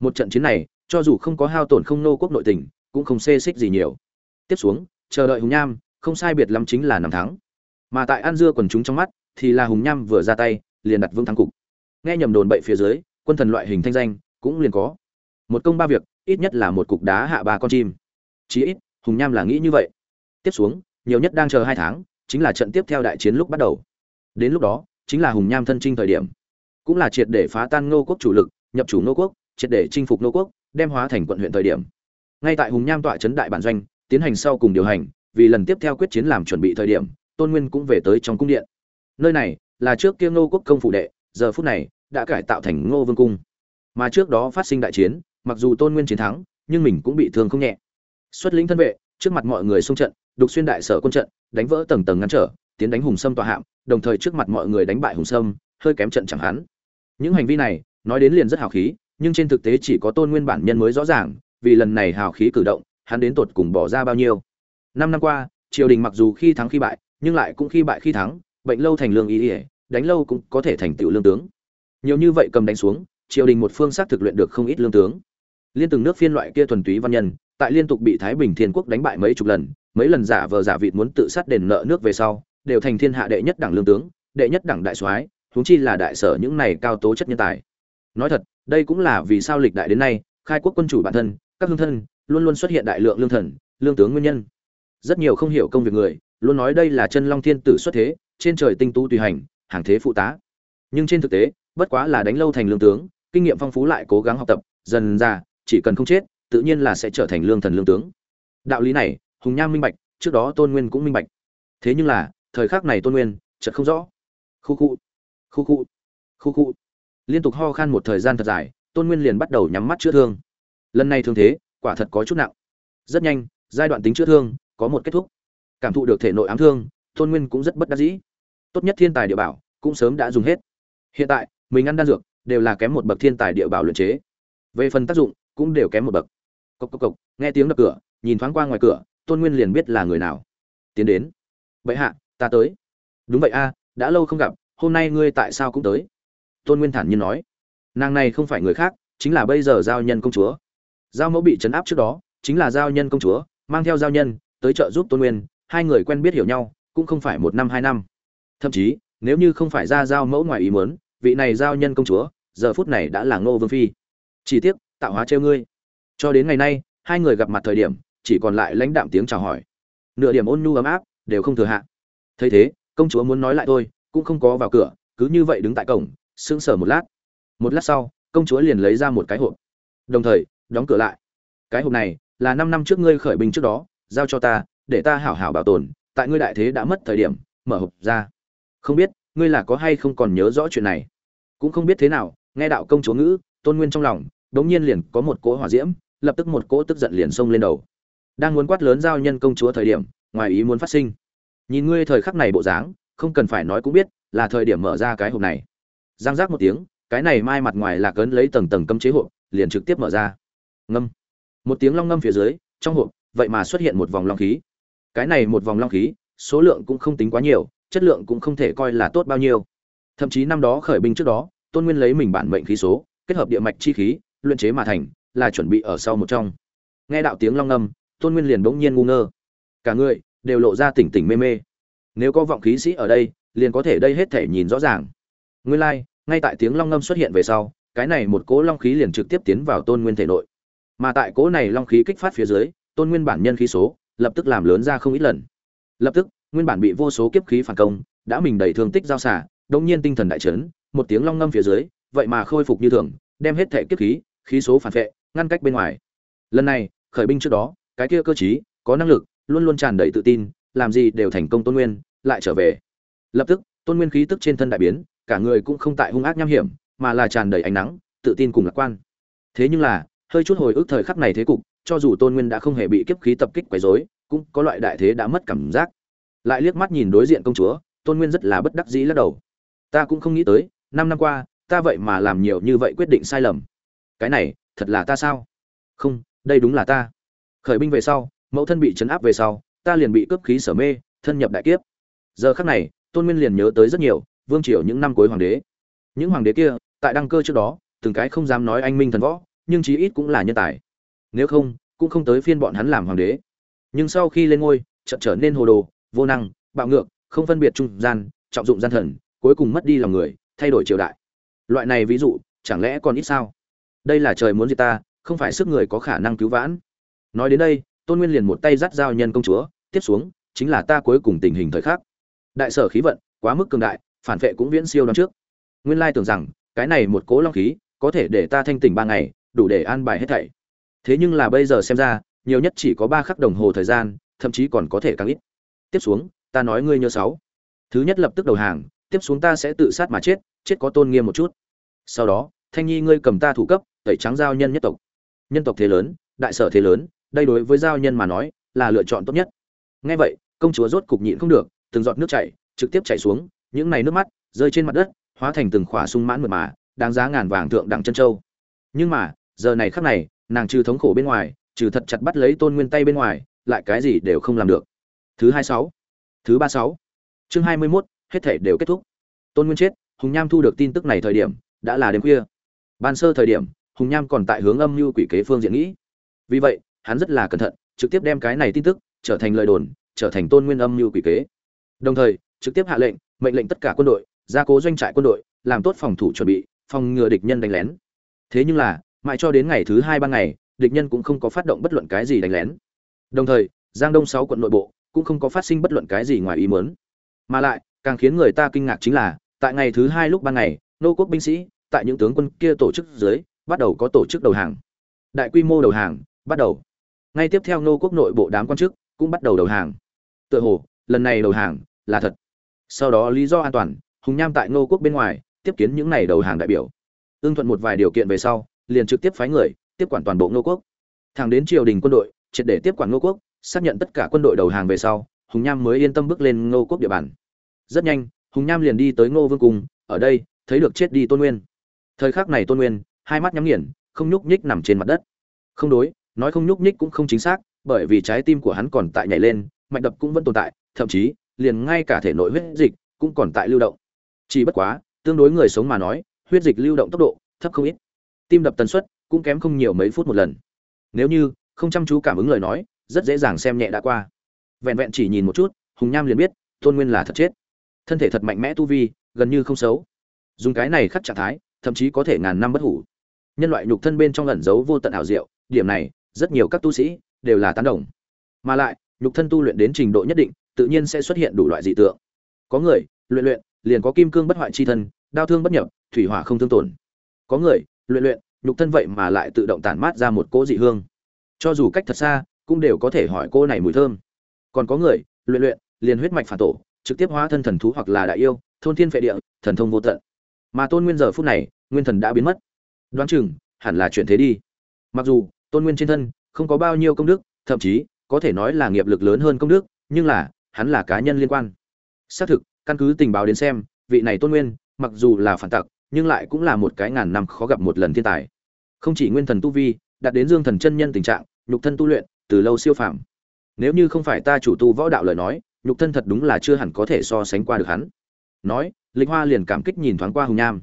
Một trận chiến này, cho dù không có hao tổn không nô quốc nội tình, cũng không xê xích gì nhiều. Tiếp xuống, chờ đợi hùng nham, không sai biệt lắm chính là năm thắng. Mà tại an dưa quần chúng trong mắt, thì là hùng nham vừa ra tay, liền đặt vững thắng cục. Nghe nhầm đồn bậy phía dưới, quân thần loại hình thanh danh cũng liền có. Một công ba việc, ít nhất là một cục đá hạ ba con chim. Chí ít, hùng nham là nghĩ như vậy. Tiếp xuống, nhiều nhất đang chờ hai tháng, chính là trận tiếp theo đại chiến lúc bắt đầu. Đến lúc đó, chính là hùng nham thân trinh thời điểm cũng là triệt để phá tan Ngô quốc chủ lực, nhập chủ Ngô quốc, triệt để chinh phục Ngô quốc, đem hóa thành quận huyện thời điểm. Ngay tại hùng nham tọa trấn đại bản doanh, tiến hành sau cùng điều hành, vì lần tiếp theo quyết chiến làm chuẩn bị thời điểm, tôn nguyên cũng về tới trong cung điện. Nơi này là trước kia ngô quốc công phủ đệ, giờ phút này đã cải tạo thành ngô vương cung. Mà trước đó phát sinh đại chiến, mặc dù tôn nguyên chiến thắng, nhưng mình cũng bị thương không nhẹ. Xuất lĩnh thân vệ, trước mặt mọi người xung trận, đục xuyên đại sở quân trận, đánh vỡ tầng tầng ngăn trở, tiến đánh hùng sâm tòa hạm, đồng thời trước mặt mọi người đánh bại hùng sâm, hơi kém trận chẳng hắn những hành vi này, nói đến liền rất hào khí, nhưng trên thực tế chỉ có tôn nguyên bản nhân mới rõ ràng, vì lần này hào khí cử động, hắn đến tột cùng bỏ ra bao nhiêu. Năm năm qua, triều đình mặc dù khi thắng khi bại, nhưng lại cũng khi bại khi thắng, bệnh lâu thành lương ý ỉa, đánh lâu cũng có thể thành tựu lương tướng. Nhiều như vậy cầm đánh xuống, triều đình một phương xác thực luyện được không ít lương tướng. Liên từng nước phiên loại kia thuần túy văn nhân, tại liên tục bị thái bình thiên quốc đánh bại mấy chục lần, mấy lần giả vờ giả vịt muốn tự sát đền nợ nước về sau, đều thành thiên hạ đệ nhất đảng lương tướng, đệ nhất đảng đại soái huống chi là đại sở những này cao tố chất nhân tài. Nói thật, đây cũng là vì sao lịch đại đến nay, khai quốc quân chủ bản thân, các hương thân, luôn luôn xuất hiện đại lượng lương thần, lương tướng nguyên nhân. Rất nhiều không hiểu công việc người, luôn nói đây là chân long thiên tử xuất thế, trên trời tinh tú tùy hành, hàng thế phụ tá. Nhưng trên thực tế, bất quá là đánh lâu thành lương tướng, kinh nghiệm phong phú lại cố gắng học tập, dần ra, chỉ cần không chết, tự nhiên là sẽ trở thành lương thần lương tướng. Đạo lý này, hùng nham minh bạch, trước đó tôn nguyên cũng minh bạch. Thế nhưng là, thời khắc này tôn nguyên, chợt không rõ. Khu khu khu khu. Khu khu. Liên tục ho khan một thời gian thật dài, tôn nguyên liền bắt đầu nhắm mắt chữa thương. Lần này thương thế, quả thật có chút nặng. Rất nhanh, giai đoạn tính chữa thương, có một kết thúc. Cảm thụ được thể nội ám thương, tôn nguyên cũng rất bất đắc dĩ. Tốt nhất thiên tài địa bảo, cũng sớm đã dùng hết. Hiện tại, mình ăn đan dược, đều là kém một bậc thiên tài địa bảo luyện chế. Về phần tác dụng, cũng đều kém một bậc. Cộc cộc cộc, nghe tiếng đập cửa, nhìn thoáng qua ngoài cửa, tôn nguyên liền biết là người nào. Tiến đến. Vậy hạ, ta tới. Đúng vậy a, đã lâu không gặp hôm nay ngươi tại sao cũng tới? Tôn nguyên thản nhiên nói. Nàng này không phải người khác, chính là bây giờ giao nhân công chúa. Giao mẫu bị chấn áp trước đó, chính là giao nhân công chúa, mang theo giao nhân, tới trợ giúp tôn nguyên, hai người quen biết hiểu nhau, cũng không phải một năm, hai năm. Thậm chí, nếu như không phải ra giao mẫu ngoài ý muốn, vị này giao nhân công chúa, giờ phút này đã là ngô vương phi. Chỉ tiếc, tạo hóa trêu ngươi. Cho đến ngày nay, hai người gặp mặt thời điểm, chỉ còn lại lãnh đạm tiếng chào hỏi. Nửa điểm ôn nhu ấm áp, đều không thừa hạ. Thấy thế, công chúa muốn nói lại thôi cũng không có vào cửa, cứ như vậy đứng tại cổng, sững sờ một lát. Một lát sau, công chúa liền lấy ra một cái hộp. Đồng thời, đóng cửa lại. Cái hộp này là năm năm trước ngươi khởi binh trước đó, giao cho ta, để ta hảo hảo bảo tồn, tại ngươi đại thế đã mất thời điểm, mở hộp ra. Không biết, ngươi là có hay không còn nhớ rõ chuyện này? Cũng không biết thế nào, nghe đạo công chúa ngữ, tôn nguyên trong lòng, đống nhiên liền có một cỗ hỏa diễm, lập tức một cỗ tức giận liền xông lên đầu. Đang muốn quát lớn giao nhân công chúa thời điểm, ngoài ý muốn phát sinh. Nhìn ngươi thời khắc này bộ dáng không cần phải nói cũng biết, là thời điểm mở ra cái hộp này. Giang giác một tiếng, cái này mai mặt ngoài là cấn lấy tầng tầng cấm chế hộp, liền trực tiếp mở ra. Ngâm. Một tiếng long ngâm phía dưới, trong hộp, vậy mà xuất hiện một vòng long khí. Cái này một vòng long khí, số lượng cũng không tính quá nhiều, chất lượng cũng không thể coi là tốt bao nhiêu. Thậm chí năm đó khởi binh trước đó, tôn nguyên lấy mình bản mệnh khí số, kết hợp địa mạch chi khí, luyện chế mà thành, là chuẩn bị ở sau một trong. Nghe đạo tiếng long ngâm, tôn nguyên liền bỗng nhiên ngu ngơ. Cả người đều lộ ra tỉnh tỉnh mê mê nếu có vọng khí sĩ ở đây liền có thể đây hết thể nhìn rõ ràng. Nguyên lai、like, ngay tại tiếng long ngâm xuất hiện về sau cái này một cỗ long khí liền trực tiếp tiến vào tôn nguyên thể nội. Mà tại cỗ này long khí kích phát phía dưới tôn nguyên bản nhân khí số lập tức làm lớn ra không ít lần. Lập tức nguyên bản bị vô số kiếp khí phản công đã mình đầy thương tích giao xả đông nhiên tinh thần đại trấn một tiếng long ngâm phía dưới vậy mà khôi phục như thường đem hết thể kiếp khí khí số phản vệ ngăn cách bên ngoài. Lần này khởi binh trước đó cái kia cơ chí có năng lực luôn luôn tràn đầy tự tin làm gì đều thành công tôn nguyên, lại trở về. Lập tức, tôn nguyên khí tức trên thân đại biến, cả người cũng không tại hung ác nham hiểm, mà là tràn đầy ánh nắng, tự tin cùng lạc quan. Thế nhưng là, hơi chút hồi ức thời khắc này thế cục, cho dù tôn nguyên đã không hề bị kiếp khí tập kích quấy rối, cũng có loại đại thế đã mất cảm giác. Lại liếc mắt nhìn đối diện công chúa, tôn nguyên rất là bất đắc dĩ lắc đầu. Ta cũng không nghĩ tới, năm năm qua, ta vậy mà làm nhiều như vậy quyết định sai lầm. Cái này, thật là ta sao? Không, đây đúng là ta. Khởi binh về sau, mẫu thân bị chấn áp về sau ta liền bị cướp khí sở mê, thân nhập đại kiếp. Giờ khắc này, tôn nguyên liền nhớ tới rất nhiều, vương triều những năm cuối hoàng đế. Những hoàng đế kia, tại đăng cơ trước đó, từng cái không dám nói anh minh thần võ, nhưng chí ít cũng là nhân tài. Nếu không, cũng không tới phiên bọn hắn làm hoàng đế. Nhưng sau khi lên ngôi, chợt trở nên hồ đồ, vô năng, bạo ngược, không phân biệt trung gian, trọng dụng gian thần, cuối cùng mất đi lòng người, thay đổi triều đại. Loại này ví dụ, chẳng lẽ còn ít sao? Đây là trời muốn gì ta, không phải sức người có khả năng cứu vãn. Nói đến đây, tôn nguyên liền một tay dắt giao nhân công chúa tiếp xuống, chính là ta cuối cùng tình hình thời khắc. Đại sở khí vận, quá mức cường đại, phản vệ cũng viễn siêu đón trước. Nguyên lai tưởng rằng, cái này một cố long khí, có thể để ta thanh tỉnh ba ngày, đủ để an bài hết thảy. Thế nhưng là bây giờ xem ra, nhiều nhất chỉ có ba khắc đồng hồ thời gian, thậm chí còn có thể càng ít. Tiếp xuống, ta nói ngươi nhớ sáu. Thứ nhất lập tức đầu hàng, tiếp xuống ta sẽ tự sát mà chết chết có tôn nghiêm một chút. Sau đó, thanh nhi ngươi cầm ta thủ cấp, tẩy trắng giao nhân nhất tộc. Nhân tộc thế lớn, đại sở thế lớn, đây đối với giao nhân mà nói, là lựa chọn tốt nhất ngay vậy công chúa rốt cục nhịn không được từng giọt nước chảy trực tiếp chảy xuống những này nước mắt rơi trên mặt đất hóa thành từng khỏa sung mãn mượt mà đáng giá ngàn vàng thượng đẳng chân châu. Nhưng mà giờ này khắc này nàng trừ thống khổ bên ngoài trừ thật chặt bắt lấy tôn nguyên tay bên ngoài lại cái gì đều không làm được. Thứ hai sáu thứ ba sáu. Chương hai mươi 21, hết thể đều kết thúc. Tôn nguyên chết hùng nham thu được tin tức này thời điểm đã là đêm khuya. Ban sơ thời điểm hùng nham còn tại hướng âm mưu quỷ kế phương diện nghĩ. Vì vậy hắn rất là cẩn thận trực tiếp đem cái này tin tức trở thành lời đồn, trở thành tôn nguyên âm mưu quỷ kế. Đồng thời, trực tiếp hạ lệnh, mệnh lệnh tất cả quân đội, gia cố doanh trại quân đội, làm tốt phòng thủ chuẩn bị, phòng ngừa địch nhân đánh lén. Thế nhưng là, mãi cho đến ngày thứ hai ba ngày, địch nhân cũng không có phát động bất luận cái gì đánh lén. Đồng thời, giang đông sáu quận nội bộ cũng không có phát sinh bất luận cái gì ngoài ý muốn. Mà lại, càng khiến người ta kinh ngạc chính là, tại ngày thứ hai lúc ban ngày, nô quốc binh sĩ, tại những tướng quân kia tổ chức dưới, bắt đầu có tổ chức đầu hàng. Đại quy mô đầu hàng bắt đầu. Ngay tiếp theo nô quốc nội bộ đám quan chức cũng bắt đầu đầu hàng. Tựa hồ, lần này đầu hàng là thật. Sau đó lý do an toàn, hùng nham tại Ngô quốc bên ngoài, tiếp kiến những này đầu hàng đại biểu. Ưng thuận một vài điều kiện về sau, liền trực tiếp phái người, tiếp quản toàn bộ Ngô quốc. Thẳng đến triều đình quân đội, triệt để tiếp quản Ngô quốc, xác nhận tất cả quân đội đầu hàng về sau, hùng nham mới yên tâm bước lên Ngô quốc địa bàn. Rất nhanh, hùng nham liền đi tới ngô vương cung, ở đây, thấy được chết đi tôn nguyên. Thời khắc này tôn nguyên, hai mắt nhắm nghiền, không nhúc nhích nằm trên mặt đất. Không đối, nói không nhúc nhích cũng không chính xác bởi vì trái tim của hắn còn tại nhảy lên, mạch đập cũng vẫn tồn tại, thậm chí, liền ngay cả thể nội huyết dịch cũng còn tại lưu động. Chỉ bất quá, tương đối người sống mà nói, huyết dịch lưu động tốc độ thấp không ít. Tim đập tần suất cũng kém không nhiều mấy phút một lần. Nếu như không chăm chú cảm ứng lời nói, rất dễ dàng xem nhẹ đã qua. Vẹn vẹn chỉ nhìn một chút, hùng Nam liền biết, tôn nguyên là thật chết. Thân thể thật mạnh mẽ tu vi, gần như không xấu. Dùng cái này khắc trạng thái, thậm chí có thể ngàn năm bất hủ. Nhân loại nhục thân bên trong ẩn giấu vô tận ảo diệu, điểm này, rất nhiều các tu sĩ đều là tán đồng. Mà lại, nhục thân tu luyện đến trình độ nhất định, tự nhiên sẽ xuất hiện đủ loại dị tượng. Có người, luyện luyện, liền có kim cương bất hoại chi thân, đao thương bất nhập, thủy hỏa không thương tổn. Có người, luyện luyện, nhục thân vậy mà lại tự động tản mát ra một cỗ dị hương. Cho dù cách thật xa, cũng đều có thể hỏi cô này mùi thơm. Còn có người, luyện luyện, liền huyết mạch phản tổ, trực tiếp hóa thân thần thú hoặc là đại yêu, thôn thiên phệ địa, thần thông vô tận. Mà tôn nguyên giờ phút này, nguyên thần đã biến mất. Đoán chừng, hẳn là chuyện thế đi. Mặc dù, tôn nguyên trên thân không có bao nhiêu công đức, thậm chí, có thể nói là nghiệp lực lớn hơn công đức, nhưng là, hắn là cá nhân liên quan. Xác thực, căn cứ tình báo đến xem, vị này tôn nguyên, mặc dù là phản tặc, nhưng lại cũng là một cái ngàn năm khó gặp một lần thiên tài. Không chỉ nguyên thần tu vi, đạt đến dương thần chân nhân tình trạng, nhục thân tu luyện, từ lâu siêu phàm. Nếu như không phải ta chủ tu võ đạo lời nói, nhục thân thật đúng là chưa hẳn có thể so sánh qua được hắn. Nói linh hoa liền cảm kích nhìn thoáng qua hùng nham.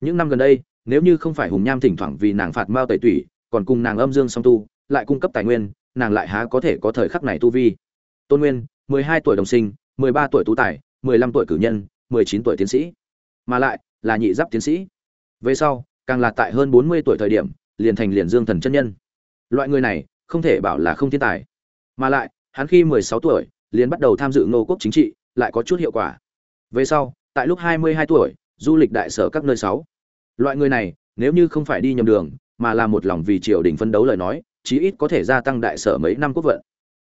Những năm gần đây, nếu như không phải hùng nham thỉnh thoảng vì nàng phạt mao tẩy tủy, còn cùng nàng âm dương song tu lại cung cấp tài nguyên, nàng lại há có thể có thời khắc này tu vi. Tôn nguyên, mười hai tuổi đồng sinh, mười ba tuổi tú tài, mười lăm tuổi cử nhân, mười chín tuổi tiến sĩ. Mà lại, là nhị giáp tiến sĩ. Về sau, càng là tại hơn bốn mươi tuổi thời điểm, liền thành liền dương thần chân nhân. Loại người này, không thể bảo là không thiên tài. Mà lại, hắn khi mười sáu tuổi, liền bắt đầu tham dự ngô quốc chính trị, lại có chút hiệu quả. Về sau, tại lúc hai mươi hai tuổi, du lịch đại sở các nơi sáu. Loại người này, nếu như không phải đi nhầm đường, mà là một lòng vì triều đình phân đấu lời nói chí ít có thể gia tăng đại sở mấy năm quốc vận.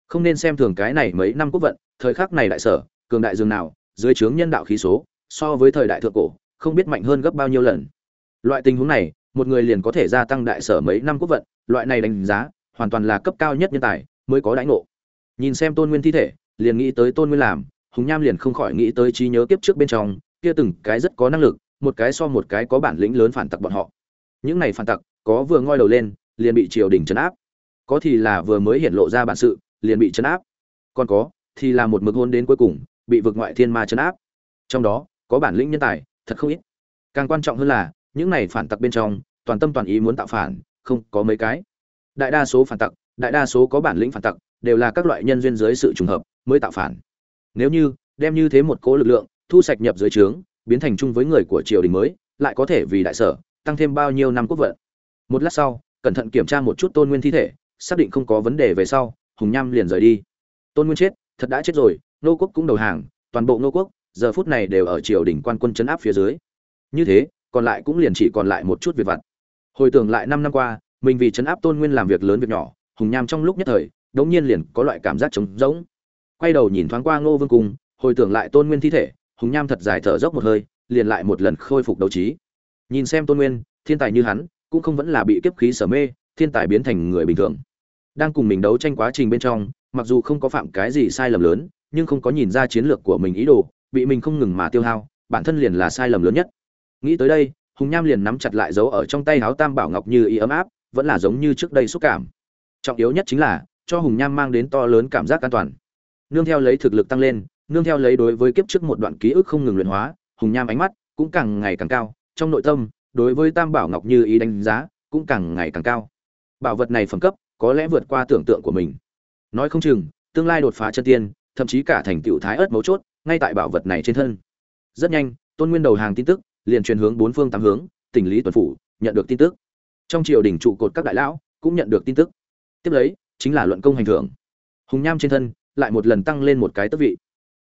Không nên xem thường cái này mấy năm quốc vận, thời khắc này đại sở, cường đại dương nào, dưới trướng nhân đạo khí số, so với thời đại thượng cổ, không biết mạnh hơn gấp bao nhiêu lần. Loại tình huống này, một người liền có thể gia tăng đại sở mấy năm quốc vận, loại này đánh giá, hoàn toàn là cấp cao nhất nhân tài, mới có đãi ngộ. Nhìn xem tôn nguyên thi thể, liền nghĩ tới tôn nguyên làm, hùng nham liền không khỏi nghĩ tới trí nhớ kiếp trước bên trong, kia từng cái rất có năng lực, một cái so một cái có bản lĩnh lớn phản tặc bọn họ. Những này phản tặc, có vừa ngoi đầu lên, liền bị triều đình trấn áp có thì là vừa mới hiện lộ ra bản sự, liền bị chấn áp. Còn có, thì là một mực hôn đến cuối cùng, bị vực ngoại thiên ma chấn áp. Trong đó, có bản lĩnh nhân tài, thật không ít. Càng quan trọng hơn là, những này phản tặc bên trong, toàn tâm toàn ý muốn tạo phản, không có mấy cái. Đại đa số phản tặc, đại đa số có bản lĩnh phản tặc, đều là các loại nhân duyên dưới sự trùng hợp, mới tạo phản. Nếu như, đem như thế một cố lực lượng, thu sạch nhập dưới trướng, biến thành chung với người của triều đình mới, lại có thể vì đại sở, tăng thêm bao nhiêu năm quốc vận. Một lát sau, cẩn thận kiểm tra một chút tôn nguyên thi thể xác định không có vấn đề về sau, hùng nham liền rời đi. Tôn nguyên chết, thật đã chết rồi, nô quốc cũng đầu hàng, toàn bộ nô quốc, giờ phút này đều ở triều đình quan quân chấn áp phía dưới. Như thế, còn lại cũng liền chỉ còn lại một chút việc vặt. Hồi tưởng lại năm năm qua, mình vì chấn áp tôn nguyên làm việc lớn việc nhỏ, hùng nham trong lúc nhất thời, đống nhiên liền có loại cảm giác trống rỗng. Quay đầu nhìn thoáng qua ngô vương cung, hồi tưởng lại tôn nguyên thi thể, hùng nham thật dài thở dốc một hơi, liền lại một lần khôi phục đấu trí. Nhìn xem tôn nguyên, thiên tài như hắn, cũng không vẫn là bị kiếp khí sở mê, thiên tài biến thành người bình thường đang cùng mình đấu tranh quá trình bên trong, mặc dù không có phạm cái gì sai lầm lớn, nhưng không có nhìn ra chiến lược của mình ý đồ, bị mình không ngừng mà tiêu hao, bản thân liền là sai lầm lớn nhất. Nghĩ tới đây, hùng nham liền nắm chặt lại dấu ở trong tay háo tam bảo ngọc như ý ấm áp, vẫn là giống như trước đây xúc cảm. Trọng yếu nhất chính là, cho hùng nham mang đến to lớn cảm giác an toàn. Nương theo lấy thực lực tăng lên, nương theo lấy đối với kiếp trước một đoạn ký ức không ngừng luyện hóa, hùng nham ánh mắt cũng càng ngày càng cao, trong nội tâm, đối với tam bảo ngọc như ý đánh giá cũng càng ngày càng cao. Bảo vật này phẩm cấp có lẽ vượt qua tưởng tượng của mình. Nói không chừng, tương lai đột phá chân tiên, thậm chí cả thành tựu thái ớt mấu chốt, ngay tại bảo vật này trên thân. Rất nhanh, tôn nguyên đầu hàng tin tức, liền truyền hướng bốn phương tám hướng, tỉnh lý tuần phủ, nhận được tin tức. Trong triều đình trụ cột các đại lão, cũng nhận được tin tức. Tiếp lấy, chính là luận công hành thưởng. Hùng nham trên thân, lại một lần tăng lên một cái tước vị.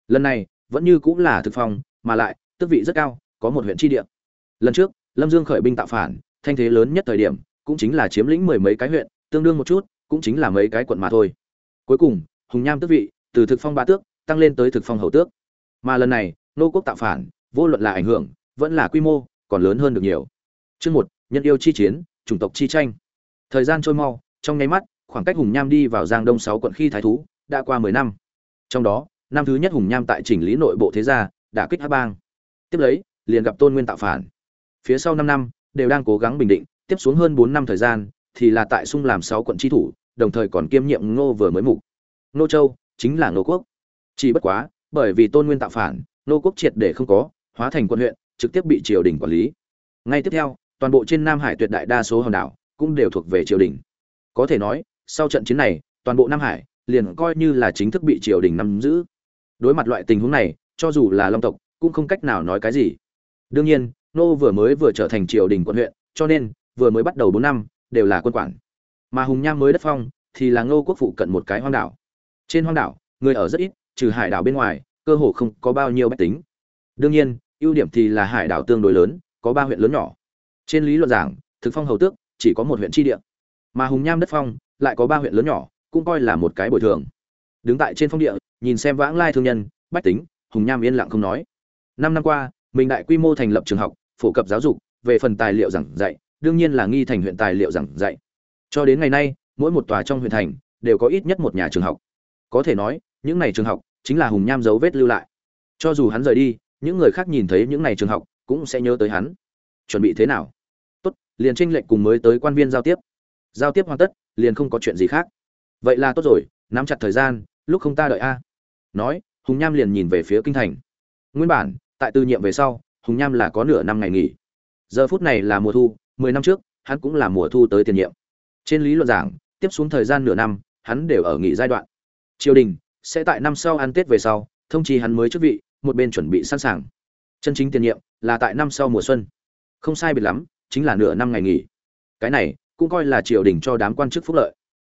Lần này, vẫn như cũng là thực phòng mà lại, tước vị rất cao, có một huyện tri địa. Lần trước, lâm dương khởi binh tạo phản, thanh thế lớn nhất thời điểm, cũng chính là chiếm lĩnh mười mấy cái huyện tương đương một chút, cũng chính là mấy cái quận mà thôi. Cuối cùng, hùng nham tước vị, từ thực phong ba tước, tăng lên tới thực phong hầu tước. Mà lần này, nô quốc tạo phản, vô luận là ảnh hưởng, vẫn là quy mô, còn lớn hơn được nhiều. Chương một, nhân yêu chi chiến, chủng tộc chi tranh. Thời gian trôi mau, trong nháy mắt, khoảng cách hùng nham đi vào giang đông sáu quận khi thái thú, đã qua mười năm. Trong đó, năm thứ nhất hùng nham tại chỉnh lý nội bộ thế gia, đã kích hát bang. Tiếp lấy, liền gặp tôn nguyên tạo phản. Phía sau năm năm, đều đang cố gắng bình định, tiếp xuống hơn bốn năm thời gian thì là tại sung làm sáu quận tri thủ, đồng thời còn kiêm nhiệm ngô vừa mới mục. Ngô châu chính là ngô quốc. Chỉ bất quá, bởi vì tôn nguyên tạo phản, ngô quốc triệt để không có, hóa thành quận huyện, trực tiếp bị triều đình quản lý. Ngay tiếp theo, toàn bộ trên nam hải tuyệt đại đa số hòn đảo cũng đều thuộc về triều đình. Có thể nói, sau trận chiến này, toàn bộ nam hải liền coi như là chính thức bị triều đình nắm giữ. Đối mặt loại tình huống này, cho dù là long tộc, cũng không cách nào nói cái gì. Đương nhiên nô vừa mới vừa trở thành triều đình quận huyện, cho nên, vừa mới bắt đầu bốn năm đều là quân quản. Mà hùng nham mới đất phong, thì là ngô quốc phụ cận một cái hoang đảo. Trên hoang đảo, người ở rất ít, trừ hải đảo bên ngoài, cơ hồ không có bao nhiêu bách tính. Đương nhiên, ưu điểm thì là hải đảo tương đối lớn, có ba huyện lớn nhỏ. Trên lý luận giảng, thực phong hầu tước, chỉ có một huyện tri địa. Mà hùng nham đất phong, lại có ba huyện lớn nhỏ, cũng coi là một cái bồi thường. Đứng tại trên phong địa, nhìn xem vãng lai thương nhân, bách tính, hùng nham yên lặng không nói. Năm năm qua, mình đại quy mô thành lập trường học, phổ cập giáo dục, về phần tài liệu giảng dạy đương nhiên là nghi thành huyện tài liệu giảng dạy. Cho đến ngày nay, mỗi một tòa trong huyện thành đều có ít nhất một nhà trường học. Có thể nói, những này trường học chính là hùng nham dấu vết lưu lại. Cho dù hắn rời đi, những người khác nhìn thấy những này trường học cũng sẽ nhớ tới hắn. Chuẩn bị thế nào? Tốt, liền tranh lệnh cùng mới tới quan viên giao tiếp. Giao tiếp hoàn tất, liền không có chuyện gì khác. Vậy là tốt rồi, nắm chặt thời gian, lúc không ta đợi a. Nói, hùng nham liền nhìn về phía kinh thành. Nguyên bản, tại tư nhiệm về sau, hùng nham là có nửa năm ngày nghỉ. Giờ phút này là mùa thu mười năm trước, hắn cũng là mùa thu tới tiền nhiệm. Trên lý luận giảng, tiếp xuống thời gian nửa năm, hắn đều ở nghỉ giai đoạn. Triều đình sẽ tại năm sau ăn tết về sau, thông chí hắn mới chức vị, một bên chuẩn bị sẵn sàng. Chân chính tiền nhiệm là tại năm sau mùa xuân. Không sai biệt lắm, chính là nửa năm ngày nghỉ. Cái này cũng coi là triều đình cho đám quan chức phúc lợi.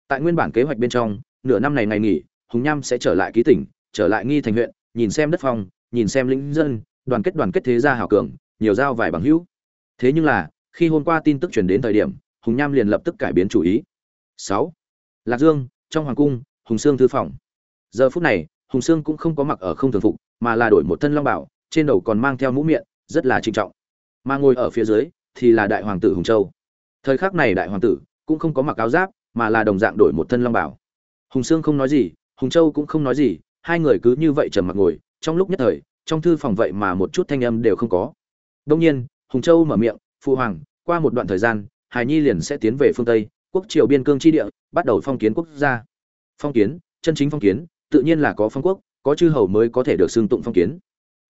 Tại nguyên bản kế hoạch bên trong, nửa năm này ngày nghỉ, hùng nham sẽ trở lại ký tỉnh, trở lại nghi thành huyện, nhìn xem đất phong, nhìn xem lĩnh dân, đoàn kết đoàn kết thế gia hảo cường, nhiều giao vài bằng hữu. Thế nhưng là khi hôm qua tin tức truyền đến thời điểm, hùng nham liền lập tức cải biến chủ ý. Sáu. Lạc dương, trong hoàng cung, hùng sương thư phòng. Giờ phút này, hùng sương cũng không có mặc ở không thường phục, mà là đổi một thân long bảo, trên đầu còn mang theo mũ miệng, rất là trinh trọng. Mà ngồi ở phía dưới, thì là đại hoàng tử hùng châu. Thời khắc này đại hoàng tử cũng không có mặc áo giáp, mà là đồng dạng đổi một thân long bảo. Hùng sương không nói gì, hùng châu cũng không nói gì, hai người cứ như vậy trầm mặc ngồi, trong lúc nhất thời, trong thư phòng vậy mà một chút thanh âm đều không có. Đông nhiên, hùng châu mở miệng phụ hoàng, qua một đoạn thời gian, hải nhi liền sẽ tiến về phương tây, quốc triều biên cương tri địa, bắt đầu phong kiến quốc gia. Phong kiến, chân chính phong kiến, tự nhiên là có phong quốc, có chư hầu mới có thể được xưng tụng phong kiến.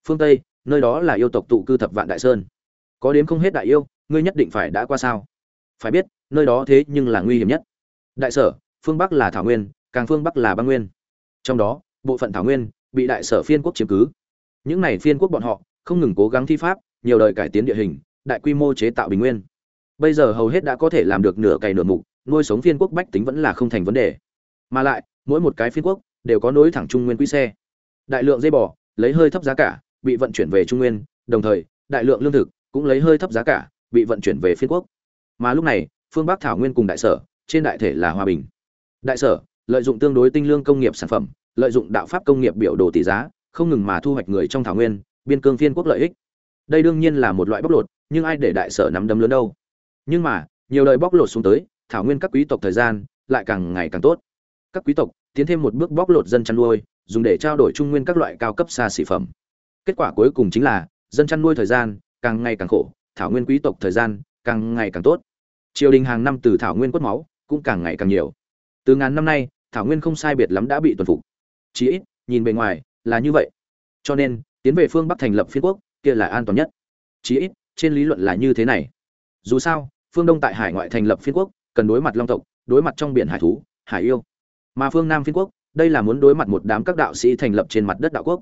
Phương tây, nơi đó là yêu tộc tụ cư thập vạn đại sơn. Có đến không hết đại yêu, ngươi nhất định phải đã qua sao? Phải biết, nơi đó thế nhưng là nguy hiểm nhất. Đại sở, phương bắc là thảo nguyên, càng phương bắc là băng nguyên. Trong đó, bộ phận thảo nguyên bị đại sở phiên quốc chiếm cứ. Những này phiên quốc bọn họ không ngừng cố gắng thi pháp, nhiều đời cải tiến địa hình đại quy mô chế tạo bình nguyên. Bây giờ hầu hết đã có thể làm được nửa cày nửa mục, nuôi sống phiên quốc bách tính vẫn là không thành vấn đề. Mà lại, mỗi một cái phiên quốc đều có nối thẳng trung nguyên quy xe. Đại lượng dây bò, lấy hơi thấp giá cả, bị vận chuyển về trung nguyên, đồng thời, đại lượng lương thực cũng lấy hơi thấp giá cả, bị vận chuyển về phiên quốc. Mà lúc này, phương bắc thảo nguyên cùng đại sở, trên đại thể là hòa bình. Đại sở, lợi dụng tương đối tinh lương công nghiệp sản phẩm, lợi dụng đạo pháp công nghiệp biểu đồ tỷ giá, không ngừng mà thu hoạch người trong thảo nguyên, biên cương phiên quốc lợi ích. Đây đương nhiên là một loại bóc lột nhưng ai để đại sở nắm đấm lớn đâu. Nhưng mà, nhiều đời bóc lột xuống tới, thảo nguyên các quý tộc thời gian lại càng ngày càng tốt. Các quý tộc tiến thêm một bước bóc lột dân chăn nuôi, dùng để trao đổi trung nguyên các loại cao cấp xa xỉ phẩm. Kết quả cuối cùng chính là, dân chăn nuôi thời gian càng ngày càng khổ, thảo nguyên quý tộc thời gian càng ngày càng tốt. Triều đình hàng năm từ thảo nguyên quất máu cũng càng ngày càng nhiều. Từ ngàn năm nay, thảo nguyên không sai biệt lắm đã bị tuần phục. Chí ít, nhìn bề ngoài là như vậy. Cho nên, tiến về phương bắc thành lập phiên quốc, kia là an toàn nhất. Chí ít trên lý luận là như thế này. Dù sao, phương đông tại hải ngoại thành lập phiên quốc, cần đối mặt long tộc, đối mặt trong biển hải thú, hải yêu. Mà phương nam phiên quốc, đây là muốn đối mặt một đám các đạo sĩ thành lập trên mặt đất đạo quốc.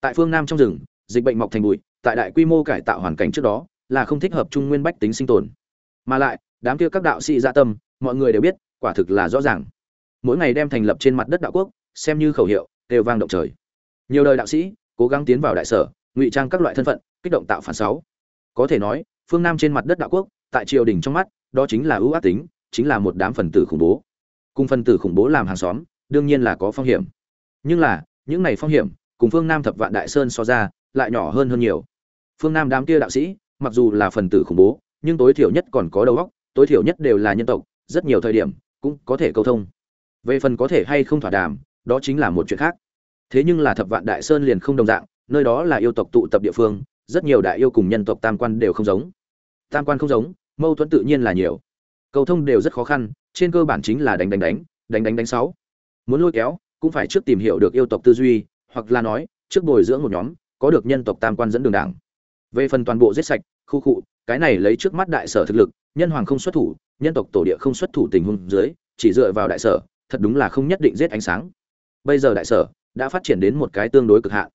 Tại phương nam trong rừng, dịch bệnh mọc thành bụi, tại đại quy mô cải tạo hoàn cảnh trước đó, là không thích hợp trung nguyên bách tính sinh tồn. Mà lại, đám kia các đạo sĩ dạ tâm, mọi người đều biết, quả thực là rõ ràng. Mỗi ngày đem thành lập trên mặt đất đạo quốc, xem như khẩu hiệu, đều vang động trời. Nhiều đời đạo sĩ, cố gắng tiến vào đại sở, ngụy trang các loại thân phận, kích động tạo phản sáu có thể nói, phương nam trên mặt đất đạo quốc, tại triều đình trong mắt, đó chính là ưu ác tính, chính là một đám phần tử khủng bố. Cùng phần tử khủng bố làm hàng xóm, đương nhiên là có phong hiểm. Nhưng là, những này phong hiểm, cùng phương nam thập vạn đại sơn so ra, lại nhỏ hơn hơn nhiều. Phương nam đám kia đạo sĩ, mặc dù là phần tử khủng bố, nhưng tối thiểu nhất còn có đầu óc, tối thiểu nhất đều là nhân tộc, rất nhiều thời điểm, cũng có thể câu thông. Về phần có thể hay không thỏa đàm, đó chính là một chuyện khác. Thế nhưng là thập vạn đại sơn liền không đồng dạng, nơi đó là yêu tộc tụ tập địa phương rất nhiều đại yêu cùng nhân tộc tam quan đều không giống. Tam quan không giống, mâu thuẫn tự nhiên là nhiều. Cầu thông đều rất khó khăn, trên cơ bản chính là đánh đánh đánh đánh đánh đánh sáu. Muốn lôi kéo, cũng phải trước tìm hiểu được yêu tộc tư duy, hoặc là nói, trước bồi dưỡng một nhóm, có được nhân tộc tam quan dẫn đường đảng. Về phần toàn bộ giết sạch, khu cụ cái này lấy trước mắt đại sở thực lực, nhân hoàng không xuất thủ, nhân tộc tổ địa không xuất thủ tình huống dưới, chỉ dựa vào đại sở, thật đúng là không nhất định giết ánh sáng. Bây giờ đại sở đã phát triển đến một cái tương đối cực hạn.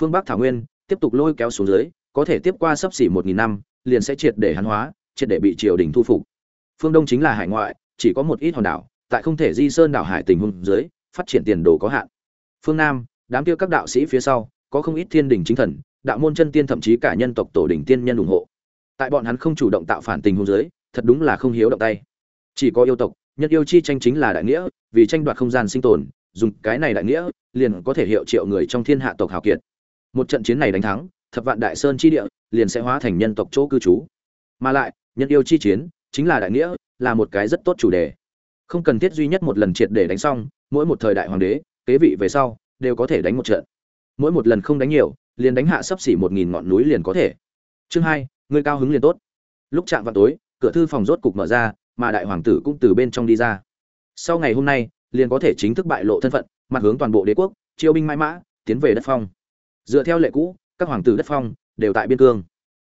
Phương bắc thảo nguyên tiếp tục lôi kéo xuống dưới, có thể tiếp qua sấp xỉ một nghìn năm, liền sẽ triệt để hắn hóa, triệt để bị triều đình thu phục. Phương đông chính là hải ngoại, chỉ có một ít hòn đảo, tại không thể di sơn đảo hải tình huống dưới, phát triển tiền đồ có hạn. Phương nam, đám kia các đạo sĩ phía sau, có không ít thiên đình chính thần, đạo môn chân tiên thậm chí cả nhân tộc tổ đỉnh tiên nhân ủng hộ. Tại bọn hắn không chủ động tạo phản tình huống dưới, thật đúng là không hiếu động tay. Chỉ có yêu tộc nhân yêu chi tranh chính là đại nghĩa, vì tranh đoạt không gian sinh tồn, dùng cái này đại nghĩa, liền có thể hiệu triệu người trong thiên hạ tộc hào kiệt một trận chiến này đánh thắng, thập vạn đại sơn chi địa liền sẽ hóa thành nhân tộc chỗ cư trú. Mà lại, nhân yêu chi chiến chính là đại nghĩa, là một cái rất tốt chủ đề. Không cần thiết duy nhất một lần triệt để đánh xong, mỗi một thời đại hoàng đế, kế vị về sau đều có thể đánh một trận. Mỗi một lần không đánh nhiều, liền đánh hạ sấp xỉ một nghìn ngọn núi liền có thể. Chương hai, người cao hứng liền tốt. Lúc chạm vào tối, cửa thư phòng rốt cục mở ra, mà đại hoàng tử cũng từ bên trong đi ra. Sau ngày hôm nay, liền có thể chính thức bại lộ thân phận, mặt hướng toàn bộ đế quốc, chiêu binh mãi mã, tiến về đất phong dựa theo lệ cũ, các hoàng tử đất phong đều tại biên cương.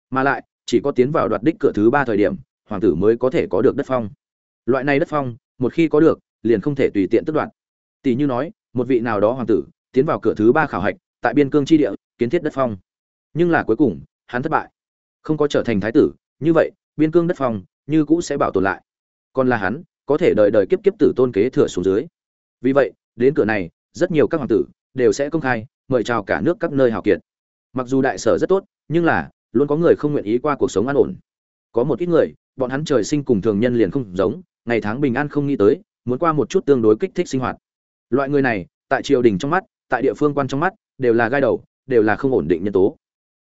Mà lại, chỉ có tiến vào đoạt đích cửa thứ ba thời điểm, hoàng tử mới có thể có được đất phong. Loại này đất phong, một khi có được, liền không thể tùy tiện tất đoạt. Tỷ như nói, một vị nào đó hoàng tử tiến vào cửa thứ ba khảo hạch, tại biên cương tri địa, kiến thiết đất phong. Nhưng là cuối cùng, hắn thất bại. Không có trở thành thái tử, như vậy, biên cương đất phong như cũ sẽ bảo tồn lại. Còn là hắn, có thể đợi đời kiếp kiếp tử tôn kế thừa xuống dưới. Vì vậy, đến cửa này, rất nhiều các hoàng tử đều sẽ công khai mời chào cả nước các nơi hào kiệt. Mặc dù đại sở rất tốt, nhưng là, luôn có người không nguyện ý qua cuộc sống an ổn. Có một ít người, bọn hắn trời sinh cùng thường nhân liền không giống, ngày tháng bình an không nghĩ tới, muốn qua một chút tương đối kích thích sinh hoạt. Loại người này, tại triều đình trong mắt, tại địa phương quan trong mắt, đều là gai đầu, đều là không ổn định nhân tố.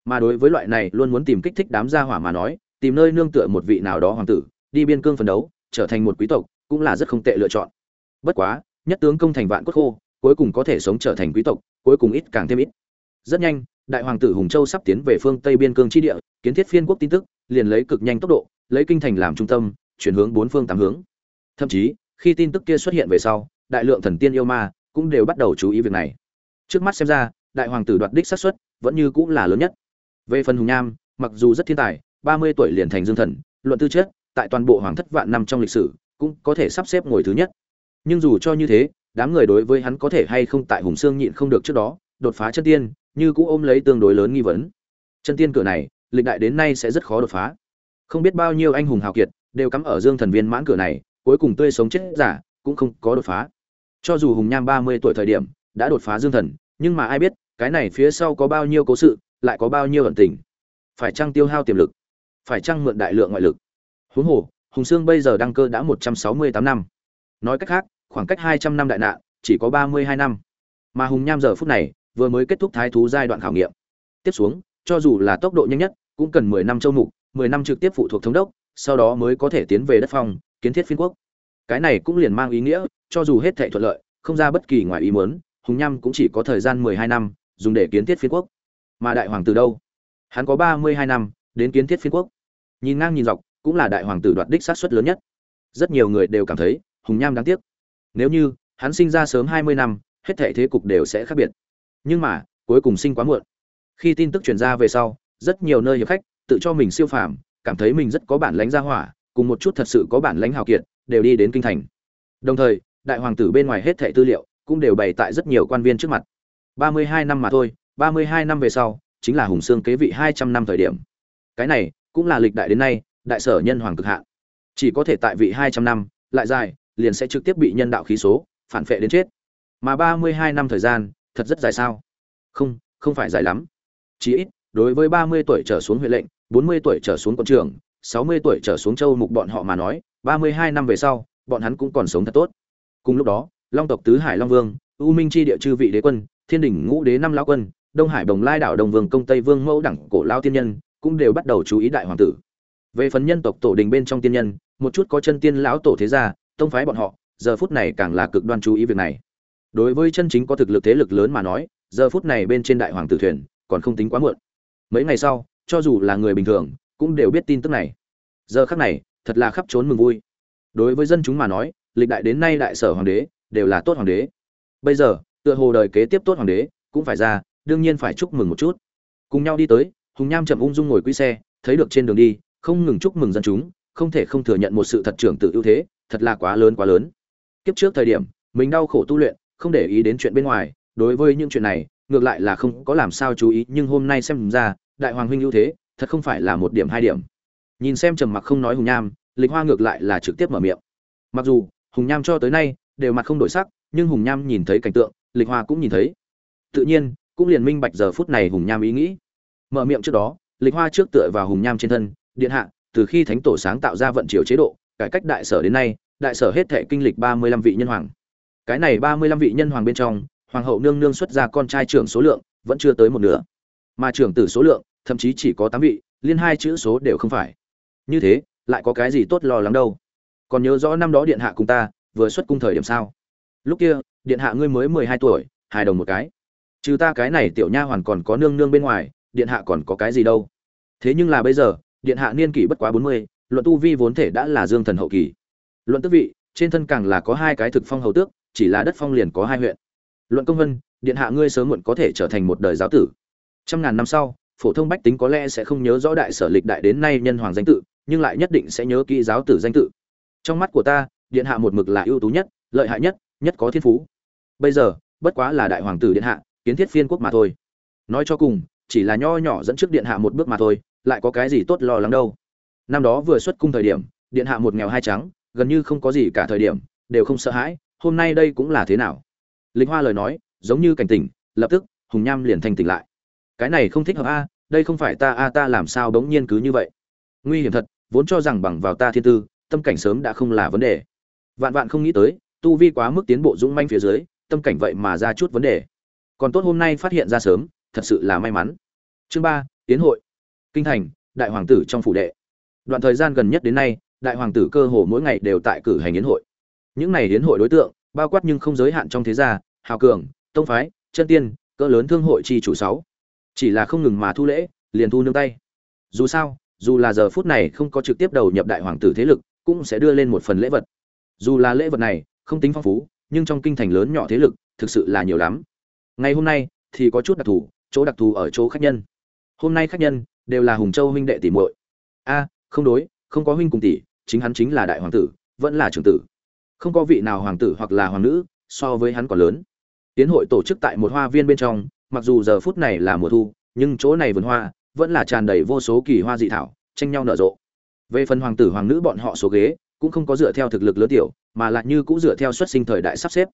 Mà đối với loại này luôn muốn tìm kích thích đám gia hỏa mà nói, tìm nơi nương tựa một vị nào đó hoàng tử, đi biên cương phấn đấu, trở thành một quý tộc, cũng là rất không tệ lựa chọn. Bất quá, nhất tướng công thành vạn cốt khô, cuối cùng có thể sống trở thành quý tộc cuối cùng ít càng thêm ít. Rất nhanh, đại hoàng tử hùng châu sắp tiến về phương tây biên cương tri địa, kiến thiết phiên quốc tin tức, liền lấy cực nhanh tốc độ, lấy kinh thành làm trung tâm, chuyển hướng bốn phương tám hướng. Thậm chí, khi tin tức kia xuất hiện về sau, đại lượng thần tiên yêu ma cũng đều bắt đầu chú ý việc này. Trước mắt xem ra, đại hoàng tử đoạt đích xác suất vẫn như cũng là lớn nhất. Về phần hùng nham, mặc dù rất thiên tài, ba mươi tuổi liền thành dương thần, luận tư chất, tại toàn bộ hoàng thất vạn năm trong lịch sử, cũng có thể sắp xếp ngồi thứ nhất. Nhưng dù cho như thế đám người đối với hắn có thể hay không tại hùng xương nhịn không được trước đó, đột phá chân tiên, như cũng ôm lấy tương đối lớn nghi vấn. Chân tiên cửa này, lịch đại đến nay sẽ rất khó đột phá. Không biết bao nhiêu anh hùng hào kiệt đều cắm ở dương thần viên mãn cửa này, cuối cùng tươi sống chết giả cũng không có đột phá. Cho dù hùng nham ba mươi tuổi thời điểm đã đột phá dương thần, nhưng mà ai biết, cái này phía sau có bao nhiêu cố sự, lại có bao nhiêu ẩn tình. Phải chăng tiêu hao tiềm lực? Phải chăng mượn đại lượng ngoại lực? Huống hồ, hùng sương bây giờ đăng cơ đã một trăm sáu mươi tám năm. Nói cách khác khoảng cách hai trăm năm đại nạn, chỉ có ba mươi hai năm. Mà hùng nham giờ phút này, vừa mới kết thúc thái thú giai đoạn khảo nghiệm. Tiếp xuống, cho dù là tốc độ nhanh nhất, cũng cần mười năm châu mục, mười năm trực tiếp phụ thuộc thống đốc, sau đó mới có thể tiến về đất phong, kiến thiết phiên quốc. Cái này cũng liền mang ý nghĩa, cho dù hết thệ thuận lợi, không ra bất kỳ ngoài ý muốn, hùng nham cũng chỉ có thời gian mười hai năm, dùng để kiến thiết phiên quốc. Mà đại hoàng tử đâu? Hắn có ba mươi hai năm, đến kiến thiết phiên quốc. Nhìn ngang nhìn dọc, cũng là đại hoàng tử đoạt đích sát suất lớn nhất. Rất nhiều người đều cảm thấy, hùng nham đáng tiếc nếu như hắn sinh ra sớm hai mươi năm hết thảy thế cục đều sẽ khác biệt nhưng mà cuối cùng sinh quá muộn khi tin tức truyền ra về sau rất nhiều nơi hiệp khách tự cho mình siêu phàm cảm thấy mình rất có bản lãnh gia hỏa cùng một chút thật sự có bản lãnh hào kiệt đều đi đến kinh thành đồng thời đại hoàng tử bên ngoài hết thảy tư liệu cũng đều bày tại rất nhiều quan viên trước mặt. 32 năm mà thôi, 32 năm về sau, chính là Hùng Sương kế vị 200 năm thời điểm. Cái này cũng là lịch đại đến nay, đại sở nhân hoàng cực hạn. Chỉ có thể tại vị 200 năm, lại dài, liền sẽ trực tiếp bị nhân đạo khí số phản phệ đến chết. Mà 32 năm thời gian, thật rất dài sao? Không, không phải dài lắm. Chỉ ít, đối với 30 tuổi trở xuống huyện lệnh, 40 tuổi trở xuống quận trưởng, 60 tuổi trở xuống châu mục bọn họ mà nói, 32 năm về sau, bọn hắn cũng còn sống thật tốt. Cùng lúc đó, Long tộc tứ Hải Long Vương, U Minh chi địa chư vị đế quân, Thiên đỉnh ngũ đế năm lão quân, Đông Hải Đồng Lai đảo Đồng Vương công Tây Vương mẫu đẳng cổ lao tiên nhân, cũng đều bắt đầu chú ý đại hoàng tử. Về phần nhân tộc tổ đình bên trong tiên nhân, một chút có chân tiên lão tổ thế gia, tông phái bọn họ, giờ phút này càng là cực đoan chú ý việc này. Đối với chân chính có thực lực thế lực lớn mà nói, giờ phút này bên trên đại hoàng tử thuyền, còn không tính quá muộn. Mấy ngày sau, cho dù là người bình thường, cũng đều biết tin tức này. Giờ khắc này, thật là khắp trốn mừng vui. Đối với dân chúng mà nói, lịch đại đến nay đại sở hoàng đế đều là tốt hoàng đế. Bây giờ, tựa hồ đời kế tiếp tốt hoàng đế, cũng phải ra, đương nhiên phải chúc mừng một chút. Cùng nhau đi tới, Hùng Nham chậm ung dung ngồi quý xe, thấy được trên đường đi, không ngừng chúc mừng dân chúng, không thể không thừa nhận một sự thật trưởng tự ưu thế, thật là quá lớn quá lớn. Kiếp trước thời điểm, mình đau khổ tu luyện, không để ý đến chuyện bên ngoài, đối với những chuyện này, ngược lại là không có làm sao chú ý, nhưng hôm nay xem ra, đại hoàng huynh ưu thế, thật không phải là một điểm hai điểm. Nhìn xem trầm mặc không nói Hùng Nham, Lịch Hoa ngược lại là trực tiếp mở miệng. Mặc dù, Hùng Nham cho tới nay đều mặt không đổi sắc, nhưng Hùng Nham nhìn thấy cảnh tượng, Lịch Hoa cũng nhìn thấy. Tự nhiên, cũng liền minh bạch giờ phút này Hùng Nham ý nghĩ. Mở miệng trước đó, Lịch Hoa trước tựa vào Hùng Nham trên thân, điện hạ, từ khi thánh tổ sáng tạo ra vận triều chế độ, cải cách đại sở đến nay, đại sở hết thảy kinh lịch 35 vị nhân hoàng. Cái này 35 vị nhân hoàng bên trong, hoàng hậu nương nương xuất ra con trai trưởng số lượng vẫn chưa tới một nửa. Mà trưởng tử số lượng, thậm chí chỉ có 8 vị, liên hai chữ số đều không phải. Như thế, lại có cái gì tốt lo lắng đâu? Còn nhớ rõ năm đó điện hạ cùng ta, vừa xuất cung thời điểm sao? Lúc kia, điện hạ ngươi mới 12 tuổi, hài đồng một cái. Trừ ta cái này tiểu nha hoàn còn có nương nương bên ngoài, điện hạ còn có cái gì đâu? Thế nhưng là bây giờ, điện hạ niên kỷ bất quá 40, luận tu vi vốn thể đã là dương thần hậu kỳ. Luận tước vị, trên thân càng là có hai cái thực phong hầu tước, chỉ là đất phong liền có hai huyện. Luận công vân, điện hạ ngươi sớm muộn có thể trở thành một đời giáo tử. Trăm ngàn năm sau, phổ thông bách tính có lẽ sẽ không nhớ rõ đại sở lịch đại đến nay nhân hoàng danh tự, nhưng lại nhất định sẽ nhớ kỹ giáo tử danh tự. Trong mắt của ta, điện hạ một mực là ưu tú nhất, lợi hại nhất nhất có thiên phú. Bây giờ, bất quá là đại hoàng tử điện hạ, kiến thiết phiên quốc mà thôi. Nói cho cùng, chỉ là nho nhỏ dẫn trước điện hạ một bước mà thôi, lại có cái gì tốt lo lắng đâu? Năm đó vừa xuất cung thời điểm, điện hạ một nghèo hai trắng, gần như không có gì cả thời điểm, đều không sợ hãi, hôm nay đây cũng là thế nào? Lịch hoa lời nói, giống như cảnh tỉnh, lập tức, hùng nham liền thành tỉnh lại. Cái này không thích hợp a, đây không phải ta a, ta làm sao bỗng nhiên cứ như vậy? Nguy hiểm thật, vốn cho rằng bằng vào ta thiên tư, tâm cảnh sớm đã không là vấn đề. Vạn vạn không nghĩ tới, tu vi quá mức tiến bộ dũng manh phía dưới, tâm cảnh vậy mà ra chút vấn đề. Còn tốt hôm nay phát hiện ra sớm, thật sự là may mắn. Chương ba tiến hội. Kinh thành, đại hoàng tử trong phủ đệ đoạn thời gian gần nhất đến nay, đại hoàng tử cơ hồ mỗi ngày đều tại cử hành yến hội. Những này yến hội đối tượng, bao quát nhưng không giới hạn trong thế gia, hào cường, tông phái, chân tiên, cỡ lớn thương hội chi chủ sáu. Chỉ là không ngừng mà thu lễ, liền thu nương tay. Dù sao, dù là giờ phút này không có trực tiếp đầu nhập đại hoàng tử thế lực, cũng sẽ đưa lên một phần lễ vật. Dù là lễ vật này, không tính phong phú, nhưng trong kinh thành lớn nhỏ thế lực, thực sự là nhiều lắm. Ngày hôm nay, thì có chút đặc thù, chỗ đặc thù ở chỗ khách nhân. Hôm nay khách nhân, đều là hùng châu huynh đệ tỷ muội. A không đối, không có huynh cùng tỷ, chính hắn chính là đại hoàng tử, vẫn là trưởng tử. Không có vị nào hoàng tử hoặc là hoàng nữ, so với hắn còn lớn. Tiến hội tổ chức tại một hoa viên bên trong, mặc dù giờ phút này là mùa thu, nhưng chỗ này vườn hoa vẫn là tràn đầy vô số kỳ hoa dị thảo, tranh nhau nở rộ. Về phần hoàng tử hoàng nữ bọn họ số ghế, cũng không có dựa theo thực lực lớn tiểu, mà lại như cũng dựa theo xuất sinh thời đại sắp xếp.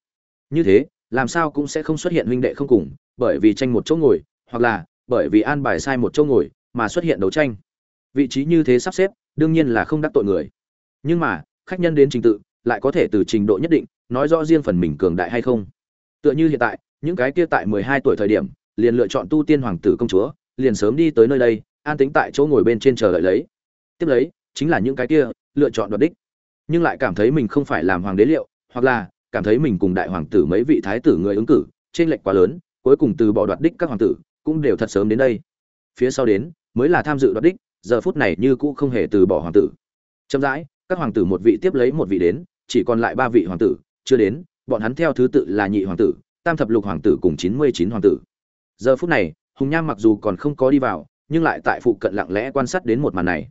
Như thế, làm sao cũng sẽ không xuất hiện huynh đệ không cùng, bởi vì tranh một chỗ ngồi, hoặc là bởi vì an bài sai một chỗ ngồi mà xuất hiện đấu tranh vị trí như thế sắp xếp, đương nhiên là không đắc tội người. Nhưng mà, khách nhân đến trình tự, lại có thể từ trình độ nhất định, nói rõ riêng phần mình cường đại hay không. Tựa như hiện tại, những cái kia tại mười hai tuổi thời điểm, liền lựa chọn tu tiên hoàng tử công chúa, liền sớm đi tới nơi đây, an tính tại chỗ ngồi bên trên chờ đợi lấy. Tiếp lấy, chính là những cái kia, lựa chọn đoạt đích. Nhưng lại cảm thấy mình không phải làm hoàng đế liệu, hoặc là, cảm thấy mình cùng đại hoàng tử mấy vị thái tử người ứng cử trên lệch quá lớn, cuối cùng từ bỏ đoạt đích các hoàng tử, cũng đều thật sớm đến đây. Phía sau đến, mới là tham dự đoạt đích giờ phút này như cũ không hề từ bỏ hoàng tử. Chậm rãi, các hoàng tử một vị tiếp lấy một vị đến, chỉ còn lại ba vị hoàng tử, chưa đến, bọn hắn theo thứ tự là nhị hoàng tử, tam thập lục hoàng tử cùng chín mươi chín hoàng tử. Giờ phút này, hùng nham mặc dù còn không có đi vào, nhưng lại tại phụ cận lặng lẽ quan sát đến một màn này.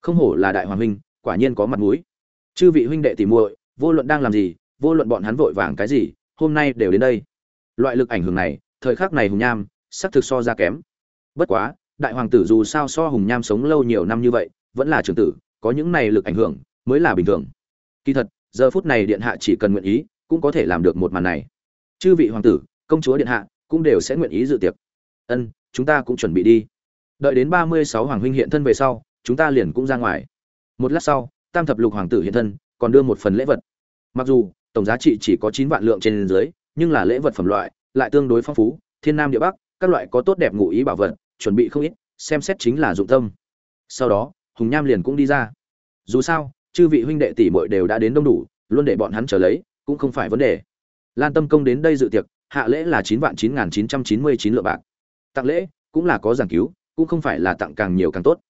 Không hổ là đại hoàng huynh, quả nhiên có mặt mũi. Chư vị huynh đệ tìm muội, vô luận đang làm gì, vô luận bọn hắn vội vàng cái gì, hôm nay đều đến đây. Loại lực ảnh hưởng này, thời khắc này hùng nham xác thực so ra kém. Bất quá đại hoàng tử dù sao so hùng nham sống lâu nhiều năm như vậy, vẫn là trưởng tử, có những này lực ảnh hưởng mới là bình thường. Kỳ thật, giờ phút này điện hạ chỉ cần nguyện ý, cũng có thể làm được một màn này. Chư vị hoàng tử, công chúa điện hạ, cũng đều sẽ nguyện ý dự tiệc. Ân, chúng ta cũng chuẩn bị đi. Đợi đến ba mươi sáu hoàng huynh hiện thân về sau, chúng ta liền cũng ra ngoài. Một lát sau, tam thập lục hoàng tử hiện thân, còn đưa một phần lễ vật. Mặc dù, tổng giá trị chỉ có chín vạn lượng trên dưới, nhưng là lễ vật phẩm loại, lại tương đối phong phú, thiên nam địa bắc, các loại có tốt đẹp ngụ ý bảo vật chuẩn bị không ít, xem xét chính là dụng tâm. Sau đó, hùng nham liền cũng đi ra. Dù sao, chư vị huynh đệ tỷ muội đều đã đến đông đủ, luôn để bọn hắn trở lấy, cũng không phải vấn đề. Lan tâm công đến đây dự tiệc, hạ lễ là chín vạn chín nghìn chín trăm chín mươi chín lượng bạc. Tặng lễ cũng là có giảng cứu, cũng không phải là tặng càng nhiều càng tốt.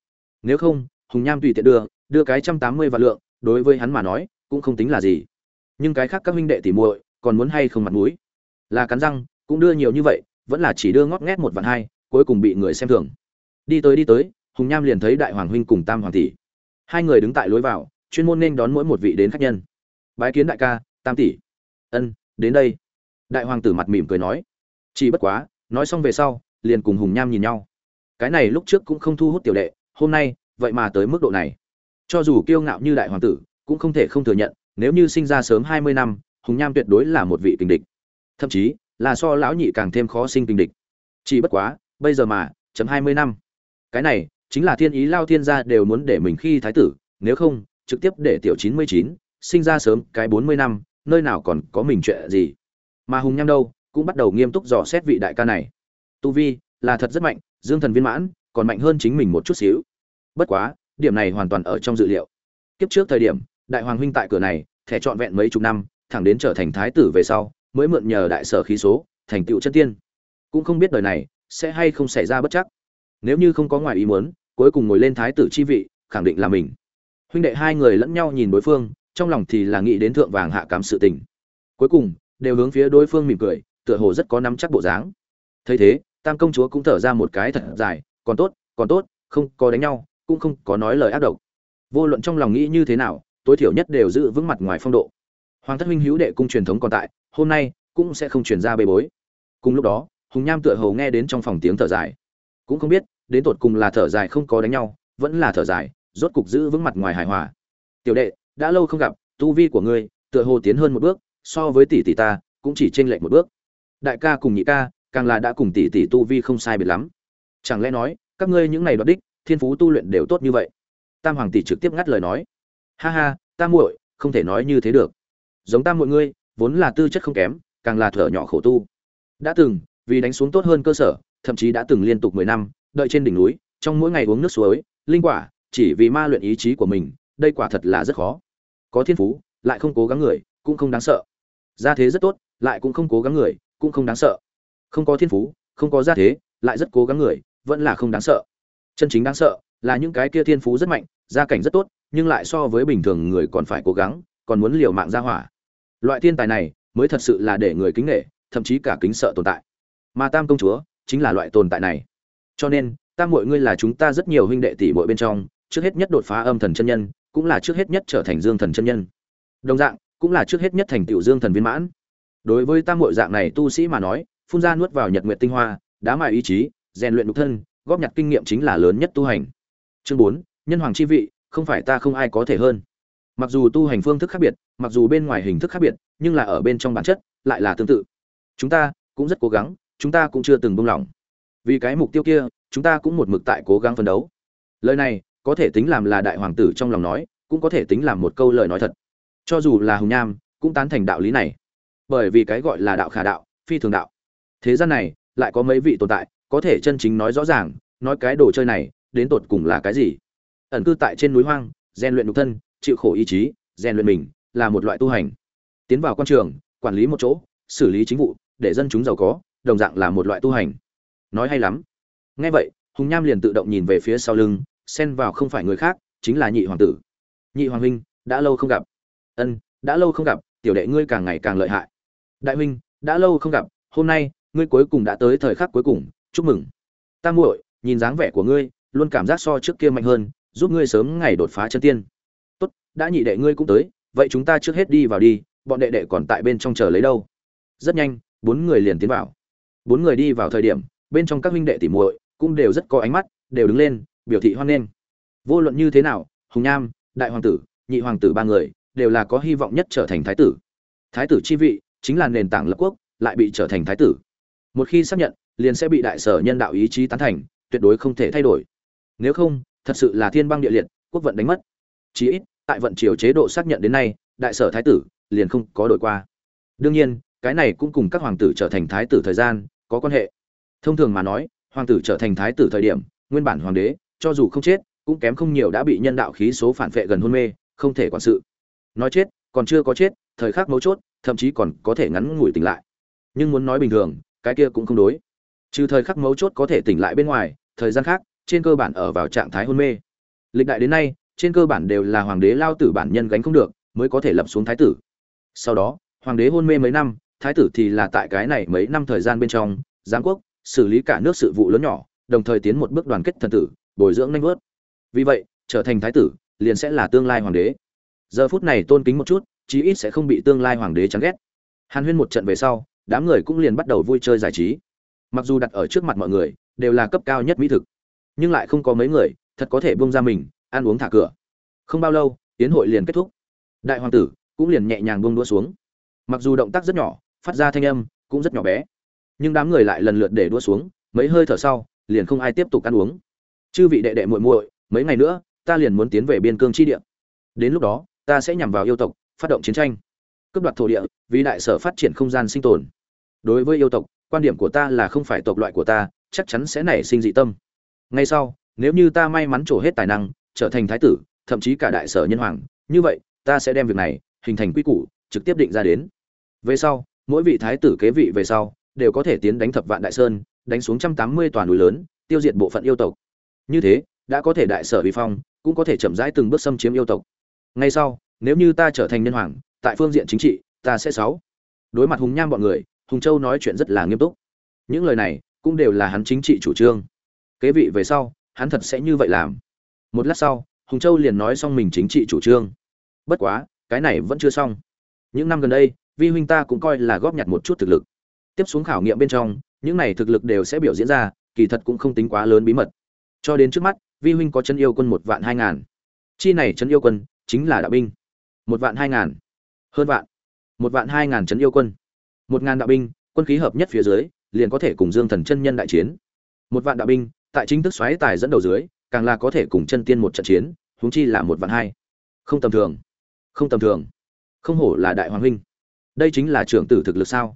Nếu không, hùng nham tùy tiện đưa đưa cái trăm tám mươi vạn lượng, đối với hắn mà nói, cũng không tính là gì. Nhưng cái khác các huynh đệ tỷ muội còn muốn hay không mặt mũi? Là cắn răng, cũng đưa nhiều như vậy, vẫn là chỉ đưa ngót nghét một vạn hai cuối cùng bị người xem thường. Đi tới đi tới, hùng nham liền thấy đại hoàng huynh cùng tam hoàng tỷ. Hai người đứng tại lối vào, chuyên môn nên đón mỗi một vị đến khách nhân. Bái kiến đại ca, tam tỷ. Ân, đến đây. Đại hoàng tử mặt mỉm cười nói. Chỉ bất quá, nói xong về sau, liền cùng hùng nham nhìn nhau. Cái này lúc trước cũng không thu hút tiểu đệ, hôm nay, vậy mà tới mức độ này. Cho dù kiêu ngạo như đại hoàng tử, cũng không thể không thừa nhận, nếu như sinh ra sớm hai mươi năm, hùng nham tuyệt đối là một vị tình địch. Thậm chí, là so lão nhị càng thêm khó sinh tình địch. Chỉ bất quá bây giờ mà, chấm hai mươi năm. Cái này, chính là thiên ý lao thiên gia đều muốn để mình khi thái tử, nếu không, trực tiếp để tiểu chín mươi chín, sinh ra sớm cái bốn mươi năm, nơi nào còn có mình chuyện gì. Mà hùng nham đâu, cũng bắt đầu nghiêm túc dò xét vị đại ca này. Tu vi, là thật rất mạnh, dương thần viên mãn, còn mạnh hơn chính mình một chút xíu. Bất quá, điểm này hoàn toàn ở trong dự liệu. Kiếp trước thời điểm, đại hoàng huynh tại cửa này, thẻ trọn vẹn mấy chục năm, thẳng đến trở thành thái tử về sau, mới mượn nhờ đại sở khí số, thành tựu chân tiên. Cũng không biết đời này sẽ hay không xảy ra bất chắc. Nếu như không có ngoài ý muốn, cuối cùng ngồi lên thái tử chi vị, khẳng định là mình. Huynh đệ hai người lẫn nhau nhìn đối phương, trong lòng thì là nghĩ đến thượng vàng hạ cám sự tình. Cuối cùng, đều hướng phía đối phương mỉm cười, tựa hồ rất có nắm chắc bộ dáng. Thấy thế, tam công chúa cũng thở ra một cái thật dài, còn tốt còn tốt, không có đánh nhau, cũng không có nói lời ác độc. Vô luận trong lòng nghĩ như thế nào, tối thiểu nhất đều giữ vững mặt ngoài phong độ. Hoàng thất huynh hữu đệ cung truyền thống còn tại, hôm nay cũng sẽ không truyền ra bê bối. Cùng lúc đó hùng nham tựa hồ nghe đến trong phòng tiếng thở dài. Cũng không biết, đến tột cùng là thở dài không có đánh nhau, vẫn là thở dài, rốt cục giữ vững mặt ngoài hài hòa. Tiểu đệ, đã lâu không gặp, tu vi của ngươi tựa hồ tiến hơn một bước, so với tỷ tỷ ta, cũng chỉ chênh lệch một bước. Đại ca cùng nhị ca, càng là đã cùng tỷ tỷ tu vi không sai biệt lắm. Chẳng lẽ nói, các ngươi những này đoạt đích, thiên phú tu luyện đều tốt như vậy? Tam hoàng tỷ trực tiếp ngắt lời nói. Ha ha, ta muội, không thể nói như thế được. Giống ta muội ngươi, vốn là tư chất không kém, càng là thở nhỏ khổ tu. Đã từng vì đánh xuống tốt hơn cơ sở, thậm chí đã từng liên tục mười năm, đợi trên đỉnh núi, trong mỗi ngày uống nước suối, linh quả, chỉ vì ma luyện ý chí của mình, đây quả thật là rất khó. Có thiên phú, lại không cố gắng người, cũng không đáng sợ. Gia thế rất tốt, lại cũng không cố gắng người, cũng không đáng sợ. Không có thiên phú, không có gia thế, lại rất cố gắng người, vẫn là không đáng sợ. Chân chính đáng sợ là những cái kia thiên phú rất mạnh, gia cảnh rất tốt, nhưng lại so với bình thường người còn phải cố gắng, còn muốn liều mạng ra hỏa. Loại thiên tài này mới thật sự là để người kính nể, thậm chí cả kính sợ tồn tại mà tam công chúa chính là loại tồn tại này. Cho nên, tam mọi ngươi là chúng ta rất nhiều huynh đệ tỷ muội bên trong, trước hết nhất đột phá âm thần chân nhân, cũng là trước hết nhất trở thành dương thần chân nhân. Đồng dạng, cũng là trước hết nhất thành tiểu dương thần viên mãn. Đối với tam muội dạng này tu sĩ mà nói, phun ra nuốt vào nhật nguyện tinh hoa, đá mài ý chí, rèn luyện nhục thân, góp nhặt kinh nghiệm chính là lớn nhất tu hành. Chương bốn, nhân hoàng chi vị, không phải ta không ai có thể hơn. Mặc dù tu hành phương thức khác biệt, mặc dù bên ngoài hình thức khác biệt, nhưng là ở bên trong bản chất, lại là tương tự. Chúng ta cũng rất cố gắng chúng ta cũng chưa từng buông lỏng. Vì cái mục tiêu kia, chúng ta cũng một mực tại cố gắng phấn đấu. Lời này, có thể tính làm là đại hoàng tử trong lòng nói, cũng có thể tính làm một câu lời nói thật. Cho dù là hùng nam cũng tán thành đạo lý này. Bởi vì cái gọi là đạo khả đạo, phi thường đạo. Thế gian này, lại có mấy vị tồn tại, có thể chân chính nói rõ ràng, nói cái đồ chơi này, đến tột cùng là cái gì. Ẩn cư tại trên núi hoang, rèn luyện nhục thân, chịu khổ ý chí, rèn luyện mình, là một loại tu hành. Tiến vào quan trường, quản lý một chỗ, xử lý chính vụ, để dân chúng giàu có đồng dạng là một loại tu hành. Nói hay lắm. Nghe vậy, hùng nham liền tự động nhìn về phía sau lưng, xen vào không phải người khác, chính là nhị hoàng tử. Nhị hoàng huynh, đã lâu không gặp. Ân, đã lâu không gặp, tiểu đệ ngươi càng ngày càng lợi hại. Đại huynh, đã lâu không gặp, hôm nay, ngươi cuối cùng đã tới thời khắc cuối cùng, chúc mừng. Ta muội, nhìn dáng vẻ của ngươi, luôn cảm giác so trước kia mạnh hơn, giúp ngươi sớm ngày đột phá chân tiên. Tốt, đã nhị đệ ngươi cũng tới, vậy chúng ta trước hết đi vào đi, bọn đệ đệ còn tại bên trong chờ lấy đâu? Rất nhanh, bốn người liền tiến vào bốn người đi vào thời điểm, bên trong các huynh đệ tỉ muội cũng đều rất có ánh mắt, đều đứng lên, biểu thị hoan nghênh. Vô luận như thế nào, hùng nham đại hoàng tử, nhị hoàng tử ba người đều là có hy vọng nhất trở thành thái tử. Thái tử chi vị chính là nền tảng lập quốc, lại bị trở thành thái tử. Một khi xác nhận, liền sẽ bị đại sở nhân đạo ý chí tán thành, tuyệt đối không thể thay đổi. Nếu không, thật sự là thiên băng địa liệt, quốc vận đánh mất. Chí ít, tại vận triều chế độ xác nhận đến nay, đại sở thái tử liền không có đổi qua. Đương nhiên, cái này cũng cùng các hoàng tử trở thành thái tử thời gian có quan hệ. Thông thường mà nói, hoàng tử trở thành thái tử thời điểm, nguyên bản hoàng đế, cho dù không chết, cũng kém không nhiều đã bị nhân đạo khí số phản vệ gần hôn mê, không thể quản sự. Nói chết, còn chưa có chết, thời khắc mấu chốt, thậm chí còn có thể ngắn ngủi tỉnh lại. Nhưng muốn nói bình thường, cái kia cũng không đối. Trừ thời khắc mấu chốt có thể tỉnh lại bên ngoài, thời gian khác, trên cơ bản ở vào trạng thái hôn mê. Lịch đại đến nay, trên cơ bản đều là hoàng đế lao tử bản nhân gánh không được, mới có thể lập xuống thái tử. Sau đó, hoàng đế hôn mê mấy năm thái tử thì là tại cái này mấy năm thời gian bên trong giáng quốc, xử lý cả nước sự vụ lớn nhỏ, đồng thời tiến một bước đoàn kết thần tử, bồi dưỡng nanh vớt. Vì vậy, trở thành thái tử, liền sẽ là tương lai hoàng đế. Giờ phút này tôn kính một chút, chí ít sẽ không bị tương lai hoàng đế chán ghét. Hàn huyên một trận về sau, đám người cũng liền bắt đầu vui chơi giải trí. Mặc dù đặt ở trước mặt mọi người, đều là cấp cao nhất mỹ thực, nhưng lại không có mấy người, thật có thể bông ra mình, ăn uống thả cửa. Không bao lâu tiến hội liền kết thúc. Đại hoàng tử cũng liền nhẹ nhàng bông đũa xuống. Mặc dù động tác rất nhỏ phát ra thanh âm cũng rất nhỏ bé. Nhưng đám người lại lần lượt để đua xuống, mấy hơi thở sau, liền không ai tiếp tục ăn uống. Chư vị đệ đệ muội muội, mấy ngày nữa, ta liền muốn tiến về biên cương chi địa. Đến lúc đó, ta sẽ nhằm vào yêu tộc, phát động chiến tranh. Cướp đoạt thổ địa, vì đại sở phát triển không gian sinh tồn. Đối với yêu tộc, quan điểm của ta là không phải tộc loại của ta, chắc chắn sẽ nảy sinh dị tâm. Ngay sau, nếu như ta may mắn trổ hết tài năng, trở thành thái tử, thậm chí cả đại sở nhân hoàng, như vậy, ta sẽ đem việc này hình thành quy củ, trực tiếp định ra đến. Về sau mỗi vị thái tử kế vị về sau, đều có thể tiến đánh thập vạn đại sơn, đánh xuống trăm tám mươi toàn núi lớn, tiêu diệt bộ phận yêu tộc. Như thế, đã có thể đại sở vi phong, cũng có thể chậm rãi từng bước xâm chiếm yêu tộc. Ngay sau, nếu như ta trở thành nhân hoàng, tại phương diện chính trị, ta sẽ sáu. Đối mặt hùng nham bọn người, hùng châu nói chuyện rất là nghiêm túc. Những lời này, cũng đều là hắn chính trị chủ trương. Kế vị về sau, hắn thật sẽ như vậy làm. Một lát sau, hùng châu liền nói xong mình chính trị chủ trương. Bất quá, cái này vẫn chưa xong. Những năm gần đây vi huynh ta cũng coi là góp nhặt một chút thực lực. Tiếp xuống khảo nghiệm bên trong, những này thực lực đều sẽ biểu diễn ra, kỳ thật cũng không tính quá lớn bí mật. Cho đến trước mắt, vi huynh có chân yêu quân một vạn hai ngàn. Chi này chân yêu quân chính là đạo binh. Một vạn hai ngàn. Hơn vạn. Một vạn hai ngàn chân yêu quân. Một ngàn đạo binh, quân khí hợp nhất phía dưới, liền có thể cùng dương thần chân nhân đại chiến. Một vạn đạo binh, tại chính thức xoáy tài dẫn đầu dưới, càng là có thể cùng chân tiên một trận chiến, huống chi là một vạn hai. Không tầm thường. Không tầm thường. Không hổ là đại hoàng huynh đây chính là trưởng tử thực lực sao?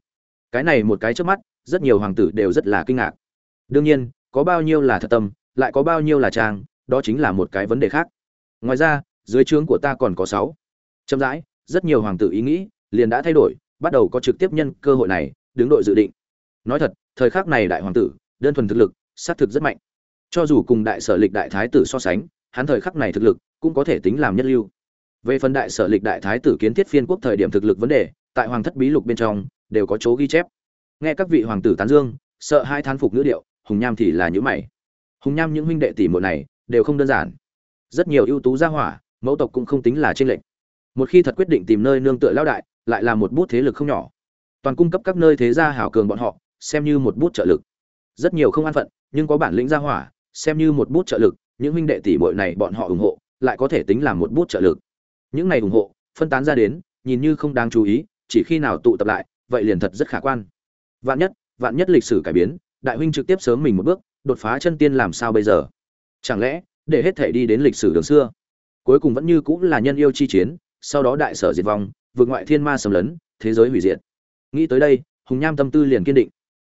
Cái này một cái trước mắt, rất nhiều hoàng tử đều rất là kinh ngạc. Đương nhiên, có bao nhiêu là thật tâm, lại có bao nhiêu là trang, đó chính là một cái vấn đề khác. Ngoài ra, dưới trướng của ta còn có sáu. Chậm rãi, rất nhiều hoàng tử ý nghĩ liền đã thay đổi, bắt đầu có trực tiếp nhân cơ hội này, đứng đội dự định. Nói thật, thời khắc này đại hoàng tử, đơn thuần thực lực xác thực rất mạnh. Cho dù cùng đại sở lịch đại thái tử so sánh, hắn thời khắc này thực lực cũng có thể tính làm nhất lưu. Về phần đại sở lịch đại thái tử kiến thiết phiên quốc thời điểm thực lực vấn đề tại hoàng thất bí lục bên trong, đều có chỗ ghi chép. Nghe các vị hoàng tử tán dương, sợ hai thán phục ngữ điệu, hùng nham thì là những mày. Hùng nham những huynh đệ tỷ muội này đều không đơn giản. Rất nhiều ưu tú gia hỏa, mẫu tộc cũng không tính là trên lệnh một khi thật quyết định tìm nơi nương tựa lão đại, lại là một bút thế lực không nhỏ. Toàn cung cấp các nơi thế gia hảo cường bọn họ, xem như một bút trợ lực. Rất nhiều không an phận, nhưng có bản lĩnh gia hỏa, xem như một bút trợ lực, những huynh đệ tỷ muội này bọn họ ủng hộ, lại có thể tính là một bút trợ lực. Những này ủng hộ, phân tán ra đến, nhìn như không đáng chú ý chỉ khi nào tụ tập lại, vậy liền thật rất khả quan. Vạn nhất vạn nhất lịch sử cải biến, đại huynh trực tiếp sớm mình một bước, đột phá chân tiên làm sao bây giờ? Chẳng lẽ, để hết thể đi đến lịch sử đường xưa? Cuối cùng vẫn như cũng là nhân yêu chi chiến, sau đó đại sở diệt vong, vượt ngoại thiên ma sầm lấn, thế giới hủy diệt. Nghĩ tới đây, hùng nham tâm tư liền kiên định.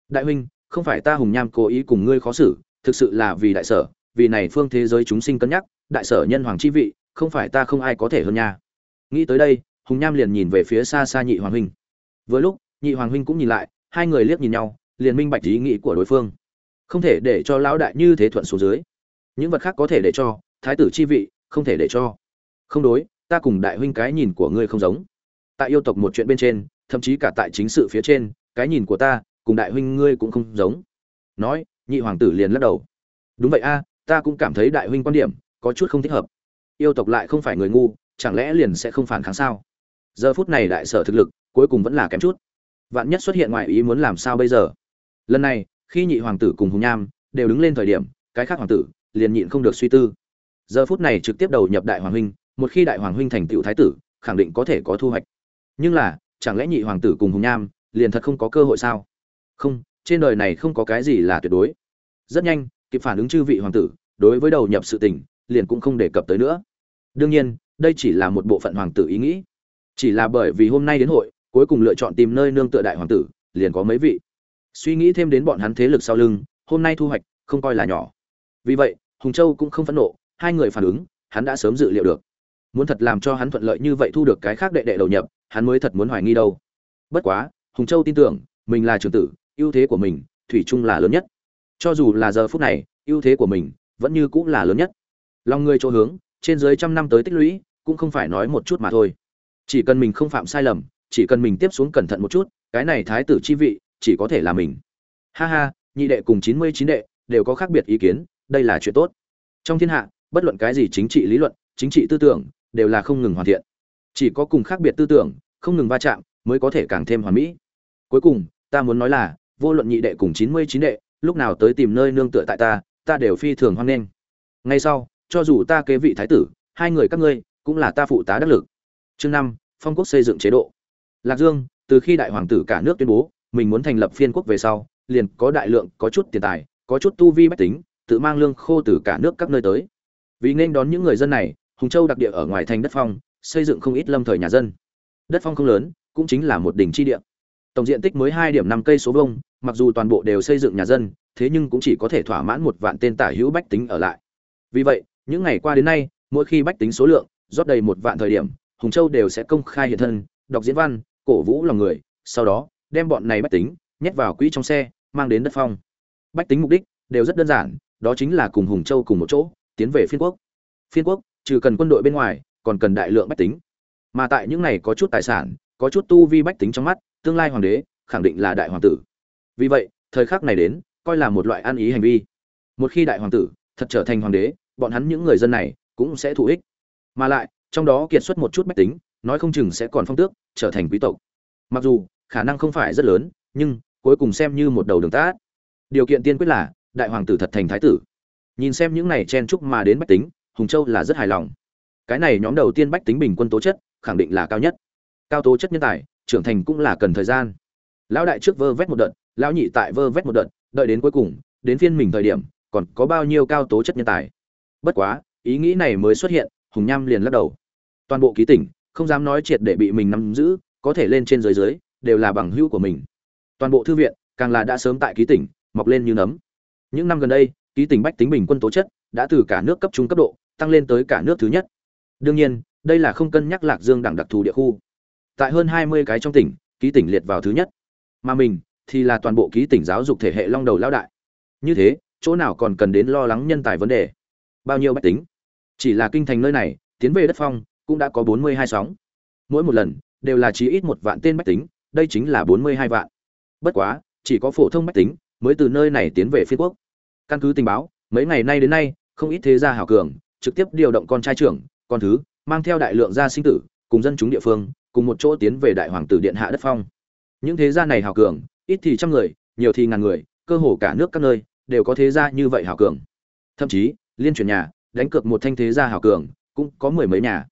Đại huynh, không phải ta hùng nham cố ý cùng ngươi khó xử, thực sự là vì đại sở, vì này phương thế giới chúng sinh cân nhắc, đại sở nhân hoàng chi vị, không phải ta không ai có thể hơn nha. Nghĩ tới đây hùng nham liền nhìn về phía xa xa nhị hoàng huynh. Vừa lúc, nhị hoàng huynh cũng nhìn lại, hai người liếc nhìn nhau, liền minh bạch ý nghĩ của đối phương. Không thể để cho lão đại như thế thuận xuống dưới. Những vật khác có thể để cho, thái tử chi vị, không thể để cho. Không đối, ta cùng đại huynh cái nhìn của ngươi không giống. Tại yêu tộc một chuyện bên trên, thậm chí cả tại chính sự phía trên, cái nhìn của ta, cùng đại huynh ngươi cũng không giống. Nói, nhị hoàng tử liền lắc đầu. Đúng vậy a, ta cũng cảm thấy đại huynh quan điểm, có chút không thích hợp. Yêu tộc lại không phải người ngu, chẳng lẽ liền sẽ không phản kháng sao? Giờ phút này đại sở thực lực cuối cùng vẫn là kém chút. Vạn nhất xuất hiện ngoài ý muốn làm sao bây giờ? Lần này, khi nhị hoàng tử cùng hùng nham đều đứng lên thời điểm, cái khác hoàng tử liền nhịn không được suy tư. Giờ phút này trực tiếp đầu nhập đại hoàng huynh, một khi đại hoàng huynh thành tựu thái tử, khẳng định có thể có thu hoạch. Nhưng là, chẳng lẽ nhị hoàng tử cùng hùng nham liền thật không có cơ hội sao? Không, trên đời này không có cái gì là tuyệt đối. Rất nhanh, kịp phản ứng chư vị hoàng tử, đối với đầu nhập sự tình, liền cũng không đề cập tới nữa. Đương nhiên, đây chỉ là một bộ phận hoàng tử ý nghĩ chỉ là bởi vì hôm nay đến hội, cuối cùng lựa chọn tìm nơi nương tựa đại hoàng tử, liền có mấy vị. Suy nghĩ thêm đến bọn hắn thế lực sau lưng, hôm nay thu hoạch, không coi là nhỏ. Vì vậy, hùng châu cũng không phẫn nộ, hai người phản ứng, hắn đã sớm dự liệu được. Muốn thật làm cho hắn thuận lợi như vậy thu được cái khác đệ đệ đầu nhập, hắn mới thật muốn hoài nghi đâu. Bất quá, hùng châu tin tưởng, mình là trưởng tử, ưu thế của mình, thủy chung là lớn nhất. Cho dù là giờ phút này, ưu thế của mình vẫn như cũng là lớn nhất. Lòng người chỗ hướng, trên dưới trăm năm tới tích lũy, cũng không phải nói một chút mà thôi chỉ cần mình không phạm sai lầm, chỉ cần mình tiếp xuống cẩn thận một chút, cái này thái tử chi vị, chỉ có thể là mình. Ha ha, nhị đệ cùng chín mươi chín đệ đều có khác biệt ý kiến, đây là chuyện tốt. Trong thiên hạ, bất luận cái gì chính trị lý luận, chính trị tư tưởng, đều là không ngừng hoàn thiện. Chỉ có cùng khác biệt tư tưởng, không ngừng va chạm, mới có thể càng thêm hoàn mỹ. Cuối cùng, ta muốn nói là, vô luận nhị đệ cùng chín mươi chín đệ, lúc nào tới tìm nơi nương tựa tại ta ta đều phi thường hoan nghênh. Ngay sau, cho dù ta kế vị thái tử, hai người các ngươi, cũng là ta phụ tá đắc lực chương năm, phong quốc xây dựng chế độ. Lạc dương, từ khi đại hoàng tử cả nước tuyên bố, mình muốn thành lập phiên quốc về sau, liền có đại lượng, có chút tiền tài, có chút tu vi bách tính, tự mang lương khô từ cả nước các nơi tới. Vì nên đón những người dân này, hùng châu đặc địa ở ngoài thành đất phong, xây dựng không ít lâm thời nhà dân. Đất phong không lớn, cũng chính là một đỉnh chi địa. Tổng diện tích mới hai điểm năm cây số vuông. mặc dù toàn bộ đều xây dựng nhà dân, thế nhưng cũng chỉ có thể thỏa mãn một vạn tên tả hữu bách tính ở lại. Vì vậy, những ngày qua đến nay, mỗi khi bách tính số lượng rót đầy một vạn thời điểm hùng châu đều sẽ công khai hiện thân, đọc diễn văn, cổ vũ lòng người, sau đó, đem bọn này bách tính nhét vào quỹ trong xe, mang đến đất phong. Bách tính mục đích đều rất đơn giản, đó chính là cùng hùng châu cùng một chỗ, tiến về phiên quốc. Phiên quốc, trừ cần quân đội bên ngoài, còn cần đại lượng bách tính. Mà tại những này có chút tài sản, có chút tu vi bách tính trong mắt, tương lai hoàng đế khẳng định là đại hoàng tử. Vì vậy, thời khắc này đến, coi là một loại ăn ý hành vi. Một khi đại hoàng tử thật trở thành hoàng đế, bọn hắn những người dân này cũng sẽ thụ ích. Mà lại trong đó kiệt xuất một chút bách tính, nói không chừng sẽ còn phong tước, trở thành quý tộc. Mặc dù, khả năng không phải rất lớn, nhưng, cuối cùng xem như một đầu đường tát. Điều kiện tiên quyết là, đại hoàng tử thật thành thái tử. Nhìn xem những này chen chúc mà đến bách tính, hùng châu là rất hài lòng. Cái này nhóm đầu tiên bách tính bình quân tố chất, khẳng định là cao nhất. Cao tố chất nhân tài, trưởng thành cũng là cần thời gian. Lão đại trước vơ vét một đợt, lão nhị tại vơ vét một đợt, đợi đến cuối cùng, đến phiên mình thời điểm, còn có bao nhiêu cao tố chất nhân tài. Bất quá, ý nghĩ này mới xuất hiện hùng nham liền lắc đầu. Toàn bộ ký tỉnh, không dám nói triệt để bị mình nắm giữ, có thể lên trên dưới dưới, đều là bằng hữu của mình. Toàn bộ thư viện, càng là đã sớm tại ký tỉnh, mọc lên như nấm. Những năm gần đây, ký tỉnh bách tính bình quân tố chất đã từ cả nước cấp trung cấp độ, tăng lên tới cả nước thứ nhất. Đương nhiên, đây là không cân nhắc lạc dương đẳng đặc thù địa khu. Tại hơn hai mươi cái trong tỉnh, ký tỉnh liệt vào thứ nhất. Mà mình thì là toàn bộ ký tỉnh giáo dục thể hệ long đầu lao đại. Như thế, chỗ nào còn cần đến lo lắng nhân tài vấn đề? Bao nhiêu bách tính? Chỉ là kinh thành nơi này, tiến về đất phong, cũng đã có bốn mươi hai sóng. Mỗi một lần, đều là chí ít một vạn tên bách tính, đây chính là bốn mươi hai vạn. Bất quá, chỉ có phổ thông bách tính, mới từ nơi này tiến về phiên quốc. Căn cứ tình báo, mấy ngày nay đến nay, không ít thế gia hảo cường, trực tiếp điều động con trai trưởng, con thứ, mang theo đại lượng gia sinh tử, cùng dân chúng địa phương, cùng một chỗ tiến về đại hoàng tử điện hạ đất phong. Những thế gia này hảo cường, ít thì trăm người, nhiều thì ngàn người, cơ hồ cả nước các nơi, đều có thế gia như vậy hảo cường. Thậm chí, liên truyền nhà đánh cược một thanh thế gia hảo cường, cũng có mười mấy nhà.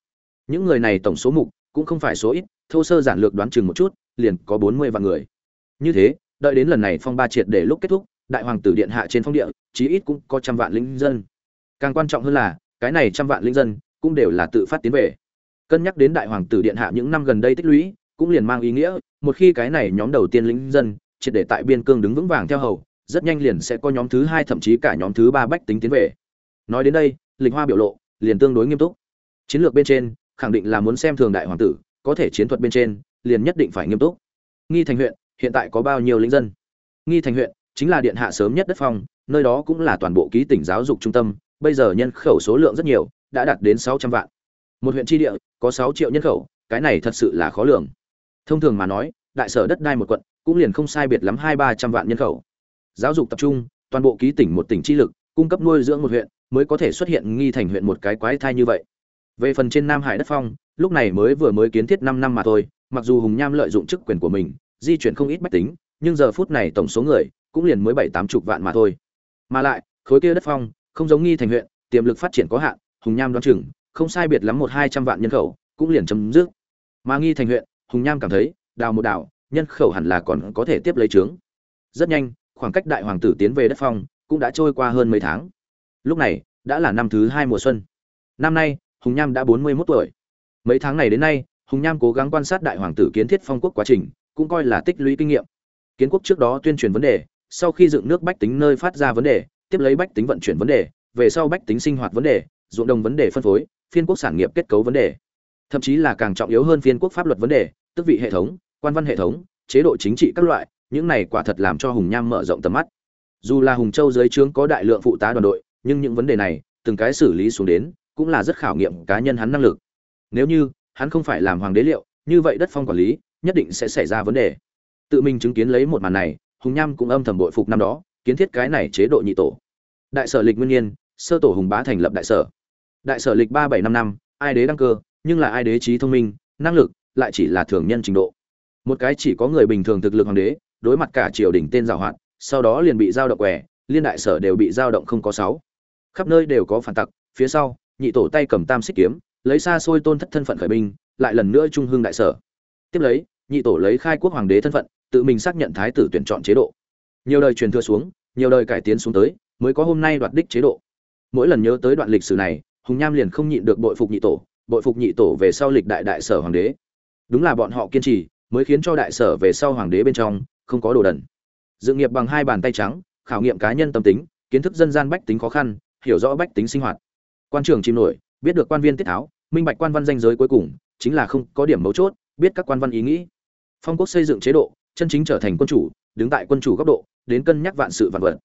Những người này tổng số mục cũng không phải số ít, thô sơ giản lược đoán chừng một chút, liền có bốn mươi vạn người. Như thế, đợi đến lần này phong ba triệt để lúc kết thúc, đại hoàng tử điện hạ trên phong địa, chí ít cũng có trăm vạn linh dân. Càng quan trọng hơn là, cái này trăm vạn linh dân cũng đều là tự phát tiến về. Cân nhắc đến đại hoàng tử điện hạ những năm gần đây tích lũy, cũng liền mang ý nghĩa, một khi cái này nhóm đầu tiên lính dân triệt để tại biên cương đứng vững vàng theo hầu, rất nhanh liền sẽ có nhóm thứ hai thậm chí cả nhóm thứ ba bách tính tiến về. Nói đến đây lịch hoa biểu lộ liền tương đối nghiêm túc. Chiến lược bên trên, khẳng định là muốn xem thường đại hoàng tử, có thể chiến thuật bên trên, liền nhất định phải nghiêm túc. Nghi thành huyện, hiện tại có bao nhiêu lính dân? Nghi thành huyện, chính là điện hạ sớm nhất đất phong, nơi đó cũng là toàn bộ ký tỉnh giáo dục trung tâm, bây giờ nhân khẩu số lượng rất nhiều, đã đạt đến sáu trăm vạn. Một huyện tri địa, có sáu triệu nhân khẩu, cái này thật sự là khó lường. Thông thường mà nói, đại sở đất đai một quận, cũng liền không sai biệt lắm hai ba trăm vạn nhân khẩu. Giáo dục tập trung, toàn bộ ký tỉnh một tỉnh chi lực, cung cấp nuôi dưỡng một huyện mới có thể xuất hiện nghi thành huyện một cái quái thai như vậy. Về phần trên nam hải đất phong, lúc này mới vừa mới kiến thiết năm năm mà thôi, mặc dù hùng nham lợi dụng chức quyền của mình, di chuyển không ít bách tính, nhưng giờ phút này tổng số người cũng liền mới bảy tám chục vạn mà thôi. Mà lại, khối kia đất phong, không giống nghi thành huyện, tiềm lực phát triển có hạn, hùng nham đoán chừng, không sai biệt lắm một hai trăm vạn nhân khẩu, cũng liền chấm dứt. Mà nghi thành huyện, hùng nham cảm thấy, đào một đào, nhân khẩu hẳn là còn có thể tiếp lấy trướng rất nhanh, khoảng cách đại hoàng tử tiến về đất phong cũng đã trôi qua hơn mấy tháng lúc này, đã là năm thứ hai mùa xuân. Năm nay, hùng nham đã bốn mươi mốt tuổi. Mấy tháng này đến nay, hùng nham cố gắng quan sát đại hoàng tử kiến thiết phong quốc quá trình, cũng coi là tích lũy kinh nghiệm. Kiến quốc trước đó tuyên truyền vấn đề, sau khi dựng nước bách tính nơi phát ra vấn đề, tiếp lấy bách tính vận chuyển vấn đề, về sau bách tính sinh hoạt vấn đề, ruộng đồng vấn đề phân phối, phiên quốc sản nghiệp kết cấu vấn đề. Thậm chí là càng trọng yếu hơn phiên quốc pháp luật vấn đề, tức vị hệ thống, quan văn hệ thống, chế độ chính trị các loại, những này quả thật làm cho hùng nham mở rộng tầm mắt. Dù là hùng châu dưới trướng có đại lượng phụ tá đoàn đội nhưng những vấn đề này, từng cái xử lý xuống đến, cũng là rất khảo nghiệm cá nhân hắn năng lực. Nếu như, hắn không phải làm hoàng đế liệu, như vậy đất phong quản lý, nhất định sẽ xảy ra vấn đề. Tự mình chứng kiến lấy một màn này, hùng nham cũng âm thầm bội phục năm đó, kiến thiết cái này chế độ nhị tổ. Đại sở lịch nguyên nhiên, sơ tổ hùng bá thành lập đại sở. Đại sở lịch ba bảy năm năm, ai đế đăng cơ, nhưng là ai đế trí thông minh, năng lực, lại chỉ là thường nhân trình độ. Một cái chỉ có người bình thường thực lực hoàng đế, đối mặt cả triều đình tên giảo hoạt, sau đó liền bị giao động quẻ liên đại sở đều bị giao động không có sáu khắp nơi đều có phản tặc, phía sau, nhị tổ tay cầm tam xích kiếm, lấy xa xôi tôn thất thân phận khởi binh, lại lần nữa trung hưng đại sở. Tiếp lấy, nhị tổ lấy khai quốc hoàng đế thân phận, tự mình xác nhận thái tử tuyển chọn chế độ. Nhiều đời truyền thừa xuống, nhiều đời cải tiến xuống tới, mới có hôm nay đoạt đích chế độ. Mỗi lần nhớ tới đoạn lịch sử này, hùng nham liền không nhịn được bội phục nhị tổ, bội phục nhị tổ về sau lịch đại đại sở hoàng đế. Đúng là bọn họ kiên trì, mới khiến cho đại sở về sau hoàng đế bên trong, không có đồ đần. Dự nghiệp bằng hai bàn tay trắng, khảo nghiệm cá nhân tâm tính, kiến thức dân gian bách tính khó khăn hiểu rõ bách tính sinh hoạt. Quan trường chìm nổi, biết được quan viên tiết tháo, minh bạch quan văn danh giới cuối cùng, chính là không có điểm mấu chốt, biết các quan văn ý nghĩ. Phong quốc xây dựng chế độ, chân chính trở thành quân chủ, đứng tại quân chủ góc độ, đến cân nhắc vạn sự vạn vật.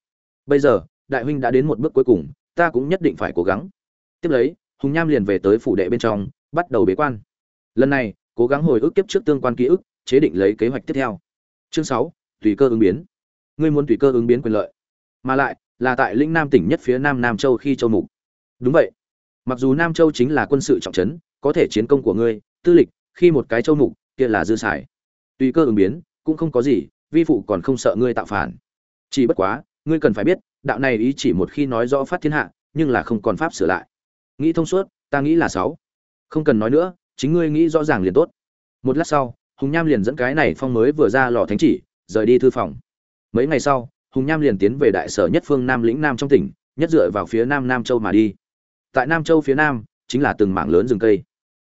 Bây giờ, đại huynh đã đến một bước cuối cùng, ta cũng nhất định phải cố gắng. Tiếp lấy, hùng nham liền về tới phủ đệ bên trong, bắt đầu bế quan. Lần này, cố gắng hồi ức kiếp trước tương quan ký ức, chế định lấy kế hoạch tiếp theo. Chương sáu, tùy cơ ứng biến. Ngươi muốn tùy cơ ứng biến quyền lợi. Mà lại là tại lĩnh nam tỉnh nhất phía nam nam châu khi châu mục. Đúng vậy. Mặc dù nam châu chính là quân sự trọng trấn, có thể chiến công của ngươi, tư lịch, khi một cái châu mục, kia là dư sải tùy cơ ứng biến, cũng không có gì, vi phụ còn không sợ ngươi tạo phản. Chỉ bất quá, ngươi cần phải biết, đạo này ý chỉ một khi nói rõ phát thiên hạ, nhưng là không còn pháp sửa lại. Nghĩ thông suốt, ta nghĩ là sáu. Không cần nói nữa, chính ngươi nghĩ rõ ràng liền tốt. Một lát sau, hùng nham liền dẫn cái này phong mới vừa ra lò thánh chỉ, rời đi thư phòng. Mấy ngày sau hùng nham liền tiến về đại sở nhất phương nam lĩnh nam trong tỉnh, nhất dựa vào phía nam nam châu mà đi. Tại nam châu phía nam, chính là từng mảng lớn rừng cây.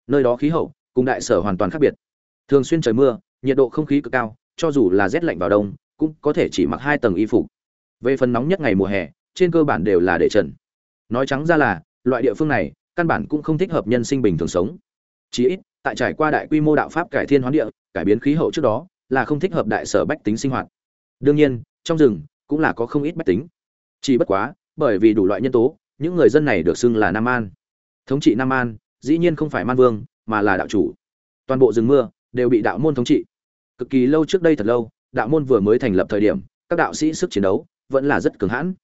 Nơi đó khí hậu, cùng đại sở hoàn toàn khác biệt. Thường xuyên trời mưa, nhiệt độ không khí cực cao, cho dù là rét lạnh vào đông, cũng có thể chỉ mặc hai tầng y phục. Về phần nóng nhất ngày mùa hè, trên cơ bản đều là để trần. Nói trắng ra là, loại địa phương này, căn bản cũng không thích hợp nhân sinh bình thường sống. Chí ít, tại trải qua đại quy mô đạo pháp cải thiên hoán địa, cải biến khí hậu trước đó, là không thích hợp đại sở bách tính sinh hoạt. Đương nhiên, trong rừng cũng là có không ít bách tính. Chỉ bất quá, bởi vì đủ loại nhân tố, những người dân này được xưng là nam an. Thống trị nam an, dĩ nhiên không phải man vương, mà là đạo chủ. Toàn bộ rừng mưa đều bị đạo môn thống trị. Cực kỳ lâu trước đây thật lâu, đạo môn vừa mới thành lập thời điểm, các đạo sĩ sức chiến đấu vẫn là rất cứng hãn.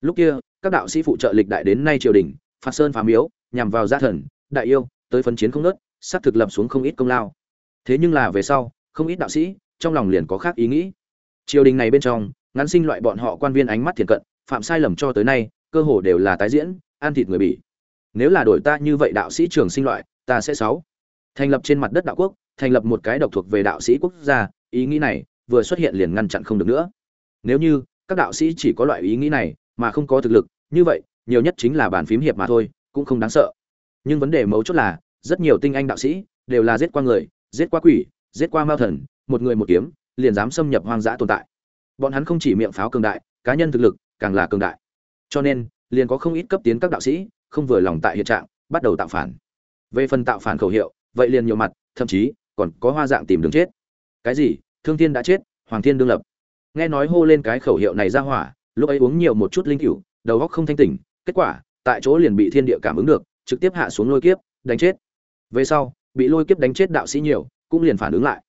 Lúc kia, các đạo sĩ phụ trợ lịch đại đến nay triều đình, phạt sơn phá miếu, nhằm vào gia thần, đại yêu, tới phân chiến không nớt sắp thực lập xuống không ít công lao. Thế nhưng là về sau, không ít đạo sĩ, trong lòng liền có khác ý nghĩ. Triều đình này bên trong ngắn sinh loại bọn họ quan viên ánh mắt thiền cận, phạm sai lầm cho tới nay, cơ hồ đều là tái diễn, ăn thịt người bỉ. Nếu là đổi ta như vậy đạo sĩ trường sinh loại, ta sẽ sáu. Thành lập trên mặt đất đạo quốc, thành lập một cái độc thuộc về đạo sĩ quốc gia, ý nghĩ này vừa xuất hiện liền ngăn chặn không được nữa. Nếu như, các đạo sĩ chỉ có loại ý nghĩ này mà không có thực lực, như vậy, nhiều nhất chính là bàn phím hiệp mà thôi, cũng không đáng sợ. Nhưng vấn đề mấu chốt là, rất nhiều tinh anh đạo sĩ đều là giết qua người, giết qua quỷ, giết qua mao thần, một người một kiếm, liền dám xâm nhập hoang dã tồn tại bọn hắn không chỉ miệng pháo cường đại, cá nhân thực lực càng là cường đại. Cho nên, liền có không ít cấp tiến các đạo sĩ không vừa lòng tại hiện trạng, bắt đầu tạo phản. Về phần tạo phản khẩu hiệu, vậy liền nhiều mặt, thậm chí còn có hoa dạng tìm đường chết. Cái gì? Thương thiên đã chết, hoàng thiên đương lập. Nghe nói hô lên cái khẩu hiệu này ra hỏa, lúc ấy uống nhiều một chút linh cửu, đầu óc không thanh tỉnh, kết quả, tại chỗ liền bị thiên địa cảm ứng được, trực tiếp hạ xuống lôi kiếp, đánh chết. Về sau, bị lôi kiếp đánh chết đạo sĩ nhiều, cũng liền phản ứng lại.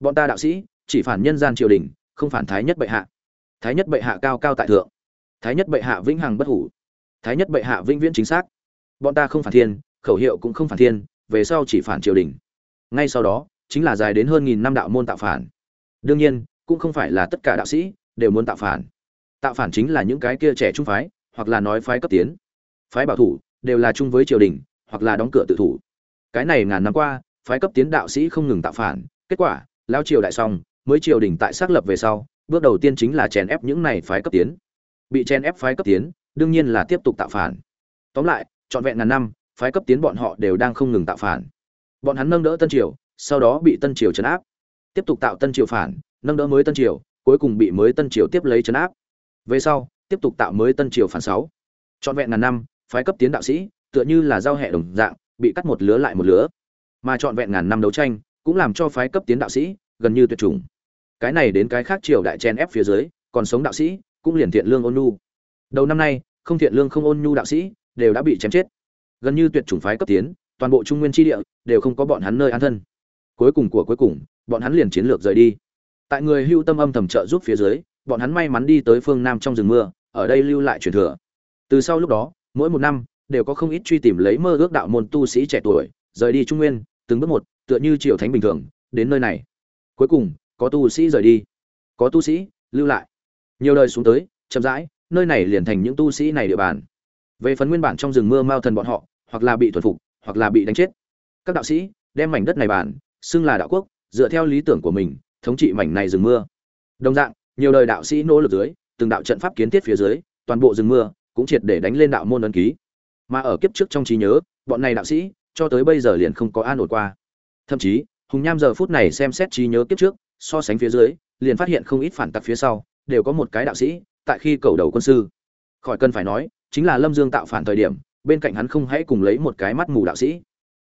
Bọn ta đạo sĩ, chỉ phản nhân gian triều đình không phản thái nhất bệ hạ. Thái nhất bệ hạ cao cao tại thượng. Thái nhất bệ hạ vĩnh hằng bất hủ. Thái nhất bệ hạ vĩnh viễn chính xác. Bọn ta không phản thiên, khẩu hiệu cũng không phản thiên, về sau chỉ phản triều đình. Ngay sau đó, chính là dài đến hơn nghìn năm đạo môn tạo phản. Đương nhiên, cũng không phải là tất cả đạo sĩ đều muốn tạo phản. Tạo phản chính là những cái kia trẻ trung phái, hoặc là nói phái cấp tiến. Phái bảo thủ đều là chung với triều đình, hoặc là đóng cửa tự thủ. Cái này ngàn năm qua, phái cấp tiến đạo sĩ không ngừng tạo phản, kết quả, lao triều đại xong mới triều đình tại xác lập về sau, bước đầu tiên chính là chèn ép những này phái cấp tiến. Bị chèn ép phái cấp tiến, đương nhiên là tiếp tục tạo phản. Tóm lại, trọn vẹn ngàn năm, phái cấp tiến bọn họ đều đang không ngừng tạo phản. Bọn hắn nâng đỡ tân triều, sau đó bị tân triều chấn áp. Tiếp tục tạo tân triều phản, nâng đỡ mới tân triều, cuối cùng bị mới tân triều tiếp lấy chấn áp. Về sau, tiếp tục tạo mới tân triều phản sáu. Trọn vẹn ngàn năm, phái cấp tiến đạo sĩ, tựa như là giao hệ đồng dạng, bị cắt một lứa lại một lứa. Mà trọn vẹn ngàn năm đấu tranh, cũng làm cho phái cấp tiến đạo sĩ gần như tuyệt chủng cái này đến cái khác triều đại chen ép phía dưới, còn sống đạo sĩ, cũng liền thiện lương ôn nhu. Đầu năm nay, không thiện lương không ôn nhu đạo sĩ, đều đã bị chém chết. Gần như tuyệt chủng phái cấp tiến, toàn bộ trung nguyên tri địa, đều không có bọn hắn nơi an thân. Cuối cùng của cuối cùng, bọn hắn liền chiến lược rời đi. Tại người hưu tâm âm thầm trợ giúp phía dưới, bọn hắn may mắn đi tới phương nam trong rừng mưa, ở đây lưu lại truyền thừa. Từ sau lúc đó, mỗi một năm, đều có không ít truy tìm lấy mơ ước đạo môn tu sĩ trẻ tuổi, rời đi trung nguyên, từng bước một, tựa như triều thánh bình thường, đến nơi này. Cuối cùng có tu sĩ rời đi. Có tu sĩ, lưu lại. Nhiều đời xuống tới, chậm rãi, nơi này liền thành những tu sĩ này địa bàn. Về phần nguyên bản trong rừng mưa mao thần bọn họ, hoặc là bị thuần phục, hoặc là bị đánh chết. Các đạo sĩ, đem mảnh đất này bản xưng là đạo quốc, dựa theo lý tưởng của mình, thống trị mảnh này rừng mưa. Đồng dạng, nhiều đời đạo sĩ nỗ lực dưới, từng đạo trận pháp kiến thiết phía dưới, toàn bộ rừng mưa cũng triệt để đánh lên đạo môn ấn ký. Mà ở kiếp trước trong trí nhớ, bọn này đạo sĩ, cho tới bây giờ liền không có an ổn qua. Thậm chí, hùng nham giờ phút này xem xét trí nhớ kiếp trước so sánh phía dưới, liền phát hiện không ít phản tặc phía sau, đều có một cái đạo sĩ, tại khi cầu đầu quân sư. Khỏi cần phải nói, chính là lâm dương tạo phản thời điểm, bên cạnh hắn không hãy cùng lấy một cái mắt mù đạo sĩ.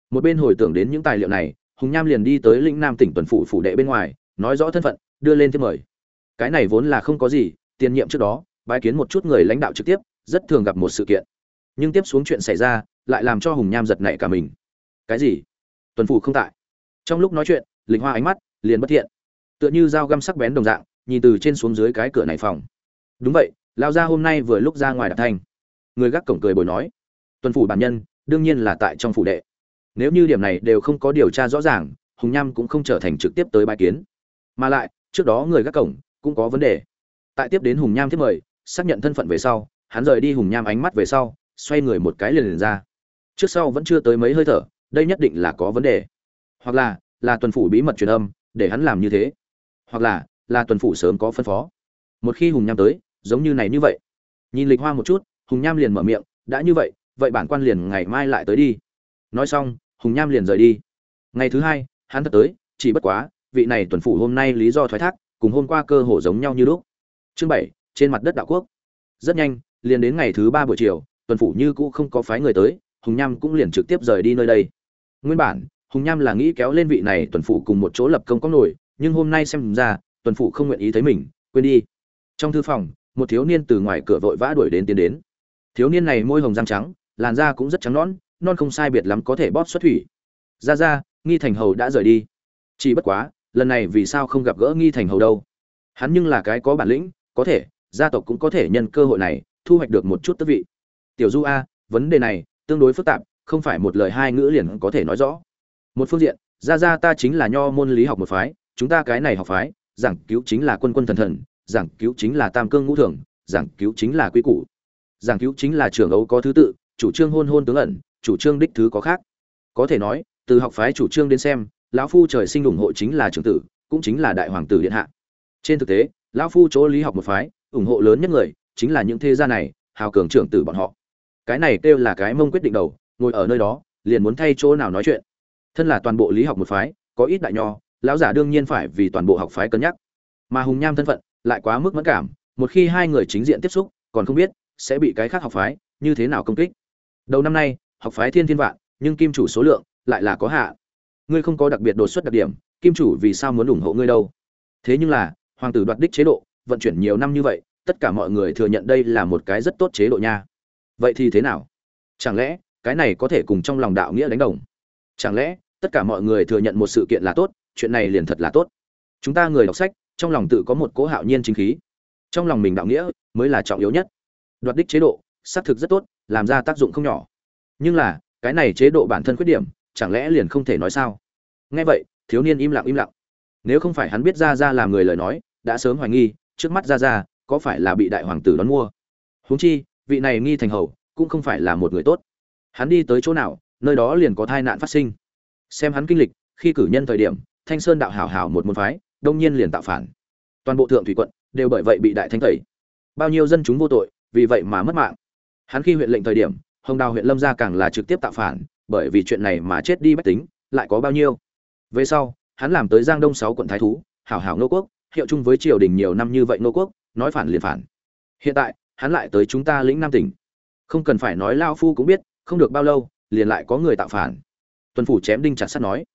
Một bên hồi tưởng đến những tài liệu này, hùng nham liền đi tới lĩnh nam tỉnh tuần phủ phủ đệ bên ngoài, nói rõ thân phận, đưa lên thiếp mời. Cái này vốn là không có gì, tiền nhiệm trước đó, bái kiến một chút người lãnh đạo trực tiếp, rất thường gặp một sự kiện. Nhưng tiếp xuống chuyện xảy ra, lại làm cho hùng nham giật nảy cả mình. Cái gì? Tuần phủ không tại. Trong lúc nói chuyện, lịch hoa ánh mắt liền bất thiện tựa như dao găm sắc bén đồng dạng, nhìn từ trên xuống dưới cái cửa này phòng. Đúng vậy, lao ra hôm nay vừa lúc ra ngoài đạp thanh. Người gác cổng cười bồi nói, tuần phủ bản nhân, đương nhiên là tại trong phủ đệ. Nếu như điểm này đều không có điều tra rõ ràng, hùng nham cũng không trở thành trực tiếp tới bài kiến. Mà lại, trước đó người gác cổng cũng có vấn đề. Tại tiếp đến hùng nham tiếp mời, xác nhận thân phận về sau, hắn rời đi hùng nham ánh mắt về sau, xoay người một cái liền liền ra. Trước sau vẫn chưa tới mấy hơi thở, đây nhất định là có vấn đề. Hoặc là là tuần phủ bí mật truyền âm, để hắn làm như thế hoặc là là tuần phủ sớm có phân phó. Một khi hùng nham tới, giống như này như vậy. Nhìn lịch hoa một chút, hùng nham liền mở miệng, đã như vậy vậy bản quan liền ngày mai lại tới đi. Nói xong, hùng nham liền rời đi. Ngày thứ hai, hắn thật tới, chỉ bất quá, vị này tuần phủ hôm nay lý do thoái thác, cùng hôm qua cơ hồ giống nhau như lúc. Chương bảy, trên mặt đất đạo quốc. Rất nhanh, liền đến ngày thứ ba buổi chiều, tuần phủ như cũ không có phái người tới, hùng nham cũng liền trực tiếp rời đi nơi đây. Nguyên bản, hùng nham là nghĩ kéo lên vị này tuần phủ cùng một chỗ lập công có nổi nhưng hôm nay xem ra, tuần phụ không nguyện ý thấy mình, quên đi. Trong thư phòng, một thiếu niên từ ngoài cửa vội vã đuổi đến tiến đến. Thiếu niên này môi hồng răng trắng, làn da cũng rất trắng nõn, non không sai biệt lắm có thể bóp xuất thủy. Ra ra, nghi thành hầu đã rời đi. Chỉ bất quá, lần này vì sao không gặp gỡ nghi thành hầu đâu? Hắn nhưng là cái có bản lĩnh, có thể, gia tộc cũng có thể nhân cơ hội này, thu hoạch được một chút tước vị. Tiểu du a, vấn đề này, tương đối phức tạp, không phải một lời hai ngữ liền có thể nói rõ. Một phương diện, ra ra ta chính là nho môn lý học một phái chúng ta cái này học phái, giảng cứu chính là quân quân thần thần, giảng cứu chính là tam cương ngũ thường, giảng cứu chính là quy củ. Giảng cứu chính là trưởng ấu có thứ tự, chủ trương hôn hôn tướng ẩn, chủ trương đích thứ có khác. Có thể nói, từ học phái chủ trương đến xem, lão phu trời sinh ủng hộ chính là trưởng tử, cũng chính là đại hoàng tử điện hạ. Trên thực tế, lão phu chỗ lý học một phái, ủng hộ lớn nhất người, chính là những thế gia này, hào cường trưởng tử bọn họ. Cái này kêu là cái mông quyết định đầu, ngồi ở nơi đó, liền muốn thay chỗ nào nói chuyện. Thân là toàn bộ lý học một phái, có ít đại nho lão giả đương nhiên phải vì toàn bộ học phái cân nhắc. Mà hùng nham thân phận lại quá mức mẫn cảm, một khi hai người chính diện tiếp xúc, còn không biết sẽ bị cái khác học phái như thế nào công kích. Đầu năm nay, học phái thiên thiên vạn, nhưng kim chủ số lượng lại là có hạ. Ngươi không có đặc biệt đột xuất đặc điểm, kim chủ vì sao muốn ủng hộ ngươi đâu? Thế nhưng là, hoàng tử đoạt đích chế độ, vận chuyển nhiều năm như vậy, tất cả mọi người thừa nhận đây là một cái rất tốt chế độ nha. Vậy thì thế nào? Chẳng lẽ cái này có thể cùng trong lòng đạo nghĩa đánh đồng? Chẳng lẽ tất cả mọi người thừa nhận một sự kiện là tốt chuyện này liền thật là tốt. Chúng ta người đọc sách, trong lòng tự có một cố hạo nhiên chính khí. Trong lòng mình đạo nghĩa mới là trọng yếu nhất. Đoạt đích chế độ, xác thực rất tốt, làm ra tác dụng không nhỏ. Nhưng là, cái này chế độ bản thân khuyết điểm, chẳng lẽ liền không thể nói sao? Nghe vậy, thiếu niên im lặng im lặng. Nếu không phải hắn biết ra ra làm người lời nói, đã sớm hoài nghi, trước mắt ra ra có phải là bị đại hoàng tử đón mua? Huống chi, vị này nghi thành hầu cũng không phải là một người tốt. Hắn đi tới chỗ nào, nơi đó liền có tai nạn phát sinh. Xem hắn kinh lịch, khi cử nhân thời điểm thanh sơn đạo hảo hảo một môn phái, đông nhiên liền tạo phản. Toàn bộ thượng thủy quận đều bởi vậy bị đại thanh tẩy. Bao nhiêu dân chúng vô tội, vì vậy mà mất mạng. Hắn khi huyện lệnh thời điểm, hồng đào huyện lâm gia càng là trực tiếp tạo phản, bởi vì chuyện này mà chết đi bách tính, lại có bao nhiêu. Về sau, hắn làm tới giang đông sáu quận thái thú, hảo hảo nô quốc, hiệu chung với triều đình nhiều năm như vậy nô quốc, nói phản liền phản. Hiện tại, hắn lại tới chúng ta lĩnh nam tỉnh. Không cần phải nói lao phu cũng biết, không được bao lâu, liền lại có người tạo phản. Tuần phủ chém đinh chặt sắt nói.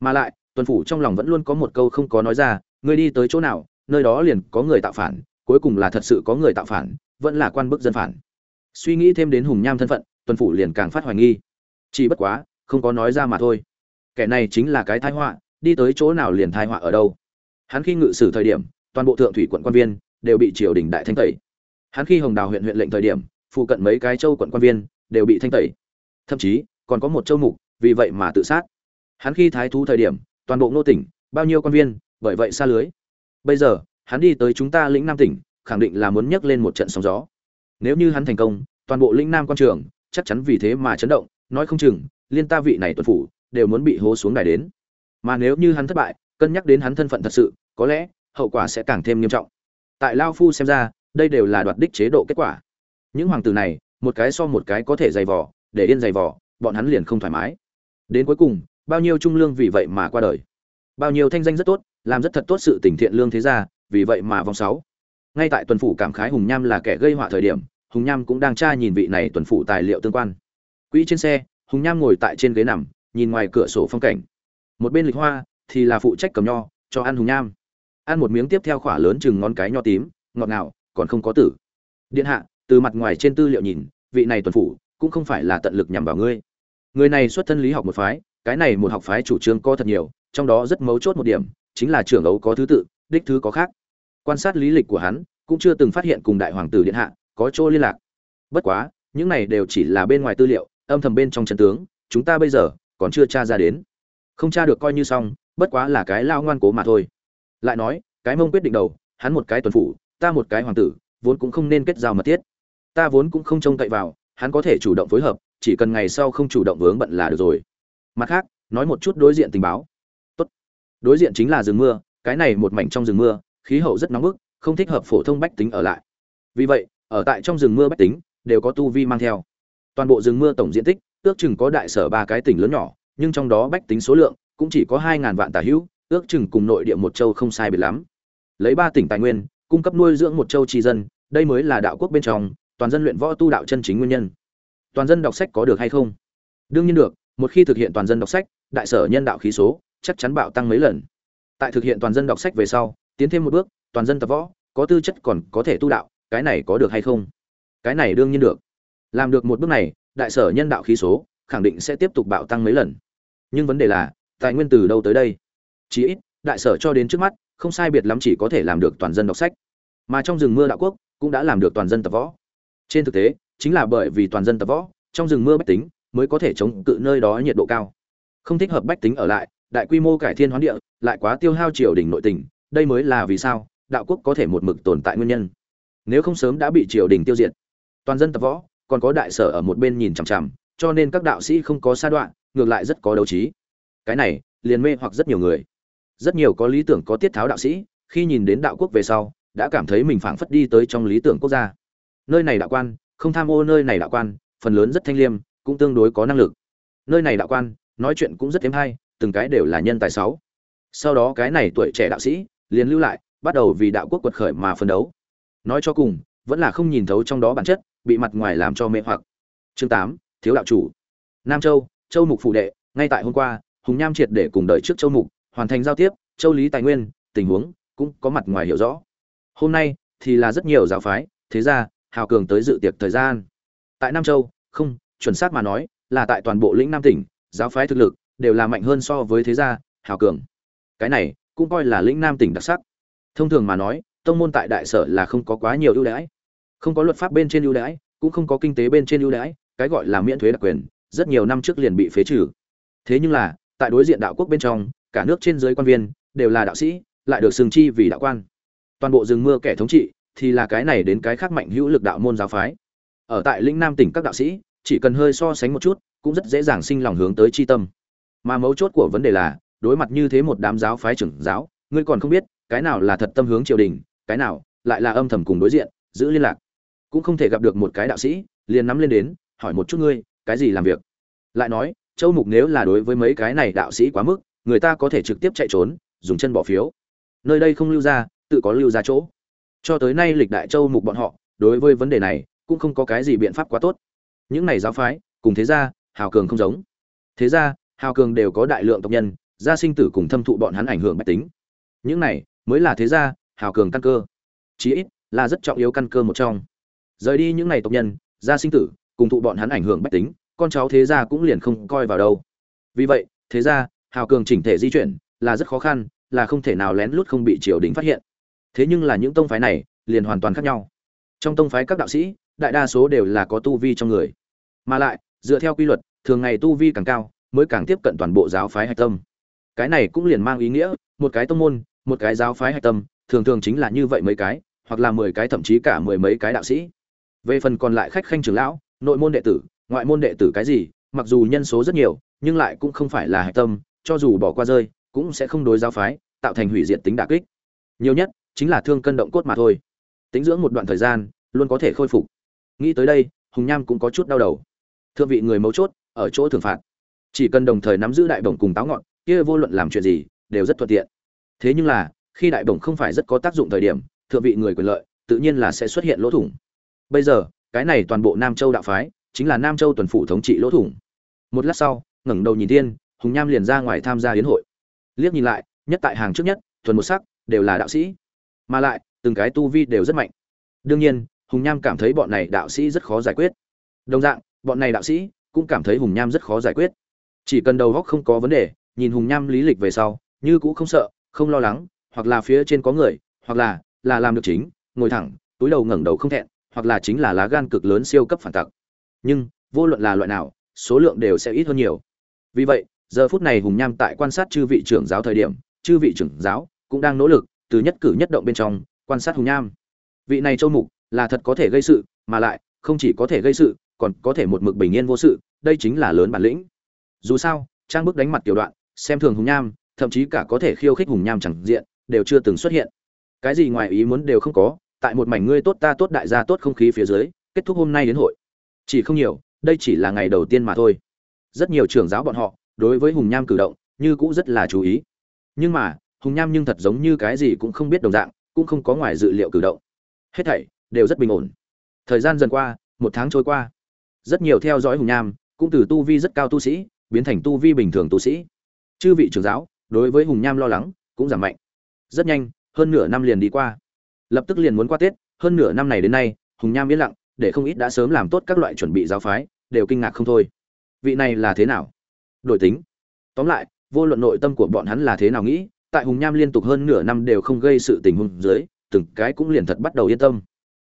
Mà lại tuần phủ trong lòng vẫn luôn có một câu không có nói ra, ngươi đi tới chỗ nào, nơi đó liền có người tạo phản, cuối cùng là thật sự có người tạo phản, vẫn là quan bức dân phản. Suy nghĩ thêm đến hùng nham thân phận, tuần phủ liền càng phát hoài nghi. Chỉ bất quá, không có nói ra mà thôi. Kẻ này chính là cái thái họa, đi tới chỗ nào liền thái họa ở đâu. Hắn khi ngự sử thời điểm, toàn bộ thượng thủy quận quan viên đều bị triều đình đại thanh tẩy. Hắn khi hồng đào huyện huyện lệnh thời điểm, phụ cận mấy cái châu quận quan viên đều bị thanh tẩy. Thậm chí, còn có một châu mục, vì vậy mà tự sát. Hắn khi thái thú thời điểm toàn bộ nô tỉnh, bao nhiêu quan viên, bởi vậy xa lưới. Bây giờ, hắn đi tới chúng ta lĩnh nam tỉnh, khẳng định là muốn nhấc lên một trận sóng gió. Nếu như hắn thành công, toàn bộ lĩnh nam quan trường chắc chắn vì thế mà chấn động, nói không chừng, liên ta vị này tuần phủ đều muốn bị hố xuống đài đến. Mà nếu như hắn thất bại, cân nhắc đến hắn thân phận thật sự, có lẽ hậu quả sẽ càng thêm nghiêm trọng. Tại lao phu xem ra, đây đều là đoạt đích chế độ kết quả. Những hoàng tử này, một cái so một cái có thể dày vò, để yên dày vò, bọn hắn liền không thoải mái. Đến cuối cùng bao nhiêu trung lương vì vậy mà qua đời. Bao nhiêu thanh danh rất tốt, làm rất thật tốt sự tình thiện lương thế gia, vì vậy mà vòng sáu. Ngay tại tuần phủ cảm khái hùng nham là kẻ gây họa thời điểm, hùng nham cũng đang tra nhìn vị này tuần phủ tài liệu tương quan. Quỹ trên xe, hùng nham ngồi tại trên ghế nằm, nhìn ngoài cửa sổ phong cảnh. Một bên lịch hoa thì là phụ trách cầm nho, cho ăn hùng nham. Ăn một miếng tiếp theo khỏa lớn chừng ngón cái nho tím, ngọt ngào, còn không có tử. Điện hạ, từ mặt ngoài trên tư liệu nhìn, vị này tuần phủ cũng không phải là tận lực nhằm vào ngươi. Người này xuất thân lý học một phái cái này một học phái chủ trương có thật nhiều, trong đó rất mấu chốt một điểm, chính là trưởng ấu có thứ tự, đích thứ có khác. Quan sát lý lịch của hắn, cũng chưa từng phát hiện cùng đại hoàng tử điện hạ có chỗ liên lạc. Bất quá, những này đều chỉ là bên ngoài tư liệu, âm thầm bên trong trận tướng, chúng ta bây giờ còn chưa tra ra đến. Không tra được coi như xong, bất quá là cái lao ngoan cố mà thôi. Lại nói, cái mông quyết định đầu, hắn một cái tuần phủ, ta một cái hoàng tử, vốn cũng không nên kết giao mật thiết. Ta vốn cũng không trông cậy vào, hắn có thể chủ động phối hợp, chỉ cần ngày sau không chủ động vướng bận là được rồi mặt khác, nói một chút đối diện tình báo. Tốt. đối diện chính là rừng mưa, cái này một mảnh trong rừng mưa, khí hậu rất nóng bức, không thích hợp phổ thông bách tính ở lại. Vì vậy, ở tại trong rừng mưa bách tính, đều có tu vi mang theo. Toàn bộ rừng mưa tổng diện tích, ước chừng có đại sở ba cái tỉnh lớn nhỏ, nhưng trong đó bách tính số lượng cũng chỉ có hai ngàn vạn tà hữu, ước chừng cùng nội địa một châu không sai biệt lắm. Lấy ba tỉnh tài nguyên, cung cấp nuôi dưỡng một châu tri dân, đây mới là đạo quốc bên trong, toàn dân luyện võ tu đạo chân chính nguyên nhân. Toàn dân đọc sách có được hay không? Đương nhiên được một khi thực hiện toàn dân đọc sách, đại sở nhân đạo khí số chắc chắn bạo tăng mấy lần. Tại thực hiện toàn dân đọc sách về sau, tiến thêm một bước, toàn dân tập võ, có tư chất còn có thể tu đạo, cái này có được hay không? Cái này đương nhiên được. Làm được một bước này, đại sở nhân đạo khí số khẳng định sẽ tiếp tục bạo tăng mấy lần. Nhưng vấn đề là, tài nguyên từ đâu tới đây? Chí ít, đại sở cho đến trước mắt, không sai biệt lắm chỉ có thể làm được toàn dân đọc sách. Mà trong rừng mưa đạo quốc cũng đã làm được toàn dân tập võ. Trên thực tế, chính là bởi vì toàn dân tập võ, trong rừng mưa bách tính mới có thể chống cự nơi đó nhiệt độ cao. Không thích hợp bách tính ở lại, đại quy mô cải thiên hoán địa, lại quá tiêu hao triều đình nội tình, đây mới là vì sao đạo quốc có thể một mực tồn tại nguyên nhân. Nếu không sớm đã bị triều đình tiêu diệt, toàn dân tập võ, còn có đại sở ở một bên nhìn chằm chằm, cho nên các đạo sĩ không có sa đoạn, ngược lại rất có đấu trí. Cái này, liền mê hoặc rất nhiều người. Rất nhiều có lý tưởng có tiết tháo đạo sĩ, khi nhìn đến đạo quốc về sau, đã cảm thấy mình phảng phất đi tới trong lý tưởng quốc gia. Nơi này đạo quan, không tham ô nơi này đạo quan, phần lớn rất thanh liêm cũng tương đối có năng lực. Nơi này đạo quan, nói chuyện cũng rất thêm hay, từng cái đều là nhân tài sáu. Sau đó cái này tuổi trẻ đạo sĩ, liền lưu lại, bắt đầu vì đạo quốc quật khởi mà phân đấu. Nói cho cùng, vẫn là không nhìn thấu trong đó bản chất, bị mặt ngoài làm cho mê hoặc. Chương tám, thiếu đạo chủ. Nam châu châu mục phụ đệ, ngay tại hôm qua, hùng nham triệt để cùng đợi trước châu mục, hoàn thành giao tiếp, châu lý tài nguyên, tình huống cũng có mặt ngoài hiểu rõ. Hôm nay thì là rất nhiều giáo phái, thế ra hào cường tới dự tiệc thời gian. Tại nam châu, không chuẩn xác mà nói, là tại toàn bộ lĩnh nam tỉnh, giáo phái thực lực đều là mạnh hơn so với thế gia, hào cường. Cái này cũng coi là lĩnh nam tỉnh đặc sắc. Thông thường mà nói, tông môn tại đại sở là không có quá nhiều ưu đãi. Không có luật pháp bên trên ưu đãi, cũng không có kinh tế bên trên ưu đãi, cái gọi là miễn thuế đặc quyền, rất nhiều năm trước liền bị phế trừ. Thế nhưng là, tại đối diện đạo quốc bên trong, cả nước trên dưới quan viên đều là đạo sĩ, lại được sừng chi vì đạo quan. Toàn bộ rừng mưa kẻ thống trị thì là cái này đến cái khác mạnh hữu lực đạo môn giáo phái. Ở tại lĩnh nam tỉnh các đạo sĩ chỉ cần hơi so sánh một chút, cũng rất dễ dàng sinh lòng hướng tới chi tâm. Mà mấu chốt của vấn đề là, đối mặt như thế một đám giáo phái trưởng giáo, ngươi còn không biết, cái nào là thật tâm hướng triều đình, cái nào lại là âm thầm cùng đối diện, giữ liên lạc. Cũng không thể gặp được một cái đạo sĩ, liền nắm lên đến, hỏi một chút ngươi, cái gì làm việc? Lại nói, châu mục nếu là đối với mấy cái này đạo sĩ quá mức, người ta có thể trực tiếp chạy trốn, dùng chân bỏ phiếu. Nơi đây không lưu ra, tự có lưu ra chỗ. Cho tới nay lịch đại châu mục bọn họ, đối với vấn đề này, cũng không có cái gì biện pháp quá tốt những này giáo phái, cùng thế gia, hào cường không giống. Thế gia, hào cường đều có đại lượng tộc nhân, gia sinh tử cùng thâm thụ bọn hắn ảnh hưởng bách tính. Những này mới là thế gia, hào cường căn cơ. Chí ít là rất trọng yếu căn cơ một trong. Rời đi những này tộc nhân, gia sinh tử, cùng thụ bọn hắn ảnh hưởng bách tính, con cháu thế gia cũng liền không coi vào đâu. Vì vậy, thế gia, hào cường chỉnh thể di chuyển là rất khó khăn, là không thể nào lén lút không bị triều đình phát hiện. Thế nhưng là những tông phái này liền hoàn toàn khác nhau. Trong tông phái các đạo sĩ đại đa số đều là có tu vi trong người. Mà lại, dựa theo quy luật, thường ngày tu vi càng cao, mới càng tiếp cận toàn bộ giáo phái hạch tâm. Cái này cũng liền mang ý nghĩa, một cái tông môn, một cái giáo phái hạch tâm, thường thường chính là như vậy mấy cái, hoặc là mười cái thậm chí cả mười mấy cái đạo sĩ. Về phần còn lại khách khanh trưởng lão, nội môn đệ tử, ngoại môn đệ tử cái gì, mặc dù nhân số rất nhiều, nhưng lại cũng không phải là hạch tâm, cho dù bỏ qua rơi, cũng sẽ không đối giáo phái, tạo thành hủy diệt tính đả kích. Nhiều nhất, chính là thương cân động cốt mà thôi. Tính dưỡng một đoạn thời gian, luôn có thể khôi phục nghĩ tới đây, hùng nham cũng có chút đau đầu. Thượng vị người mấu chốt, ở chỗ thưởng phạt. Chỉ cần đồng thời nắm giữ đại bổng cùng táo ngọn, kia vô luận làm chuyện gì, đều rất thuận tiện. Thế nhưng là, khi đại bổng không phải rất có tác dụng thời điểm, thượng vị người quyền lợi, tự nhiên là sẽ xuất hiện lỗ thủng. Bây giờ, cái này toàn bộ nam châu đạo phái, chính là nam châu tuần phủ thống trị lỗ thủng. Một lát sau, ngẩng đầu nhìn tiên hùng nham liền ra ngoài tham gia hiến hội. Liếc nhìn lại, nhất tại hàng trước nhất, thuần một sắc, đều là đạo sĩ. Mà lại, từng cái tu vi đều rất mạnh. Đương nhiên hùng nham cảm thấy bọn này đạo sĩ rất khó giải quyết. Đồng dạng, bọn này đạo sĩ cũng cảm thấy hùng nham rất khó giải quyết. Chỉ cần đầu góc không có vấn đề, nhìn hùng nham lý lịch về sau, như cũ không sợ, không lo lắng, hoặc là phía trên có người, hoặc là là làm được chính, ngồi thẳng, túi đầu ngẩng đầu không thẹn, hoặc là chính là lá gan cực lớn siêu cấp phản tặc. Nhưng, vô luận là loại nào, số lượng đều sẽ ít hơn nhiều. Vì vậy, giờ phút này hùng nham tại quan sát chư vị trưởng giáo thời điểm, chư vị trưởng giáo cũng đang nỗ lực, từ nhất cử nhất động bên trong, quan sát hùng nham. Vị này châu mục là thật có thể gây sự, mà lại, không chỉ có thể gây sự, còn có thể một mực bình yên vô sự, đây chính là lớn bản lĩnh. Dù sao, trang bức đánh mặt tiểu đoạn, xem thường hùng nham, thậm chí cả có thể khiêu khích hùng nham chẳng diện, đều chưa từng xuất hiện. Cái gì ngoài ý muốn đều không có, tại một mảnh ngươi tốt ta tốt đại gia tốt không khí phía dưới, kết thúc hôm nay đến hội. Chỉ không nhiều, đây chỉ là ngày đầu tiên mà thôi. Rất nhiều trưởng giáo bọn họ, đối với hùng nham cử động, như cũ rất là chú ý. Nhưng mà, hùng nham nhưng thật giống như cái gì cũng không biết đồng dạng, cũng không có ngoài dự liệu cử động. Hết thảy đều rất bình ổn. Thời gian dần qua, một tháng trôi qua. Rất nhiều theo dõi hùng nham cũng từ tu vi rất cao tu sĩ biến thành tu vi bình thường tu sĩ. Chư vị trưởng giáo đối với hùng nham lo lắng cũng giảm mạnh. Rất nhanh, hơn nửa năm liền đi qua. Lập tức liền muốn qua tết, hơn nửa năm này đến nay, hùng nham yên lặng, để không ít đã sớm làm tốt các loại chuẩn bị giáo phái, đều kinh ngạc không thôi. Vị này là thế nào? Đổi tính. Tóm lại, vô luận nội tâm của bọn hắn là thế nào nghĩ, tại hùng nham liên tục hơn nửa năm đều không gây sự tình huống dưới, từng cái cũng liền thật bắt đầu yên tâm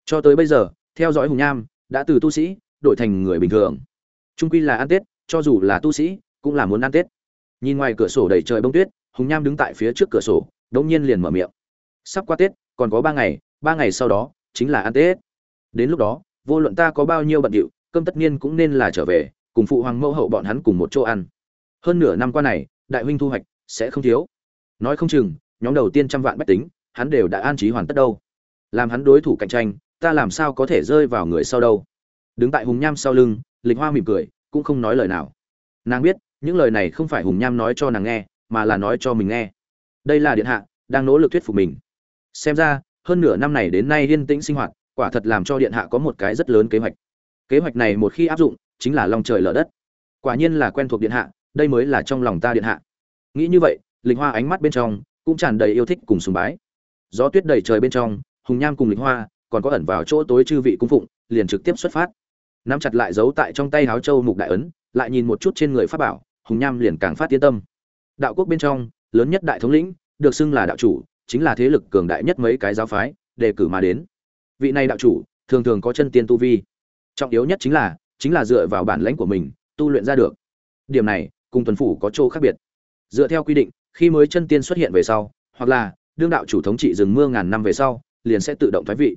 cho tới bây giờ, theo dõi hùng nham, đã từ tu sĩ đổi thành người bình thường. Trung quy là ăn tết, cho dù là tu sĩ, cũng là muốn ăn tết. Nhìn ngoài cửa sổ đầy trời bông tuyết, hùng nham đứng tại phía trước cửa sổ, đống nhiên liền mở miệng. Sắp qua tết, còn có ba ngày ba ngày sau đó chính là ăn tết. Đến lúc đó, vô luận ta có bao nhiêu bận điệu, cơm tất nhiên cũng nên là trở về, cùng phụ hoàng mẫu hậu bọn hắn cùng một chỗ ăn. Hơn nửa năm qua này, đại huynh thu hoạch sẽ không thiếu. Nói không chừng, nhóm đầu tiên trăm vạn bách tính, hắn đều đã an trí hoàn tất đâu. Làm hắn đối thủ cạnh tranh ta làm sao có thể rơi vào người sau đâu? Đứng tại hùng nham sau lưng, lịch hoa mỉm cười, cũng không nói lời nào. Nàng biết, những lời này không phải hùng nham nói cho nàng nghe, mà là nói cho mình nghe. Đây là điện hạ, đang nỗ lực thuyết phục mình. Xem ra, hơn nửa năm này đến nay yên tĩnh sinh hoạt, quả thật làm cho điện hạ có một cái rất lớn kế hoạch. Kế hoạch này một khi áp dụng, chính là lòng trời lở đất. Quả nhiên là quen thuộc điện hạ, đây mới là trong lòng ta điện hạ. Nghĩ như vậy, lịch hoa ánh mắt bên trong cũng tràn đầy yêu thích cùng sùng bái. Gió tuyết đầy trời bên trong, hùng nham cùng lịch hoa còn có ẩn vào chỗ tối chư vị cung phụng, liền trực tiếp xuất phát. Nắm chặt lại giấu tại trong tay háo châu mục đại ấn, lại nhìn một chút trên người pháp bảo, hùng nham liền càng phát tiến tâm. Đạo quốc bên trong, lớn nhất đại thống lĩnh, được xưng là đạo chủ, chính là thế lực cường đại nhất mấy cái giáo phái, đề cử mà đến. Vị này đạo chủ, thường thường có chân tiên tu vi. Trọng yếu nhất chính là chính là dựa vào bản lãnh của mình, tu luyện ra được. Điểm này, cùng tuần phủ có chỗ khác biệt. Dựa theo quy định, khi mới chân tiên xuất hiện về sau, hoặc là đương đạo chủ thống trị rừng mưa ngàn năm về sau, liền sẽ tự động thoái vị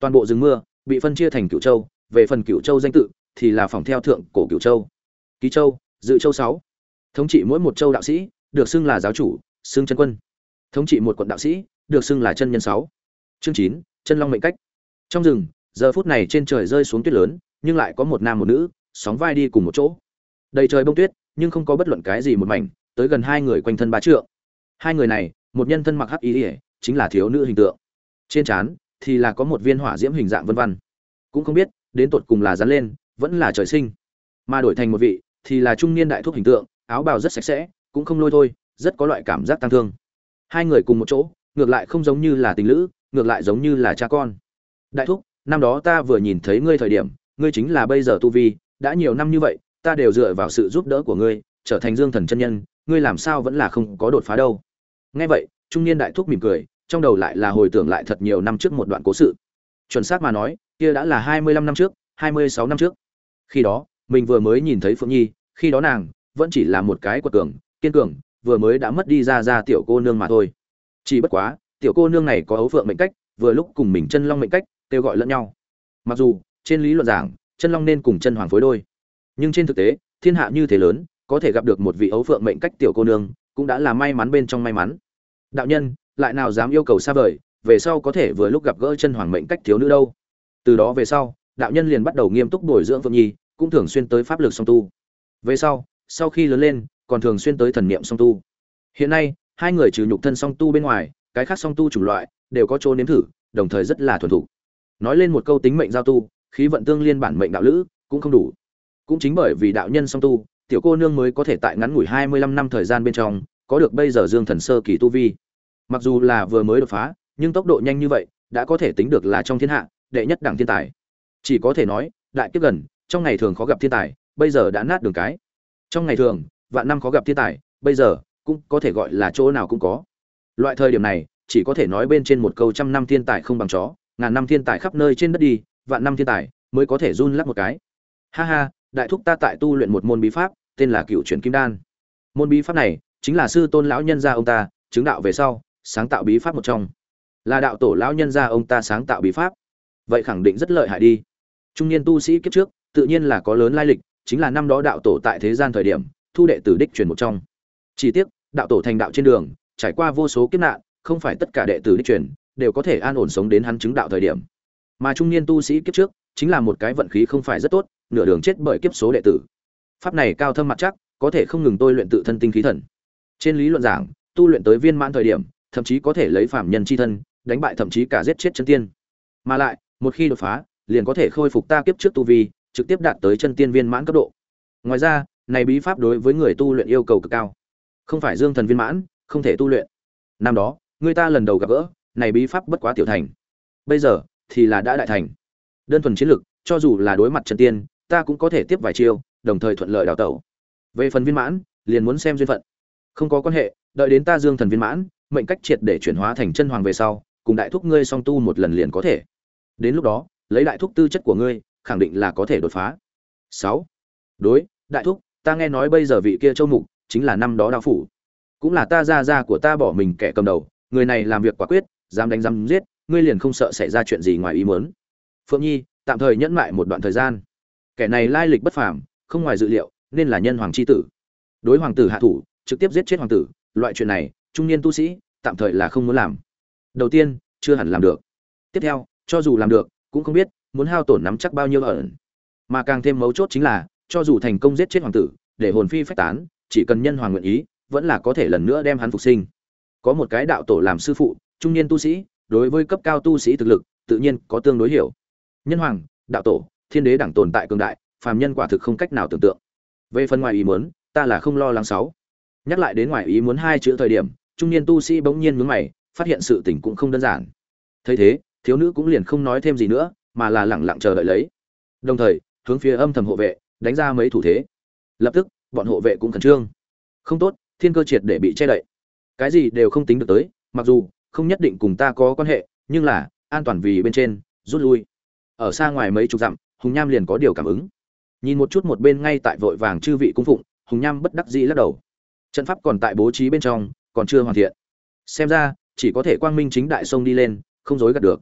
toàn bộ rừng mưa bị phân chia thành cựu châu, về phần cựu châu danh tự thì là phòng theo thượng cổ cựu châu. Ký châu, dự châu sáu. Thống trị mỗi một châu đạo sĩ được xưng là giáo chủ, xưng chân quân. Thống trị một quận đạo sĩ được xưng là chân nhân sáu. Chương chín, chân long mệnh cách. Trong rừng, giờ phút này trên trời rơi xuống tuyết lớn, nhưng lại có một nam một nữ sóng vai đi cùng một chỗ. Đầy trời bông tuyết, nhưng không có bất luận cái gì một mảnh, tới gần hai người quanh thân ba trượng. Hai người này, một nhân thân mặc hắc ý ỉa chính là thiếu nữ hình tượng. Trên trán thì là có một viên hỏa diễm hình dạng vân vân. Cũng không biết, đến tột cùng là dán lên, vẫn là trời sinh. Mà đổi thành một vị, thì là trung niên đại thúc hình tượng, áo bào rất sạch sẽ, cũng không lôi thôi, rất có loại cảm giác tăng thương. Hai người cùng một chỗ, ngược lại không giống như là tình lữ, ngược lại giống như là cha con. Đại thúc, năm đó ta vừa nhìn thấy ngươi thời điểm, ngươi chính là bây giờ tu vi, đã nhiều năm như vậy, ta đều dựa vào sự giúp đỡ của ngươi, trở thành dương thần chân nhân, ngươi làm sao vẫn là không có đột phá đâu. Nghe vậy, trung niên đại thúc mỉm cười trong đầu lại là hồi tưởng lại thật nhiều năm trước một đoạn cố sự. Chuẩn xác mà nói, kia đã là hai mươi lăm năm trước, hai mươi sáu năm trước. Khi đó, mình vừa mới nhìn thấy phượng nhi, khi đó nàng vẫn chỉ là một cái quật cường, kiên cường, vừa mới đã mất đi ra ra tiểu cô nương mà thôi. Chỉ bất quá, tiểu cô nương này có ấu phượng mệnh cách, vừa lúc cùng mình chân long mệnh cách, kêu gọi lẫn nhau. Mặc dù, trên lý luận giảng, chân long nên cùng chân hoàng phối đôi. Nhưng trên thực tế, thiên hạ như thế lớn, có thể gặp được một vị ấu phượng mệnh cách tiểu cô nương, cũng đã là may mắn bên trong may mắn. Đạo nhân lại nào dám yêu cầu xa vời, về sau có thể vừa lúc gặp gỡ chân hoàng mệnh cách thiếu nữ đâu. Từ đó về sau, đạo nhân liền bắt đầu nghiêm túc bồi dưỡng phượng nhi, cũng thường xuyên tới pháp lực song tu. Về sau sau khi lớn lên, còn thường xuyên tới thần niệm song tu. Hiện nay, hai người trừ nhục thân song tu bên ngoài, cái khác song tu chủng loại, đều có chỗ nếm thử, đồng thời rất là thuần thục. Nói lên một câu tính mệnh giao tu, khí vận tương liên bản mệnh đạo lữ, cũng không đủ. Cũng chính bởi vì đạo nhân song tu, tiểu cô nương mới có thể tại ngắn ngủi hai mươi lăm năm thời gian bên trong, có được bây giờ dương thần sơ kỳ tu vi mặc dù là vừa mới đột phá, nhưng tốc độ nhanh như vậy đã có thể tính được là trong thiên hạ, đệ nhất đẳng thiên tài. Chỉ có thể nói, đại kiếp gần, trong ngày thường khó gặp thiên tài, bây giờ đã nát đường cái. Trong ngày thường, vạn năm khó gặp thiên tài, bây giờ cũng có thể gọi là chỗ nào cũng có. Loại thời điểm này, chỉ có thể nói bên trên một câu trăm năm thiên tài không bằng chó, ngàn năm thiên tài khắp nơi trên đất đi, vạn năm thiên tài mới có thể run lắc một cái. Ha ha, đại thúc ta tại tu luyện một môn bí pháp, tên là cựu chuyển kim đan. Môn bí pháp này chính là sư tôn lão nhân gia ông ta, chứng đạo về sau sáng tạo bí pháp một trong. Là đạo tổ lão nhân gia ông ta sáng tạo bí pháp. Vậy khẳng định rất lợi hại đi. Trung niên tu sĩ kiếp trước, tự nhiên là có lớn lai lịch, chính là năm đó đạo tổ tại thế gian thời điểm, thu đệ tử đích truyền một trong. Chỉ tiếc, đạo tổ thành đạo trên đường, trải qua vô số kiếp nạn, không phải tất cả đệ tử đích truyền đều có thể an ổn sống đến hắn chứng đạo thời điểm. Mà trung niên tu sĩ kiếp trước, chính là một cái vận khí không phải rất tốt, nửa đường chết bởi kiếp số đệ tử. Pháp này cao thâm mặt chắc, có thể không ngừng tôi luyện tự thân tinh khí thần. Trên lý luận giảng, tu luyện tới viên mãn thời điểm thậm chí có thể lấy phạm nhân chi thân, đánh bại thậm chí cả giết chết chân tiên. Mà lại, một khi đột phá, liền có thể khôi phục ta kiếp trước tu vi, trực tiếp đạt tới chân tiên viên mãn cấp độ. Ngoài ra, này bí pháp đối với người tu luyện yêu cầu cực cao. Không phải dương thần viên mãn, không thể tu luyện. Năm đó, người ta lần đầu gặp gỡ, này bí pháp bất quá tiểu thành. Bây giờ, thì là đã đại thành. Đơn thuần chiến lực, cho dù là đối mặt chân tiên, ta cũng có thể tiếp vài chiêu, đồng thời thuận lợi đào tẩu. Về phần viên mãn, liền muốn xem duyên phận. Không có quan hệ, đợi đến ta dương thần viên mãn mệnh cách triệt để chuyển hóa thành chân hoàng về sau, cùng đại thúc ngươi song tu một lần liền có thể. Đến lúc đó, lấy đại thúc tư chất của ngươi, khẳng định là có thể đột phá. Sáu. Đối, đại thúc, ta nghe nói bây giờ vị kia châu mục chính là năm đó đạo phủ. Cũng là ta ra ra của ta bỏ mình kẻ cầm đầu, người này làm việc quả quyết, dám đánh dám giết, ngươi liền không sợ xảy ra chuyện gì ngoài ý muốn. Phượng nhi, tạm thời nhẫn lại một đoạn thời gian. Kẻ này lai lịch bất phàm, không ngoài dự liệu, nên là nhân hoàng chi tử. Đối hoàng tử hạ thủ, trực tiếp giết chết hoàng tử, loại chuyện này trung niên tu sĩ, tạm thời là không muốn làm. Đầu tiên, chưa hẳn làm được. Tiếp theo, cho dù làm được, cũng không biết muốn hao tổn nắm chắc bao nhiêu ẩn. Mà càng thêm mấu chốt chính là, cho dù thành công giết chết hoàng tử, để hồn phi phách tán, chỉ cần nhân hoàng nguyện ý, vẫn là có thể lần nữa đem hắn phục sinh. Có một cái đạo tổ làm sư phụ, trung niên tu sĩ, đối với cấp cao tu sĩ thực lực, tự nhiên có tương đối hiểu. Nhân hoàng, đạo tổ, thiên đế đẳng tồn tại cường đại, phàm nhân quả thực không cách nào tưởng tượng. Về phần ngoài ý muốn, ta là không lo lắng sáu. Nhắc lại đến ngoài ý muốn hai chữ thời điểm trung niên tu sĩ bỗng nhiên nhướng mày, phát hiện sự tình cũng không đơn giản. Thấy thế, thiếu nữ cũng liền không nói thêm gì nữa, mà là lẳng lặng chờ đợi lấy. Đồng thời, hướng phía âm thầm hộ vệ, đánh ra mấy thủ thế. Lập tức, bọn hộ vệ cũng khẩn trương. Không tốt, thiên cơ triệt để bị che đậy. Cái gì đều không tính được tới, mặc dù, không nhất định cùng ta có quan hệ, nhưng là, an toàn vì bên trên, rút lui. Ở xa ngoài mấy chục dặm, hùng nham liền có điều cảm ứng. Nhìn một chút một bên ngay tại vội vàng chư vị cung phụng, hùng nham bất đắc dĩ lắc đầu. Trận pháp còn tại bố trí bên trong còn chưa hoàn thiện. Xem ra, chỉ có thể quang minh chính đại sông đi lên, không dối gạt được.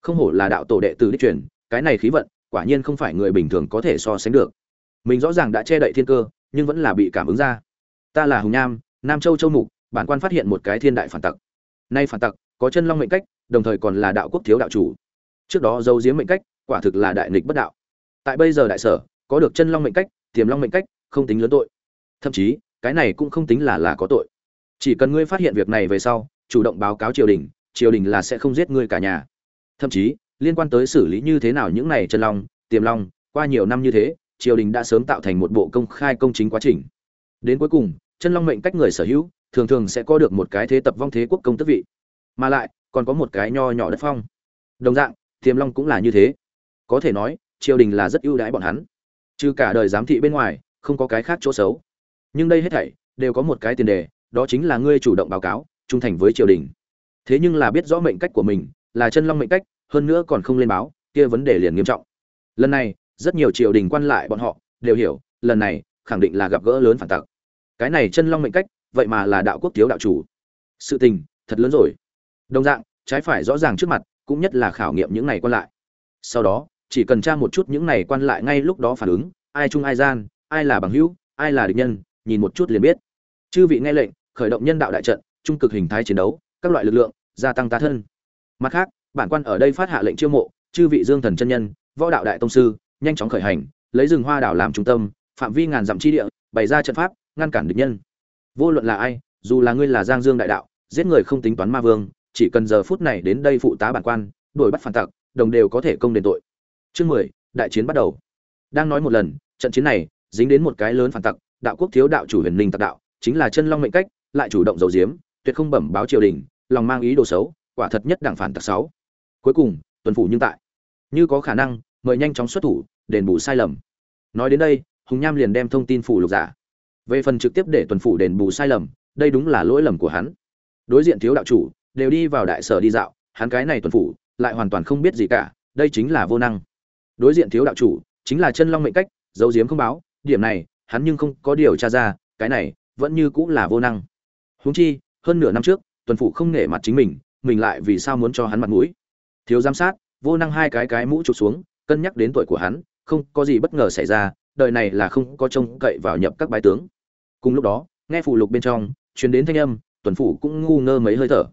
Không hổ là đạo tổ đệ tử đích truyền, cái này khí vận, quả nhiên không phải người bình thường có thể so sánh được. Mình rõ ràng đã che đậy thiên cơ, nhưng vẫn là bị cảm ứng ra. Ta là hùng nham nam châu châu mục, bản quan phát hiện một cái thiên đại phản tặc. Nay phản tặc, có chân long mệnh cách, đồng thời còn là đạo quốc thiếu đạo chủ. Trước đó dấu giếm mệnh cách, quả thực là đại nghịch bất đạo. Tại bây giờ đại sở, có được chân long mệnh cách, tiềm long mệnh cách, không tính lớn tội. Thậm chí, cái này cũng không tính là là có tội chỉ cần ngươi phát hiện việc này về sau, chủ động báo cáo triều đình triều đình là sẽ không giết ngươi cả nhà. Thậm chí, liên quan tới xử lý như thế nào những này chân long, tiềm long, qua nhiều năm như thế, triều đình đã sớm tạo thành một bộ công khai công chính quá trình. Đến cuối cùng chân long mệnh cách người sở hữu, thường thường sẽ có được một cái thế tập vong thế quốc công tước vị. Mà lại, còn có một cái nho nhỏ đất phong. Đồng dạng, tiềm long cũng là như thế. Có thể nói, triều đình là rất ưu đãi bọn hắn. Trừ cả đời giám thị bên ngoài, không có cái khác chỗ xấu. Nhưng đây hết thảy, đều có một cái tiền đề đó chính là ngươi chủ động báo cáo, trung thành với triều đình. Thế nhưng là biết rõ mệnh cách của mình, là chân long mệnh cách, hơn nữa còn không lên báo, kia vấn đề liền nghiêm trọng. Lần này, rất nhiều triều đình quan lại bọn họ, đều hiểu, lần này, khẳng định là gặp gỡ lớn phản tặc. Cái này chân long mệnh cách, vậy mà là đạo quốc thiếu đạo chủ. Sự tình, thật lớn rồi. Đồng dạng, trái phải rõ ràng trước mặt, cũng nhất là khảo nghiệm những này quan lại. Sau đó, chỉ cần tra một chút những này quan lại ngay lúc đó phản ứng, ai chung ai gian, ai là bằng hữu, ai là địch nhân, nhìn một chút liền biết. Chư vị nghe lệnh khởi động nhân đạo đại trận, trung cực hình thái chiến đấu, các loại lực lượng, gia tăng tá thân. Mặt khác, bản quan ở đây phát hạ lệnh chiêu mộ, chư vị dương thần chân nhân, võ đạo đại tông sư, nhanh chóng khởi hành, lấy rừng hoa đảo làm trung tâm, phạm vi ngàn dặm chi địa, bày ra trận pháp, ngăn cản địch nhân. Vô luận là ai, dù là ngươi là giang dương đại đạo, giết người không tính toán ma vương, chỉ cần giờ phút này đến đây phụ tá bản quan, đuổi bắt phản tặc, đồng đều có thể công đền tội. Chương mười, đại chiến bắt đầu. Đang nói một lần, trận chiến này dính đến một cái lớn phản tặc, đạo quốc thiếu đạo chủ huyền minh tặc đạo, chính là chân long mệnh cách lại chủ động giấu giếm, tuyệt không bẩm báo triều đình lòng mang ý đồ xấu quả thật nhất đảng phản tặc sáu. Cuối cùng tuần phủ nhưng tại. Như có khả năng mời nhanh chóng xuất thủ đền bù sai lầm. Nói đến đây hùng nham liền đem thông tin phủ lục giả. Về phần trực tiếp để tuần phủ đền bù sai lầm đây đúng là lỗi lầm của hắn. Đối diện thiếu đạo chủ đều đi vào đại sở đi dạo hắn cái này tuần phủ lại hoàn toàn không biết gì cả đây chính là vô năng. Đối diện thiếu đạo chủ chính là chân long mệnh cách dấu diếm không báo điểm này hắn nhưng không có điều tra ra cái này vẫn như cũng là vô năng huống chi, hơn nửa năm trước, tuần phủ không nể mặt chính mình mình lại vì sao muốn cho hắn mặt mũi? Thiếu giám sát, vô năng hai cái cái mũ chụp xuống, cân nhắc đến tuổi của hắn, không có gì bất ngờ xảy ra, đời này là không có trông cậy vào nhập các bái tướng. Cùng lúc đó, nghe phụ lục bên trong, truyền đến thanh âm, tuần phủ cũng ngu ngơ mấy hơi thở.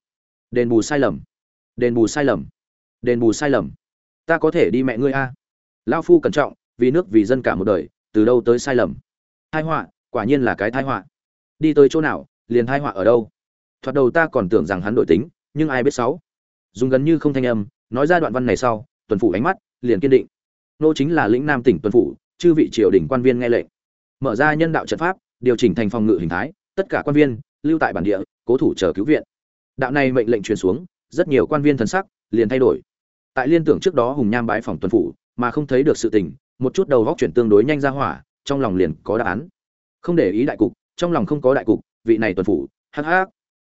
Đền bù sai lầm. Đền bù sai lầm. Đền bù sai lầm. Ta có thể đi mẹ ngươi a. Lao phu cẩn trọng, vì nước vì dân cả một đời, từ đâu tới sai lầm? Tai họa, quả nhiên là cái thai họa. Đi tới chỗ nào liền hai họa ở đâu? Thoạt đầu ta còn tưởng rằng hắn đổi tính, nhưng ai biết sáu? Dùng gần như không thanh âm, nói ra đoạn văn này sau, tuần phủ ánh mắt liền kiên định. Nô chính là lĩnh nam tỉnh tuần phủ, chư vị triều đình quan viên nghe lệnh. Mở ra nhân đạo trận pháp, điều chỉnh thành phòng ngự hình thái, tất cả quan viên lưu tại bản địa, cố thủ chờ cứu viện. Đạo này mệnh lệnh truyền xuống, rất nhiều quan viên thần sắc liền thay đổi. Tại liên tưởng trước đó hùng nham bái phòng tuần phủ, mà không thấy được sự tình, một chút đầu góc chuyển tương đối nhanh ra hỏa, trong lòng liền có đáp án. Không để ý đại cục, trong lòng không có đại cục vị này tuần phủ, hắc hắc.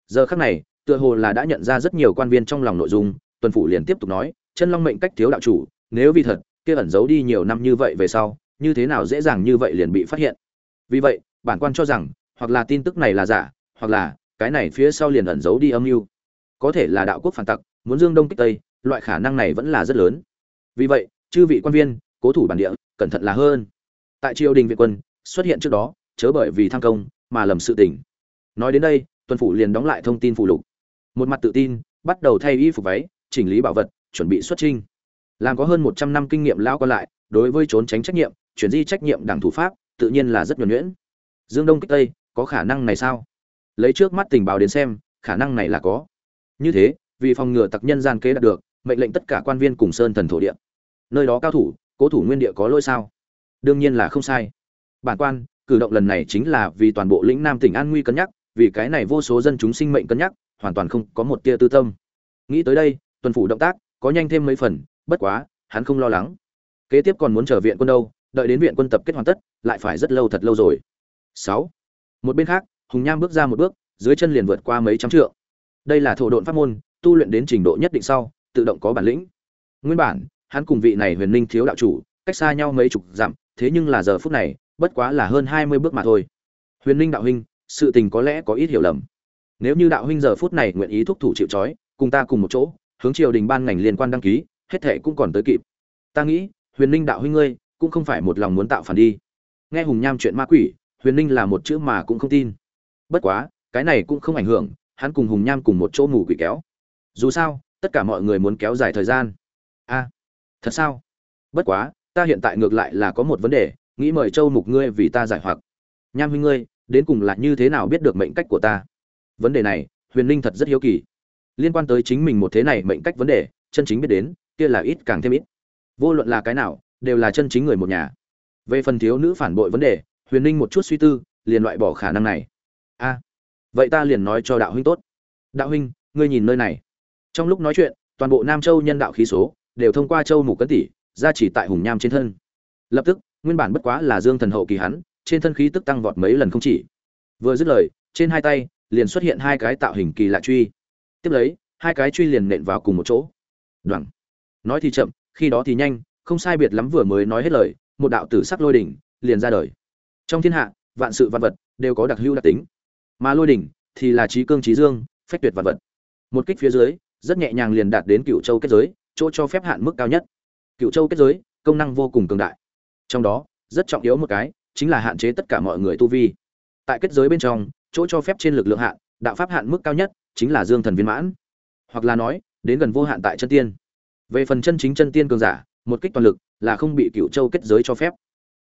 Giờ khắc này, tựa hồ là đã nhận ra rất nhiều quan viên trong lòng nội dung, tuần phủ liền tiếp tục nói, chân long mệnh cách thiếu đạo chủ, nếu vì thật, kia ẩn giấu đi nhiều năm như vậy về sau, như thế nào dễ dàng như vậy liền bị phát hiện? Vì vậy, bản quan cho rằng, hoặc là tin tức này là giả, hoặc là cái này phía sau liền ẩn giấu đi âm mưu. Có thể là đạo quốc phản tặc, muốn dương đông kích tây, loại khả năng này vẫn là rất lớn. Vì vậy, chư vị quan viên, cố thủ bản địa, cẩn thận là hơn. Tại triều đình viện quân, xuất hiện trước đó, chớ bởi vì tham công, mà lầm sự tình nói đến đây, tuần phủ liền đóng lại thông tin phụ lục. Một mặt tự tin, bắt đầu thay y phục váy, chỉnh lý bảo vật, chuẩn bị xuất trinh làm có hơn một trăm năm kinh nghiệm lão còn lại, đối với trốn tránh trách nhiệm, chuyển di trách nhiệm đảng thủ pháp, tự nhiên là rất nhuẩn nhuyễn. Dương đông kích tây, có khả năng này sao? Lấy trước mắt tình báo đến xem, khả năng này là có. Như thế, vì phòng ngừa tặc nhân gian kế đạt được, mệnh lệnh tất cả quan viên cùng sơn thần thổ địa. Nơi đó cao thủ, cố thủ nguyên địa có lỗi sao? Đương nhiên là không sai. Bản quan, cử động lần này chính là vì toàn bộ lĩnh nam tỉnh an nguy cân nhắc vì cái này vô số dân chúng sinh mệnh cân nhắc, hoàn toàn không có một tia tư tâm. Nghĩ tới đây, tuần phủ động tác có nhanh thêm mấy phần, bất quá, hắn không lo lắng. Kế tiếp còn muốn chờ viện quân đâu, đợi đến viện quân tập kết hoàn tất, lại phải rất lâu thật lâu rồi. Sáu. Một bên khác, hùng nham bước ra một bước, dưới chân liền vượt qua mấy trăm trượng. Đây là thổ độn pháp môn, tu luyện đến trình độ nhất định sau, tự động có bản lĩnh. Nguyên bản, hắn cùng vị này huyền ninh thiếu đạo chủ, cách xa nhau mấy chục dặm, thế nhưng là giờ phút này, bất quá là hơn hai mươi bước mà thôi. Huyền ninh đạo huynh sự tình có lẽ có ít hiểu lầm. Nếu như đạo huynh giờ phút này nguyện ý thúc thủ chịu trói, cùng ta cùng một chỗ, hướng triều đình ban ngành liên quan đăng ký, hết thệ cũng còn tới kịp. Ta nghĩ, huyền ninh đạo huynh ngươi, cũng không phải một lòng muốn tạo phản đi. Nghe hùng nham chuyện ma quỷ, huyền ninh là một chữ mà cũng không tin. Bất quá, cái này cũng không ảnh hưởng, hắn cùng hùng nham cùng một chỗ mù quỷ kéo. Dù sao, tất cả mọi người muốn kéo dài thời gian. A, thật sao? Bất quá, ta hiện tại ngược lại là có một vấn đề, nghĩ mời châu mục ngươi vì ta giải hoặc. Nham huynh ngươi đến cùng là như thế nào biết được mệnh cách của ta? Vấn đề này, huyền ninh thật rất hiếu kỳ. Liên quan tới chính mình một thế này mệnh cách vấn đề, chân chính biết đến, kia là ít càng thêm ít. Vô luận là cái nào, đều là chân chính người một nhà. Về phần thiếu nữ phản bội vấn đề, huyền ninh một chút suy tư, liền loại bỏ khả năng này. A, vậy ta liền nói cho đạo huynh tốt. Đạo huynh, ngươi nhìn nơi này. Trong lúc nói chuyện, toàn bộ nam châu nhân đạo khí số, đều thông qua châu mục cấn tỷ ra chỉ tại hùng nham trên thân. Lập tức, nguyên bản bất quá là dương thần hậu kỳ hắn trên thân khí tức tăng vọt mấy lần không chỉ. Vừa dứt lời, trên hai tay, liền xuất hiện hai cái tạo hình kỳ lạ truy. Tiếp lấy, hai cái truy liền nện vào cùng một chỗ. Đoằng nói thì chậm, khi đó thì nhanh, không sai biệt lắm vừa mới nói hết lời, một đạo tử sắc lôi đỉnh liền ra đời. Trong thiên hạ, vạn sự vạn vật đều có đặc hữu đặc tính. Mà lôi đỉnh thì là trí cương trí dương, phách tuyệt vạn vật. Một kích phía dưới, rất nhẹ nhàng liền đạt đến cựu châu kết giới, chỗ cho phép hạn mức cao nhất. Cựu châu kết giới, công năng vô cùng cường đại. Trong đó, rất trọng yếu một cái chính là hạn chế tất cả mọi người tu vi. Tại kết giới bên trong, chỗ cho phép trên lực lượng hạn, đạo pháp hạn mức cao nhất chính là dương thần viên mãn. Hoặc là nói, đến gần vô hạn tại chân tiên. Về phần chân chính chân tiên cường giả, một kích toàn lực là không bị cựu châu kết giới cho phép.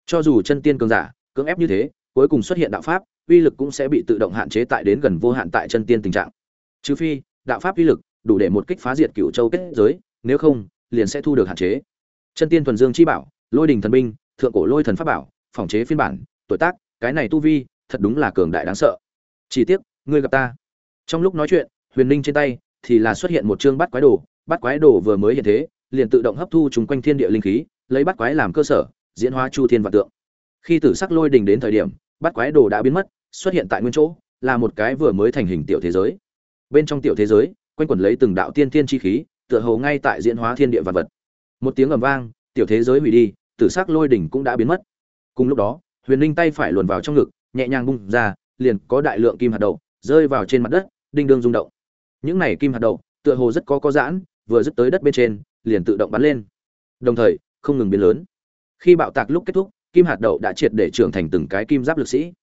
Cho dù chân tiên cường giả, cưỡng ép như thế, cuối cùng xuất hiện đạo pháp, uy lực cũng sẽ bị tự động hạn chế tại đến gần vô hạn tại chân tiên tình trạng. Trừ phi, đạo pháp uy lực đủ để một kích phá diệt cựu châu kết giới, nếu không, liền sẽ thu được hạn chế. Chân tiên thuần dương chi bảo, lôi đình thần binh, thượng cổ lôi thần pháp bảo phòng chế phiên bản, tuổi tác, cái này tu vi, thật đúng là cường đại đáng sợ. Chỉ tiếc, ngươi gặp ta. Trong lúc nói chuyện, huyền ninh trên tay thì là xuất hiện một chương bắt quái đồ, bắt quái đồ vừa mới hiện thế, liền tự động hấp thu chúng quanh thiên địa linh khí, lấy bắt quái làm cơ sở, diễn hóa chu thiên vạn tượng. Khi tử sắc lôi đình đến thời điểm, bắt quái đồ đã biến mất, xuất hiện tại nguyên chỗ, là một cái vừa mới thành hình tiểu thế giới. Bên trong tiểu thế giới, quanh quẩn lấy từng đạo tiên thiên chi khí, tựa hồ ngay tại diễn hóa thiên địa vạn vật. Một tiếng ầm vang, tiểu thế giới hủy đi, tử sắc lôi đỉnh cũng đã biến mất cùng lúc đó, huyền linh tay phải luồn vào trong ngực, nhẹ nhàng bung ra, liền có đại lượng kim hạt đậu rơi vào trên mặt đất, đinh đương rung động. Những này kim hạt đậu, tựa hồ rất có có giãn, vừa dứt tới đất bên trên, liền tự động bắn lên. Đồng thời, không ngừng biến lớn. Khi bạo tạc lúc kết thúc, kim hạt đậu đã triệt để trưởng thành từng cái kim giáp lực sĩ.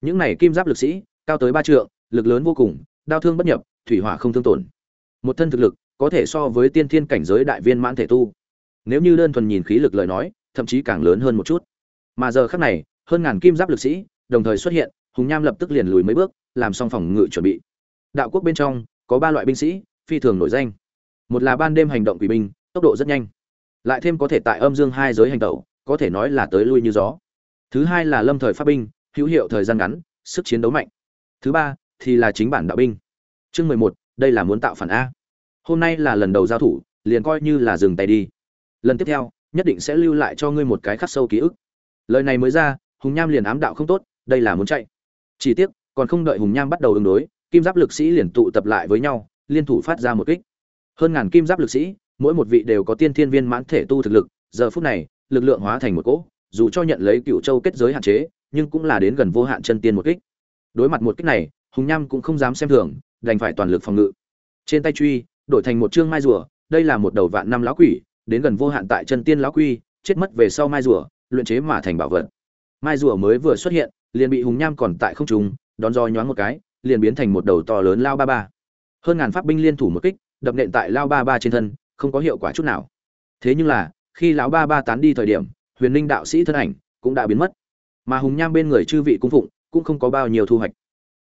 Những này kim giáp lực sĩ, cao tới ba trượng, lực lớn vô cùng đao thương bất nhập, thủy hỏa không thương tổn. Một thân thực lực, có thể so với tiên thiên cảnh giới đại viên mãn thể tu. Nếu như đơn thuần nhìn khí lực lời nói, thậm chí càng lớn hơn một chút mà giờ khắc này, hơn ngàn kim giáp lực sĩ đồng thời xuất hiện, hùng nham lập tức liền lùi mấy bước, làm xong phòng ngự chuẩn bị. Đạo quốc bên trong có ba loại binh sĩ, phi thường nổi danh. Một là ban đêm hành động quỷ binh, tốc độ rất nhanh. Lại thêm có thể tại âm dương hai giới hành tẩu, có thể nói là tới lui như gió. Thứ hai là lâm thời pháp binh, hữu hiệu thời gian ngắn, sức chiến đấu mạnh. Thứ ba thì là chính bản đạo binh. Chương mười một, đây là muốn tạo phản a. Hôm nay là lần đầu giao thủ, liền coi như là dừng tay đi. Lần tiếp theo, nhất định sẽ lưu lại cho ngươi một cái khắc sâu ký ức lời này mới ra, hùng nham liền ám đạo không tốt, đây là muốn chạy. Chỉ tiếc, còn không đợi hùng nham bắt đầu ứng đối, kim giáp lực sĩ liền tụ tập lại với nhau, liên thủ phát ra một kích. Hơn ngàn kim giáp lực sĩ, mỗi một vị đều có tiên thiên viên mãn thể tu thực lực, giờ phút này, lực lượng hóa thành một cỗ, dù cho nhận lấy cựu châu kết giới hạn chế, nhưng cũng là đến gần vô hạn chân tiên một kích. Đối mặt một kích này, hùng nham cũng không dám xem thường, đành phải toàn lực phòng ngự. Trên tay truy, đổi thành một chương mai rùa, đây là một đầu vạn năm lão quỷ, đến gần vô hạn tại chân tiên lão quy chết mất về sau mai rùa luyện chế mà thành bảo vật. Mai rùa mới vừa xuất hiện, liền bị hùng nham còn tại không trung, đón roi nhoáng một cái, liền biến thành một đầu to lớn lao ba ba. Hơn ngàn pháp binh liên thủ một kích, đập nện tại lao ba ba trên thân, không có hiệu quả chút nào. Thế nhưng là, khi lão ba ba tán đi thời điểm, huyền linh đạo sĩ thân ảnh cũng đã biến mất. Mà hùng nham bên người chư vị cung phụng cũng không có bao nhiêu thu hoạch.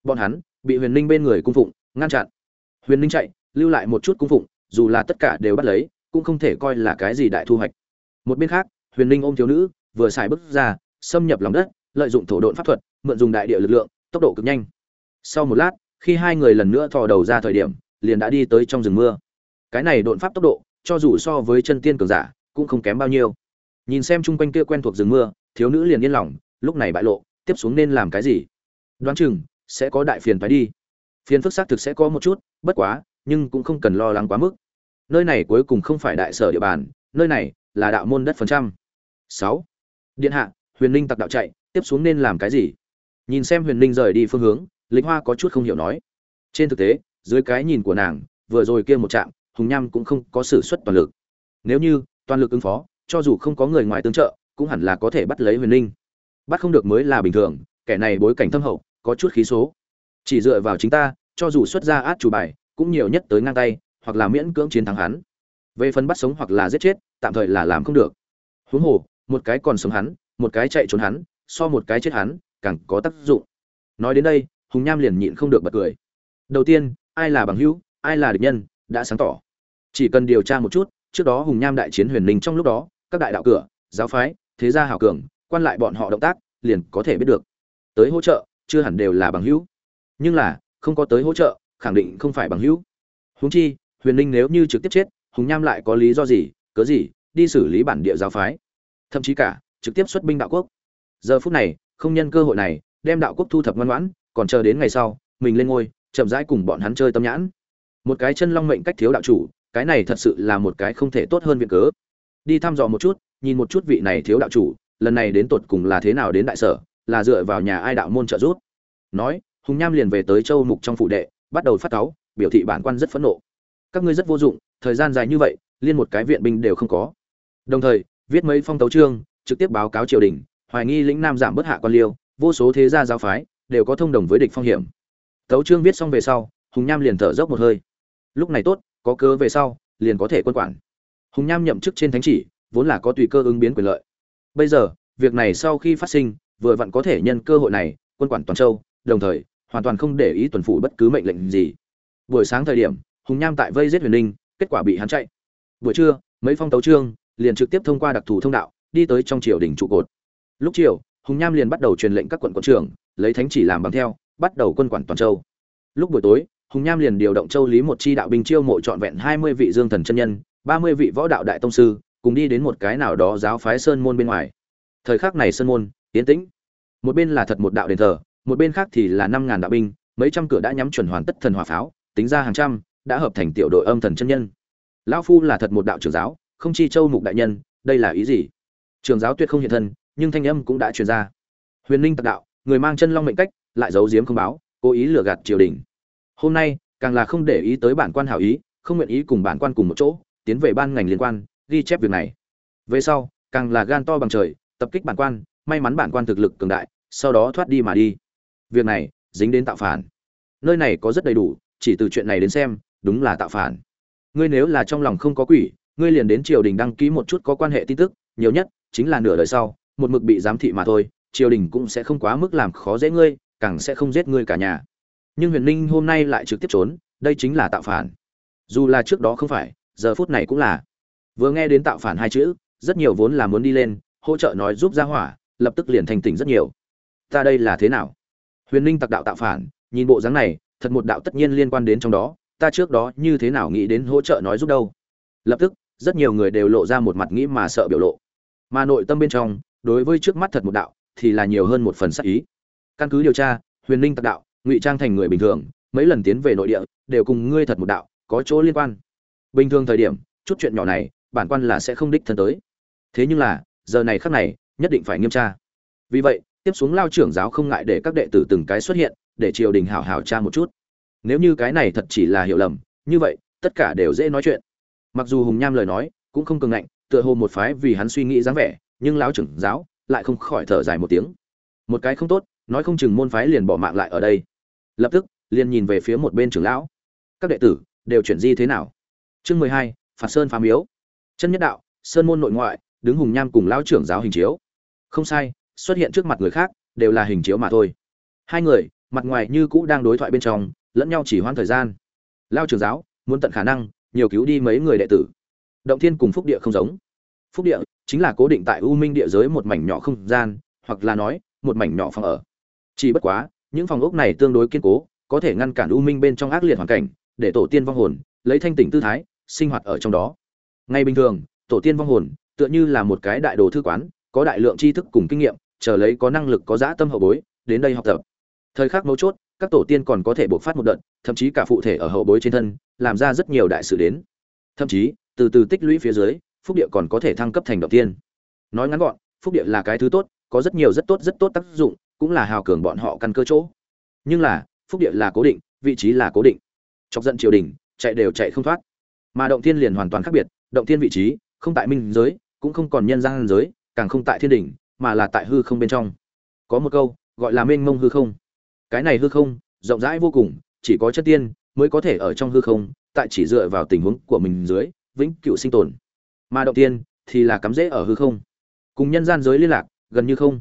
Bọn hắn bị huyền linh bên người cung phụng ngăn chặn. Huyền linh chạy, lưu lại một chút cung phụng, dù là tất cả đều bắt lấy, cũng không thể coi là cái gì đại thu hoạch. Một bên khác, huyền linh ôm thiếu nữ vừa xài bước ra, xâm nhập lòng đất, lợi dụng thổ độn pháp thuật, mượn dùng đại địa lực lượng, tốc độ cực nhanh. Sau một lát, khi hai người lần nữa thò đầu ra thời điểm, liền đã đi tới trong rừng mưa. Cái này độn pháp tốc độ, cho dù so với chân tiên cường giả, cũng không kém bao nhiêu. Nhìn xem chung quanh kia quen thuộc rừng mưa, thiếu nữ liền yên lòng, lúc này bại lộ, tiếp xuống nên làm cái gì? Đoán chừng, sẽ có đại phiền phải đi. Phiền phức xác thực sẽ có một chút, bất quá, nhưng cũng không cần lo lắng quá mức. Nơi này cuối cùng không phải đại sở địa bàn, nơi này là đạo môn đất phần trăm. Sáu điện hạ, huyền ninh tặc đạo chạy, tiếp xuống nên làm cái gì? Nhìn xem huyền ninh rời đi phương hướng, Lịch hoa có chút không hiểu nói. Trên thực tế, dưới cái nhìn của nàng, vừa rồi kia một trạm, hùng nham cũng không có sử xuất toàn lực. Nếu như, toàn lực ứng phó, cho dù không có người ngoài tương trợ, cũng hẳn là có thể bắt lấy huyền ninh. Bắt không được mới là bình thường, kẻ này bối cảnh thâm hậu, có chút khí số. Chỉ dựa vào chính ta, cho dù xuất ra át chủ bài, cũng nhiều nhất tới ngang tay, hoặc là miễn cưỡng chiến thắng hắn. Về phần bắt sống hoặc là giết chết, tạm thời là làm không được. Huống hồ một cái còn sống hắn, một cái chạy trốn hắn, so một cái chết hắn, càng có tác dụng. Nói đến đây, hùng nham liền nhịn không được bật cười. Đầu tiên, ai là bằng hữu, ai là địch nhân, đã sáng tỏ. Chỉ cần điều tra một chút, trước đó hùng nham đại chiến huyền linh trong lúc đó, các đại đạo cửa, giáo phái, thế gia hảo cường, quan lại bọn họ động tác, liền có thể biết được. Tới hỗ trợ, chưa hẳn đều là bằng hữu. Nhưng là, không có tới hỗ trợ, khẳng định không phải bằng hữu. Huống chi, huyền linh nếu như trực tiếp chết, hùng nham lại có lý do gì, cớ gì, đi xử lý bản địa giáo phái? Thậm chí cả trực tiếp xuất binh đạo quốc. Giờ phút này, không nhân cơ hội này, đem đạo quốc thu thập ngoan ngoãn, còn chờ đến ngày sau, mình lên ngôi, chậm rãi cùng bọn hắn chơi tâm nhãn. Một cái chân long mệnh cách thiếu đạo chủ, cái này thật sự là một cái không thể tốt hơn việc cớ. Đi thăm dò một chút, nhìn một chút vị này thiếu đạo chủ, lần này đến tột cùng là thế nào đến đại sở, là dựa vào nhà ai đạo môn trợ giúp. Nói, hùng nham liền về tới châu mục trong phủ đệ, bắt đầu phát cáu, biểu thị bản quan rất phẫn nộ. Các ngươi rất vô dụng, thời gian dài như vậy, liên một cái viện binh đều không có. Đồng thời viết mấy phong tấu chương, trực tiếp báo cáo triều đình, hoài nghi lĩnh nam giảm bớt hạ quan liêu, vô số thế gia giáo phái đều có thông đồng với địch phong hiểm. Tấu chương viết xong về sau, hùng nham liền thở dốc một hơi. Lúc này tốt, có cơ về sau, liền có thể quân quản. Hùng nham nhậm chức trên thánh chỉ, vốn là có tùy cơ ứng biến quyền lợi. Bây giờ, việc này sau khi phát sinh, vừa vặn có thể nhân cơ hội này, quân quản toàn châu, đồng thời, hoàn toàn không để ý tuần phủ bất cứ mệnh lệnh gì. Buổi sáng thời điểm, hùng nham tại vây giết huyền ninh, kết quả bị hắn chạy. Buổi trưa, mấy phong tấu chương liền trực tiếp thông qua đặc thù thông đạo, đi tới trong triều đình trụ cột. Lúc chiều, hùng nham liền bắt đầu truyền lệnh các quận quận trưởng, lấy thánh chỉ làm bằng theo, bắt đầu quân quản toàn châu. Lúc buổi tối, hùng nham liền điều động châu lý một chi đạo binh chiêu mộ trọn vẹn hai mươi vị dương thần chân nhân, ba mươi vị võ đạo đại tông sư, cùng đi đến một cái nào đó giáo phái sơn môn bên ngoài. Thời khắc này sơn môn tiến tĩnh. Một bên là thật một đạo đền thờ, một bên khác thì là năm ngàn đạo binh, mấy trăm cửa đã nhắm chuẩn hoàn tất thần hỏa pháo, tính ra hàng trăm, đã hợp thành tiểu đội âm thần chân nhân. Lão phu là thật một đạo trưởng giáo không chi châu mục đại nhân, đây là ý gì? Trường giáo tuyệt không hiện thân, nhưng thanh âm cũng đã truyền ra. Huyền ninh tạc đạo, người mang chân long mệnh cách, lại giấu giếm không báo, cố ý lừa gạt triều đình. Hôm nay, càng là không để ý tới bản quan hảo ý, không nguyện ý cùng bản quan cùng một chỗ, tiến về ban ngành liên quan, ghi chép việc này. Về sau, càng là gan to bằng trời, tập kích bản quan, may mắn bản quan thực lực cường đại, sau đó thoát đi mà đi. Việc này, dính đến tạo phản. Nơi này có rất đầy đủ, chỉ từ chuyện này đến xem, đúng là tạo phản. Ngươi nếu là trong lòng không có quỷ ngươi liền đến triều đình đăng ký một chút có quan hệ tin tức, nhiều nhất chính là nửa đời sau, một mực bị giám thị mà thôi, triều đình cũng sẽ không quá mức làm khó dễ ngươi, càng sẽ không giết ngươi cả nhà. Nhưng huyền ninh hôm nay lại trực tiếp trốn, đây chính là tạo phản. Dù là trước đó không phải, giờ phút này cũng là. Vừa nghe đến tạo phản hai chữ, rất nhiều vốn là muốn đi lên, hỗ trợ nói giúp ra hỏa, lập tức liền thành tỉnh rất nhiều. Ta đây là thế nào? Huyền ninh tặc đạo tạo phản, nhìn bộ dáng này, thật một đạo tất nhiên liên quan đến trong đó, ta trước đó như thế nào nghĩ đến hỗ trợ nói giúp đâu? Lập tức rất nhiều người đều lộ ra một mặt nghĩ mà sợ biểu lộ. Mà nội tâm bên trong, đối với trước mắt thật một đạo, thì là nhiều hơn một phần sắc ý. Căn cứ điều tra, huyền ninh tặc đạo, ngụy trang thành người bình thường, mấy lần tiến về nội địa, đều cùng ngươi thật một đạo, có chỗ liên quan. Bình thường thời điểm, chút chuyện nhỏ này, bản quan là sẽ không đích thân tới. Thế nhưng là, giờ này khắc này, nhất định phải nghiêm tra. Vì vậy, tiếp xuống lao trưởng giáo không ngại để các đệ tử từng cái xuất hiện, để triều đình hảo hảo tra một chút. Nếu như cái này thật chỉ là hiểu lầm, như vậy, tất cả đều dễ nói chuyện mặc dù hùng nham lời nói cũng không cường ngạnh, tựa hồ một phái vì hắn suy nghĩ dáng vẻ, nhưng lão trưởng giáo lại không khỏi thở dài một tiếng. Một cái không tốt, nói không chừng môn phái liền bỏ mạng lại ở đây. Lập tức, liền nhìn về phía một bên trưởng lão. Các đệ tử, đều chuyển di thế nào? Chương mười hai, phạt sơn phá miếu. Chân nhất đạo, sơn môn nội ngoại, đứng hùng nham cùng lão trưởng giáo hình chiếu. Không sai, xuất hiện trước mặt người khác, đều là hình chiếu mà thôi. Hai người, mặt ngoài như cũ đang đối thoại bên trong, lẫn nhau chỉ hoãn thời gian. Lao trưởng giáo, muốn tận khả năng nhiều cứu đi mấy người đệ tử. Động thiên cùng phúc địa không giống. Phúc địa chính là cố định tại u minh địa giới một mảnh nhỏ không gian, hoặc là nói, một mảnh nhỏ phòng ở. Chỉ bất quá, những phòng ốc này tương đối kiên cố, có thể ngăn cản u minh bên trong ác liệt hoàn cảnh, để tổ tiên vong hồn, lấy thanh tỉnh tư thái, sinh hoạt ở trong đó. Ngay bình thường, tổ tiên vong hồn, tựa như là một cái đại đồ thư quán, có đại lượng tri thức cùng kinh nghiệm, chờ lấy có năng lực, có dã tâm hậu bối, đến đây học tập. Thời khắc mấu chốt các tổ tiên còn có thể buộc phát một đợt, thậm chí cả phụ thể ở hậu bối trên thân, làm ra rất nhiều đại sự đến. Thậm chí, từ từ tích lũy phía dưới, phúc địa còn có thể thăng cấp thành động tiên. Nói ngắn gọn, phúc địa là cái thứ tốt, có rất nhiều rất tốt rất tốt tác dụng, cũng là hào cường bọn họ căn cơ chỗ. Nhưng là, phúc địa là cố định, vị trí là cố định. Chọc giận triều đình, chạy đều chạy không thoát. Mà động thiên liền hoàn toàn khác biệt, động thiên vị trí, không tại minh giới, cũng không còn nhân gian giới, càng không tại thiên đỉnh, mà là tại hư không bên trong. Có một câu, gọi là mênh mông hư không cái này hư không, rộng rãi vô cùng, chỉ có chất tiên mới có thể ở trong hư không, tại chỉ dựa vào tình huống của mình dưới, vĩnh cựu sinh tồn. Mà động tiên thì là cắm rễ ở hư không. Cùng nhân gian giới liên lạc, gần như không.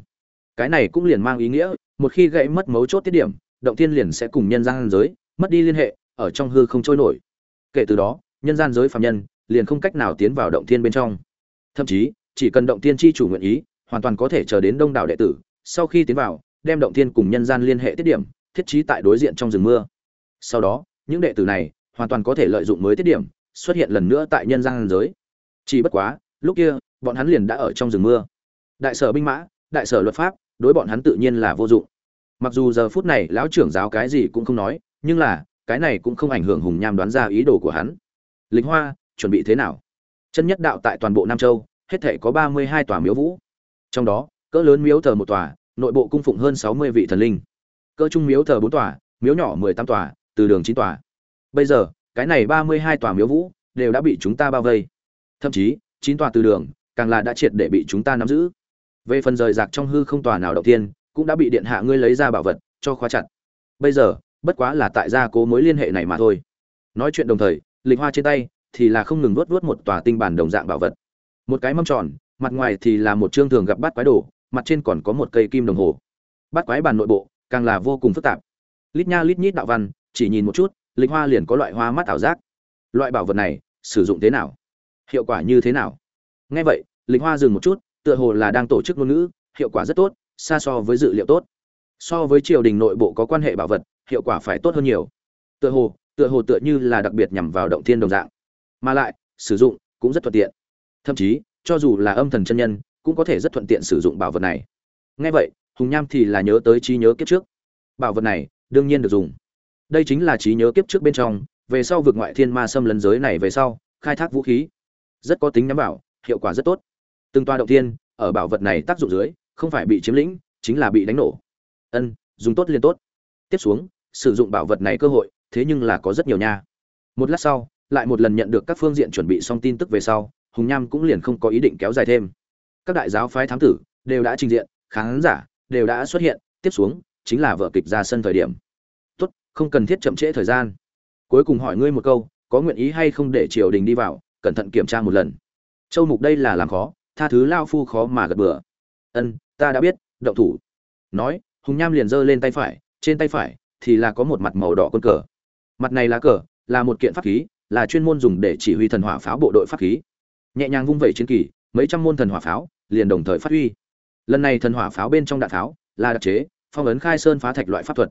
Cái này cũng liền mang ý nghĩa, một khi gãy mất mấu chốt tiết điểm, động tiên liền sẽ cùng nhân gian giới, mất đi liên hệ, ở trong hư không trôi nổi. Kể từ đó, nhân gian giới phạm nhân liền không cách nào tiến vào động tiên bên trong. Thậm chí, chỉ cần động tiên chi chủ nguyện ý, hoàn toàn có thể chờ đến đông đảo đệ tử, sau khi tiến vào đem động thiên cùng nhân gian liên hệ tiết điểm, thiết trí tại đối diện trong rừng mưa. Sau đó, những đệ tử này hoàn toàn có thể lợi dụng mới tiết điểm xuất hiện lần nữa tại nhân gian giới. Chỉ bất quá, lúc kia, bọn hắn liền đã ở trong rừng mưa. Đại sở binh mã, đại sở luật pháp, đối bọn hắn tự nhiên là vô dụng. Mặc dù giờ phút này lão trưởng giáo cái gì cũng không nói, nhưng là, cái này cũng không ảnh hưởng hùng nham đoán ra ý đồ của hắn. Lính hoa, chuẩn bị thế nào? Chân nhất đạo tại toàn bộ nam châu, hết thể có ba mươi hai tòa miếu vũ. Trong đó, cỡ lớn miếu thờ một tòa nội bộ cung phụng hơn sáu mươi vị thần linh. Cơ trung miếu thờ bốn tòa, miếu nhỏ mười tám tòa, từ đường chín tòa. Bây giờ, cái này ba mươi hai tòa miếu vũ đều đã bị chúng ta bao vây. Thậm chí, chín tòa từ đường càng là đã triệt để bị chúng ta nắm giữ. Về phần rời rạc trong hư không tòa nào đầu tiên, cũng đã bị điện hạ ngươi lấy ra bảo vật, cho khóa chặt. Bây giờ, bất quá là tại gia cố mối liên hệ này mà thôi. Nói chuyện đồng thời, lịch hoa trên tay thì là không ngừng vuốt vuốt một tòa tinh bản đồng dạng bảo vật. Một cái mâm tròn, mặt ngoài thì là một chương thường gặp bát quái đồ mặt trên còn có một cây kim đồng hồ. Bát quái bàn nội bộ, càng là vô cùng phức tạp. Lít nha lít nhít đạo văn, chỉ nhìn một chút, lịch hoa liền có loại hoa mắt ảo giác. Loại bảo vật này, sử dụng thế nào? Hiệu quả như thế nào? Nghe vậy, lịch hoa dừng một chút, tựa hồ là đang tổ chức ngôn ngữ, hiệu quả rất tốt, xa so với dự liệu tốt. So với triều đình nội bộ có quan hệ bảo vật, hiệu quả phải tốt hơn nhiều. Tựa hồ tựa hồ tựa như là đặc biệt nhằm vào động thiên đồng dạng. Mà lại, sử dụng cũng rất thuận tiện. Thậm chí, cho dù là âm thần chân nhân cũng có thể rất thuận tiện sử dụng bảo vật này. Ngay vậy, hùng nham thì là nhớ tới trí nhớ kiếp trước. Bảo vật này, đương nhiên được dùng. Đây chính là trí nhớ kiếp trước bên trong, về sau vượt ngoại thiên ma xâm lấn giới này về sau, khai thác vũ khí. Rất có tính nhắm bảo, hiệu quả rất tốt. Từng toa động tiên ở bảo vật này tác dụng dưới, không phải bị chiếm lĩnh, chính là bị đánh nổ. Ân, dùng tốt liền tốt. Tiếp xuống, sử dụng bảo vật này cơ hội, thế nhưng là có rất nhiều nha. Một lát sau, lại một lần nhận được các phương diện chuẩn bị xong tin tức về sau, hùng nham cũng liền không có ý định kéo dài thêm các đại giáo phái thám tử đều đã trình diện, khán giả đều đã xuất hiện, tiếp xuống chính là vở kịch ra sân thời điểm. Tốt, không cần thiết chậm trễ thời gian. Cuối cùng hỏi ngươi một câu, có nguyện ý hay không để triều đình đi vào, cẩn thận kiểm tra một lần. Châu mục đây là làm khó, tha thứ lao phu khó mà gật bừa. Ân, ta đã biết, động thủ. Nói, hùng nham liền giơ lên tay phải, trên tay phải thì là có một mặt màu đỏ con cờ. Mặt này là cờ, là một kiện pháp khí, là chuyên môn dùng để chỉ huy thần hỏa pháo bộ đội pháp khí. Nhẹ nhàng vung vẩy chiến kỳ, mấy trăm môn thần hỏa pháo liền đồng thời phát huy. Lần này thần hỏa pháo bên trong đạn pháo là đặc chế, phong ấn khai sơn phá thạch loại pháp thuật.